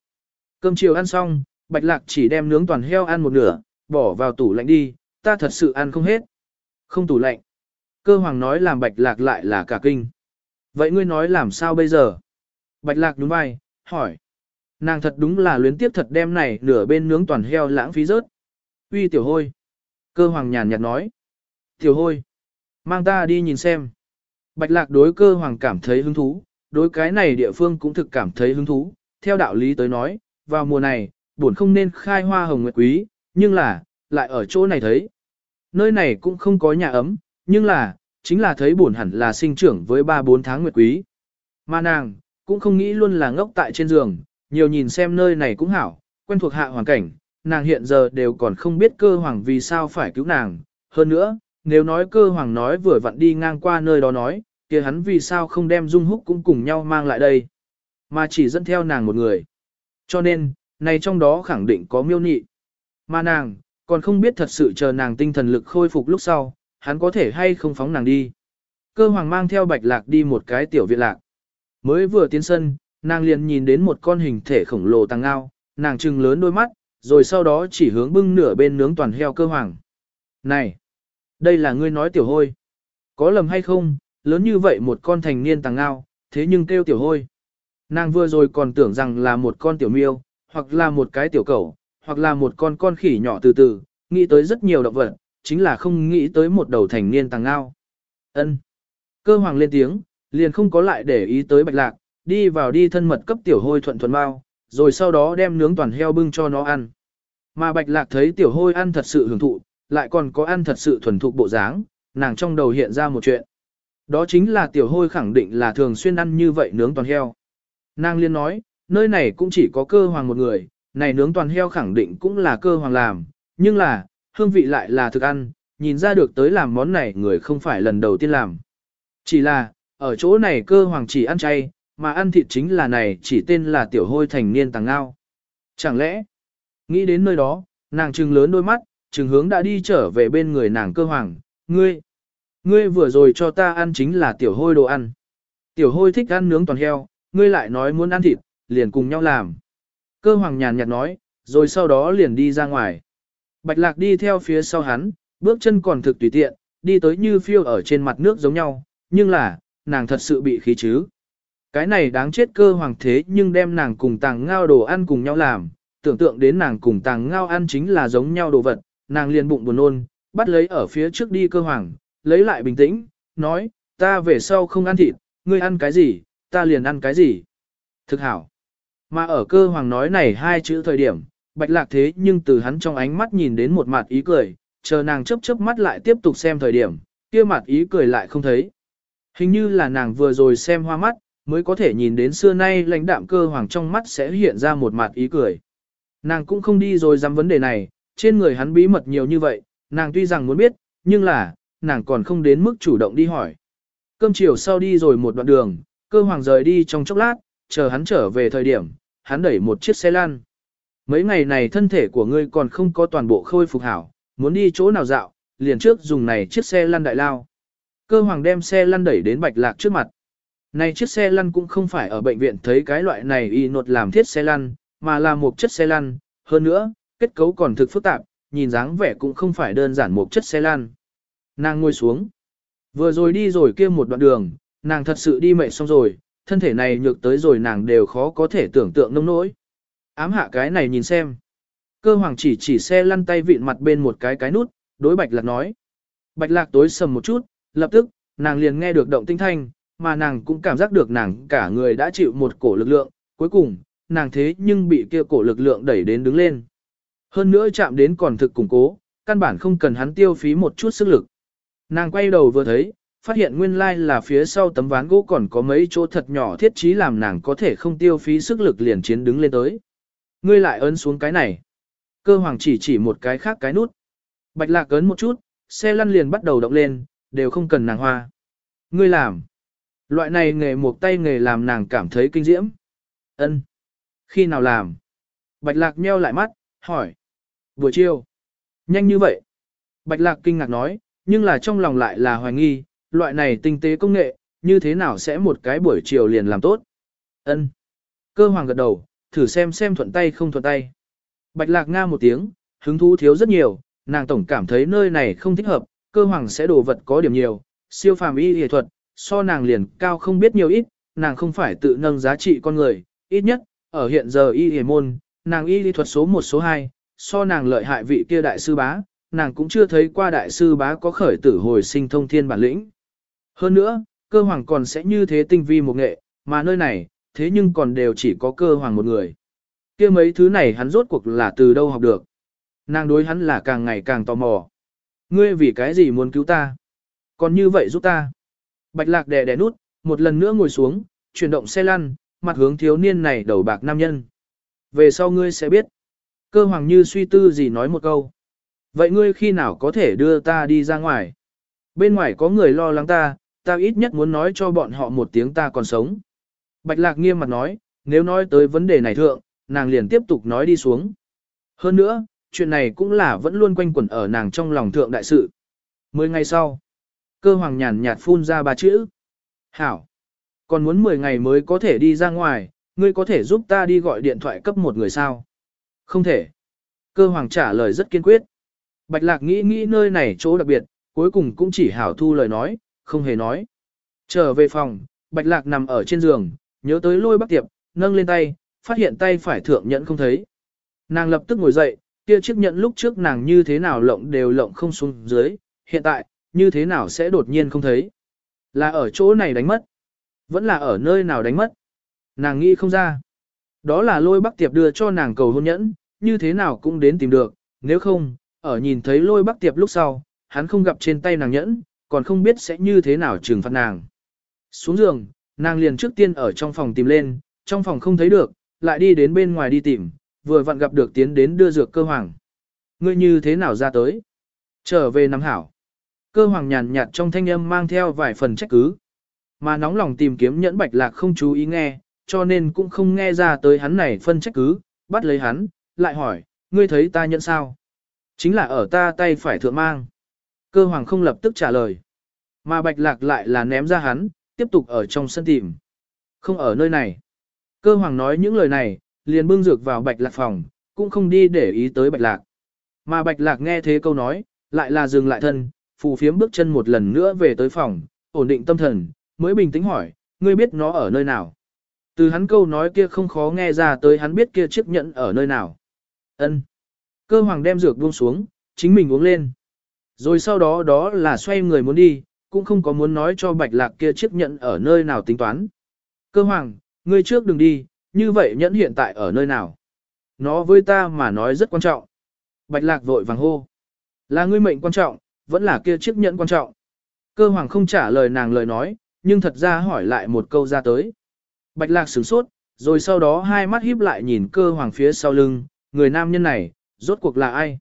Cơm chiều ăn xong, bạch lạc chỉ đem nướng toàn heo ăn một nửa, bỏ vào tủ lạnh đi, ta thật sự ăn không hết. Không tủ lạnh. Cơ hoàng nói làm bạch lạc lại là cả kinh. Vậy ngươi nói làm sao bây giờ? Bạch lạc đúng vai, hỏi. Nàng thật đúng là luyến tiếp thật đem này nửa bên nướng toàn heo lãng phí rớt. Uy tiểu hôi. Cơ hoàng nhàn nhạt nói. Tiểu hôi. Mang ta đi nhìn xem. Bạch lạc đối cơ hoàng cảm thấy hứng thú, đối cái này địa phương cũng thực cảm thấy hứng thú. Theo đạo lý tới nói, vào mùa này, buồn không nên khai hoa hồng nguyệt quý, nhưng là, lại ở chỗ này thấy. Nơi này cũng không có nhà ấm, nhưng là, chính là thấy buồn hẳn là sinh trưởng với 3-4 tháng nguyệt quý. Mà nàng, cũng không nghĩ luôn là ngốc tại trên giường, nhiều nhìn xem nơi này cũng hảo, quen thuộc hạ hoàn cảnh, nàng hiện giờ đều còn không biết cơ hoàng vì sao phải cứu nàng. Hơn nữa, nếu nói cơ hoàng nói vừa vặn đi ngang qua nơi đó nói, kia hắn vì sao không đem Dung Húc cũng cùng nhau mang lại đây, mà chỉ dẫn theo nàng một người. Cho nên, này trong đó khẳng định có miêu nị. Mà nàng, còn không biết thật sự chờ nàng tinh thần lực khôi phục lúc sau, hắn có thể hay không phóng nàng đi. Cơ hoàng mang theo bạch lạc đi một cái tiểu viện lạc. Mới vừa tiến sân, nàng liền nhìn đến một con hình thể khổng lồ tăng ngao, nàng trừng lớn đôi mắt, rồi sau đó chỉ hướng bưng nửa bên nướng toàn heo cơ hoàng. Này! Đây là ngươi nói tiểu hôi. Có lầm hay không, lớn như vậy một con thành niên tàng ngao, thế nhưng kêu tiểu hôi. Nàng vừa rồi còn tưởng rằng là một con tiểu miêu, hoặc là một cái tiểu cẩu, hoặc là một con con khỉ nhỏ từ từ, nghĩ tới rất nhiều động vật, chính là không nghĩ tới một đầu thành niên tàng ngao. Ân. Cơ hoàng lên tiếng, liền không có lại để ý tới bạch lạc, đi vào đi thân mật cấp tiểu hôi thuận thuận bao, rồi sau đó đem nướng toàn heo bưng cho nó ăn. Mà bạch lạc thấy tiểu hôi ăn thật sự hưởng thụ, lại còn có ăn thật sự thuần thục bộ dáng, nàng trong đầu hiện ra một chuyện. Đó chính là tiểu hôi khẳng định là thường xuyên ăn như vậy nướng toàn heo. Nàng liên nói, nơi này cũng chỉ có cơ hoàng một người, này nướng toàn heo khẳng định cũng là cơ hoàng làm, nhưng là, hương vị lại là thực ăn, nhìn ra được tới làm món này người không phải lần đầu tiên làm. Chỉ là, ở chỗ này cơ hoàng chỉ ăn chay, mà ăn thịt chính là này chỉ tên là tiểu hôi thành niên tàng ngao. Chẳng lẽ, nghĩ đến nơi đó, nàng trừng lớn đôi mắt, trừng hướng đã đi trở về bên người nàng cơ hoàng, ngươi, ngươi vừa rồi cho ta ăn chính là tiểu hôi đồ ăn. Tiểu hôi thích ăn nướng toàn heo, ngươi lại nói muốn ăn thịt, liền cùng nhau làm. Cơ hoàng nhàn nhạt nói, rồi sau đó liền đi ra ngoài. Bạch lạc đi theo phía sau hắn, bước chân còn thực tùy tiện, đi tới như phiêu ở trên mặt nước giống nhau, nhưng là, nàng thật sự bị khí chứ. Cái này đáng chết cơ hoàng thế nhưng đem nàng cùng tàng ngao đồ ăn cùng nhau làm, tưởng tượng đến nàng cùng tàng ngao ăn chính là giống nhau đồ vật, nàng liền bụng buồn nôn, bắt lấy ở phía trước đi cơ hoàng, lấy lại bình tĩnh, nói, ta về sau không ăn thịt, ngươi ăn cái gì, ta liền ăn cái gì. Thực hảo. Mà ở cơ hoàng nói này hai chữ thời điểm, bạch lạc thế nhưng từ hắn trong ánh mắt nhìn đến một mặt ý cười, chờ nàng chớp chớp mắt lại tiếp tục xem thời điểm, kia mặt ý cười lại không thấy. Hình như là nàng vừa rồi xem hoa mắt, mới có thể nhìn đến xưa nay lãnh đạm cơ hoàng trong mắt sẽ hiện ra một mặt ý cười. Nàng cũng không đi rồi dám vấn đề này, trên người hắn bí mật nhiều như vậy, nàng tuy rằng muốn biết, nhưng là, nàng còn không đến mức chủ động đi hỏi. Cơm chiều sau đi rồi một đoạn đường, cơ hoàng rời đi trong chốc lát, chờ hắn trở về thời điểm, hắn đẩy một chiếc xe lăn. Mấy ngày này thân thể của ngươi còn không có toàn bộ khôi phục hảo, muốn đi chỗ nào dạo, liền trước dùng này chiếc xe lăn đại lao. Cơ hoàng đem xe lăn đẩy đến bạch lạc trước mặt. Này chiếc xe lăn cũng không phải ở bệnh viện thấy cái loại này y nột làm thiết xe lăn, mà là một chất xe lăn, hơn nữa, kết cấu còn thực phức tạp, nhìn dáng vẻ cũng không phải đơn giản một chất xe lăn. Nàng ngồi xuống. Vừa rồi đi rồi kia một đoạn đường, nàng thật sự đi mệt xong rồi, thân thể này nhược tới rồi nàng đều khó có thể tưởng tượng nông nỗi. Ám hạ cái này nhìn xem. Cơ hoàng chỉ chỉ xe lăn tay vịn mặt bên một cái cái nút, đối bạch lạc nói. Bạch lạc tối sầm một chút, lập tức, nàng liền nghe được động tinh thanh, mà nàng cũng cảm giác được nàng cả người đã chịu một cổ lực lượng, cuối cùng, nàng thế nhưng bị kia cổ lực lượng đẩy đến đứng lên. Hơn nữa chạm đến còn thực củng cố, căn bản không cần hắn tiêu phí một chút sức lực. Nàng quay đầu vừa thấy, phát hiện nguyên lai là phía sau tấm ván gỗ còn có mấy chỗ thật nhỏ thiết trí làm nàng có thể không tiêu phí sức lực liền chiến đứng lên tới. Ngươi lại ấn xuống cái này. Cơ hoàng chỉ chỉ một cái khác cái nút. Bạch lạc ấn một chút, xe lăn liền bắt đầu động lên, đều không cần nàng hoa. Ngươi làm. Loại này nghề một tay nghề làm nàng cảm thấy kinh diễm. Ân. Khi nào làm? Bạch lạc meo lại mắt, hỏi. Buổi chiều. Nhanh như vậy. Bạch lạc kinh ngạc nói, nhưng là trong lòng lại là hoài nghi, loại này tinh tế công nghệ, như thế nào sẽ một cái buổi chiều liền làm tốt. Ân. Cơ hoàng gật đầu, thử xem xem thuận tay không thuận tay. Bạch lạc nga một tiếng, hứng thú thiếu rất nhiều, nàng tổng cảm thấy nơi này không thích hợp, cơ hoàng sẽ đồ vật có điểm nhiều, siêu phàm y y thuật, so nàng liền cao không biết nhiều ít, nàng không phải tự nâng giá trị con người, ít nhất, ở hiện giờ y y môn, nàng y y thuật số 1 số 2, so nàng lợi hại vị kia đại sư bá, nàng cũng chưa thấy qua đại sư bá có khởi tử hồi sinh thông thiên bản lĩnh. Hơn nữa, cơ hoàng còn sẽ như thế tinh vi một nghệ, mà nơi này, thế nhưng còn đều chỉ có cơ hoàng một người. kia mấy thứ này hắn rốt cuộc là từ đâu học được. Nàng đối hắn là càng ngày càng tò mò. Ngươi vì cái gì muốn cứu ta? Còn như vậy giúp ta. Bạch lạc đè đè nút, một lần nữa ngồi xuống, chuyển động xe lăn, mặt hướng thiếu niên này đầu bạc nam nhân. Về sau ngươi sẽ biết. Cơ hoàng như suy tư gì nói một câu. Vậy ngươi khi nào có thể đưa ta đi ra ngoài? Bên ngoài có người lo lắng ta, ta ít nhất muốn nói cho bọn họ một tiếng ta còn sống. Bạch lạc nghiêm mặt nói, nếu nói tới vấn đề này thượng, nàng liền tiếp tục nói đi xuống. Hơn nữa, chuyện này cũng là vẫn luôn quanh quẩn ở nàng trong lòng thượng đại sự. Mười ngày sau, cơ hoàng nhàn nhạt phun ra ba chữ. Hảo! Còn muốn mười ngày mới có thể đi ra ngoài, ngươi có thể giúp ta đi gọi điện thoại cấp một người sao? Không thể. Cơ hoàng trả lời rất kiên quyết. Bạch lạc nghĩ nghĩ nơi này chỗ đặc biệt, cuối cùng cũng chỉ hảo thu lời nói, không hề nói. Trở về phòng, bạch lạc nằm ở trên giường, nhớ tới lôi bắc tiệp, nâng lên tay, phát hiện tay phải thượng nhẫn không thấy. Nàng lập tức ngồi dậy, kia chiếc nhẫn lúc trước nàng như thế nào lộng đều lộng không xuống dưới, hiện tại, như thế nào sẽ đột nhiên không thấy. Là ở chỗ này đánh mất, vẫn là ở nơi nào đánh mất. Nàng nghĩ không ra. Đó là lôi bắc tiệp đưa cho nàng cầu hôn nhẫn, như thế nào cũng đến tìm được, nếu không, ở nhìn thấy lôi bắc tiệp lúc sau, hắn không gặp trên tay nàng nhẫn, còn không biết sẽ như thế nào trừng phạt nàng. Xuống giường, nàng liền trước tiên ở trong phòng tìm lên, trong phòng không thấy được, lại đi đến bên ngoài đi tìm, vừa vặn gặp được tiến đến đưa dược cơ hoàng. Ngươi như thế nào ra tới? Trở về nắm hảo. Cơ hoàng nhàn nhạt trong thanh âm mang theo vài phần trách cứ. Mà nóng lòng tìm kiếm nhẫn bạch lạc không chú ý nghe, cho nên cũng không nghe ra tới hắn này phân trách cứ, bắt lấy hắn, lại hỏi, ngươi thấy ta nhẫn sao? Chính là ở ta tay phải thượng mang. Cơ hoàng không lập tức trả lời. Mà bạch lạc lại là ném ra hắn, tiếp tục ở trong sân tìm. Không ở nơi này. Cơ hoàng nói những lời này, liền bưng dược vào bạch lạc phòng, cũng không đi để ý tới bạch lạc. Mà bạch lạc nghe thế câu nói, lại là dừng lại thân, phù phiếm bước chân một lần nữa về tới phòng, ổn định tâm thần, mới bình tĩnh hỏi, ngươi biết nó ở nơi nào. Từ hắn câu nói kia không khó nghe ra tới hắn biết kia chiếc nhẫn ở nơi nào. Ân. Cơ hoàng đem dược buông xuống, chính mình uống lên. Rồi sau đó đó là xoay người muốn đi, cũng không có muốn nói cho bạch lạc kia chiếc nhẫn ở nơi nào tính toán. Cơ hoàng, ngươi trước đừng đi, như vậy nhẫn hiện tại ở nơi nào? Nó với ta mà nói rất quan trọng. Bạch lạc vội vàng hô. Là ngươi mệnh quan trọng, vẫn là kia chiếc nhẫn quan trọng. Cơ hoàng không trả lời nàng lời nói, nhưng thật ra hỏi lại một câu ra tới. Bạch lạc sửng sốt, rồi sau đó hai mắt híp lại nhìn cơ hoàng phía sau lưng, người nam nhân này, rốt cuộc là ai?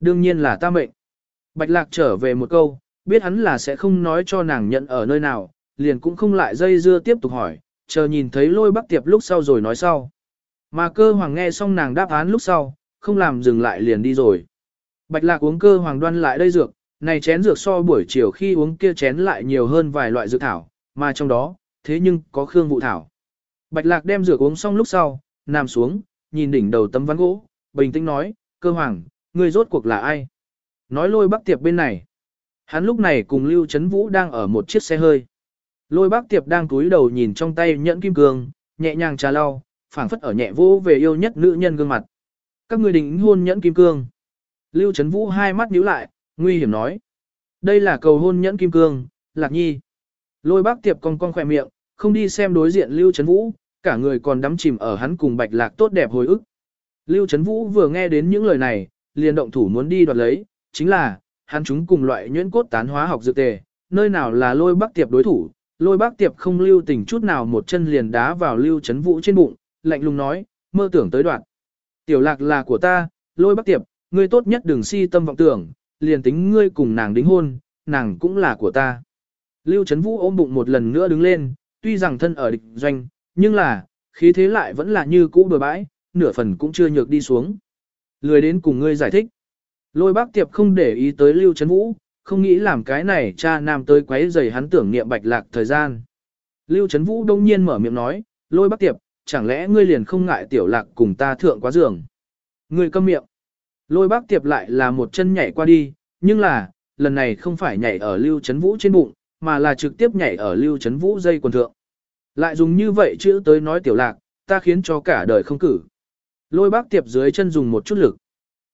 Đương nhiên là ta mệnh. Bạch lạc trở về một câu, biết hắn là sẽ không nói cho nàng nhận ở nơi nào, liền cũng không lại dây dưa tiếp tục hỏi, chờ nhìn thấy lôi bắc tiệp lúc sau rồi nói sau. Mà cơ hoàng nghe xong nàng đáp án lúc sau, không làm dừng lại liền đi rồi. Bạch lạc uống cơ hoàng đoan lại đây dược, này chén dược so buổi chiều khi uống kia chén lại nhiều hơn vài loại dược thảo, mà trong đó, thế nhưng có khương vụ thảo. Bạch lạc đem dược uống xong lúc sau, nằm xuống, nhìn đỉnh đầu tấm ván gỗ, bình tĩnh nói, cơ hoàng, người rốt cuộc là ai? Nói lôi bắc tiệp bên này. Hắn lúc này cùng Lưu Trấn Vũ đang ở một chiếc xe hơi. Lôi bác tiệp đang cúi đầu nhìn trong tay nhẫn kim cương, nhẹ nhàng trà lau, phảng phất ở nhẹ vô về yêu nhất nữ nhân gương mặt. Các người định hôn nhẫn kim cương. Lưu Trấn Vũ hai mắt nhíu lại, nguy hiểm nói. Đây là cầu hôn nhẫn kim cương, lạc nhi. Lôi bác tiệp cong cong khỏe miệng, không đi xem đối diện Lưu Trấn Vũ, cả người còn đắm chìm ở hắn cùng bạch lạc tốt đẹp hồi ức. Lưu Trấn Vũ vừa nghe đến những lời này, liền động thủ muốn đi đoạt lấy, chính là, hắn chúng cùng loại nhuyễn cốt tán hóa học dược tề, nơi nào là lôi bác tiệp đối thủ, lôi bác tiệp không lưu tình chút nào một chân liền đá vào lưu chấn vũ trên bụng, lạnh lùng nói, mơ tưởng tới đoạn. Tiểu lạc là của ta, lôi bác tiệp, ngươi tốt nhất đừng si tâm vọng tưởng, liền tính ngươi cùng nàng đính hôn, nàng cũng là của ta. Lưu chấn vũ ôm bụng một lần nữa đứng lên, tuy rằng thân ở địch doanh, nhưng là, khí thế lại vẫn là như cũ bừa bãi, nửa phần cũng chưa nhược đi xuống. Lười đến cùng ngươi giải thích. Lôi bác tiệp không để ý tới Lưu Trấn Vũ, không nghĩ làm cái này cha nam tới quấy rầy hắn tưởng niệm bạch lạc thời gian. Lưu Trấn Vũ đông nhiên mở miệng nói, lôi bác tiệp, chẳng lẽ ngươi liền không ngại tiểu lạc cùng ta thượng quá giường. Ngươi câm miệng. Lôi bác tiệp lại là một chân nhảy qua đi, nhưng là, lần này không phải nhảy ở Lưu Trấn Vũ trên bụng, mà là trực tiếp nhảy ở Lưu Trấn Vũ dây quần thượng. Lại dùng như vậy chữ tới nói tiểu lạc, ta khiến cho cả đời không cử. Lôi bác tiệp dưới chân dùng một chút lực.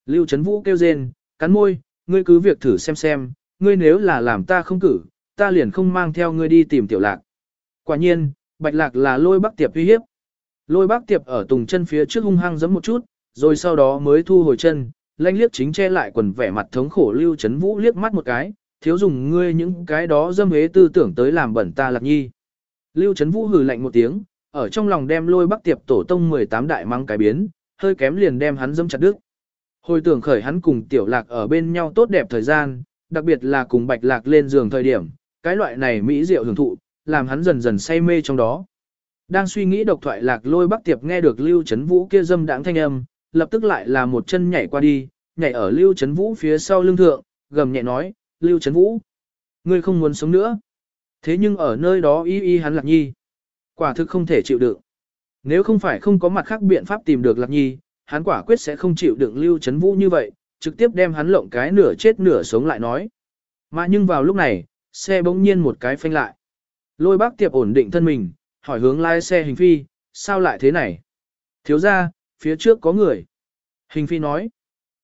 Lưu Trấn Vũ kêu rên, cắn môi, ngươi cứ việc thử xem xem, ngươi nếu là làm ta không cử, ta liền không mang theo ngươi đi tìm tiểu lạc. Quả nhiên, bạch lạc là lôi bác tiệp uy hiếp. Lôi bác tiệp ở tùng chân phía trước hung hăng giẫm một chút, rồi sau đó mới thu hồi chân, lanh liếc chính che lại quần vẻ mặt thống khổ Lưu Trấn Vũ liếc mắt một cái, thiếu dùng ngươi những cái đó dâm hế tư tưởng tới làm bẩn ta lạc nhi. Lưu Trấn Vũ hừ lạnh một tiếng, ở trong lòng đem lôi bác tiệp tổ tông 18 đại mang cái biến, hơi kém liền đem hắn dâm chặt đứt. Hồi tưởng khởi hắn cùng tiểu lạc ở bên nhau tốt đẹp thời gian, đặc biệt là cùng bạch lạc lên giường thời điểm, cái loại này mỹ diệu hưởng thụ, làm hắn dần dần say mê trong đó. Đang suy nghĩ độc thoại lạc lôi bắc tiệp nghe được lưu chấn vũ kia dâm đãng thanh âm, lập tức lại là một chân nhảy qua đi, nhảy ở lưu chấn vũ phía sau lưng thượng, gầm nhẹ nói, lưu chấn vũ, ngươi không muốn sống nữa. Thế nhưng ở nơi đó y y hắn lạc nhi, quả thực không thể chịu đựng. Nếu không phải không có mặt khác biện pháp tìm được lạc nhi, hắn quả quyết sẽ không chịu đựng Lưu Trấn Vũ như vậy, trực tiếp đem hắn lộng cái nửa chết nửa sống lại nói. Mà nhưng vào lúc này, xe bỗng nhiên một cái phanh lại. Lôi bác tiệp ổn định thân mình, hỏi hướng lái xe hình phi, sao lại thế này? Thiếu ra, phía trước có người. Hình phi nói.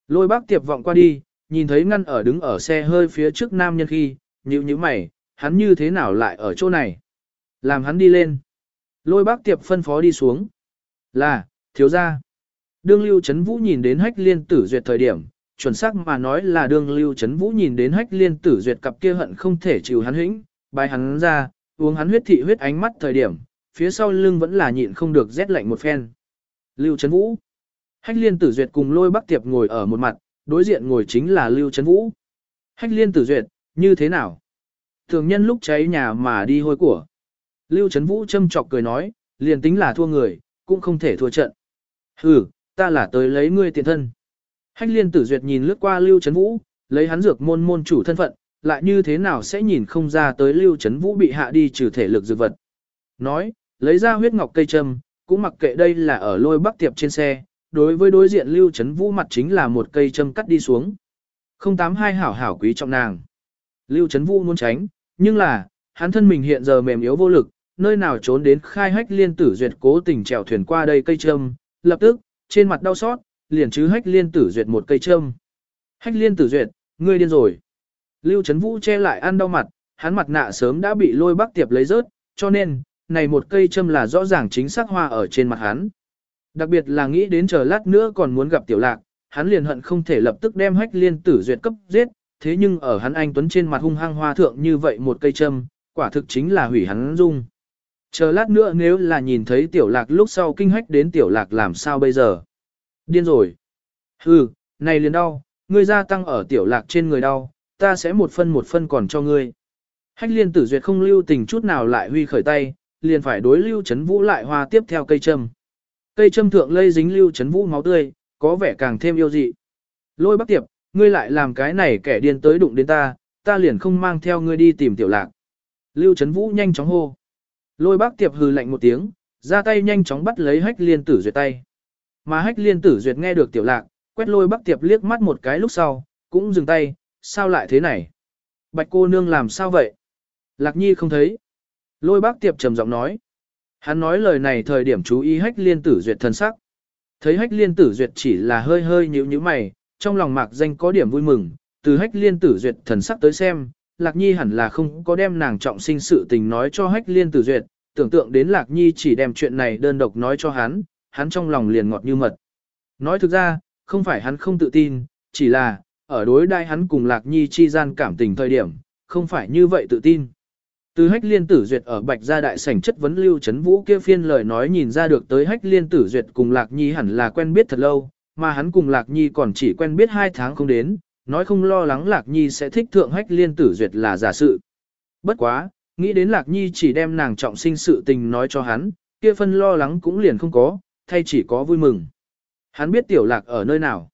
Lôi bác tiệp vọng qua đi, nhìn thấy ngăn ở đứng ở xe hơi phía trước nam nhân khi, nhíu nhíu mày, hắn như thế nào lại ở chỗ này? Làm hắn đi lên. Lôi bác tiệp phân phó đi xuống. Là, thiếu ra. Đương Lưu chấn Vũ nhìn đến hách liên tử duyệt thời điểm, chuẩn xác mà nói là đương Lưu chấn Vũ nhìn đến hách liên tử duyệt cặp kia hận không thể chịu hắn hĩnh, bài hắn ra, uống hắn huyết thị huyết ánh mắt thời điểm, phía sau lưng vẫn là nhịn không được rét lạnh một phen. Lưu chấn Vũ Hách liên tử duyệt cùng lôi bác tiệp ngồi ở một mặt, đối diện ngồi chính là Lưu chấn Vũ. Hách liên tử duyệt, như thế nào? Thường nhân lúc cháy nhà mà đi hôi của. Lưu Trấn Vũ châm chọc cười nói, liền tính là thua người, cũng không thể thua trận. Hừ, ta là tới lấy ngươi tiền thân. Hách liên tử duyệt nhìn lướt qua Lưu Trấn Vũ, lấy hắn dược môn môn chủ thân phận, lại như thế nào sẽ nhìn không ra tới Lưu Trấn Vũ bị hạ đi trừ thể lực dược vật. Nói, lấy ra huyết ngọc cây châm, cũng mặc kệ đây là ở lôi bắc tiệp trên xe, đối với đối diện Lưu Trấn Vũ mặt chính là một cây châm cắt đi xuống. Không tám hai hảo hảo quý trọng nàng. Lưu Trấn Vũ muốn tránh, nhưng là, hắn thân mình hiện giờ mềm yếu vô lực, nơi nào trốn đến khai hách liên tử duyệt cố tình trèo thuyền qua đây cây châm, lập tức, trên mặt đau xót, liền chứ hách liên tử duyệt một cây châm. Hách liên tử duyệt, ngươi điên rồi. Lưu Trấn Vũ che lại ăn đau mặt, hắn mặt nạ sớm đã bị lôi bắc tiệp lấy rớt, cho nên, này một cây châm là rõ ràng chính xác hoa ở trên mặt hắn. Đặc biệt là nghĩ đến chờ lát nữa còn muốn gặp tiểu lạc, hắn liền hận không thể lập tức đem hách liên tử duyệt cấp giết, thế nhưng ở hắn anh tuấn trên mặt hung hăng hoa thượng như vậy một cây châm, quả thực chính là hủy hắn dung. Chờ lát nữa nếu là nhìn thấy tiểu lạc lúc sau kinh hách đến tiểu lạc làm sao bây giờ? Điên rồi. Hừ, này liền đau, ngươi gia tăng ở tiểu lạc trên người đau, ta sẽ một phân một phân còn cho ngươi. Hách liên tử duyệt không lưu tình chút nào lại huy khởi tay, liền phải đối lưu chấn vũ lại hoa tiếp theo cây châm. Cây châm thượng lây dính lưu chấn vũ máu tươi, có vẻ càng thêm yêu dị. Lôi bắc tiệp, ngươi lại làm cái này kẻ điên tới đụng đến ta, ta liền không mang theo ngươi đi tìm tiểu lạc. Lưu chấn vũ nhanh chóng hô. Lôi bác tiệp hừ lạnh một tiếng, ra tay nhanh chóng bắt lấy hách liên tử duyệt tay. Mà hách liên tử duyệt nghe được tiểu lạc, quét lôi bác tiệp liếc mắt một cái lúc sau, cũng dừng tay, sao lại thế này? Bạch cô nương làm sao vậy? Lạc nhi không thấy. Lôi bác tiệp trầm giọng nói. Hắn nói lời này thời điểm chú ý hách liên tử duyệt thân sắc. Thấy hách liên tử duyệt chỉ là hơi hơi nhíu nhíu mày, trong lòng mạc danh có điểm vui mừng, từ hách liên tử duyệt thần sắc tới xem, Lạc Nhi hẳn là không có đem nàng trọng sinh sự tình nói cho hách liên tử duyệt, tưởng tượng đến Lạc Nhi chỉ đem chuyện này đơn độc nói cho hắn, hắn trong lòng liền ngọt như mật. Nói thực ra, không phải hắn không tự tin, chỉ là, ở đối đai hắn cùng Lạc Nhi chi gian cảm tình thời điểm, không phải như vậy tự tin. Từ hách liên tử duyệt ở bạch gia đại sảnh chất vấn lưu chấn vũ kia phiên lời nói nhìn ra được tới hách liên tử duyệt cùng Lạc Nhi hẳn là quen biết thật lâu, mà hắn cùng Lạc Nhi còn chỉ quen biết hai tháng không đến, nói không lo lắng Lạc Nhi sẽ thích thượng hách liên tử duyệt là giả sự. Bất quá, nghĩ đến Lạc Nhi chỉ đem nàng trọng sinh sự tình nói cho hắn, kia phân lo lắng cũng liền không có, thay chỉ có vui mừng. Hắn biết tiểu lạc ở nơi nào.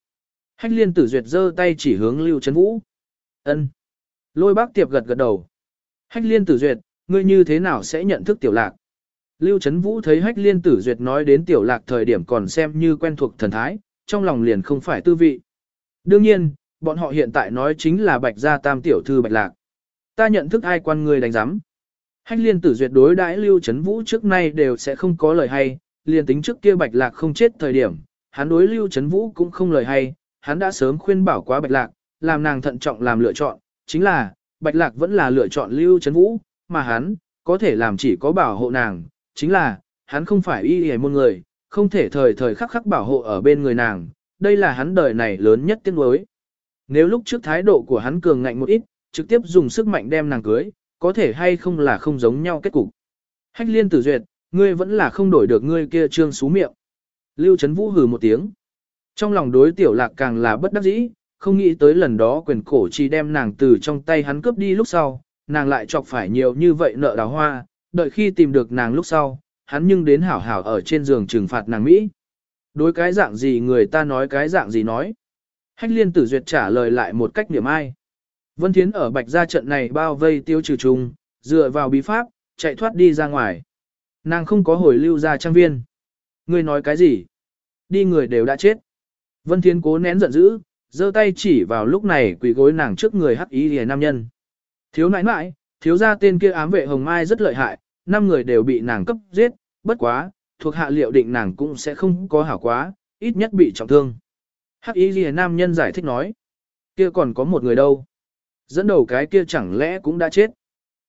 Hách liên tử duyệt giơ tay chỉ hướng Lưu Trấn Vũ. ân Lôi bác tiệp gật gật đầu. Hách liên tử duyệt, ngươi như thế nào sẽ nhận thức tiểu lạc? Lưu Trấn Vũ thấy hách liên tử duyệt nói đến tiểu lạc thời điểm còn xem như quen thuộc thần thái, trong lòng liền không phải tư vị. Đương nhiên, bọn họ hiện tại nói chính là bạch gia tam tiểu thư bạch lạc. Ta nhận thức ai quan người đánh giám. Hách liên tử duyệt đối đãi lưu chấn vũ trước nay đều sẽ không có lời hay, liền tính trước kia bạch lạc không chết thời điểm, hắn đối lưu chấn vũ cũng không lời hay, hắn đã sớm khuyên bảo quá bạch lạc, làm nàng thận trọng làm lựa chọn, chính là, bạch lạc vẫn là lựa chọn lưu chấn vũ, mà hắn, có thể làm chỉ có bảo hộ nàng, chính là, hắn không phải y hề môn người, không thể thời thời khắc khắc bảo hộ ở bên người nàng, đây là hắn đời này lớn nhất tiếc nuối. Nếu lúc trước thái độ của hắn cường ngạnh một ít, trực tiếp dùng sức mạnh đem nàng cưới, có thể hay không là không giống nhau kết cục. Hách liên tử duyệt, ngươi vẫn là không đổi được ngươi kia trương xú miệng. Lưu Trấn Vũ hừ một tiếng. Trong lòng đối tiểu lạc càng là bất đắc dĩ, không nghĩ tới lần đó quyền cổ chỉ đem nàng từ trong tay hắn cướp đi lúc sau, nàng lại chọc phải nhiều như vậy nợ đào hoa, đợi khi tìm được nàng lúc sau, hắn nhưng đến hảo hảo ở trên giường trừng phạt nàng Mỹ. Đối cái dạng gì người ta nói cái dạng gì nói. Hách liên tử duyệt trả lời lại một cách niệm ai. Vân Thiến ở bạch gia trận này bao vây tiêu trừ trùng, dựa vào bí pháp, chạy thoát đi ra ngoài. Nàng không có hồi lưu ra trang viên. Ngươi nói cái gì? Đi người đều đã chết. Vân Thiến cố nén giận dữ, giơ tay chỉ vào lúc này quỳ gối nàng trước người hắc ý lìa nam nhân. Thiếu nãi nãi, thiếu gia tên kia ám vệ hồng mai rất lợi hại, năm người đều bị nàng cấp giết, bất quá, thuộc hạ liệu định nàng cũng sẽ không có hảo quá, ít nhất bị trọng thương. Hắc y lìa nam nhân giải thích nói. Kia còn có một người đâu. Dẫn đầu cái kia chẳng lẽ cũng đã chết.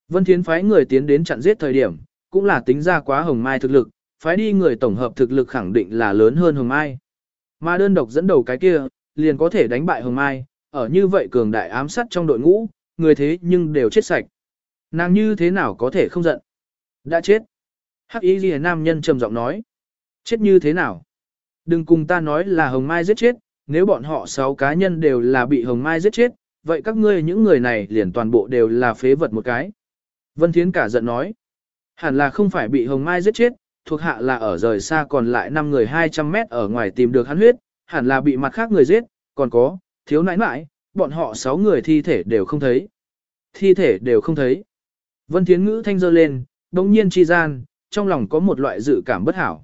Vân Thiến phái người tiến đến chặn giết thời điểm, cũng là tính ra quá hồng mai thực lực, phái đi người tổng hợp thực lực khẳng định là lớn hơn hồng mai. Mà đơn độc dẫn đầu cái kia, liền có thể đánh bại hồng mai, ở như vậy cường đại ám sát trong đội ngũ, người thế nhưng đều chết sạch. Nàng như thế nào có thể không giận? Đã chết. Hắc y Liễu nam nhân trầm giọng nói. Chết như thế nào? Đừng cùng ta nói là hồng mai giết chết, nếu bọn họ 6 cá nhân đều là bị Hồng Mai giết chết, vậy các ngươi những người này liền toàn bộ đều là phế vật một cái. Vân Thiến cả giận nói, hẳn là không phải bị Hồng Mai giết chết, thuộc hạ là ở rời xa còn lại 5 người 200 mét ở ngoài tìm được hắn huyết, hẳn là bị mặt khác người giết, còn có, thiếu nãi nãi, bọn họ 6 người thi thể đều không thấy. Thi thể đều không thấy. Vân Thiến ngữ thanh dơ lên, đồng nhiên chi gian, trong lòng có một loại dự cảm bất hảo.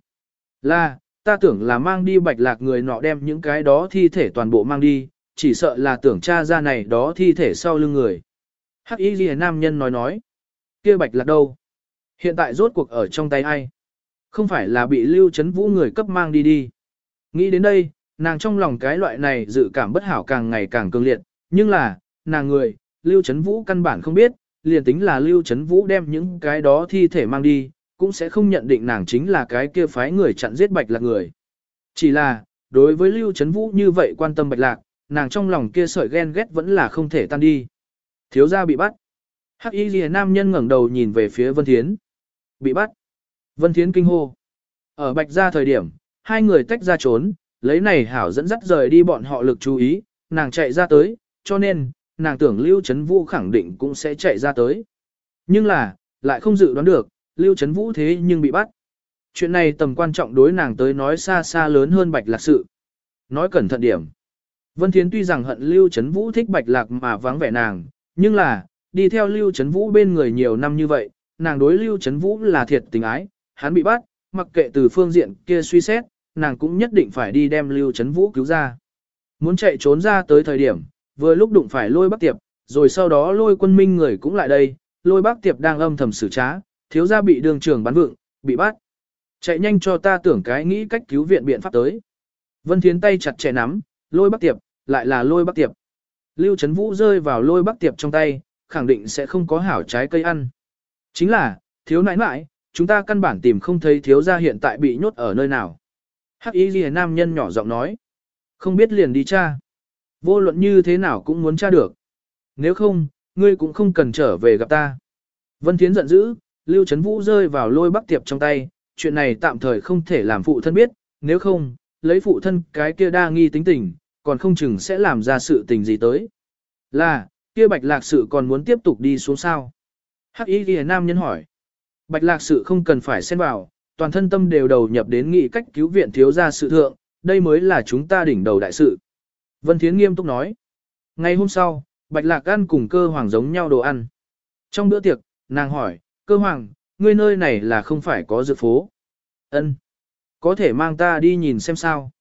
Là, ta tưởng là mang đi bạch lạc người nọ đem những cái đó thi thể toàn bộ mang đi, chỉ sợ là tưởng cha ra này đó thi thể sau lưng người. Hắc y ghi nam nhân nói nói, kia bạch lạc đâu? Hiện tại rốt cuộc ở trong tay ai? Không phải là bị lưu chấn vũ người cấp mang đi đi. Nghĩ đến đây, nàng trong lòng cái loại này dự cảm bất hảo càng ngày càng cường liệt, nhưng là, nàng người, lưu chấn vũ căn bản không biết, liền tính là lưu chấn vũ đem những cái đó thi thể mang đi, cũng sẽ không nhận định nàng chính là cái kia phái người chặn giết bạch lạc người. Chỉ là, đối với Lưu chấn Vũ như vậy quan tâm bạch lạc, nàng trong lòng kia sợi ghen ghét vẫn là không thể tan đi. Thiếu gia bị bắt. Hắc y Liễu nam nhân ngẩng đầu nhìn về phía Vân Thiến. Bị bắt. Vân Thiến kinh hô. Ở bạch gia thời điểm, hai người tách ra trốn, lấy này hảo dẫn dắt rời đi bọn họ lực chú ý, nàng chạy ra tới, cho nên, nàng tưởng Lưu Trấn Vũ khẳng định cũng sẽ chạy ra tới. Nhưng là, lại không dự đoán được, Lưu Trấn Vũ thế nhưng bị bắt. Chuyện này tầm quan trọng đối nàng tới nói xa xa lớn hơn bạch lạc sự. Nói cẩn thận điểm. Vân Thiến tuy rằng hận Lưu Trấn Vũ thích bạch lạc mà vắng vẻ nàng, nhưng là, đi theo Lưu Trấn Vũ bên người nhiều năm như vậy, nàng đối Lưu Trấn Vũ là thiệt tình ái, hắn bị bắt, mặc kệ từ phương diện kia suy xét, nàng cũng nhất định phải đi đem Lưu Trấn Vũ cứu ra. Muốn chạy trốn ra tới thời điểm, vừa lúc đụng phải lôi bắc tiệp, rồi sau đó lôi quân minh người cũng lại đây, lôi bắc tiệp đang âm thầm xử trá, thiếu gia bị đường trưởng bắn vượng, bị bắt. Chạy nhanh cho ta tưởng cái nghĩ cách cứu viện biện pháp tới. Vân Thiến tay chặt chẽ nắm, lôi bắc tiệp, lại là lôi bắc tiệp. Lưu Trấn Vũ rơi vào lôi bắc tiệp trong tay, khẳng định sẽ không có hảo trái cây ăn. Chính là, thiếu nãi nãi, chúng ta căn bản tìm không thấy thiếu gia hiện tại bị nhốt ở nơi nào. Hắc ý ghi nam nhân nhỏ giọng nói. Không biết liền đi cha. Vô luận như thế nào cũng muốn tra được. Nếu không, ngươi cũng không cần trở về gặp ta. Vân Thiến giận dữ, Lưu Trấn Vũ rơi vào lôi bắc tiệp trong tay, chuyện này tạm thời không thể làm phụ thân biết, nếu không, lấy phụ thân cái kia đa nghi tính tình, còn không chừng sẽ làm ra sự tình gì tới. Là, kia bạch lạc sự còn muốn tiếp tục đi xuống sao? Hắc ý ghi nam nhân hỏi. Bạch lạc sự không cần phải xen vào, toàn thân tâm đều đầu nhập đến nghị cách cứu viện thiếu gia sự thượng, đây mới là chúng ta đỉnh đầu đại sự. Vân Thiến nghiêm túc nói. Ngày hôm sau, Bạch Lạc ăn cùng cơ hoàng giống nhau đồ ăn. Trong bữa tiệc, nàng hỏi, cơ hoàng, ngươi nơi này là không phải có dược phố. Ân, Có thể mang ta đi nhìn xem sao?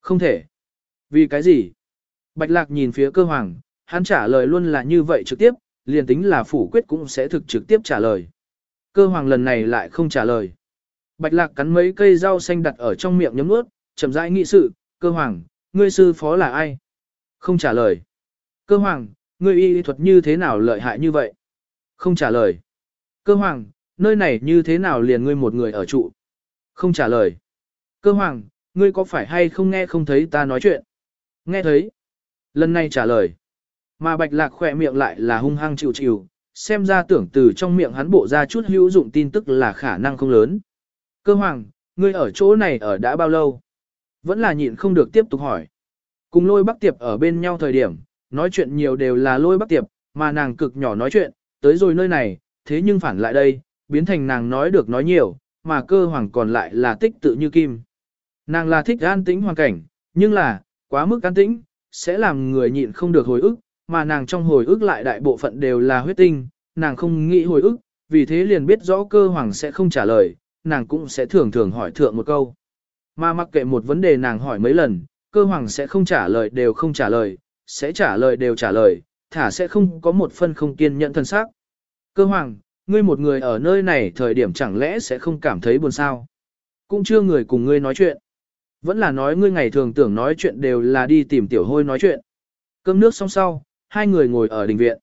Không thể. Vì cái gì? Bạch Lạc nhìn phía cơ hoàng, hắn trả lời luôn là như vậy trực tiếp, liền tính là phủ quyết cũng sẽ thực trực tiếp trả lời. Cơ hoàng lần này lại không trả lời. Bạch Lạc cắn mấy cây rau xanh đặt ở trong miệng nhấm nuốt, chậm rãi nghị sự, cơ hoàng, ngươi sư phó là ai? Không trả lời. Cơ hoàng, ngươi y thuật như thế nào lợi hại như vậy? Không trả lời. Cơ hoàng, nơi này như thế nào liền ngươi một người ở trụ? Không trả lời. Cơ hoàng, ngươi có phải hay không nghe không thấy ta nói chuyện? Nghe thấy. Lần này trả lời. Mà bạch lạc khỏe miệng lại là hung hăng chịu chịu, xem ra tưởng từ trong miệng hắn bộ ra chút hữu dụng tin tức là khả năng không lớn. Cơ hoàng, ngươi ở chỗ này ở đã bao lâu? Vẫn là nhịn không được tiếp tục hỏi. Cùng lôi bắc tiệp ở bên nhau thời điểm, nói chuyện nhiều đều là lôi bắc tiệp, mà nàng cực nhỏ nói chuyện, tới rồi nơi này, thế nhưng phản lại đây, biến thành nàng nói được nói nhiều, mà cơ hoàng còn lại là tích tự như kim. Nàng là thích an tĩnh hoàn cảnh, nhưng là, quá mức an tĩnh, sẽ làm người nhịn không được hồi ức, mà nàng trong hồi ức lại đại bộ phận đều là huyết tinh, nàng không nghĩ hồi ức, vì thế liền biết rõ cơ hoàng sẽ không trả lời, nàng cũng sẽ thường thường hỏi thượng một câu. Mà mặc kệ một vấn đề nàng hỏi mấy lần, cơ hoàng sẽ không trả lời đều không trả lời, sẽ trả lời đều trả lời, thả sẽ không có một phân không kiên nhẫn thân xác. Cơ hoàng, ngươi một người ở nơi này thời điểm chẳng lẽ sẽ không cảm thấy buồn sao? Cũng chưa người cùng ngươi nói chuyện. Vẫn là nói ngươi ngày thường tưởng nói chuyện đều là đi tìm tiểu hôi nói chuyện. Cơm nước xong sau, hai người ngồi ở đình viện.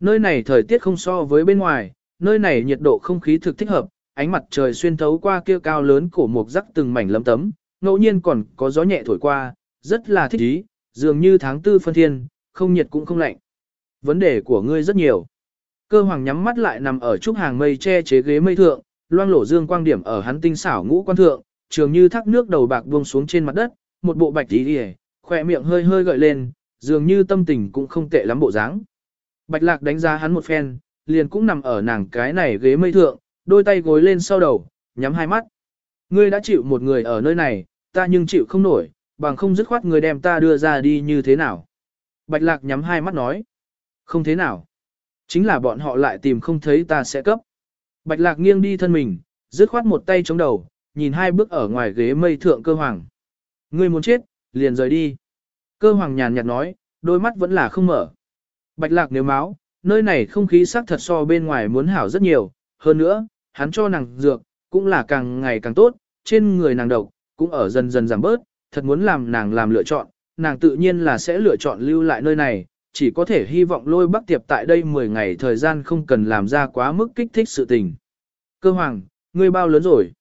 Nơi này thời tiết không so với bên ngoài, nơi này nhiệt độ không khí thực thích hợp, ánh mặt trời xuyên thấu qua kia cao lớn cổ mục rắc từng mảnh lấm tấm, ngẫu nhiên còn có gió nhẹ thổi qua, rất là thích ý, dường như tháng tư phân thiên, không nhiệt cũng không lạnh. Vấn đề của ngươi rất nhiều. Cơ hoàng nhắm mắt lại nằm ở trúc hàng mây che chế ghế mây thượng, loang lổ dương quang điểm ở hắn tinh xảo ngũ quan thượng, trường như thác nước đầu bạc buông xuống trên mặt đất, một bộ bạch tí đi khỏe miệng hơi hơi gợi lên, dường như tâm tình cũng không tệ lắm bộ dáng. Bạch lạc đánh giá hắn một phen, liền cũng nằm ở nàng cái này ghế mây thượng, đôi tay gối lên sau đầu, nhắm hai mắt. Ngươi đã chịu một người ở nơi này, ta nhưng chịu không nổi, bằng không dứt khoát người đem ta đưa ra đi như thế nào. Bạch lạc nhắm hai mắt nói. Không thế nào. Chính là bọn họ lại tìm không thấy ta sẽ cấp. Bạch lạc nghiêng đi thân mình, dứt khoát một tay chống đầu, nhìn hai bước ở ngoài ghế mây thượng cơ hoàng. Ngươi muốn chết, liền rời đi. Cơ hoàng nhàn nhạt nói, đôi mắt vẫn là không mở. Bạch lạc nếu máu, nơi này không khí sắc thật so bên ngoài muốn hảo rất nhiều, hơn nữa, hắn cho nàng dược, cũng là càng ngày càng tốt, trên người nàng độc, cũng ở dần dần giảm bớt, thật muốn làm nàng làm lựa chọn, nàng tự nhiên là sẽ lựa chọn lưu lại nơi này, chỉ có thể hy vọng lôi bắc tiệp tại đây 10 ngày thời gian không cần làm ra quá mức kích thích sự tình. Cơ hoàng, ngươi bao lớn rồi?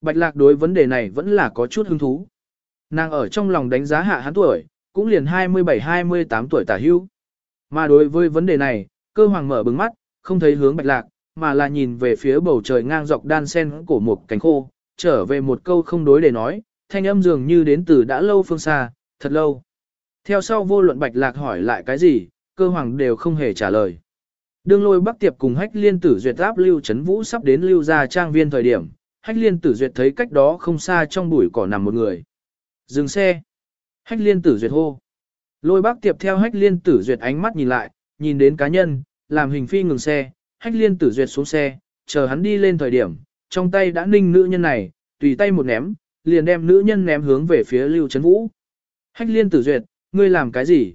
Bạch lạc đối vấn đề này vẫn là có chút hứng thú. Nàng ở trong lòng đánh giá hạ hắn tuổi, cũng liền 27-28 tuổi tả hưu. Mà đối với vấn đề này, cơ hoàng mở bừng mắt, không thấy hướng bạch lạc, mà là nhìn về phía bầu trời ngang dọc đan sen của một cánh khô, trở về một câu không đối để nói, thanh âm dường như đến từ đã lâu phương xa, thật lâu. Theo sau vô luận bạch lạc hỏi lại cái gì, cơ hoàng đều không hề trả lời. Đương lôi bắc tiệp cùng hách liên tử duyệt áp lưu chấn vũ sắp đến lưu ra trang viên thời điểm, hách liên tử duyệt thấy cách đó không xa trong bụi cỏ nằm một người. Dừng xe. Hách liên tử duyệt hô. Lôi bác tiệp theo hách liên tử duyệt ánh mắt nhìn lại, nhìn đến cá nhân, làm hình phi ngừng xe, hách liên tử duyệt xuống xe, chờ hắn đi lên thời điểm, trong tay đã ninh nữ nhân này, tùy tay một ném, liền đem nữ nhân ném hướng về phía lưu chấn vũ. Hách liên tử duyệt, ngươi làm cái gì?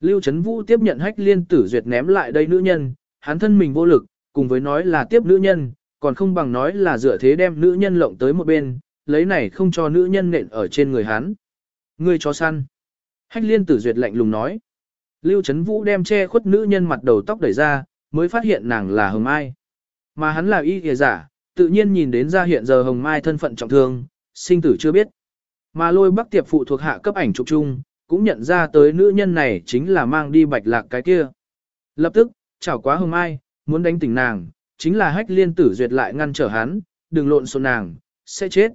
Lưu Trấn Vũ tiếp nhận hách liên tử duyệt ném lại đây nữ nhân, hắn thân mình vô lực, cùng với nói là tiếp nữ nhân, còn không bằng nói là dựa thế đem nữ nhân lộng tới một bên, lấy này không cho nữ nhân nện ở trên người hắn. Ngươi chó săn. Hách liên tử duyệt lạnh lùng nói. Lưu Trấn Vũ đem che khuất nữ nhân mặt đầu tóc đẩy ra, mới phát hiện nàng là Hồng Mai. Mà hắn là y kìa giả, tự nhiên nhìn đến ra hiện giờ Hồng Mai thân phận trọng thương, sinh tử chưa biết. Mà lôi bắc tiệp phụ thuộc hạ cấp ảnh trục chung, cũng nhận ra tới nữ nhân này chính là mang đi bạch lạc cái kia. Lập tức, chảo quá hồng mai, muốn đánh tỉnh nàng, chính là hách liên tử duyệt lại ngăn trở hắn, đừng lộn xộn nàng, sẽ chết.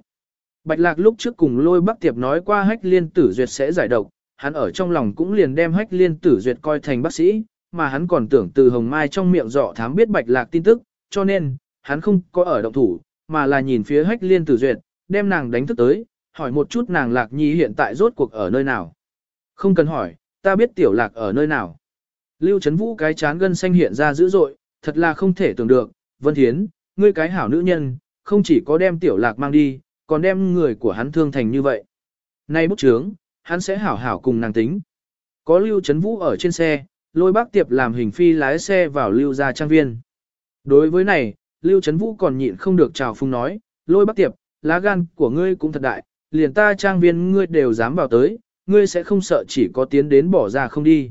Bạch lạc lúc trước cùng lôi bắc tiệp nói qua hách liên tử duyệt sẽ giải độc, hắn ở trong lòng cũng liền đem hách liên tử duyệt coi thành bác sĩ, mà hắn còn tưởng từ hồng mai trong miệng dọ thám biết bạch lạc tin tức, cho nên, hắn không có ở động thủ, mà là nhìn phía hách liên tử duyệt, đem nàng đánh thức tới, hỏi một chút nàng lạc nhi hiện tại rốt cuộc ở nơi nào. Không cần hỏi, ta biết tiểu lạc ở nơi nào. Lưu Trấn Vũ cái chán gân xanh hiện ra dữ dội, thật là không thể tưởng được. Vân Thiến, ngươi cái hảo nữ nhân, không chỉ có đem tiểu lạc mang đi, còn đem người của hắn thương thành như vậy. Nay bút trướng, hắn sẽ hảo hảo cùng nàng tính. Có Lưu Trấn Vũ ở trên xe, lôi bác tiệp làm hình phi lái xe vào Lưu gia trang viên. Đối với này, Lưu Trấn Vũ còn nhịn không được chào phung nói, lôi bác tiệp, lá gan của ngươi cũng thật đại, liền ta trang viên ngươi đều dám vào tới, ngươi sẽ không sợ chỉ có tiến đến bỏ ra không đi.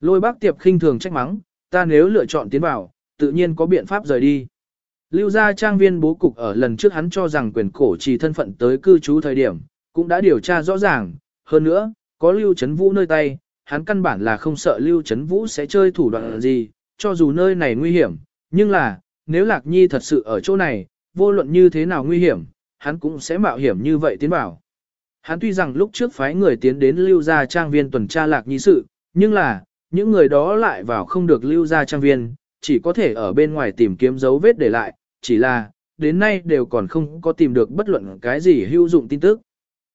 Lôi bác tiệp khinh thường trách mắng, ta nếu lựa chọn tiến vào, tự nhiên có biện pháp rời đi. Lưu gia trang viên bố cục ở lần trước hắn cho rằng quyền cổ chỉ thân phận tới cư trú thời điểm, cũng đã điều tra rõ ràng, hơn nữa, có Lưu Trấn Vũ nơi tay, hắn căn bản là không sợ Lưu Trấn Vũ sẽ chơi thủ đoạn gì, cho dù nơi này nguy hiểm, nhưng là, nếu Lạc Nhi thật sự ở chỗ này, vô luận như thế nào nguy hiểm, hắn cũng sẽ mạo hiểm như vậy tiến vào. Hắn tuy rằng lúc trước phái người tiến đến lưu gia trang viên tuần tra lạc nhi sự, nhưng là, những người đó lại vào không được lưu gia trang viên, chỉ có thể ở bên ngoài tìm kiếm dấu vết để lại, chỉ là, đến nay đều còn không có tìm được bất luận cái gì hữu dụng tin tức.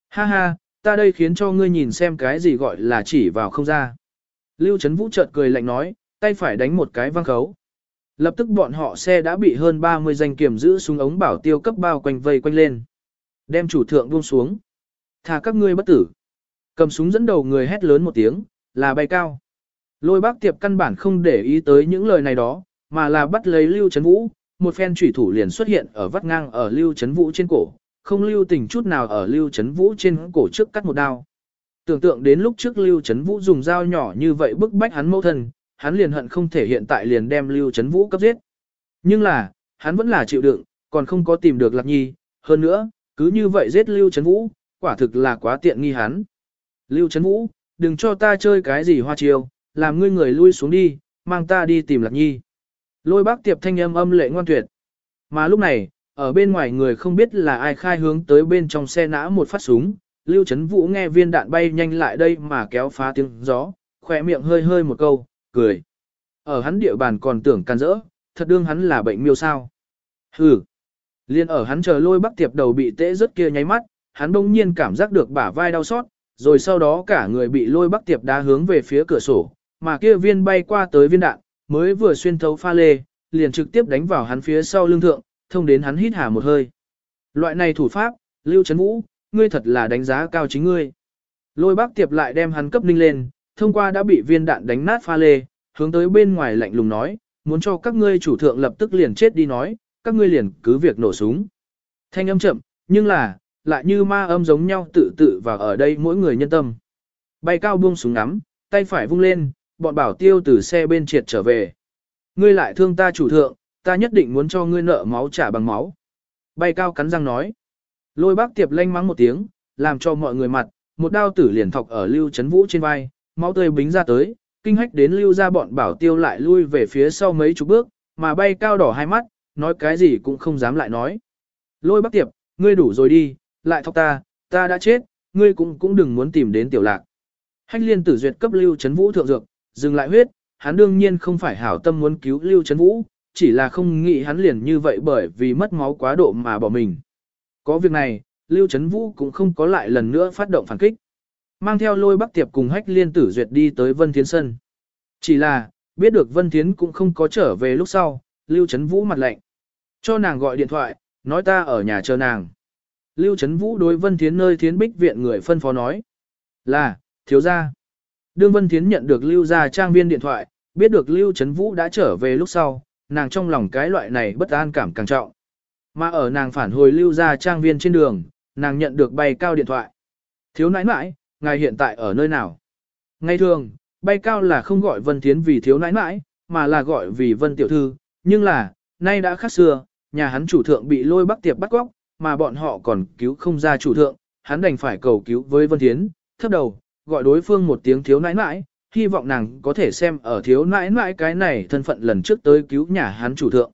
Ha ha, ta đây khiến cho ngươi nhìn xem cái gì gọi là chỉ vào không ra. Lưu Trấn Vũ chợt cười lạnh nói, tay phải đánh một cái văng khấu. Lập tức bọn họ xe đã bị hơn 30 danh kiểm giữ súng ống bảo tiêu cấp bao quanh vây quanh lên. Đem chủ thượng buông xuống. Thà các ngươi bất tử. Cầm súng dẫn đầu người hét lớn một tiếng, là bay cao. Lôi bác tiệp căn bản không để ý tới những lời này đó, mà là bắt lấy Lưu Trấn Vũ, một phen chủy thủ liền xuất hiện ở vắt ngang ở Lưu Trấn Vũ trên cổ, không lưu tình chút nào ở Lưu Trấn Vũ trên cổ trước cắt một đao. Tưởng tượng đến lúc trước Lưu Trấn Vũ dùng dao nhỏ như vậy bức bách hắn mâu thân, hắn liền hận không thể hiện tại liền đem Lưu Trấn Vũ cấp giết. Nhưng là, hắn vẫn là chịu đựng, còn không có tìm được Lạc Nhi, hơn nữa, cứ như vậy giết Lưu Trấn Vũ, quả thực là quá tiện nghi hắn. Lưu Trấn Vũ, đừng cho ta chơi cái gì hoa chiêu, làm ngươi người lui xuống đi, mang ta đi tìm Lạc Nhi. Lôi bác tiệp thanh âm âm lệ ngoan tuyệt. Mà lúc này, ở bên ngoài người không biết là ai khai hướng tới bên trong xe nã một phát súng, Lưu Trấn Vũ nghe viên đạn bay nhanh lại đây mà kéo phá tiếng gió, khỏe miệng hơi hơi một câu, cười. Ở hắn địa bàn còn tưởng can rỡ, thật đương hắn là bệnh miêu sao. Hừ. Liên ở hắn chờ lôi bắc tiệp đầu bị tễ rất kia nháy mắt, hắn đông nhiên cảm giác được bả vai đau xót, rồi sau đó cả người bị lôi bắc tiệp đá hướng về phía cửa sổ, mà kia viên bay qua tới viên đạn, mới vừa xuyên thấu pha lê, liền trực tiếp đánh vào hắn phía sau lưng thượng, thông đến hắn hít hà một hơi. Loại này thủ pháp, Lưu Trấn Vũ, ngươi thật là đánh giá cao chính ngươi. Lôi bác tiệp lại đem hắn cấp ninh lên, thông qua đã bị viên đạn đánh nát pha lê, hướng tới bên ngoài lạnh lùng nói, muốn cho các ngươi chủ thượng lập tức liền chết đi nói, các ngươi liền cứ việc nổ súng. Thanh âm chậm, nhưng là, lại như ma âm giống nhau tự tự và ở đây mỗi người nhân tâm. Bay cao buông súng ngắm, tay phải vung lên, bọn bảo tiêu từ xe bên triệt trở về. Ngươi lại thương ta chủ thượng, ta nhất định muốn cho ngươi nợ máu trả bằng máu. Bay cao cắn răng nói. Lôi bác tiệp lanh mắng một tiếng, làm cho mọi người mặt, một đao tử liền thọc ở lưu chấn vũ trên vai, máu tươi bính ra tới, kinh hách đến lưu ra bọn bảo tiêu lại lui về phía sau mấy chục bước, mà bay cao đỏ hai mắt, nói cái gì cũng không dám lại nói. Lôi bác tiệp, ngươi đủ rồi đi, lại thọc ta, ta đã chết, ngươi cũng cũng đừng muốn tìm đến tiểu lạc. Hách liên tử duyệt cấp lưu chấn vũ thượng dược, dừng lại huyết, hắn đương nhiên không phải hảo tâm muốn cứu lưu chấn vũ, chỉ là không nghĩ hắn liền như vậy bởi vì mất máu quá độ mà bỏ mình. Có việc này, lưu chấn vũ cũng không có lại lần nữa phát động phản kích. Mang theo lôi bắc tiệp cùng hách liên tử duyệt đi tới Vân Thiến Sân. Chỉ là, biết được Vân Thiến cũng không có trở về lúc sau, lưu chấn vũ mặt lạnh. Cho nàng gọi điện thoại, nói ta ở nhà chờ nàng. Lưu Trấn Vũ đối Vân Thiến nơi Thiến Bích viện người phân phó nói. Là, thiếu gia. Đương Vân Thiến nhận được Lưu gia trang viên điện thoại, biết được Lưu Trấn Vũ đã trở về lúc sau, nàng trong lòng cái loại này bất an cảm càng trọng. Mà ở nàng phản hồi Lưu gia trang viên trên đường, nàng nhận được bay cao điện thoại. Thiếu nãi nãi, ngài hiện tại ở nơi nào? Ngay thường, bay cao là không gọi Vân Thiến vì thiếu nãi nãi, mà là gọi vì Vân Tiểu Thư, nhưng là, nay đã khác xưa, nhà hắn chủ thượng bị lôi bắc tiệp bắt cóc, mà bọn họ còn cứu không ra chủ thượng, hắn đành phải cầu cứu với Vân Thiến, thấp đầu, gọi đối phương một tiếng thiếu nãi nãi, hy vọng nàng có thể xem ở thiếu nãi nãi cái này thân phận lần trước tới cứu nhà hắn chủ thượng.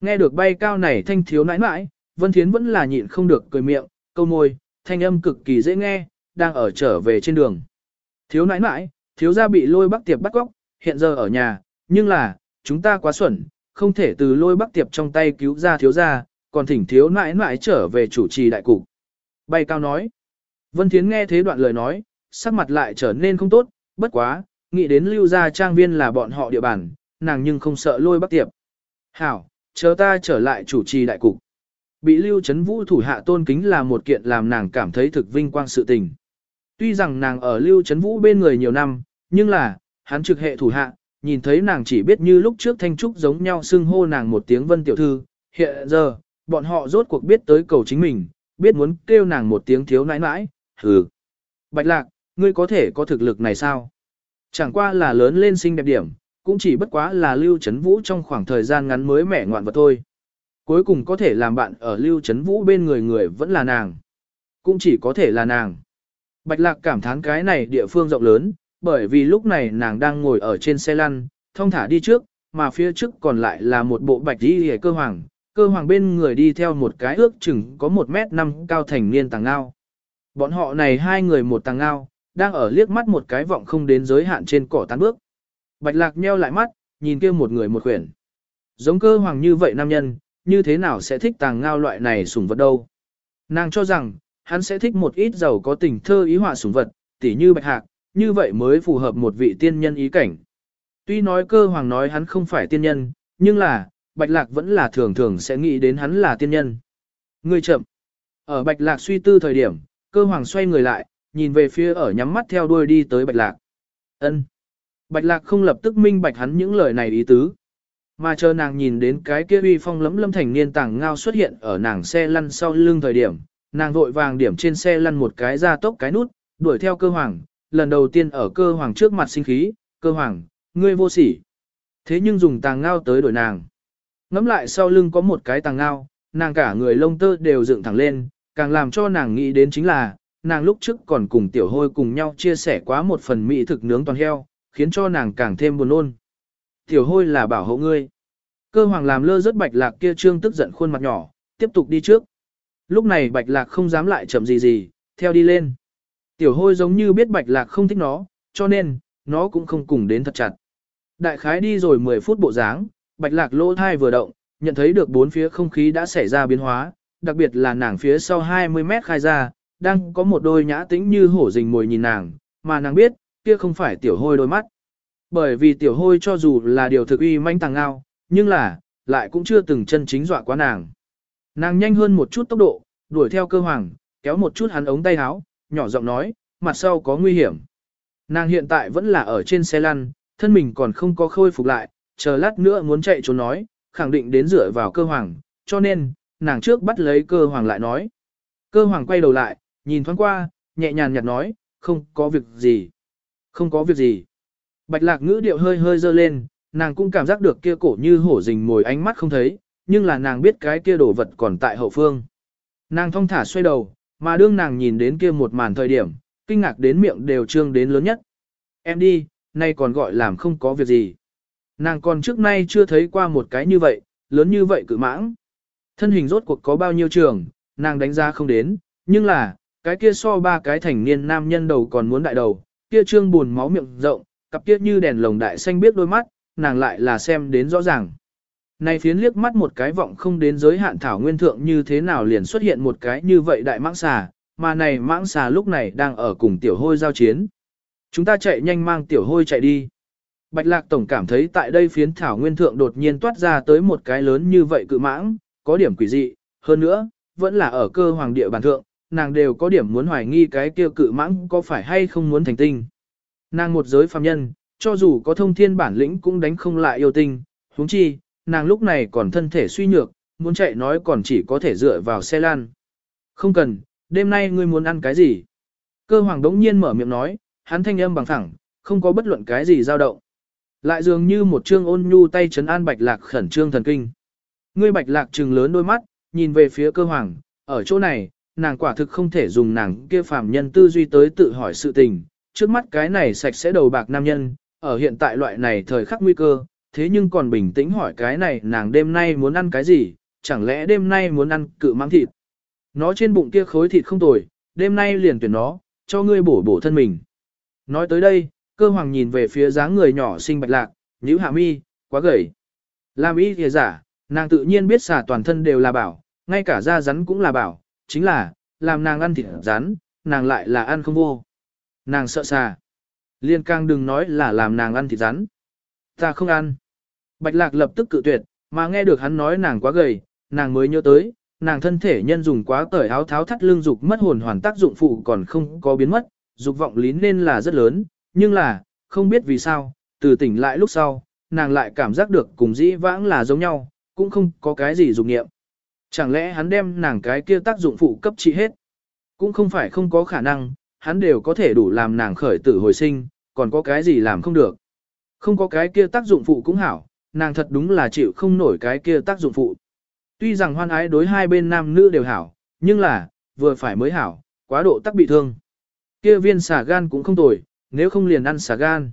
Nghe được bay cao này thanh thiếu nãi nãi, Vân Thiến vẫn là nhịn không được cười miệng, câu môi, thanh âm cực kỳ dễ nghe, đang ở trở về trên đường. Thiếu nãi nãi, thiếu gia bị lôi bắc tiệp bắt góc, hiện giờ ở nhà, nhưng là, chúng ta quá xuẩn, không thể từ lôi bắc tiệp trong tay cứu ra thiếu gia, còn thỉnh thiếu nãi nãi trở về chủ trì đại cục. Bay cao nói. Vân Thiến nghe thế đoạn lời nói, sắc mặt lại trở nên không tốt, bất quá, nghĩ đến lưu gia trang viên là bọn họ địa bàn, nàng nhưng không sợ lôi bắc tiệp. Hảo, chờ ta trở lại chủ trì đại cục. Bị lưu chấn vũ thủ hạ tôn kính là một kiện làm nàng cảm thấy thực vinh quang sự tình. Tuy rằng nàng ở lưu chấn vũ bên người nhiều năm, nhưng là, hắn trực hệ thủ hạ, nhìn thấy nàng chỉ biết như lúc trước thanh trúc giống nhau xưng hô nàng một tiếng vân tiểu thư, hiện giờ, bọn họ rốt cuộc biết tới cầu chính mình, biết muốn kêu nàng một tiếng thiếu nãi nãi, hừ. Bạch lạc, ngươi có thể có thực lực này sao? Chẳng qua là lớn lên xinh đẹp điểm, cũng chỉ bất quá là lưu chấn vũ trong khoảng thời gian ngắn mới mẻ ngoạn vật thôi. Cuối cùng có thể làm bạn ở lưu chấn vũ bên người người vẫn là nàng. Cũng chỉ có thể là nàng. Bạch lạc cảm thán cái này địa phương rộng lớn, bởi vì lúc này nàng đang ngồi ở trên xe lăn, thông thả đi trước, mà phía trước còn lại là một bộ bạch đi hề cơ hoàng, cơ hoàng bên người đi theo một cái ước chừng có một mét năm cao thành niên tàng ngao. Bọn họ này hai người một tàng ngao, đang ở liếc mắt một cái vọng không đến giới hạn trên cỏ tán bước. Bạch lạc nheo lại mắt, nhìn kia một người một khuyển. Giống cơ hoàng như vậy nam nhân, như thế nào sẽ thích tàng ngao loại này sủng vật đâu. Nàng cho rằng, hắn sẽ thích một ít giàu có tình thơ ý họa sủng vật, tỉ như bạch hạc, như vậy mới phù hợp một vị tiên nhân ý cảnh. Tuy nói cơ hoàng nói hắn không phải tiên nhân, nhưng là, Bạch Lạc vẫn là thường thường sẽ nghĩ đến hắn là tiên nhân. Người chậm. Ở Bạch Lạc suy tư thời điểm, cơ hoàng xoay người lại, nhìn về phía ở nhắm mắt theo đuôi đi tới Bạch Lạc. Ân. Bạch Lạc không lập tức minh bạch hắn những lời này ý tứ. Mà chờ nàng nhìn đến cái kia uy phong lấm lâm thành niên tàng ngao xuất hiện ở nàng xe lăn sau lưng thời điểm, nàng vội vàng điểm trên xe lăn một cái ra tốc cái nút, đuổi theo cơ hoàng, lần đầu tiên ở cơ hoàng trước mặt sinh khí, cơ hoàng, ngươi vô sỉ. Thế nhưng dùng tàng ngao tới đuổi nàng. Ngắm lại sau lưng có một cái tàng ngao, nàng cả người lông tơ đều dựng thẳng lên, càng làm cho nàng nghĩ đến chính là, nàng lúc trước còn cùng tiểu hôi cùng nhau chia sẻ quá một phần mỹ thực nướng toàn heo, khiến cho nàng càng thêm buồn ôn. Tiểu hôi là bảo hộ ngươi. Cơ hoàng làm lơ rất bạch lạc kia trương tức giận khuôn mặt nhỏ, tiếp tục đi trước. Lúc này bạch lạc không dám lại chậm gì gì, theo đi lên. Tiểu hôi giống như biết bạch lạc không thích nó, cho nên, nó cũng không cùng đến thật chặt. Đại khái đi rồi 10 phút bộ dáng, bạch lạc lỗ thai vừa động, nhận thấy được bốn phía không khí đã xảy ra biến hóa, đặc biệt là nàng phía sau 20 mét khai ra, đang có một đôi nhã tĩnh như hổ rình mồi nhìn nàng, mà nàng biết, kia không phải tiểu hôi đôi mắt. Bởi vì tiểu hôi cho dù là điều thực uy manh tàng ngao, nhưng là, lại cũng chưa từng chân chính dọa quá nàng. Nàng nhanh hơn một chút tốc độ, đuổi theo cơ hoàng, kéo một chút hắn ống tay áo, nhỏ giọng nói, mặt sau có nguy hiểm. Nàng hiện tại vẫn là ở trên xe lăn, thân mình còn không có khôi phục lại, chờ lát nữa muốn chạy trốn nói, khẳng định đến dựa vào cơ hoàng, cho nên, nàng trước bắt lấy cơ hoàng lại nói. Cơ hoàng quay đầu lại, nhìn thoáng qua, nhẹ nhàng nhạt nói, không có việc gì. Không có việc gì. Bạch lạc ngữ điệu hơi hơi dơ lên, nàng cũng cảm giác được kia cổ như hổ rình mồi ánh mắt không thấy, nhưng là nàng biết cái kia đồ vật còn tại hậu phương. Nàng thong thả xoay đầu, mà đương nàng nhìn đến kia một màn thời điểm, kinh ngạc đến miệng đều trương đến lớn nhất. Em đi, nay còn gọi làm không có việc gì. Nàng còn trước nay chưa thấy qua một cái như vậy, lớn như vậy cự mãng. Thân hình rốt cuộc có bao nhiêu trường, nàng đánh giá không đến, nhưng là, cái kia so ba cái thành niên nam nhân đầu còn muốn đại đầu, kia trương buồn máu miệng rộng, cặp kia như đèn lồng đại xanh biết đôi mắt, nàng lại là xem đến rõ ràng. Này phiến liếc mắt một cái vọng không đến giới hạn thảo nguyên thượng như thế nào liền xuất hiện một cái như vậy đại mãng xà, mà này mãng xà lúc này đang ở cùng tiểu hôi giao chiến. Chúng ta chạy nhanh mang tiểu hôi chạy đi. Bạch lạc tổng cảm thấy tại đây phiến thảo nguyên thượng đột nhiên toát ra tới một cái lớn như vậy cự mãng, có điểm quỷ dị, hơn nữa, vẫn là ở cơ hoàng địa bàn thượng, nàng đều có điểm muốn hoài nghi cái kia cự mãng có phải hay không muốn thành tinh. Nàng một giới phàm nhân, cho dù có thông thiên bản lĩnh cũng đánh không lại yêu tinh, huống chi, nàng lúc này còn thân thể suy nhược, muốn chạy nói còn chỉ có thể dựa vào xe lan. Không cần, đêm nay ngươi muốn ăn cái gì? Cơ hoàng đống nhiên mở miệng nói, hắn thanh âm bằng thẳng, không có bất luận cái gì dao động. Lại dường như một trương ôn nhu tay chấn an bạch lạc khẩn trương thần kinh. Ngươi bạch lạc trừng lớn đôi mắt, nhìn về phía cơ hoàng, ở chỗ này, nàng quả thực không thể dùng nàng kia phàm nhân tư duy tới tự hỏi sự tình. Trước mắt cái này sạch sẽ đầu bạc nam nhân, ở hiện tại loại này thời khắc nguy cơ, thế nhưng còn bình tĩnh hỏi cái này nàng đêm nay muốn ăn cái gì, chẳng lẽ đêm nay muốn ăn cự mãng thịt. Nó trên bụng kia khối thịt không tồi, đêm nay liền tuyển nó, cho ngươi bổ bổ thân mình. Nói tới đây, cơ hoàng nhìn về phía dáng người nhỏ xinh bạch lạc, nhữ hạ mi, quá gầy. Làm y kìa giả, nàng tự nhiên biết xả toàn thân đều là bảo, ngay cả da rắn cũng là bảo, chính là, làm nàng ăn thịt rắn, nàng lại là ăn không vô. Nàng sợ xà. Liên càng đừng nói là làm nàng ăn thịt rắn. Ta không ăn. Bạch lạc lập tức cự tuyệt, mà nghe được hắn nói nàng quá gầy, nàng mới nhớ tới, nàng thân thể nhân dùng quá cởi áo tháo thắt lưng dục mất hồn hoàn tác dụng phụ còn không có biến mất, dục vọng lý nên là rất lớn, nhưng là, không biết vì sao, từ tỉnh lại lúc sau, nàng lại cảm giác được cùng dĩ vãng là giống nhau, cũng không có cái gì dục nghiệm. Chẳng lẽ hắn đem nàng cái kia tác dụng phụ cấp trị hết? Cũng không phải không có khả năng, hắn đều có thể đủ làm nàng khởi tử hồi sinh, còn có cái gì làm không được. Không có cái kia tác dụng phụ cũng hảo, nàng thật đúng là chịu không nổi cái kia tác dụng phụ. Tuy rằng hoan ái đối hai bên nam nữ đều hảo, nhưng là, vừa phải mới hảo, quá độ tắc bị thương. Kia viên xà gan cũng không tồi, nếu không liền ăn xà gan.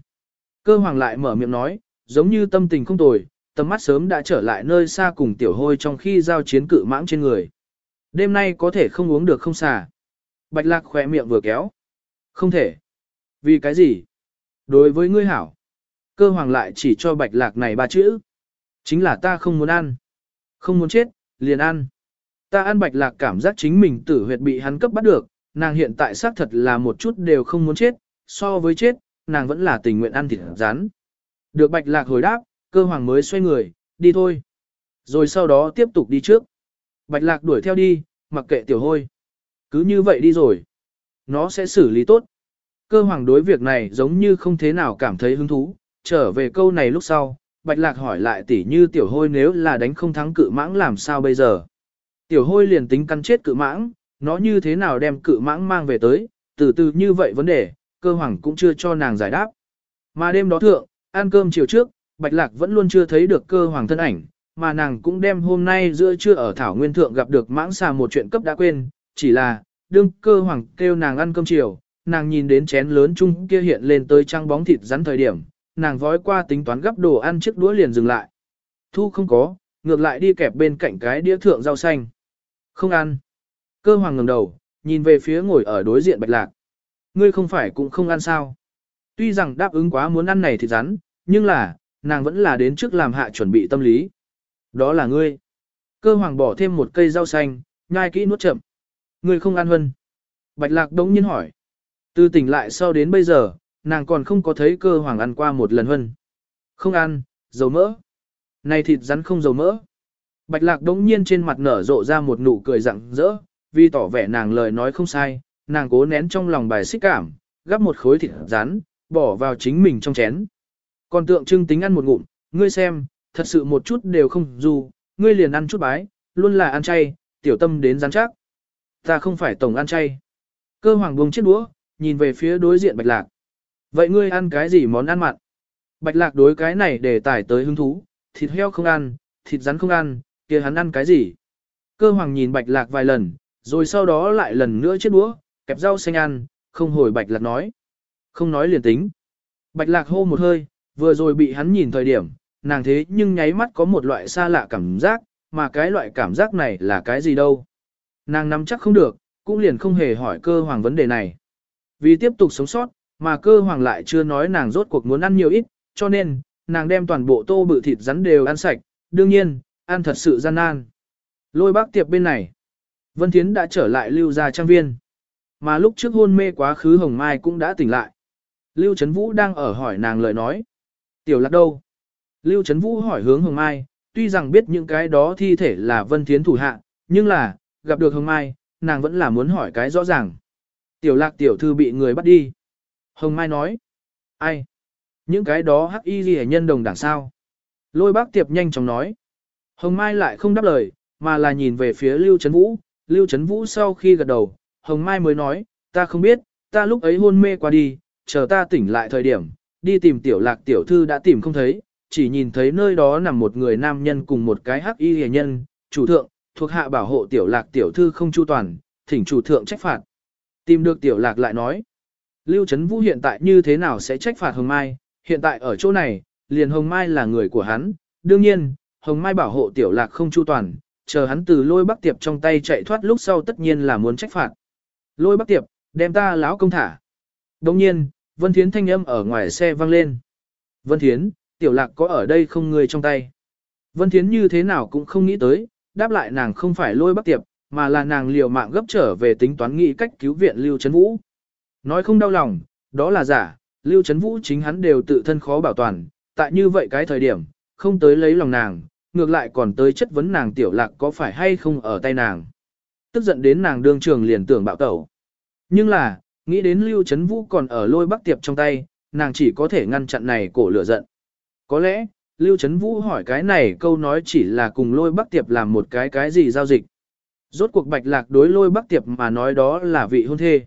Cơ hoàng lại mở miệng nói, giống như tâm tình không tồi, tầm mắt sớm đã trở lại nơi xa cùng tiểu hôi trong khi giao chiến cự mãng trên người. Đêm nay có thể không uống được không xà. Bạch lạc khỏe miệng vừa kéo. Không thể. Vì cái gì? Đối với ngươi hảo. Cơ hoàng lại chỉ cho bạch lạc này ba chữ. Chính là ta không muốn ăn. Không muốn chết, liền ăn. Ta ăn bạch lạc cảm giác chính mình tử huyệt bị hắn cấp bắt được, nàng hiện tại xác thật là một chút đều không muốn chết, so với chết, nàng vẫn là tình nguyện ăn thịt rắn. Được bạch lạc hồi đáp, cơ hoàng mới xoay người, đi thôi. Rồi sau đó tiếp tục đi trước. Bạch lạc đuổi theo đi, mặc kệ tiểu hôi. Cứ như vậy đi rồi. Nó sẽ xử lý tốt. Cơ hoàng đối việc này giống như không thế nào cảm thấy hứng thú. Trở về câu này lúc sau, bạch lạc hỏi lại tỉ như tiểu hôi nếu là đánh không thắng cự mãng làm sao bây giờ. Tiểu hôi liền tính căn chết cự mãng, nó như thế nào đem cự mãng mang về tới, từ từ như vậy vấn đề, cơ hoàng cũng chưa cho nàng giải đáp. Mà đêm đó thượng, ăn cơm chiều trước, Bạch Lạc vẫn luôn chưa thấy được cơ hoàng thân ảnh, mà nàng cũng đem hôm nay giữa trưa ở Thảo Nguyên Thượng gặp được mãng xà một chuyện cấp đã quên, chỉ là, đương cơ hoàng kêu nàng ăn cơm chiều, nàng nhìn đến chén lớn chung kia hiện lên tới trăng bóng thịt rắn thời điểm, nàng vói qua tính toán gấp đồ ăn chiếc đũa liền dừng lại. Thu không có, ngược lại đi kẹp bên cạnh cái đĩa thượng rau xanh. Không ăn. Cơ hoàng ngẩng đầu, nhìn về phía ngồi ở đối diện Bạch Lạc. Ngươi không phải cũng không ăn sao. Tuy rằng đáp ứng quá muốn ăn này thịt rắn, nhưng là, nàng vẫn là đến trước làm hạ chuẩn bị tâm lý. Đó là ngươi. Cơ hoàng bỏ thêm một cây rau xanh, nhai kỹ nuốt chậm. Ngươi không ăn huân. Bạch lạc đống nhiên hỏi. Từ tỉnh lại sau đến bây giờ, nàng còn không có thấy cơ hoàng ăn qua một lần huân. Không ăn, dầu mỡ. Này thịt rắn không dầu mỡ. Bạch lạc đống nhiên trên mặt nở rộ ra một nụ cười rặng rỡ, vì tỏ vẻ nàng lời nói không sai, nàng cố nén trong lòng bài xích cảm, gắp một khối thịt rắn, bỏ vào chính mình trong chén. Còn tượng trưng tính ăn một ngụm, ngươi xem, thật sự một chút đều không dù, ngươi liền ăn chút bái, luôn là ăn chay, tiểu tâm đến rắn chắc. Ta không phải tổng ăn chay. Cơ hoàng buông chiếc đũa, nhìn về phía đối diện bạch lạc. Vậy ngươi ăn cái gì món ăn mặn? Bạch lạc đối cái này để tải tới hứng thú, thịt heo không ăn, thịt rắn không ăn, kia hắn ăn cái gì? Cơ hoàng nhìn bạch lạc vài lần, rồi sau đó lại lần nữa chiếc đũa, kẹp rau xanh ăn, không hồi bạch lạc nói. Không nói liền tính. Bạch lạc hô một hơi, vừa rồi bị hắn nhìn thời điểm, nàng thế nhưng nháy mắt có một loại xa lạ cảm giác, mà cái loại cảm giác này là cái gì đâu. Nàng nắm chắc không được, cũng liền không hề hỏi cơ hoàng vấn đề này. Vì tiếp tục sống sót, mà cơ hoàng lại chưa nói nàng rốt cuộc muốn ăn nhiều ít, cho nên, nàng đem toàn bộ tô bự thịt rắn đều ăn sạch, đương nhiên, ăn thật sự gian nan. Lôi bác tiệp bên này. Vân Thiến đã trở lại lưu gia trang viên. Mà lúc trước hôn mê quá khứ Hồng Mai cũng đã tỉnh lại. Lưu Trấn Vũ đang ở hỏi nàng lời nói. Tiểu lạc đâu? Lưu Trấn Vũ hỏi hướng Hồng Mai, tuy rằng biết những cái đó thi thể là Vân Thiến thủ hạ, nhưng là, gặp được Hồng Mai, nàng vẫn là muốn hỏi cái rõ ràng. Tiểu lạc tiểu thư bị người bắt đi. Hồng Mai nói. Ai? Những cái đó hắc y ghi nhân đồng đảng sao? Lôi bác tiệp nhanh chóng nói. Hồng Mai lại không đáp lời, mà là nhìn về phía Lưu Trấn Vũ. Lưu Trấn Vũ sau khi gật đầu, Hồng Mai mới nói, ta không biết, ta lúc ấy hôn mê qua đi, chờ ta tỉnh lại thời điểm, đi tìm tiểu lạc tiểu thư đã tìm không thấy, chỉ nhìn thấy nơi đó nằm một người nam nhân cùng một cái hắc y hề nhân, chủ thượng, thuộc hạ bảo hộ tiểu lạc tiểu thư không chu toàn, thỉnh chủ thượng trách phạt. Tìm được tiểu lạc lại nói, Lưu Trấn Vũ hiện tại như thế nào sẽ trách phạt Hồng Mai, hiện tại ở chỗ này, liền Hồng Mai là người của hắn, đương nhiên, Hồng Mai bảo hộ tiểu lạc không chu toàn, chờ hắn từ lôi bắc tiệp trong tay chạy thoát lúc sau tất nhiên là muốn trách phạt. Lôi bắc tiệp, đem ta lão công thả. Đồng nhiên, Vân Thiến thanh âm ở ngoài xe vang lên. Vân Thiến, tiểu lạc có ở đây không người trong tay. Vân Thiến như thế nào cũng không nghĩ tới, đáp lại nàng không phải lôi bắc tiệp, mà là nàng liều mạng gấp trở về tính toán nghĩ cách cứu viện Lưu Trấn Vũ. Nói không đau lòng, đó là giả, Lưu Trấn Vũ chính hắn đều tự thân khó bảo toàn, tại như vậy cái thời điểm, không tới lấy lòng nàng, ngược lại còn tới chất vấn nàng tiểu lạc có phải hay không ở tay nàng. Tức giận đến nàng đương trường liền tưởng bạo tẩu. Nhưng là, nghĩ đến Lưu Trấn Vũ còn ở lôi bắc tiệp trong tay, nàng chỉ có thể ngăn chặn này cổ lửa giận. Có lẽ, Lưu Trấn Vũ hỏi cái này câu nói chỉ là cùng lôi bắc tiệp làm một cái cái gì giao dịch. Rốt cuộc bạch lạc đối lôi bắc tiệp mà nói đó là vị hôn thê.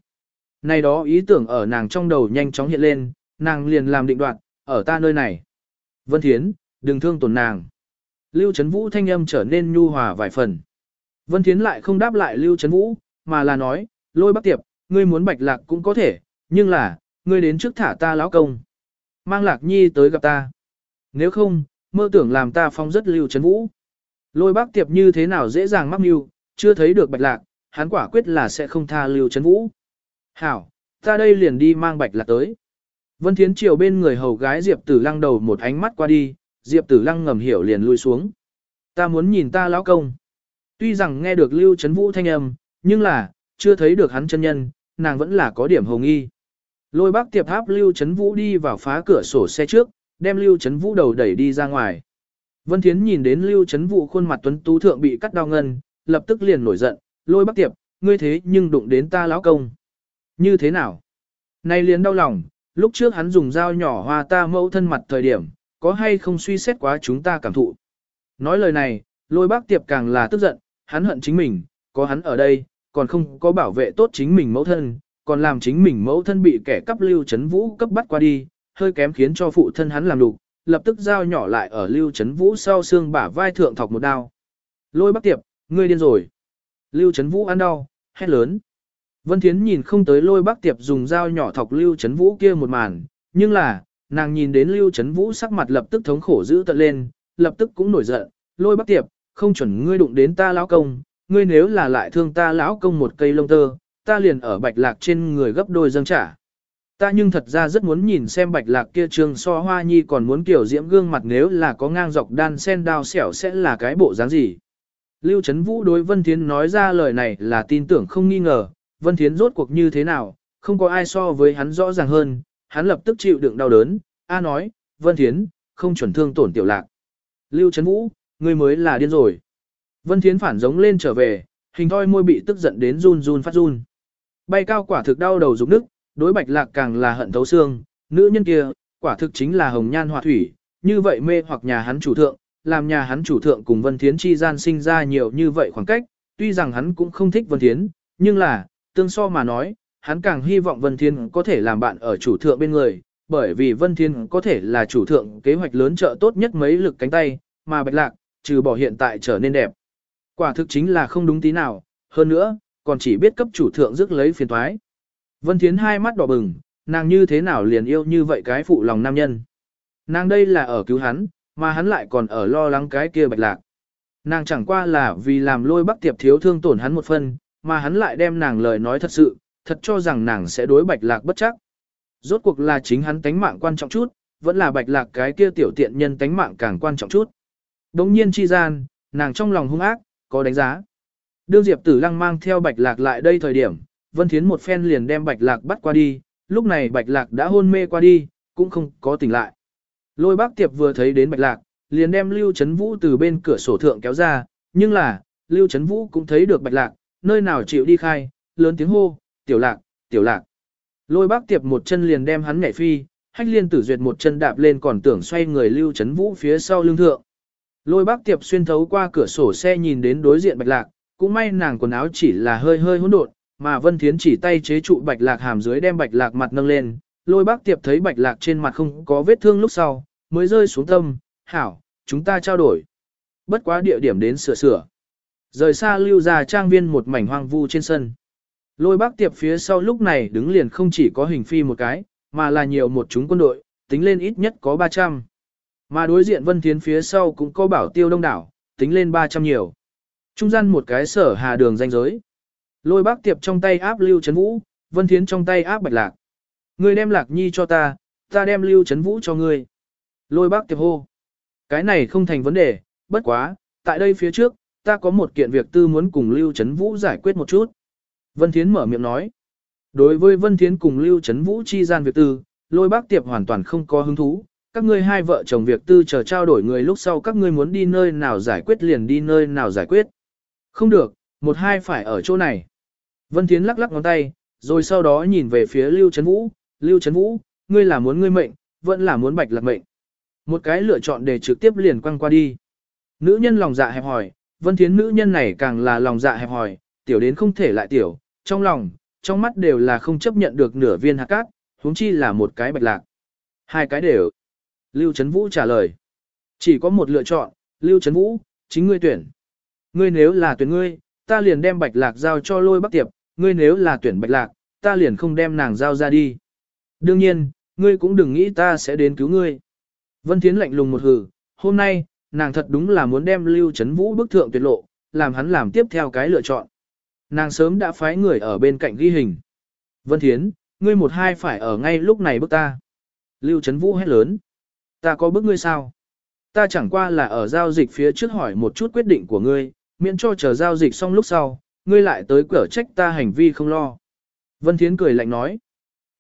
Này đó ý tưởng ở nàng trong đầu nhanh chóng hiện lên, nàng liền làm định đoạn, ở ta nơi này. Vân Thiến, đừng thương tổn nàng. Lưu Trấn Vũ thanh âm trở nên nhu hòa vài phần. Vân Thiến lại không đáp lại Lưu Trấn Vũ, mà là nói, lôi bắc tiệp, ngươi muốn bạch lạc cũng có thể, nhưng là, ngươi đến trước thả ta lão công. Mang lạc nhi tới gặp ta. Nếu không, mơ tưởng làm ta phong rất Lưu Trấn Vũ. Lôi bác tiệp như thế nào dễ dàng mắc mưu, chưa thấy được bạch lạc, hắn quả quyết là sẽ không tha Lưu Trấn Vũ. Hảo, ta đây liền đi mang bạch lạc tới. Vân Thiến Triều bên người hầu gái Diệp Tử Lăng đầu một ánh mắt qua đi, Diệp Tử Lăng ngầm hiểu liền lui xuống. Ta muốn nhìn ta lão công. Tuy rằng nghe được Lưu Trấn Vũ thanh âm, nhưng là, chưa thấy được hắn chân nhân, nàng vẫn là có điểm hồng nghi. Lôi bác tiệp áp Lưu Trấn Vũ đi vào phá cửa sổ xe trước, đem Lưu Trấn Vũ đầu đẩy đi ra ngoài. Vân Thiến nhìn đến Lưu Trấn Vũ khuôn mặt tuấn tú thượng bị cắt đau ngân, lập tức liền nổi giận, lôi bác tiệp, ngươi thế nhưng đụng đến ta lão công. Như thế nào? Này liền đau lòng, lúc trước hắn dùng dao nhỏ hoa ta mẫu thân mặt thời điểm, có hay không suy xét quá chúng ta cảm thụ. Nói lời này, lôi bác tiệp càng là tức giận, hắn hận chính mình, có hắn ở đây, còn không có bảo vệ tốt chính mình mẫu thân, còn làm chính mình mẫu thân bị kẻ cắp lưu chấn vũ cấp bắt qua đi, hơi kém khiến cho phụ thân hắn làm đục, lập tức dao nhỏ lại ở lưu chấn vũ sau xương bả vai thượng thọc một đao. Lôi bác tiệp, ngươi điên rồi. Lưu chấn vũ ăn đau, hét lớn. Vân Thiến nhìn không tới lôi bác tiệp dùng dao nhỏ thọc lưu chấn vũ kia một màn, nhưng là, nàng nhìn đến lưu chấn vũ sắc mặt lập tức thống khổ giữ tận lên, lập tức cũng nổi giận, lôi bác tiệp, không chuẩn ngươi đụng đến ta lão công, ngươi nếu là lại thương ta lão công một cây lông tơ, ta liền ở bạch lạc trên người gấp đôi dâng trả. Ta nhưng thật ra rất muốn nhìn xem bạch lạc kia trương so hoa nhi còn muốn kiểu diễm gương mặt nếu là có ngang dọc đan sen đao xẻo sẽ là cái bộ dáng gì. Lưu Trấn Vũ đối Vân Thiến nói ra lời này là tin tưởng không nghi ngờ, Vân Thiến rốt cuộc như thế nào, không có ai so với hắn rõ ràng hơn, hắn lập tức chịu đựng đau đớn, A nói, Vân Thiến, không chuẩn thương tổn tiểu lạc. Lưu Trấn Vũ, ngươi mới là điên rồi. Vân Thiến phản giống lên trở về, hình thoi môi bị tức giận đến run run phát run. Bay cao quả thực đau đầu rụng nước, đối bạch lạc càng là hận thấu xương, nữ nhân kia, quả thực chính là hồng nhan họa thủy, như vậy mê hoặc nhà hắn chủ thượng, làm nhà hắn chủ thượng cùng Vân Thiến chi gian sinh ra nhiều như vậy khoảng cách, tuy rằng hắn cũng không thích Vân Thiến, nhưng là, tương so mà nói, hắn càng hy vọng Vân Thiên có thể làm bạn ở chủ thượng bên người, bởi vì Vân Thiên có thể là chủ thượng kế hoạch lớn trợ tốt nhất mấy lực cánh tay, mà bạch lạc, trừ bỏ hiện tại trở nên đẹp. Quả thực chính là không đúng tí nào, hơn nữa, còn chỉ biết cấp chủ thượng rước lấy phiền toái. Vân Thiến hai mắt đỏ bừng, nàng như thế nào liền yêu như vậy cái phụ lòng nam nhân. Nàng đây là ở cứu hắn, mà hắn lại còn ở lo lắng cái kia bạch lạc. Nàng chẳng qua là vì làm lôi bắc tiệp thiếu thương tổn hắn một phần, mà hắn lại đem nàng lời nói thật sự, thật cho rằng nàng sẽ đối bạch lạc bất chắc. Rốt cuộc là chính hắn tánh mạng quan trọng chút, vẫn là bạch lạc cái kia tiểu tiện nhân tánh mạng càng quan trọng chút. Đống nhiên chi gian, nàng trong lòng hung ác, có đánh giá. Đương Diệp Tử Lăng mang theo bạch lạc lại đây thời điểm, Vân Thiến một phen liền đem bạch lạc bắt qua đi, lúc này bạch lạc đã hôn mê qua đi, cũng không có tỉnh lại. Lôi bác tiệp vừa thấy đến bạch lạc, liền đem Lưu Trấn Vũ từ bên cửa sổ thượng kéo ra, nhưng là, Lưu Trấn Vũ cũng thấy được bạch lạc, nơi nào chịu đi khai, lớn tiếng hô, tiểu lạc, tiểu lạc. Lôi bác tiệp một chân liền đem hắn nhảy phi, hách liên tử duyệt một chân đạp lên còn tưởng xoay người Lưu Trấn Vũ phía sau lưng thượng. Lôi bác tiệp xuyên thấu qua cửa sổ xe nhìn đến đối diện bạch lạc, cũng may nàng quần áo chỉ là hơi hơi hỗn độn, mà Vân Thiến chỉ tay chế trụ bạch lạc hàm dưới đem bạch lạc mặt nâng lên, lôi bác tiệp thấy bạch lạc trên mặt không có vết thương lúc sau, mới rơi xuống tâm, hảo, chúng ta trao đổi. Bất quá địa điểm đến sửa sửa. Rời xa lưu ra trang viên một mảnh hoang vu trên sân. Lôi bác tiệp phía sau lúc này đứng liền không chỉ có hình phi một cái, mà là nhiều một chúng quân đội, tính lên ít nhất có 300. Mà đối diện Vân Thiến phía sau cũng có bảo tiêu đông đảo, tính lên 300 nhiều. Trung gian một cái sở hà đường danh giới. Lôi bác tiệp trong tay áp lưu chấn vũ, Vân Thiến trong tay áp bạch lạc. Ngươi đem lạc nhi cho ta, ta đem lưu chấn vũ cho ngươi. Lôi bác tiệp hô. Cái này không thành vấn đề, bất quá, tại đây phía trước, ta có một kiện việc tư muốn cùng lưu chấn vũ giải quyết một chút. Vân Thiến mở miệng nói. Đối với Vân Thiến cùng lưu chấn vũ chi gian việc tư, lôi bác tiệp hoàn toàn không có hứng thú. Các ngươi hai vợ chồng việc tư chờ trao đổi người lúc sau các ngươi muốn đi nơi nào giải quyết liền đi nơi nào giải quyết. Không được, một hai phải ở chỗ này. Vân Thiến lắc lắc ngón tay, rồi sau đó nhìn về phía Lưu Trấn Vũ, Lưu Trấn Vũ, ngươi là muốn ngươi mệnh, vẫn là muốn bạch lạc mệnh. Một cái lựa chọn để trực tiếp liền quăng qua đi. Nữ nhân lòng dạ hẹp hỏi, Vân Thiến nữ nhân này càng là lòng dạ hẹp hỏi, tiểu đến không thể lại tiểu, trong lòng, trong mắt đều là không chấp nhận được nửa viên hạt cát, huống chi là một cái bạch lạc. Hai cái đều. Lưu Trấn Vũ trả lời. Chỉ có một lựa chọn, Lưu Trấn Vũ, chính ngươi tuyển. Ngươi nếu là tuyển ngươi, ta liền đem bạch lạc giao cho lôi bắc tiệp, ngươi nếu là tuyển bạch lạc, ta liền không đem nàng giao ra đi. Đương nhiên, ngươi cũng đừng nghĩ ta sẽ đến cứu ngươi. Vân Thiến lạnh lùng một hử, hôm nay, nàng thật đúng là muốn đem Lưu Trấn Vũ bức thượng tuyệt lộ, làm hắn làm tiếp theo cái lựa chọn. Nàng sớm đã phái người ở bên cạnh ghi hình. Vân Thiến, ngươi một hai phải ở ngay lúc này bức ta. Lưu Trấn Vũ hét lớn. Ta có bức ngươi sao? Ta chẳng qua là ở giao dịch phía trước hỏi một chút quyết định của ngươi, miễn cho chờ giao dịch xong lúc sau, ngươi lại tới cửa trách ta hành vi không lo. Vân Thiến cười lạnh nói.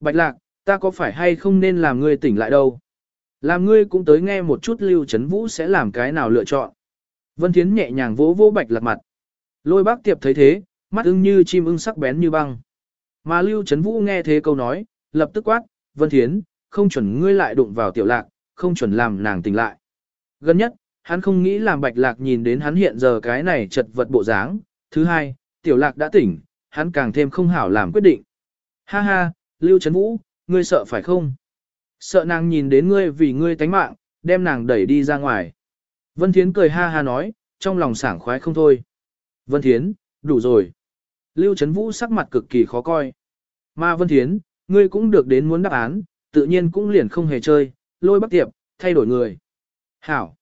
Bạch lạc, ta có phải hay không nên làm ngươi tỉnh lại đâu? Làm ngươi cũng tới nghe một chút Lưu Trấn Vũ sẽ làm cái nào lựa chọn. Vân Thiến nhẹ nhàng vỗ vỗ bạch lạc mặt. Lôi bác tiệp thấy thế, mắt ưng như chim ưng sắc bén như băng. Mà Lưu Trấn Vũ nghe thế câu nói, lập tức quát, Vân Thiến, không chuẩn ngươi lại đụng vào tiểu lạc, không chuẩn làm nàng tỉnh lại. Gần nhất, hắn không nghĩ làm bạch lạc nhìn đến hắn hiện giờ cái này chật vật bộ dáng. Thứ hai, tiểu lạc đã tỉnh, hắn càng thêm không hảo làm quyết định. Ha ha, Lưu Trấn Vũ, ngươi sợ phải không? Sợ nàng nhìn đến ngươi vì ngươi tánh mạng, đem nàng đẩy đi ra ngoài. Vân Thiến cười ha ha nói, trong lòng sảng khoái không thôi. Vân Thiến, đủ rồi. Lưu Trấn Vũ sắc mặt cực kỳ khó coi. Mà Vân Thiến, ngươi cũng được đến muốn đáp án, tự nhiên cũng liền không hề chơi, lôi bác tiệp, thay đổi người. Hảo.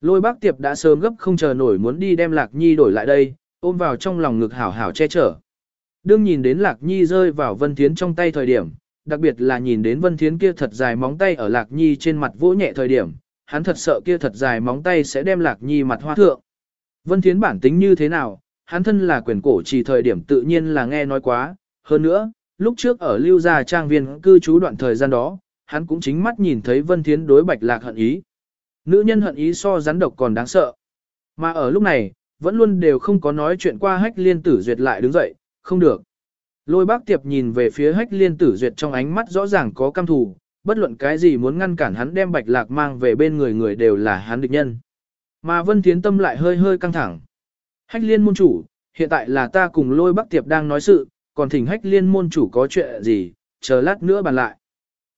Lôi bác tiệp đã sớm gấp không chờ nổi muốn đi đem Lạc Nhi đổi lại đây, ôm vào trong lòng ngực hảo hảo che chở. Đương nhìn đến Lạc Nhi rơi vào Vân Thiến trong tay thời điểm, đặc biệt là nhìn đến Vân Thiến kia thật dài móng tay ở Lạc Nhi trên mặt vỗ nhẹ thời điểm, hắn thật sợ kia thật dài móng tay sẽ đem Lạc Nhi mặt hoa thượng. Vân Thiến bản tính như thế nào, hắn thân là quyền cổ chỉ thời điểm tự nhiên là nghe nói quá, hơn nữa, lúc trước ở lưu gia trang viên cư trú đoạn thời gian đó, hắn cũng chính mắt nhìn thấy Vân Thiến đối Bạch Lạc hận ý. Nữ nhân hận ý so rắn độc còn đáng sợ. Mà ở lúc này, vẫn luôn đều không có nói chuyện qua hách liên tử duyệt lại đứng dậy, không được. Lôi bác tiệp nhìn về phía hách liên tử duyệt trong ánh mắt rõ ràng có căm thù, bất luận cái gì muốn ngăn cản hắn đem bạch lạc mang về bên người người đều là hắn địch nhân. Mà vân thiến tâm lại hơi hơi căng thẳng. Hách liên môn chủ, hiện tại là ta cùng lôi bác tiệp đang nói sự, còn thỉnh hách liên môn chủ có chuyện gì, chờ lát nữa bàn lại.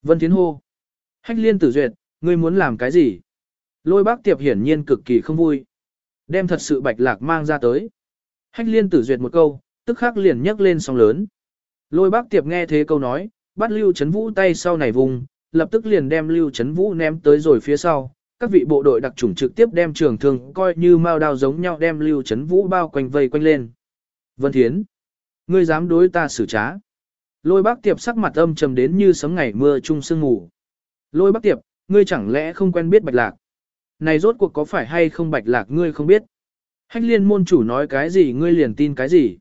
Vân Thiến hô. Hách liên tử duyệt, ngươi muốn làm cái gì? Lôi bác tiệp hiển nhiên cực kỳ không vui. Đem thật sự bạch lạc mang ra tới. Hách liên tử duyệt một câu, tức khắc liền nhấc lên sóng lớn. Lôi bác tiệp nghe thế câu nói, bắt lưu chấn vũ tay sau này vùng, lập tức liền đem lưu chấn vũ ném tới rồi phía sau, các vị bộ đội đặc chủng trực tiếp đem trường thương coi như mao đao giống nhau đem Lưu Chấn Vũ bao quanh vây quanh lên. Vân Thiến, ngươi dám đối ta xử trá. Lôi bác tiệp sắc mặt âm trầm đến như sấm ngày mưa trung sương ngủ. Lôi bác tiệp, ngươi chẳng lẽ không quen biết bạch lạc? Này rốt cuộc có phải hay không bạch lạc ngươi không biết? Hách liên môn chủ nói cái gì ngươi liền tin cái gì?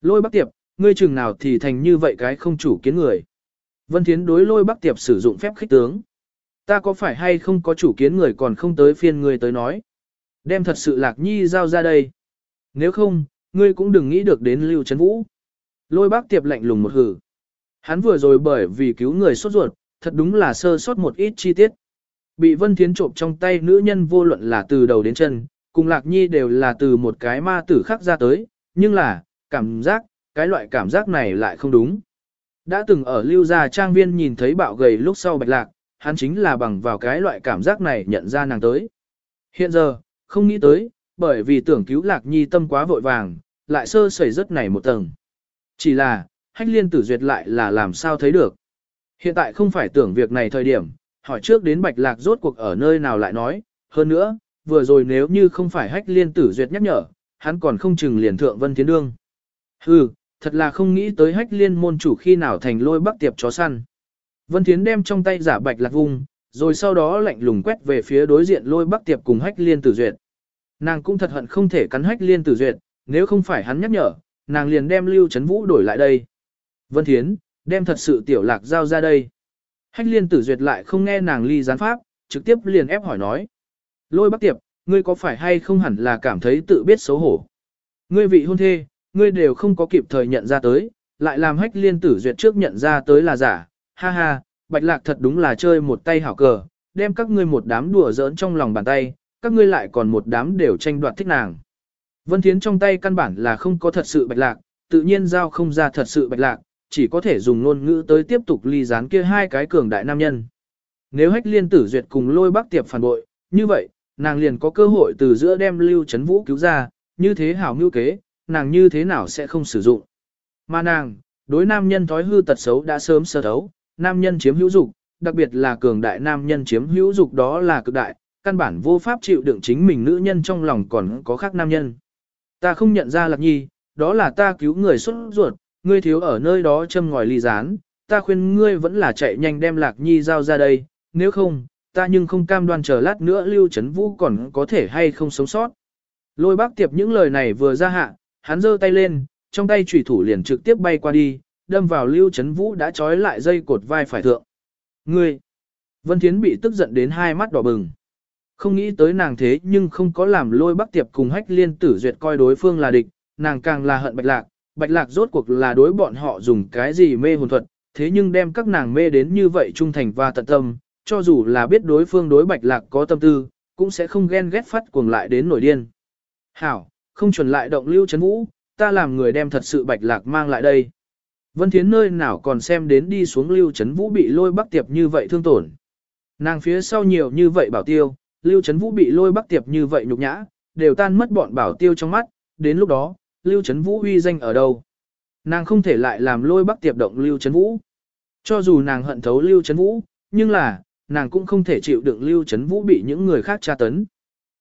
Lôi bác tiệp, ngươi chừng nào thì thành như vậy cái không chủ kiến người. Vân Thiến đối lôi bác tiệp sử dụng phép khích tướng. Ta có phải hay không có chủ kiến người còn không tới phiên ngươi tới nói. Đem thật sự lạc nhi giao ra đây. Nếu không, ngươi cũng đừng nghĩ được đến lưu chấn vũ. Lôi bác tiệp lạnh lùng một hử. Hắn vừa rồi bởi vì cứu người sốt ruột, thật đúng là sơ sót một ít chi tiết. Bị Vân Thiến trộm trong tay nữ nhân vô luận là từ đầu đến chân, cùng Lạc Nhi đều là từ một cái ma tử khác ra tới, nhưng là, cảm giác, cái loại cảm giác này lại không đúng. Đã từng ở lưu gia trang viên nhìn thấy bạo gầy lúc sau bạch lạc, hắn chính là bằng vào cái loại cảm giác này nhận ra nàng tới. Hiện giờ, không nghĩ tới, bởi vì tưởng cứu lạc nhi tâm quá vội vàng, lại sơ sẩy rất này một tầng. Chỉ là, hách liên tử duyệt lại là làm sao thấy được. Hiện tại không phải tưởng việc này thời điểm, hỏi trước đến bạch lạc rốt cuộc ở nơi nào lại nói, hơn nữa, vừa rồi nếu như không phải hách liên tử duyệt nhắc nhở, hắn còn không chừng liền thượng vân tiến đương. Hừ, thật là không nghĩ tới hách liên môn chủ khi nào thành lôi bắc tiệp chó săn. Vân Thiến đem trong tay giả bạch lạc vung, rồi sau đó lạnh lùng quét về phía đối diện lôi bắc tiệp cùng hách liên tử duyệt. Nàng cũng thật hận không thể cắn hách liên tử duyệt, nếu không phải hắn nhắc nhở, nàng liền đem lưu chấn vũ đổi lại đây. Vân Thiến, đem thật sự tiểu lạc giao ra đây. Hách liên tử duyệt lại không nghe nàng ly gián pháp, trực tiếp liền ép hỏi nói. Lôi bắc tiệp, ngươi có phải hay không hẳn là cảm thấy tự biết xấu hổ. Ngươi vị hôn thê, ngươi đều không có kịp thời nhận ra tới, lại làm hách liên tử duyệt trước nhận ra tới là giả, ha ha, bạch lạc thật đúng là chơi một tay hảo cờ, đem các ngươi một đám đùa giỡn trong lòng bàn tay, các ngươi lại còn một đám đều tranh đoạt thích nàng. Vân Thiến trong tay căn bản là không có thật sự bạch lạc, tự nhiên giao không ra thật sự bạch lạc, chỉ có thể dùng ngôn ngữ tới tiếp tục ly gián kia hai cái cường đại nam nhân. Nếu hách liên tử duyệt cùng lôi bác tiệp phản bội, như vậy, nàng liền có cơ hội từ giữa đem lưu chấn vũ cứu ra, như thế hảo ngưu kế, nàng như thế nào sẽ không sử dụng. Mà nàng, đối nam nhân thói hư tật xấu đã sớm sơ thấu, nam nhân chiếm hữu dục, đặc biệt là cường đại nam nhân chiếm hữu dục đó là cực đại, căn bản vô pháp chịu đựng chính mình nữ nhân trong lòng còn có khác nam nhân. Ta không nhận ra lạc nhi, đó là ta cứu người xuất ruột, ngươi thiếu ở nơi đó châm ngòi ly gián, ta khuyên ngươi vẫn là chạy nhanh đem lạc nhi giao ra đây, nếu không, ta nhưng không cam đoan chờ lát nữa lưu chấn vũ còn có thể hay không sống sót. Lôi bác tiệp những lời này vừa ra hạ, hắn giơ tay lên, trong tay chủy thủ liền trực tiếp bay qua đi, đâm vào Lưu Chấn Vũ đã trói lại dây cột vai phải thượng. Ngươi! Vân Thiến bị tức giận đến hai mắt đỏ bừng. Không nghĩ tới nàng thế nhưng không có làm lôi bắc tiệp cùng hách liên tử duyệt coi đối phương là địch, nàng càng là hận bạch lạc, bạch lạc rốt cuộc là đối bọn họ dùng cái gì mê hồn thuật, thế nhưng đem các nàng mê đến như vậy trung thành và tận tâm, cho dù là biết đối phương đối bạch lạc có tâm tư, cũng sẽ không ghen ghét phát cuồng lại đến nổi điên. Hảo, không chuẩn lại động lưu chấn vũ, ta làm người đem thật sự bạch lạc mang lại đây. Vân Thiến nơi nào còn xem đến đi xuống lưu chấn vũ bị lôi bắc tiệp như vậy thương tổn. Nàng phía sau nhiều như vậy bảo tiêu, lưu chấn vũ bị lôi bắc tiệp như vậy nhục nhã, đều tan mất bọn bảo tiêu trong mắt, đến lúc đó, lưu chấn vũ uy danh ở đâu. Nàng không thể lại làm lôi bắc tiệp động lưu chấn vũ. Cho dù nàng hận thấu lưu chấn vũ, nhưng là, nàng cũng không thể chịu đựng lưu chấn vũ bị những người khác tra tấn.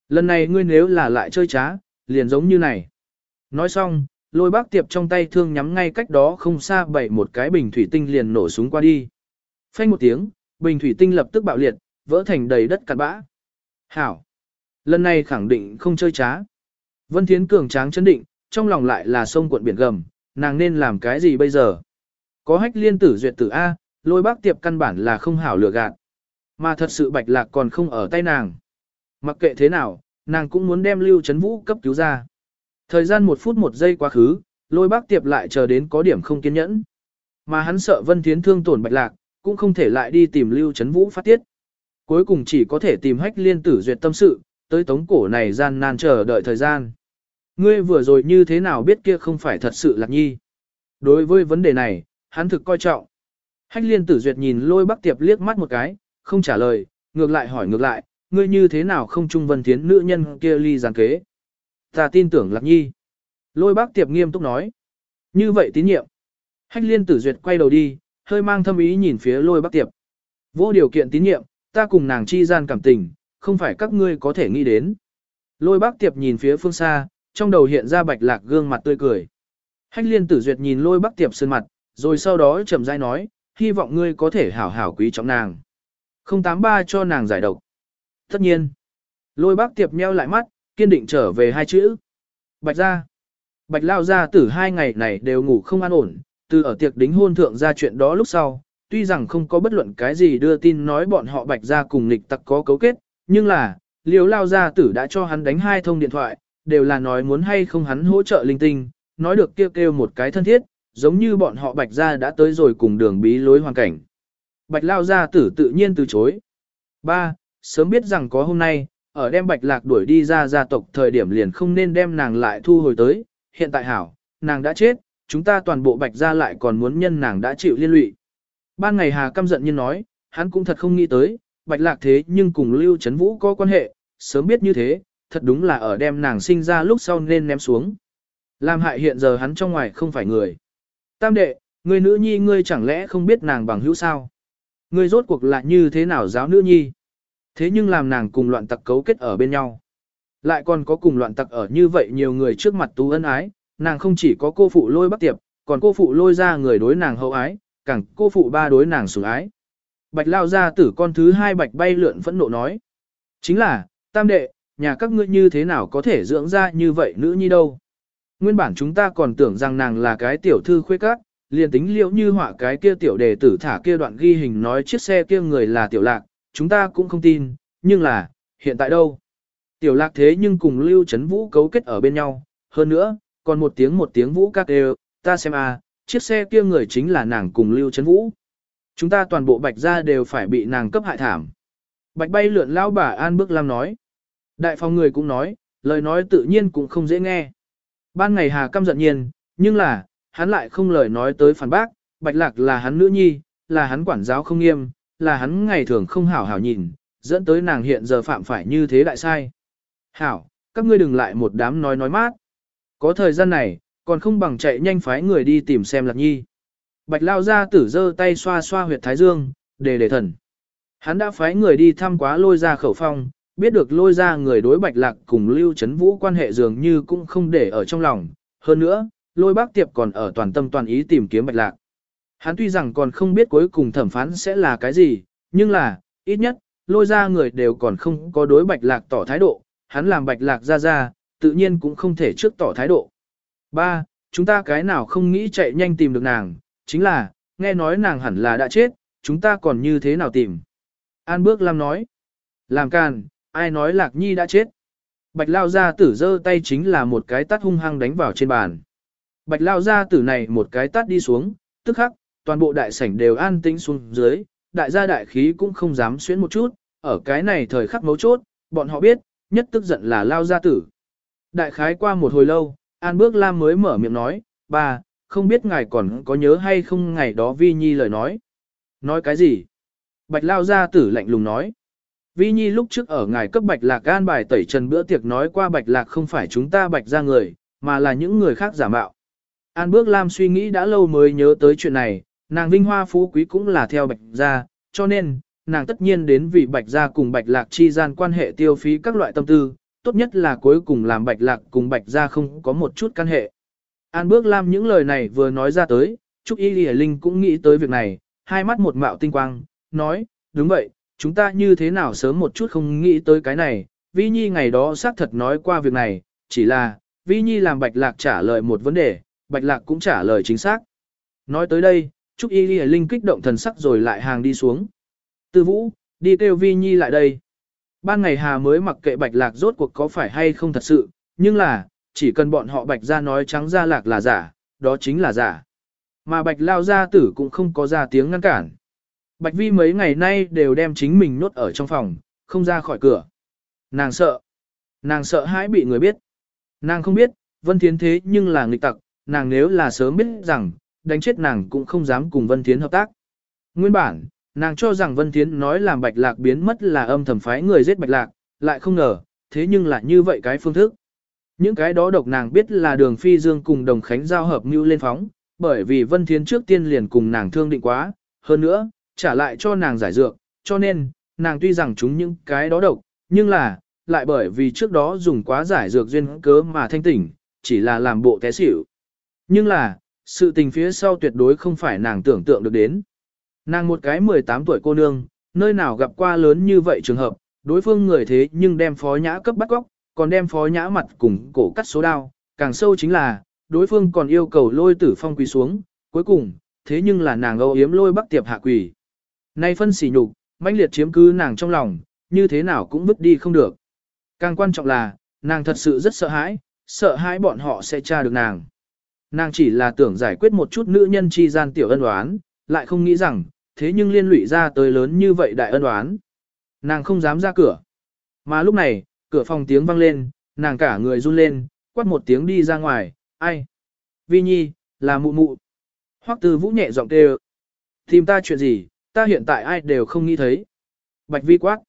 Lần này ngươi nếu là lại chơi trá, liền giống như này. Nói xong, lôi bác tiệp trong tay thương nhắm ngay cách đó không xa bảy một cái bình thủy tinh liền nổ súng qua đi. Phanh một tiếng, bình thủy tinh lập tức bạo liệt, vỡ thành đầy đất cặn bã. Hảo! Lần này khẳng định không chơi trá. Vân Thiến cường tráng chấn định, trong lòng lại là sông cuộn biển gầm, nàng nên làm cái gì bây giờ? Có hách liên tử duyệt tử A, lôi bác tiệp căn bản là không hảo lừa gạt. Mà thật sự bạch lạc còn không ở tay nàng. Mặc kệ thế nào, nàng cũng muốn đem Lưu chấn Vũ cấp cứu ra. Thời gian một phút một giây quá khứ, lôi bác tiệp lại chờ đến có điểm không kiên nhẫn. Mà hắn sợ Vân Thiến thương tổn bạch lạc, cũng không thể lại đi tìm Lưu chấn Vũ phát tiết. Cuối cùng chỉ có thể tìm hách liên tử duyệt tâm sự, tới tống cổ này gian nan chờ đợi thời gian. Ngươi vừa rồi như thế nào biết kia không phải thật sự lạc nhi. Đối với vấn đề này, hắn thực coi trọng. Hách liên tử duyệt nhìn lôi bác tiệp liếc mắt một cái, không trả lời, ngược lại hỏi ngược lại, ngươi như thế nào không trung vân thiến nữ nhân kia ly gián kế. Ta tin tưởng lạc nhi. Lôi bác tiệp nghiêm túc nói. Như vậy tín nhiệm. Hách liên tử duyệt quay đầu đi, hơi mang thâm ý nhìn phía lôi bác tiệp. Vô điều kiện tín nhiệm, ta cùng nàng chi gian cảm tình, không phải các ngươi có thể nghĩ đến. Lôi bác tiệp nhìn phía phương xa, trong đầu hiện ra bạch lạc gương mặt tươi cười. Hách liên tử duyệt nhìn lôi bắc tiệp sơn mặt, rồi sau đó chậm rãi nói, hy vọng ngươi có thể hảo hảo quý trọng nàng. Không tám ba cho nàng giải độc. Tất nhiên. Lôi bác tiệp meo lại mắt, kiên định trở về hai chữ. Bạch ra. Bạch lao ra tử hai ngày này đều ngủ không an ổn, từ ở tiệc đính hôn thượng ra chuyện đó lúc sau, tuy rằng không có bất luận cái gì đưa tin nói bọn họ bạch ra cùng nghịch tặc có cấu kết, nhưng là, liều lao gia tử đã cho hắn đánh hai thông điện thoại, đều là nói muốn hay không hắn hỗ trợ linh tinh, nói được kêu kêu một cái thân thiết, giống như bọn họ bạch ra đã tới rồi cùng đường bí lối hoàn cảnh. Bạch lao gia tử tự nhiên từ chối. Ba, Sớm biết rằng có hôm nay, ở đem bạch lạc đuổi đi ra gia tộc thời điểm liền không nên đem nàng lại thu hồi tới, hiện tại hảo, nàng đã chết, chúng ta toàn bộ bạch ra lại còn muốn nhân nàng đã chịu liên lụy. Ban ngày Hà căm giận nhiên nói, hắn cũng thật không nghĩ tới, bạch lạc thế nhưng cùng Lưu Trấn Vũ có quan hệ, sớm biết như thế, thật đúng là ở đem nàng sinh ra lúc sau nên ném xuống. Làm hại hiện giờ hắn trong ngoài không phải người. Tam đệ, người nữ nhi ngươi chẳng lẽ không biết nàng bằng hữu sao? Ngươi rốt cuộc là như thế nào giáo nữ nhi? Thế nhưng làm nàng cùng loạn tặc cấu kết ở bên nhau. Lại còn có cùng loạn tặc ở như vậy nhiều người trước mặt tú ân ái, nàng không chỉ có cô phụ lôi bắc tiệp, còn cô phụ lôi ra người đối nàng hậu ái, càng cô phụ ba đối nàng sủng ái. Bạch lao ra tử con thứ hai bạch bay lượn phẫn nộ nói. Chính là, tam đệ, nhà các ngươi như thế nào có thể dưỡng ra như vậy nữ nhi đâu. Nguyên bản chúng ta còn tưởng rằng nàng là cái tiểu thư khuê các, liền tính liệu như họa cái kia tiểu đề tử thả kia đoạn ghi hình nói chiếc xe kia người là tiểu lạc, chúng ta cũng không tin, nhưng là, hiện tại đâu? Tiểu lạc thế nhưng cùng Lưu Trấn Vũ cấu kết ở bên nhau, hơn nữa, còn một tiếng một tiếng Vũ các đều, ta xem à, chiếc xe kia người chính là nàng cùng Lưu Trấn Vũ. Chúng ta toàn bộ bạch gia đều phải bị nàng cấp hại thảm. Bạch bay lượn lao bà An Bước Lam nói. Đại phòng người cũng nói, lời nói tự nhiên cũng không dễ nghe. Ban ngày Hà căm giận nhiên, nhưng là, hắn lại không lời nói tới phản bác, Bạch Lạc là hắn nữ nhi, là hắn quản giáo không nghiêm, là hắn ngày thường không hảo hảo nhìn, dẫn tới nàng hiện giờ phạm phải như thế đại sai. Hảo, các ngươi đừng lại một đám nói nói mát. Có thời gian này, còn không bằng chạy nhanh phái người đi tìm xem lạc nhi. Bạch lao ra tử dơ tay xoa xoa huyệt thái dương, để để thần. Hắn đã phái người đi thăm quá lôi ra khẩu phong, biết được lôi ra người đối bạch lạc cùng lưu chấn vũ quan hệ dường như cũng không để ở trong lòng. Hơn nữa, lôi bác tiệp còn ở toàn tâm toàn ý tìm kiếm bạch lạc. Hắn tuy rằng còn không biết cuối cùng thẩm phán sẽ là cái gì, nhưng là, ít nhất, lôi ra người đều còn không có đối bạch lạc tỏ thái độ, hắn làm bạch lạc ra ra, tự nhiên cũng không thể trước tỏ thái độ. Ba, chúng ta cái nào không nghĩ chạy nhanh tìm được nàng, chính là, nghe nói nàng hẳn là đã chết, chúng ta còn như thế nào tìm. An bước Lam nói, làm càn, ai nói lạc nhi đã chết. Bạch lao gia tử giơ tay chính là một cái tát hung hăng đánh vào trên bàn. Bạch lao gia tử này một cái tát đi xuống, tức khắc, toàn bộ đại sảnh đều an tĩnh xuống dưới, đại gia đại khí cũng không dám xuyến một chút, ở cái này thời khắc mấu chốt, bọn họ biết, nhất tức giận là lao gia tử. Đại khái qua một hồi lâu, An Bước Lam mới mở miệng nói, bà, không biết ngài còn có nhớ hay không ngày đó Vi Nhi lời nói. Nói cái gì? Bạch lao gia tử lạnh lùng nói. Vi Nhi lúc trước ở ngài cấp Bạch Lạc an bài tẩy trần bữa tiệc nói qua Bạch Lạc không phải chúng ta Bạch ra người, mà là những người khác giả mạo. An Bước Lam suy nghĩ đã lâu mới nhớ tới chuyện này, nàng vinh hoa phú quý cũng là theo Bạch gia, cho nên, nàng tất nhiên đến vì Bạch gia cùng Bạch Lạc chi gian quan hệ tiêu phí các loại tâm tư, tốt nhất là cuối cùng làm Bạch Lạc cùng Bạch gia không có một chút căn hệ. An Bước Lam những lời này vừa nói ra tới, Trúc Y Lì Linh cũng nghĩ tới việc này, hai mắt một mạo tinh quang, nói, đúng vậy, chúng ta như thế nào sớm một chút không nghĩ tới cái này, Vi Nhi ngày đó xác thật nói qua việc này, chỉ là, Vi Nhi làm Bạch Lạc trả lời một vấn đề, Bạch Lạc cũng trả lời chính xác. Nói tới đây, Trúc Y Lì Linh kích động thần sắc rồi lại hàng đi xuống. Tư Vũ, đi kêu Vi Nhi lại đây. Ban ngày Hà mới mặc kệ Bạch Lạc rốt cuộc có phải hay không thật sự, nhưng là, chỉ cần bọn họ Bạch ra nói trắng ra Lạc là giả, đó chính là giả. Mà Bạch Lao gia tử cũng không có ra tiếng ngăn cản. Bạch Vi mấy ngày nay đều đem chính mình nốt ở trong phòng, không ra khỏi cửa. Nàng sợ. Nàng sợ hãi bị người biết. Nàng không biết, Vân Thiến thế nhưng là nghịch tặc, nàng nếu là sớm biết rằng, đánh chết nàng cũng không dám cùng Vân Thiến hợp tác. Nguyên bản, nàng cho rằng Vân Thiến nói làm Bạch Lạc biến mất là âm thầm phái người giết Bạch Lạc, lại không ngờ, thế nhưng là như vậy cái phương thức. Những cái đó độc nàng biết là đường phi dương cùng đồng khánh giao hợp mưu lên phóng, bởi vì Vân Thiến trước tiên liền cùng nàng thương định quá, hơn nữa, trả lại cho nàng giải dược, cho nên, nàng tuy rằng chúng những cái đó độc, nhưng là, lại bởi vì trước đó dùng quá giải dược duyên cớ mà thanh tỉnh, chỉ là làm bộ té xỉu. Nhưng là, sự tình phía sau tuyệt đối không phải nàng tưởng tượng được đến. Nàng một cái 18 tuổi cô nương, nơi nào gặp qua lớn như vậy trường hợp, đối phương người thế nhưng đem phó nhã cấp bắt góc, còn đem phó nhã mặt cùng cổ cắt số đao, càng sâu chính là, đối phương còn yêu cầu lôi tử phong quỳ xuống, cuối cùng, thế nhưng là nàng âu yếm lôi bắc tiệp hạ quỳ. Nay phân xỉ nhục, mãnh liệt chiếm cứ nàng trong lòng, như thế nào cũng vứt đi không được. Càng quan trọng là, nàng thật sự rất sợ hãi, sợ hãi bọn họ sẽ tra được nàng. Nàng chỉ là tưởng giải quyết một chút nữ nhân chi gian tiểu ân oán, lại không nghĩ rằng, thế nhưng liên lụy ra tới lớn như vậy đại ân oán. Nàng không dám ra cửa. Mà lúc này, cửa phòng tiếng vang lên, nàng cả người run lên, quát một tiếng đi ra ngoài, ai? Vi Nhi, là mụ mụ. Hoắc Tư Vũ nhẹ giọng kêu. Tìm ta chuyện gì, ta hiện tại ai đều không nghĩ thấy. Bạch Vi quát.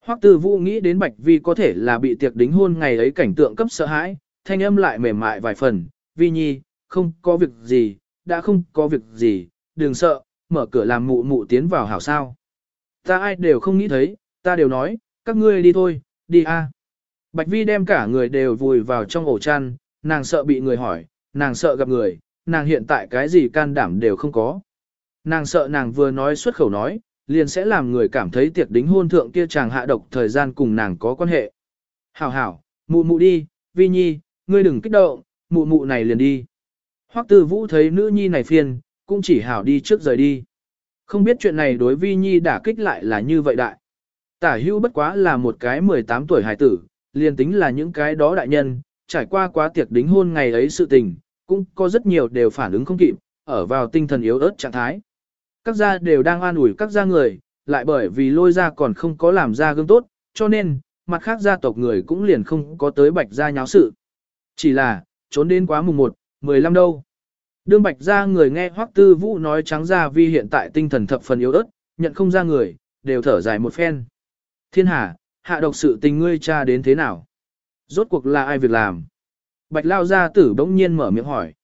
Hoắc Tư Vũ nghĩ đến Bạch Vi có thể là bị tiệc đính hôn ngày ấy cảnh tượng cấp sợ hãi, thanh âm lại mềm mại vài phần. Vi Nhi, không có việc gì, đã không có việc gì, đừng sợ, mở cửa làm mụ mụ tiến vào hảo sao. Ta ai đều không nghĩ thấy, ta đều nói, các ngươi đi thôi, đi a. Bạch Vi đem cả người đều vùi vào trong ổ chăn, nàng sợ bị người hỏi, nàng sợ gặp người, nàng hiện tại cái gì can đảm đều không có. Nàng sợ nàng vừa nói xuất khẩu nói, liền sẽ làm người cảm thấy tiệc đính hôn thượng kia chàng hạ độc thời gian cùng nàng có quan hệ. Hảo hảo, mụ mụ đi, Vi Nhi, ngươi đừng kích động, mụ mụ này liền đi. Hoắc Tư Vũ thấy nữ nhi này phiền, cũng chỉ hảo đi trước rời đi. Không biết chuyện này đối Vi Nhi đả kích lại là như vậy đại. Tả hưu bất quá là một cái 18 tuổi hài tử, liền tính là những cái đó đại nhân, trải qua quá tiệc đính hôn ngày ấy sự tình, cũng có rất nhiều đều phản ứng không kịp, ở vào tinh thần yếu ớt trạng thái. Các gia đều đang an ủi các gia người, lại bởi vì lôi gia còn không có làm ra gương tốt, cho nên, mặt khác gia tộc người cũng liền không có tới bạch gia nháo sự. Chỉ là, trốn đến quá mùng 1, 15 đâu. Đương bạch gia người nghe Hoắc Tư Vũ nói trắng ra vì hiện tại tinh thần thập phần yếu ớt, nhận không ra người, đều thở dài một phen. Thiên hà, hạ độc sự tình ngươi cha đến thế nào? Rốt cuộc là ai việc làm? Bạch lao gia tử bỗng nhiên mở miệng hỏi.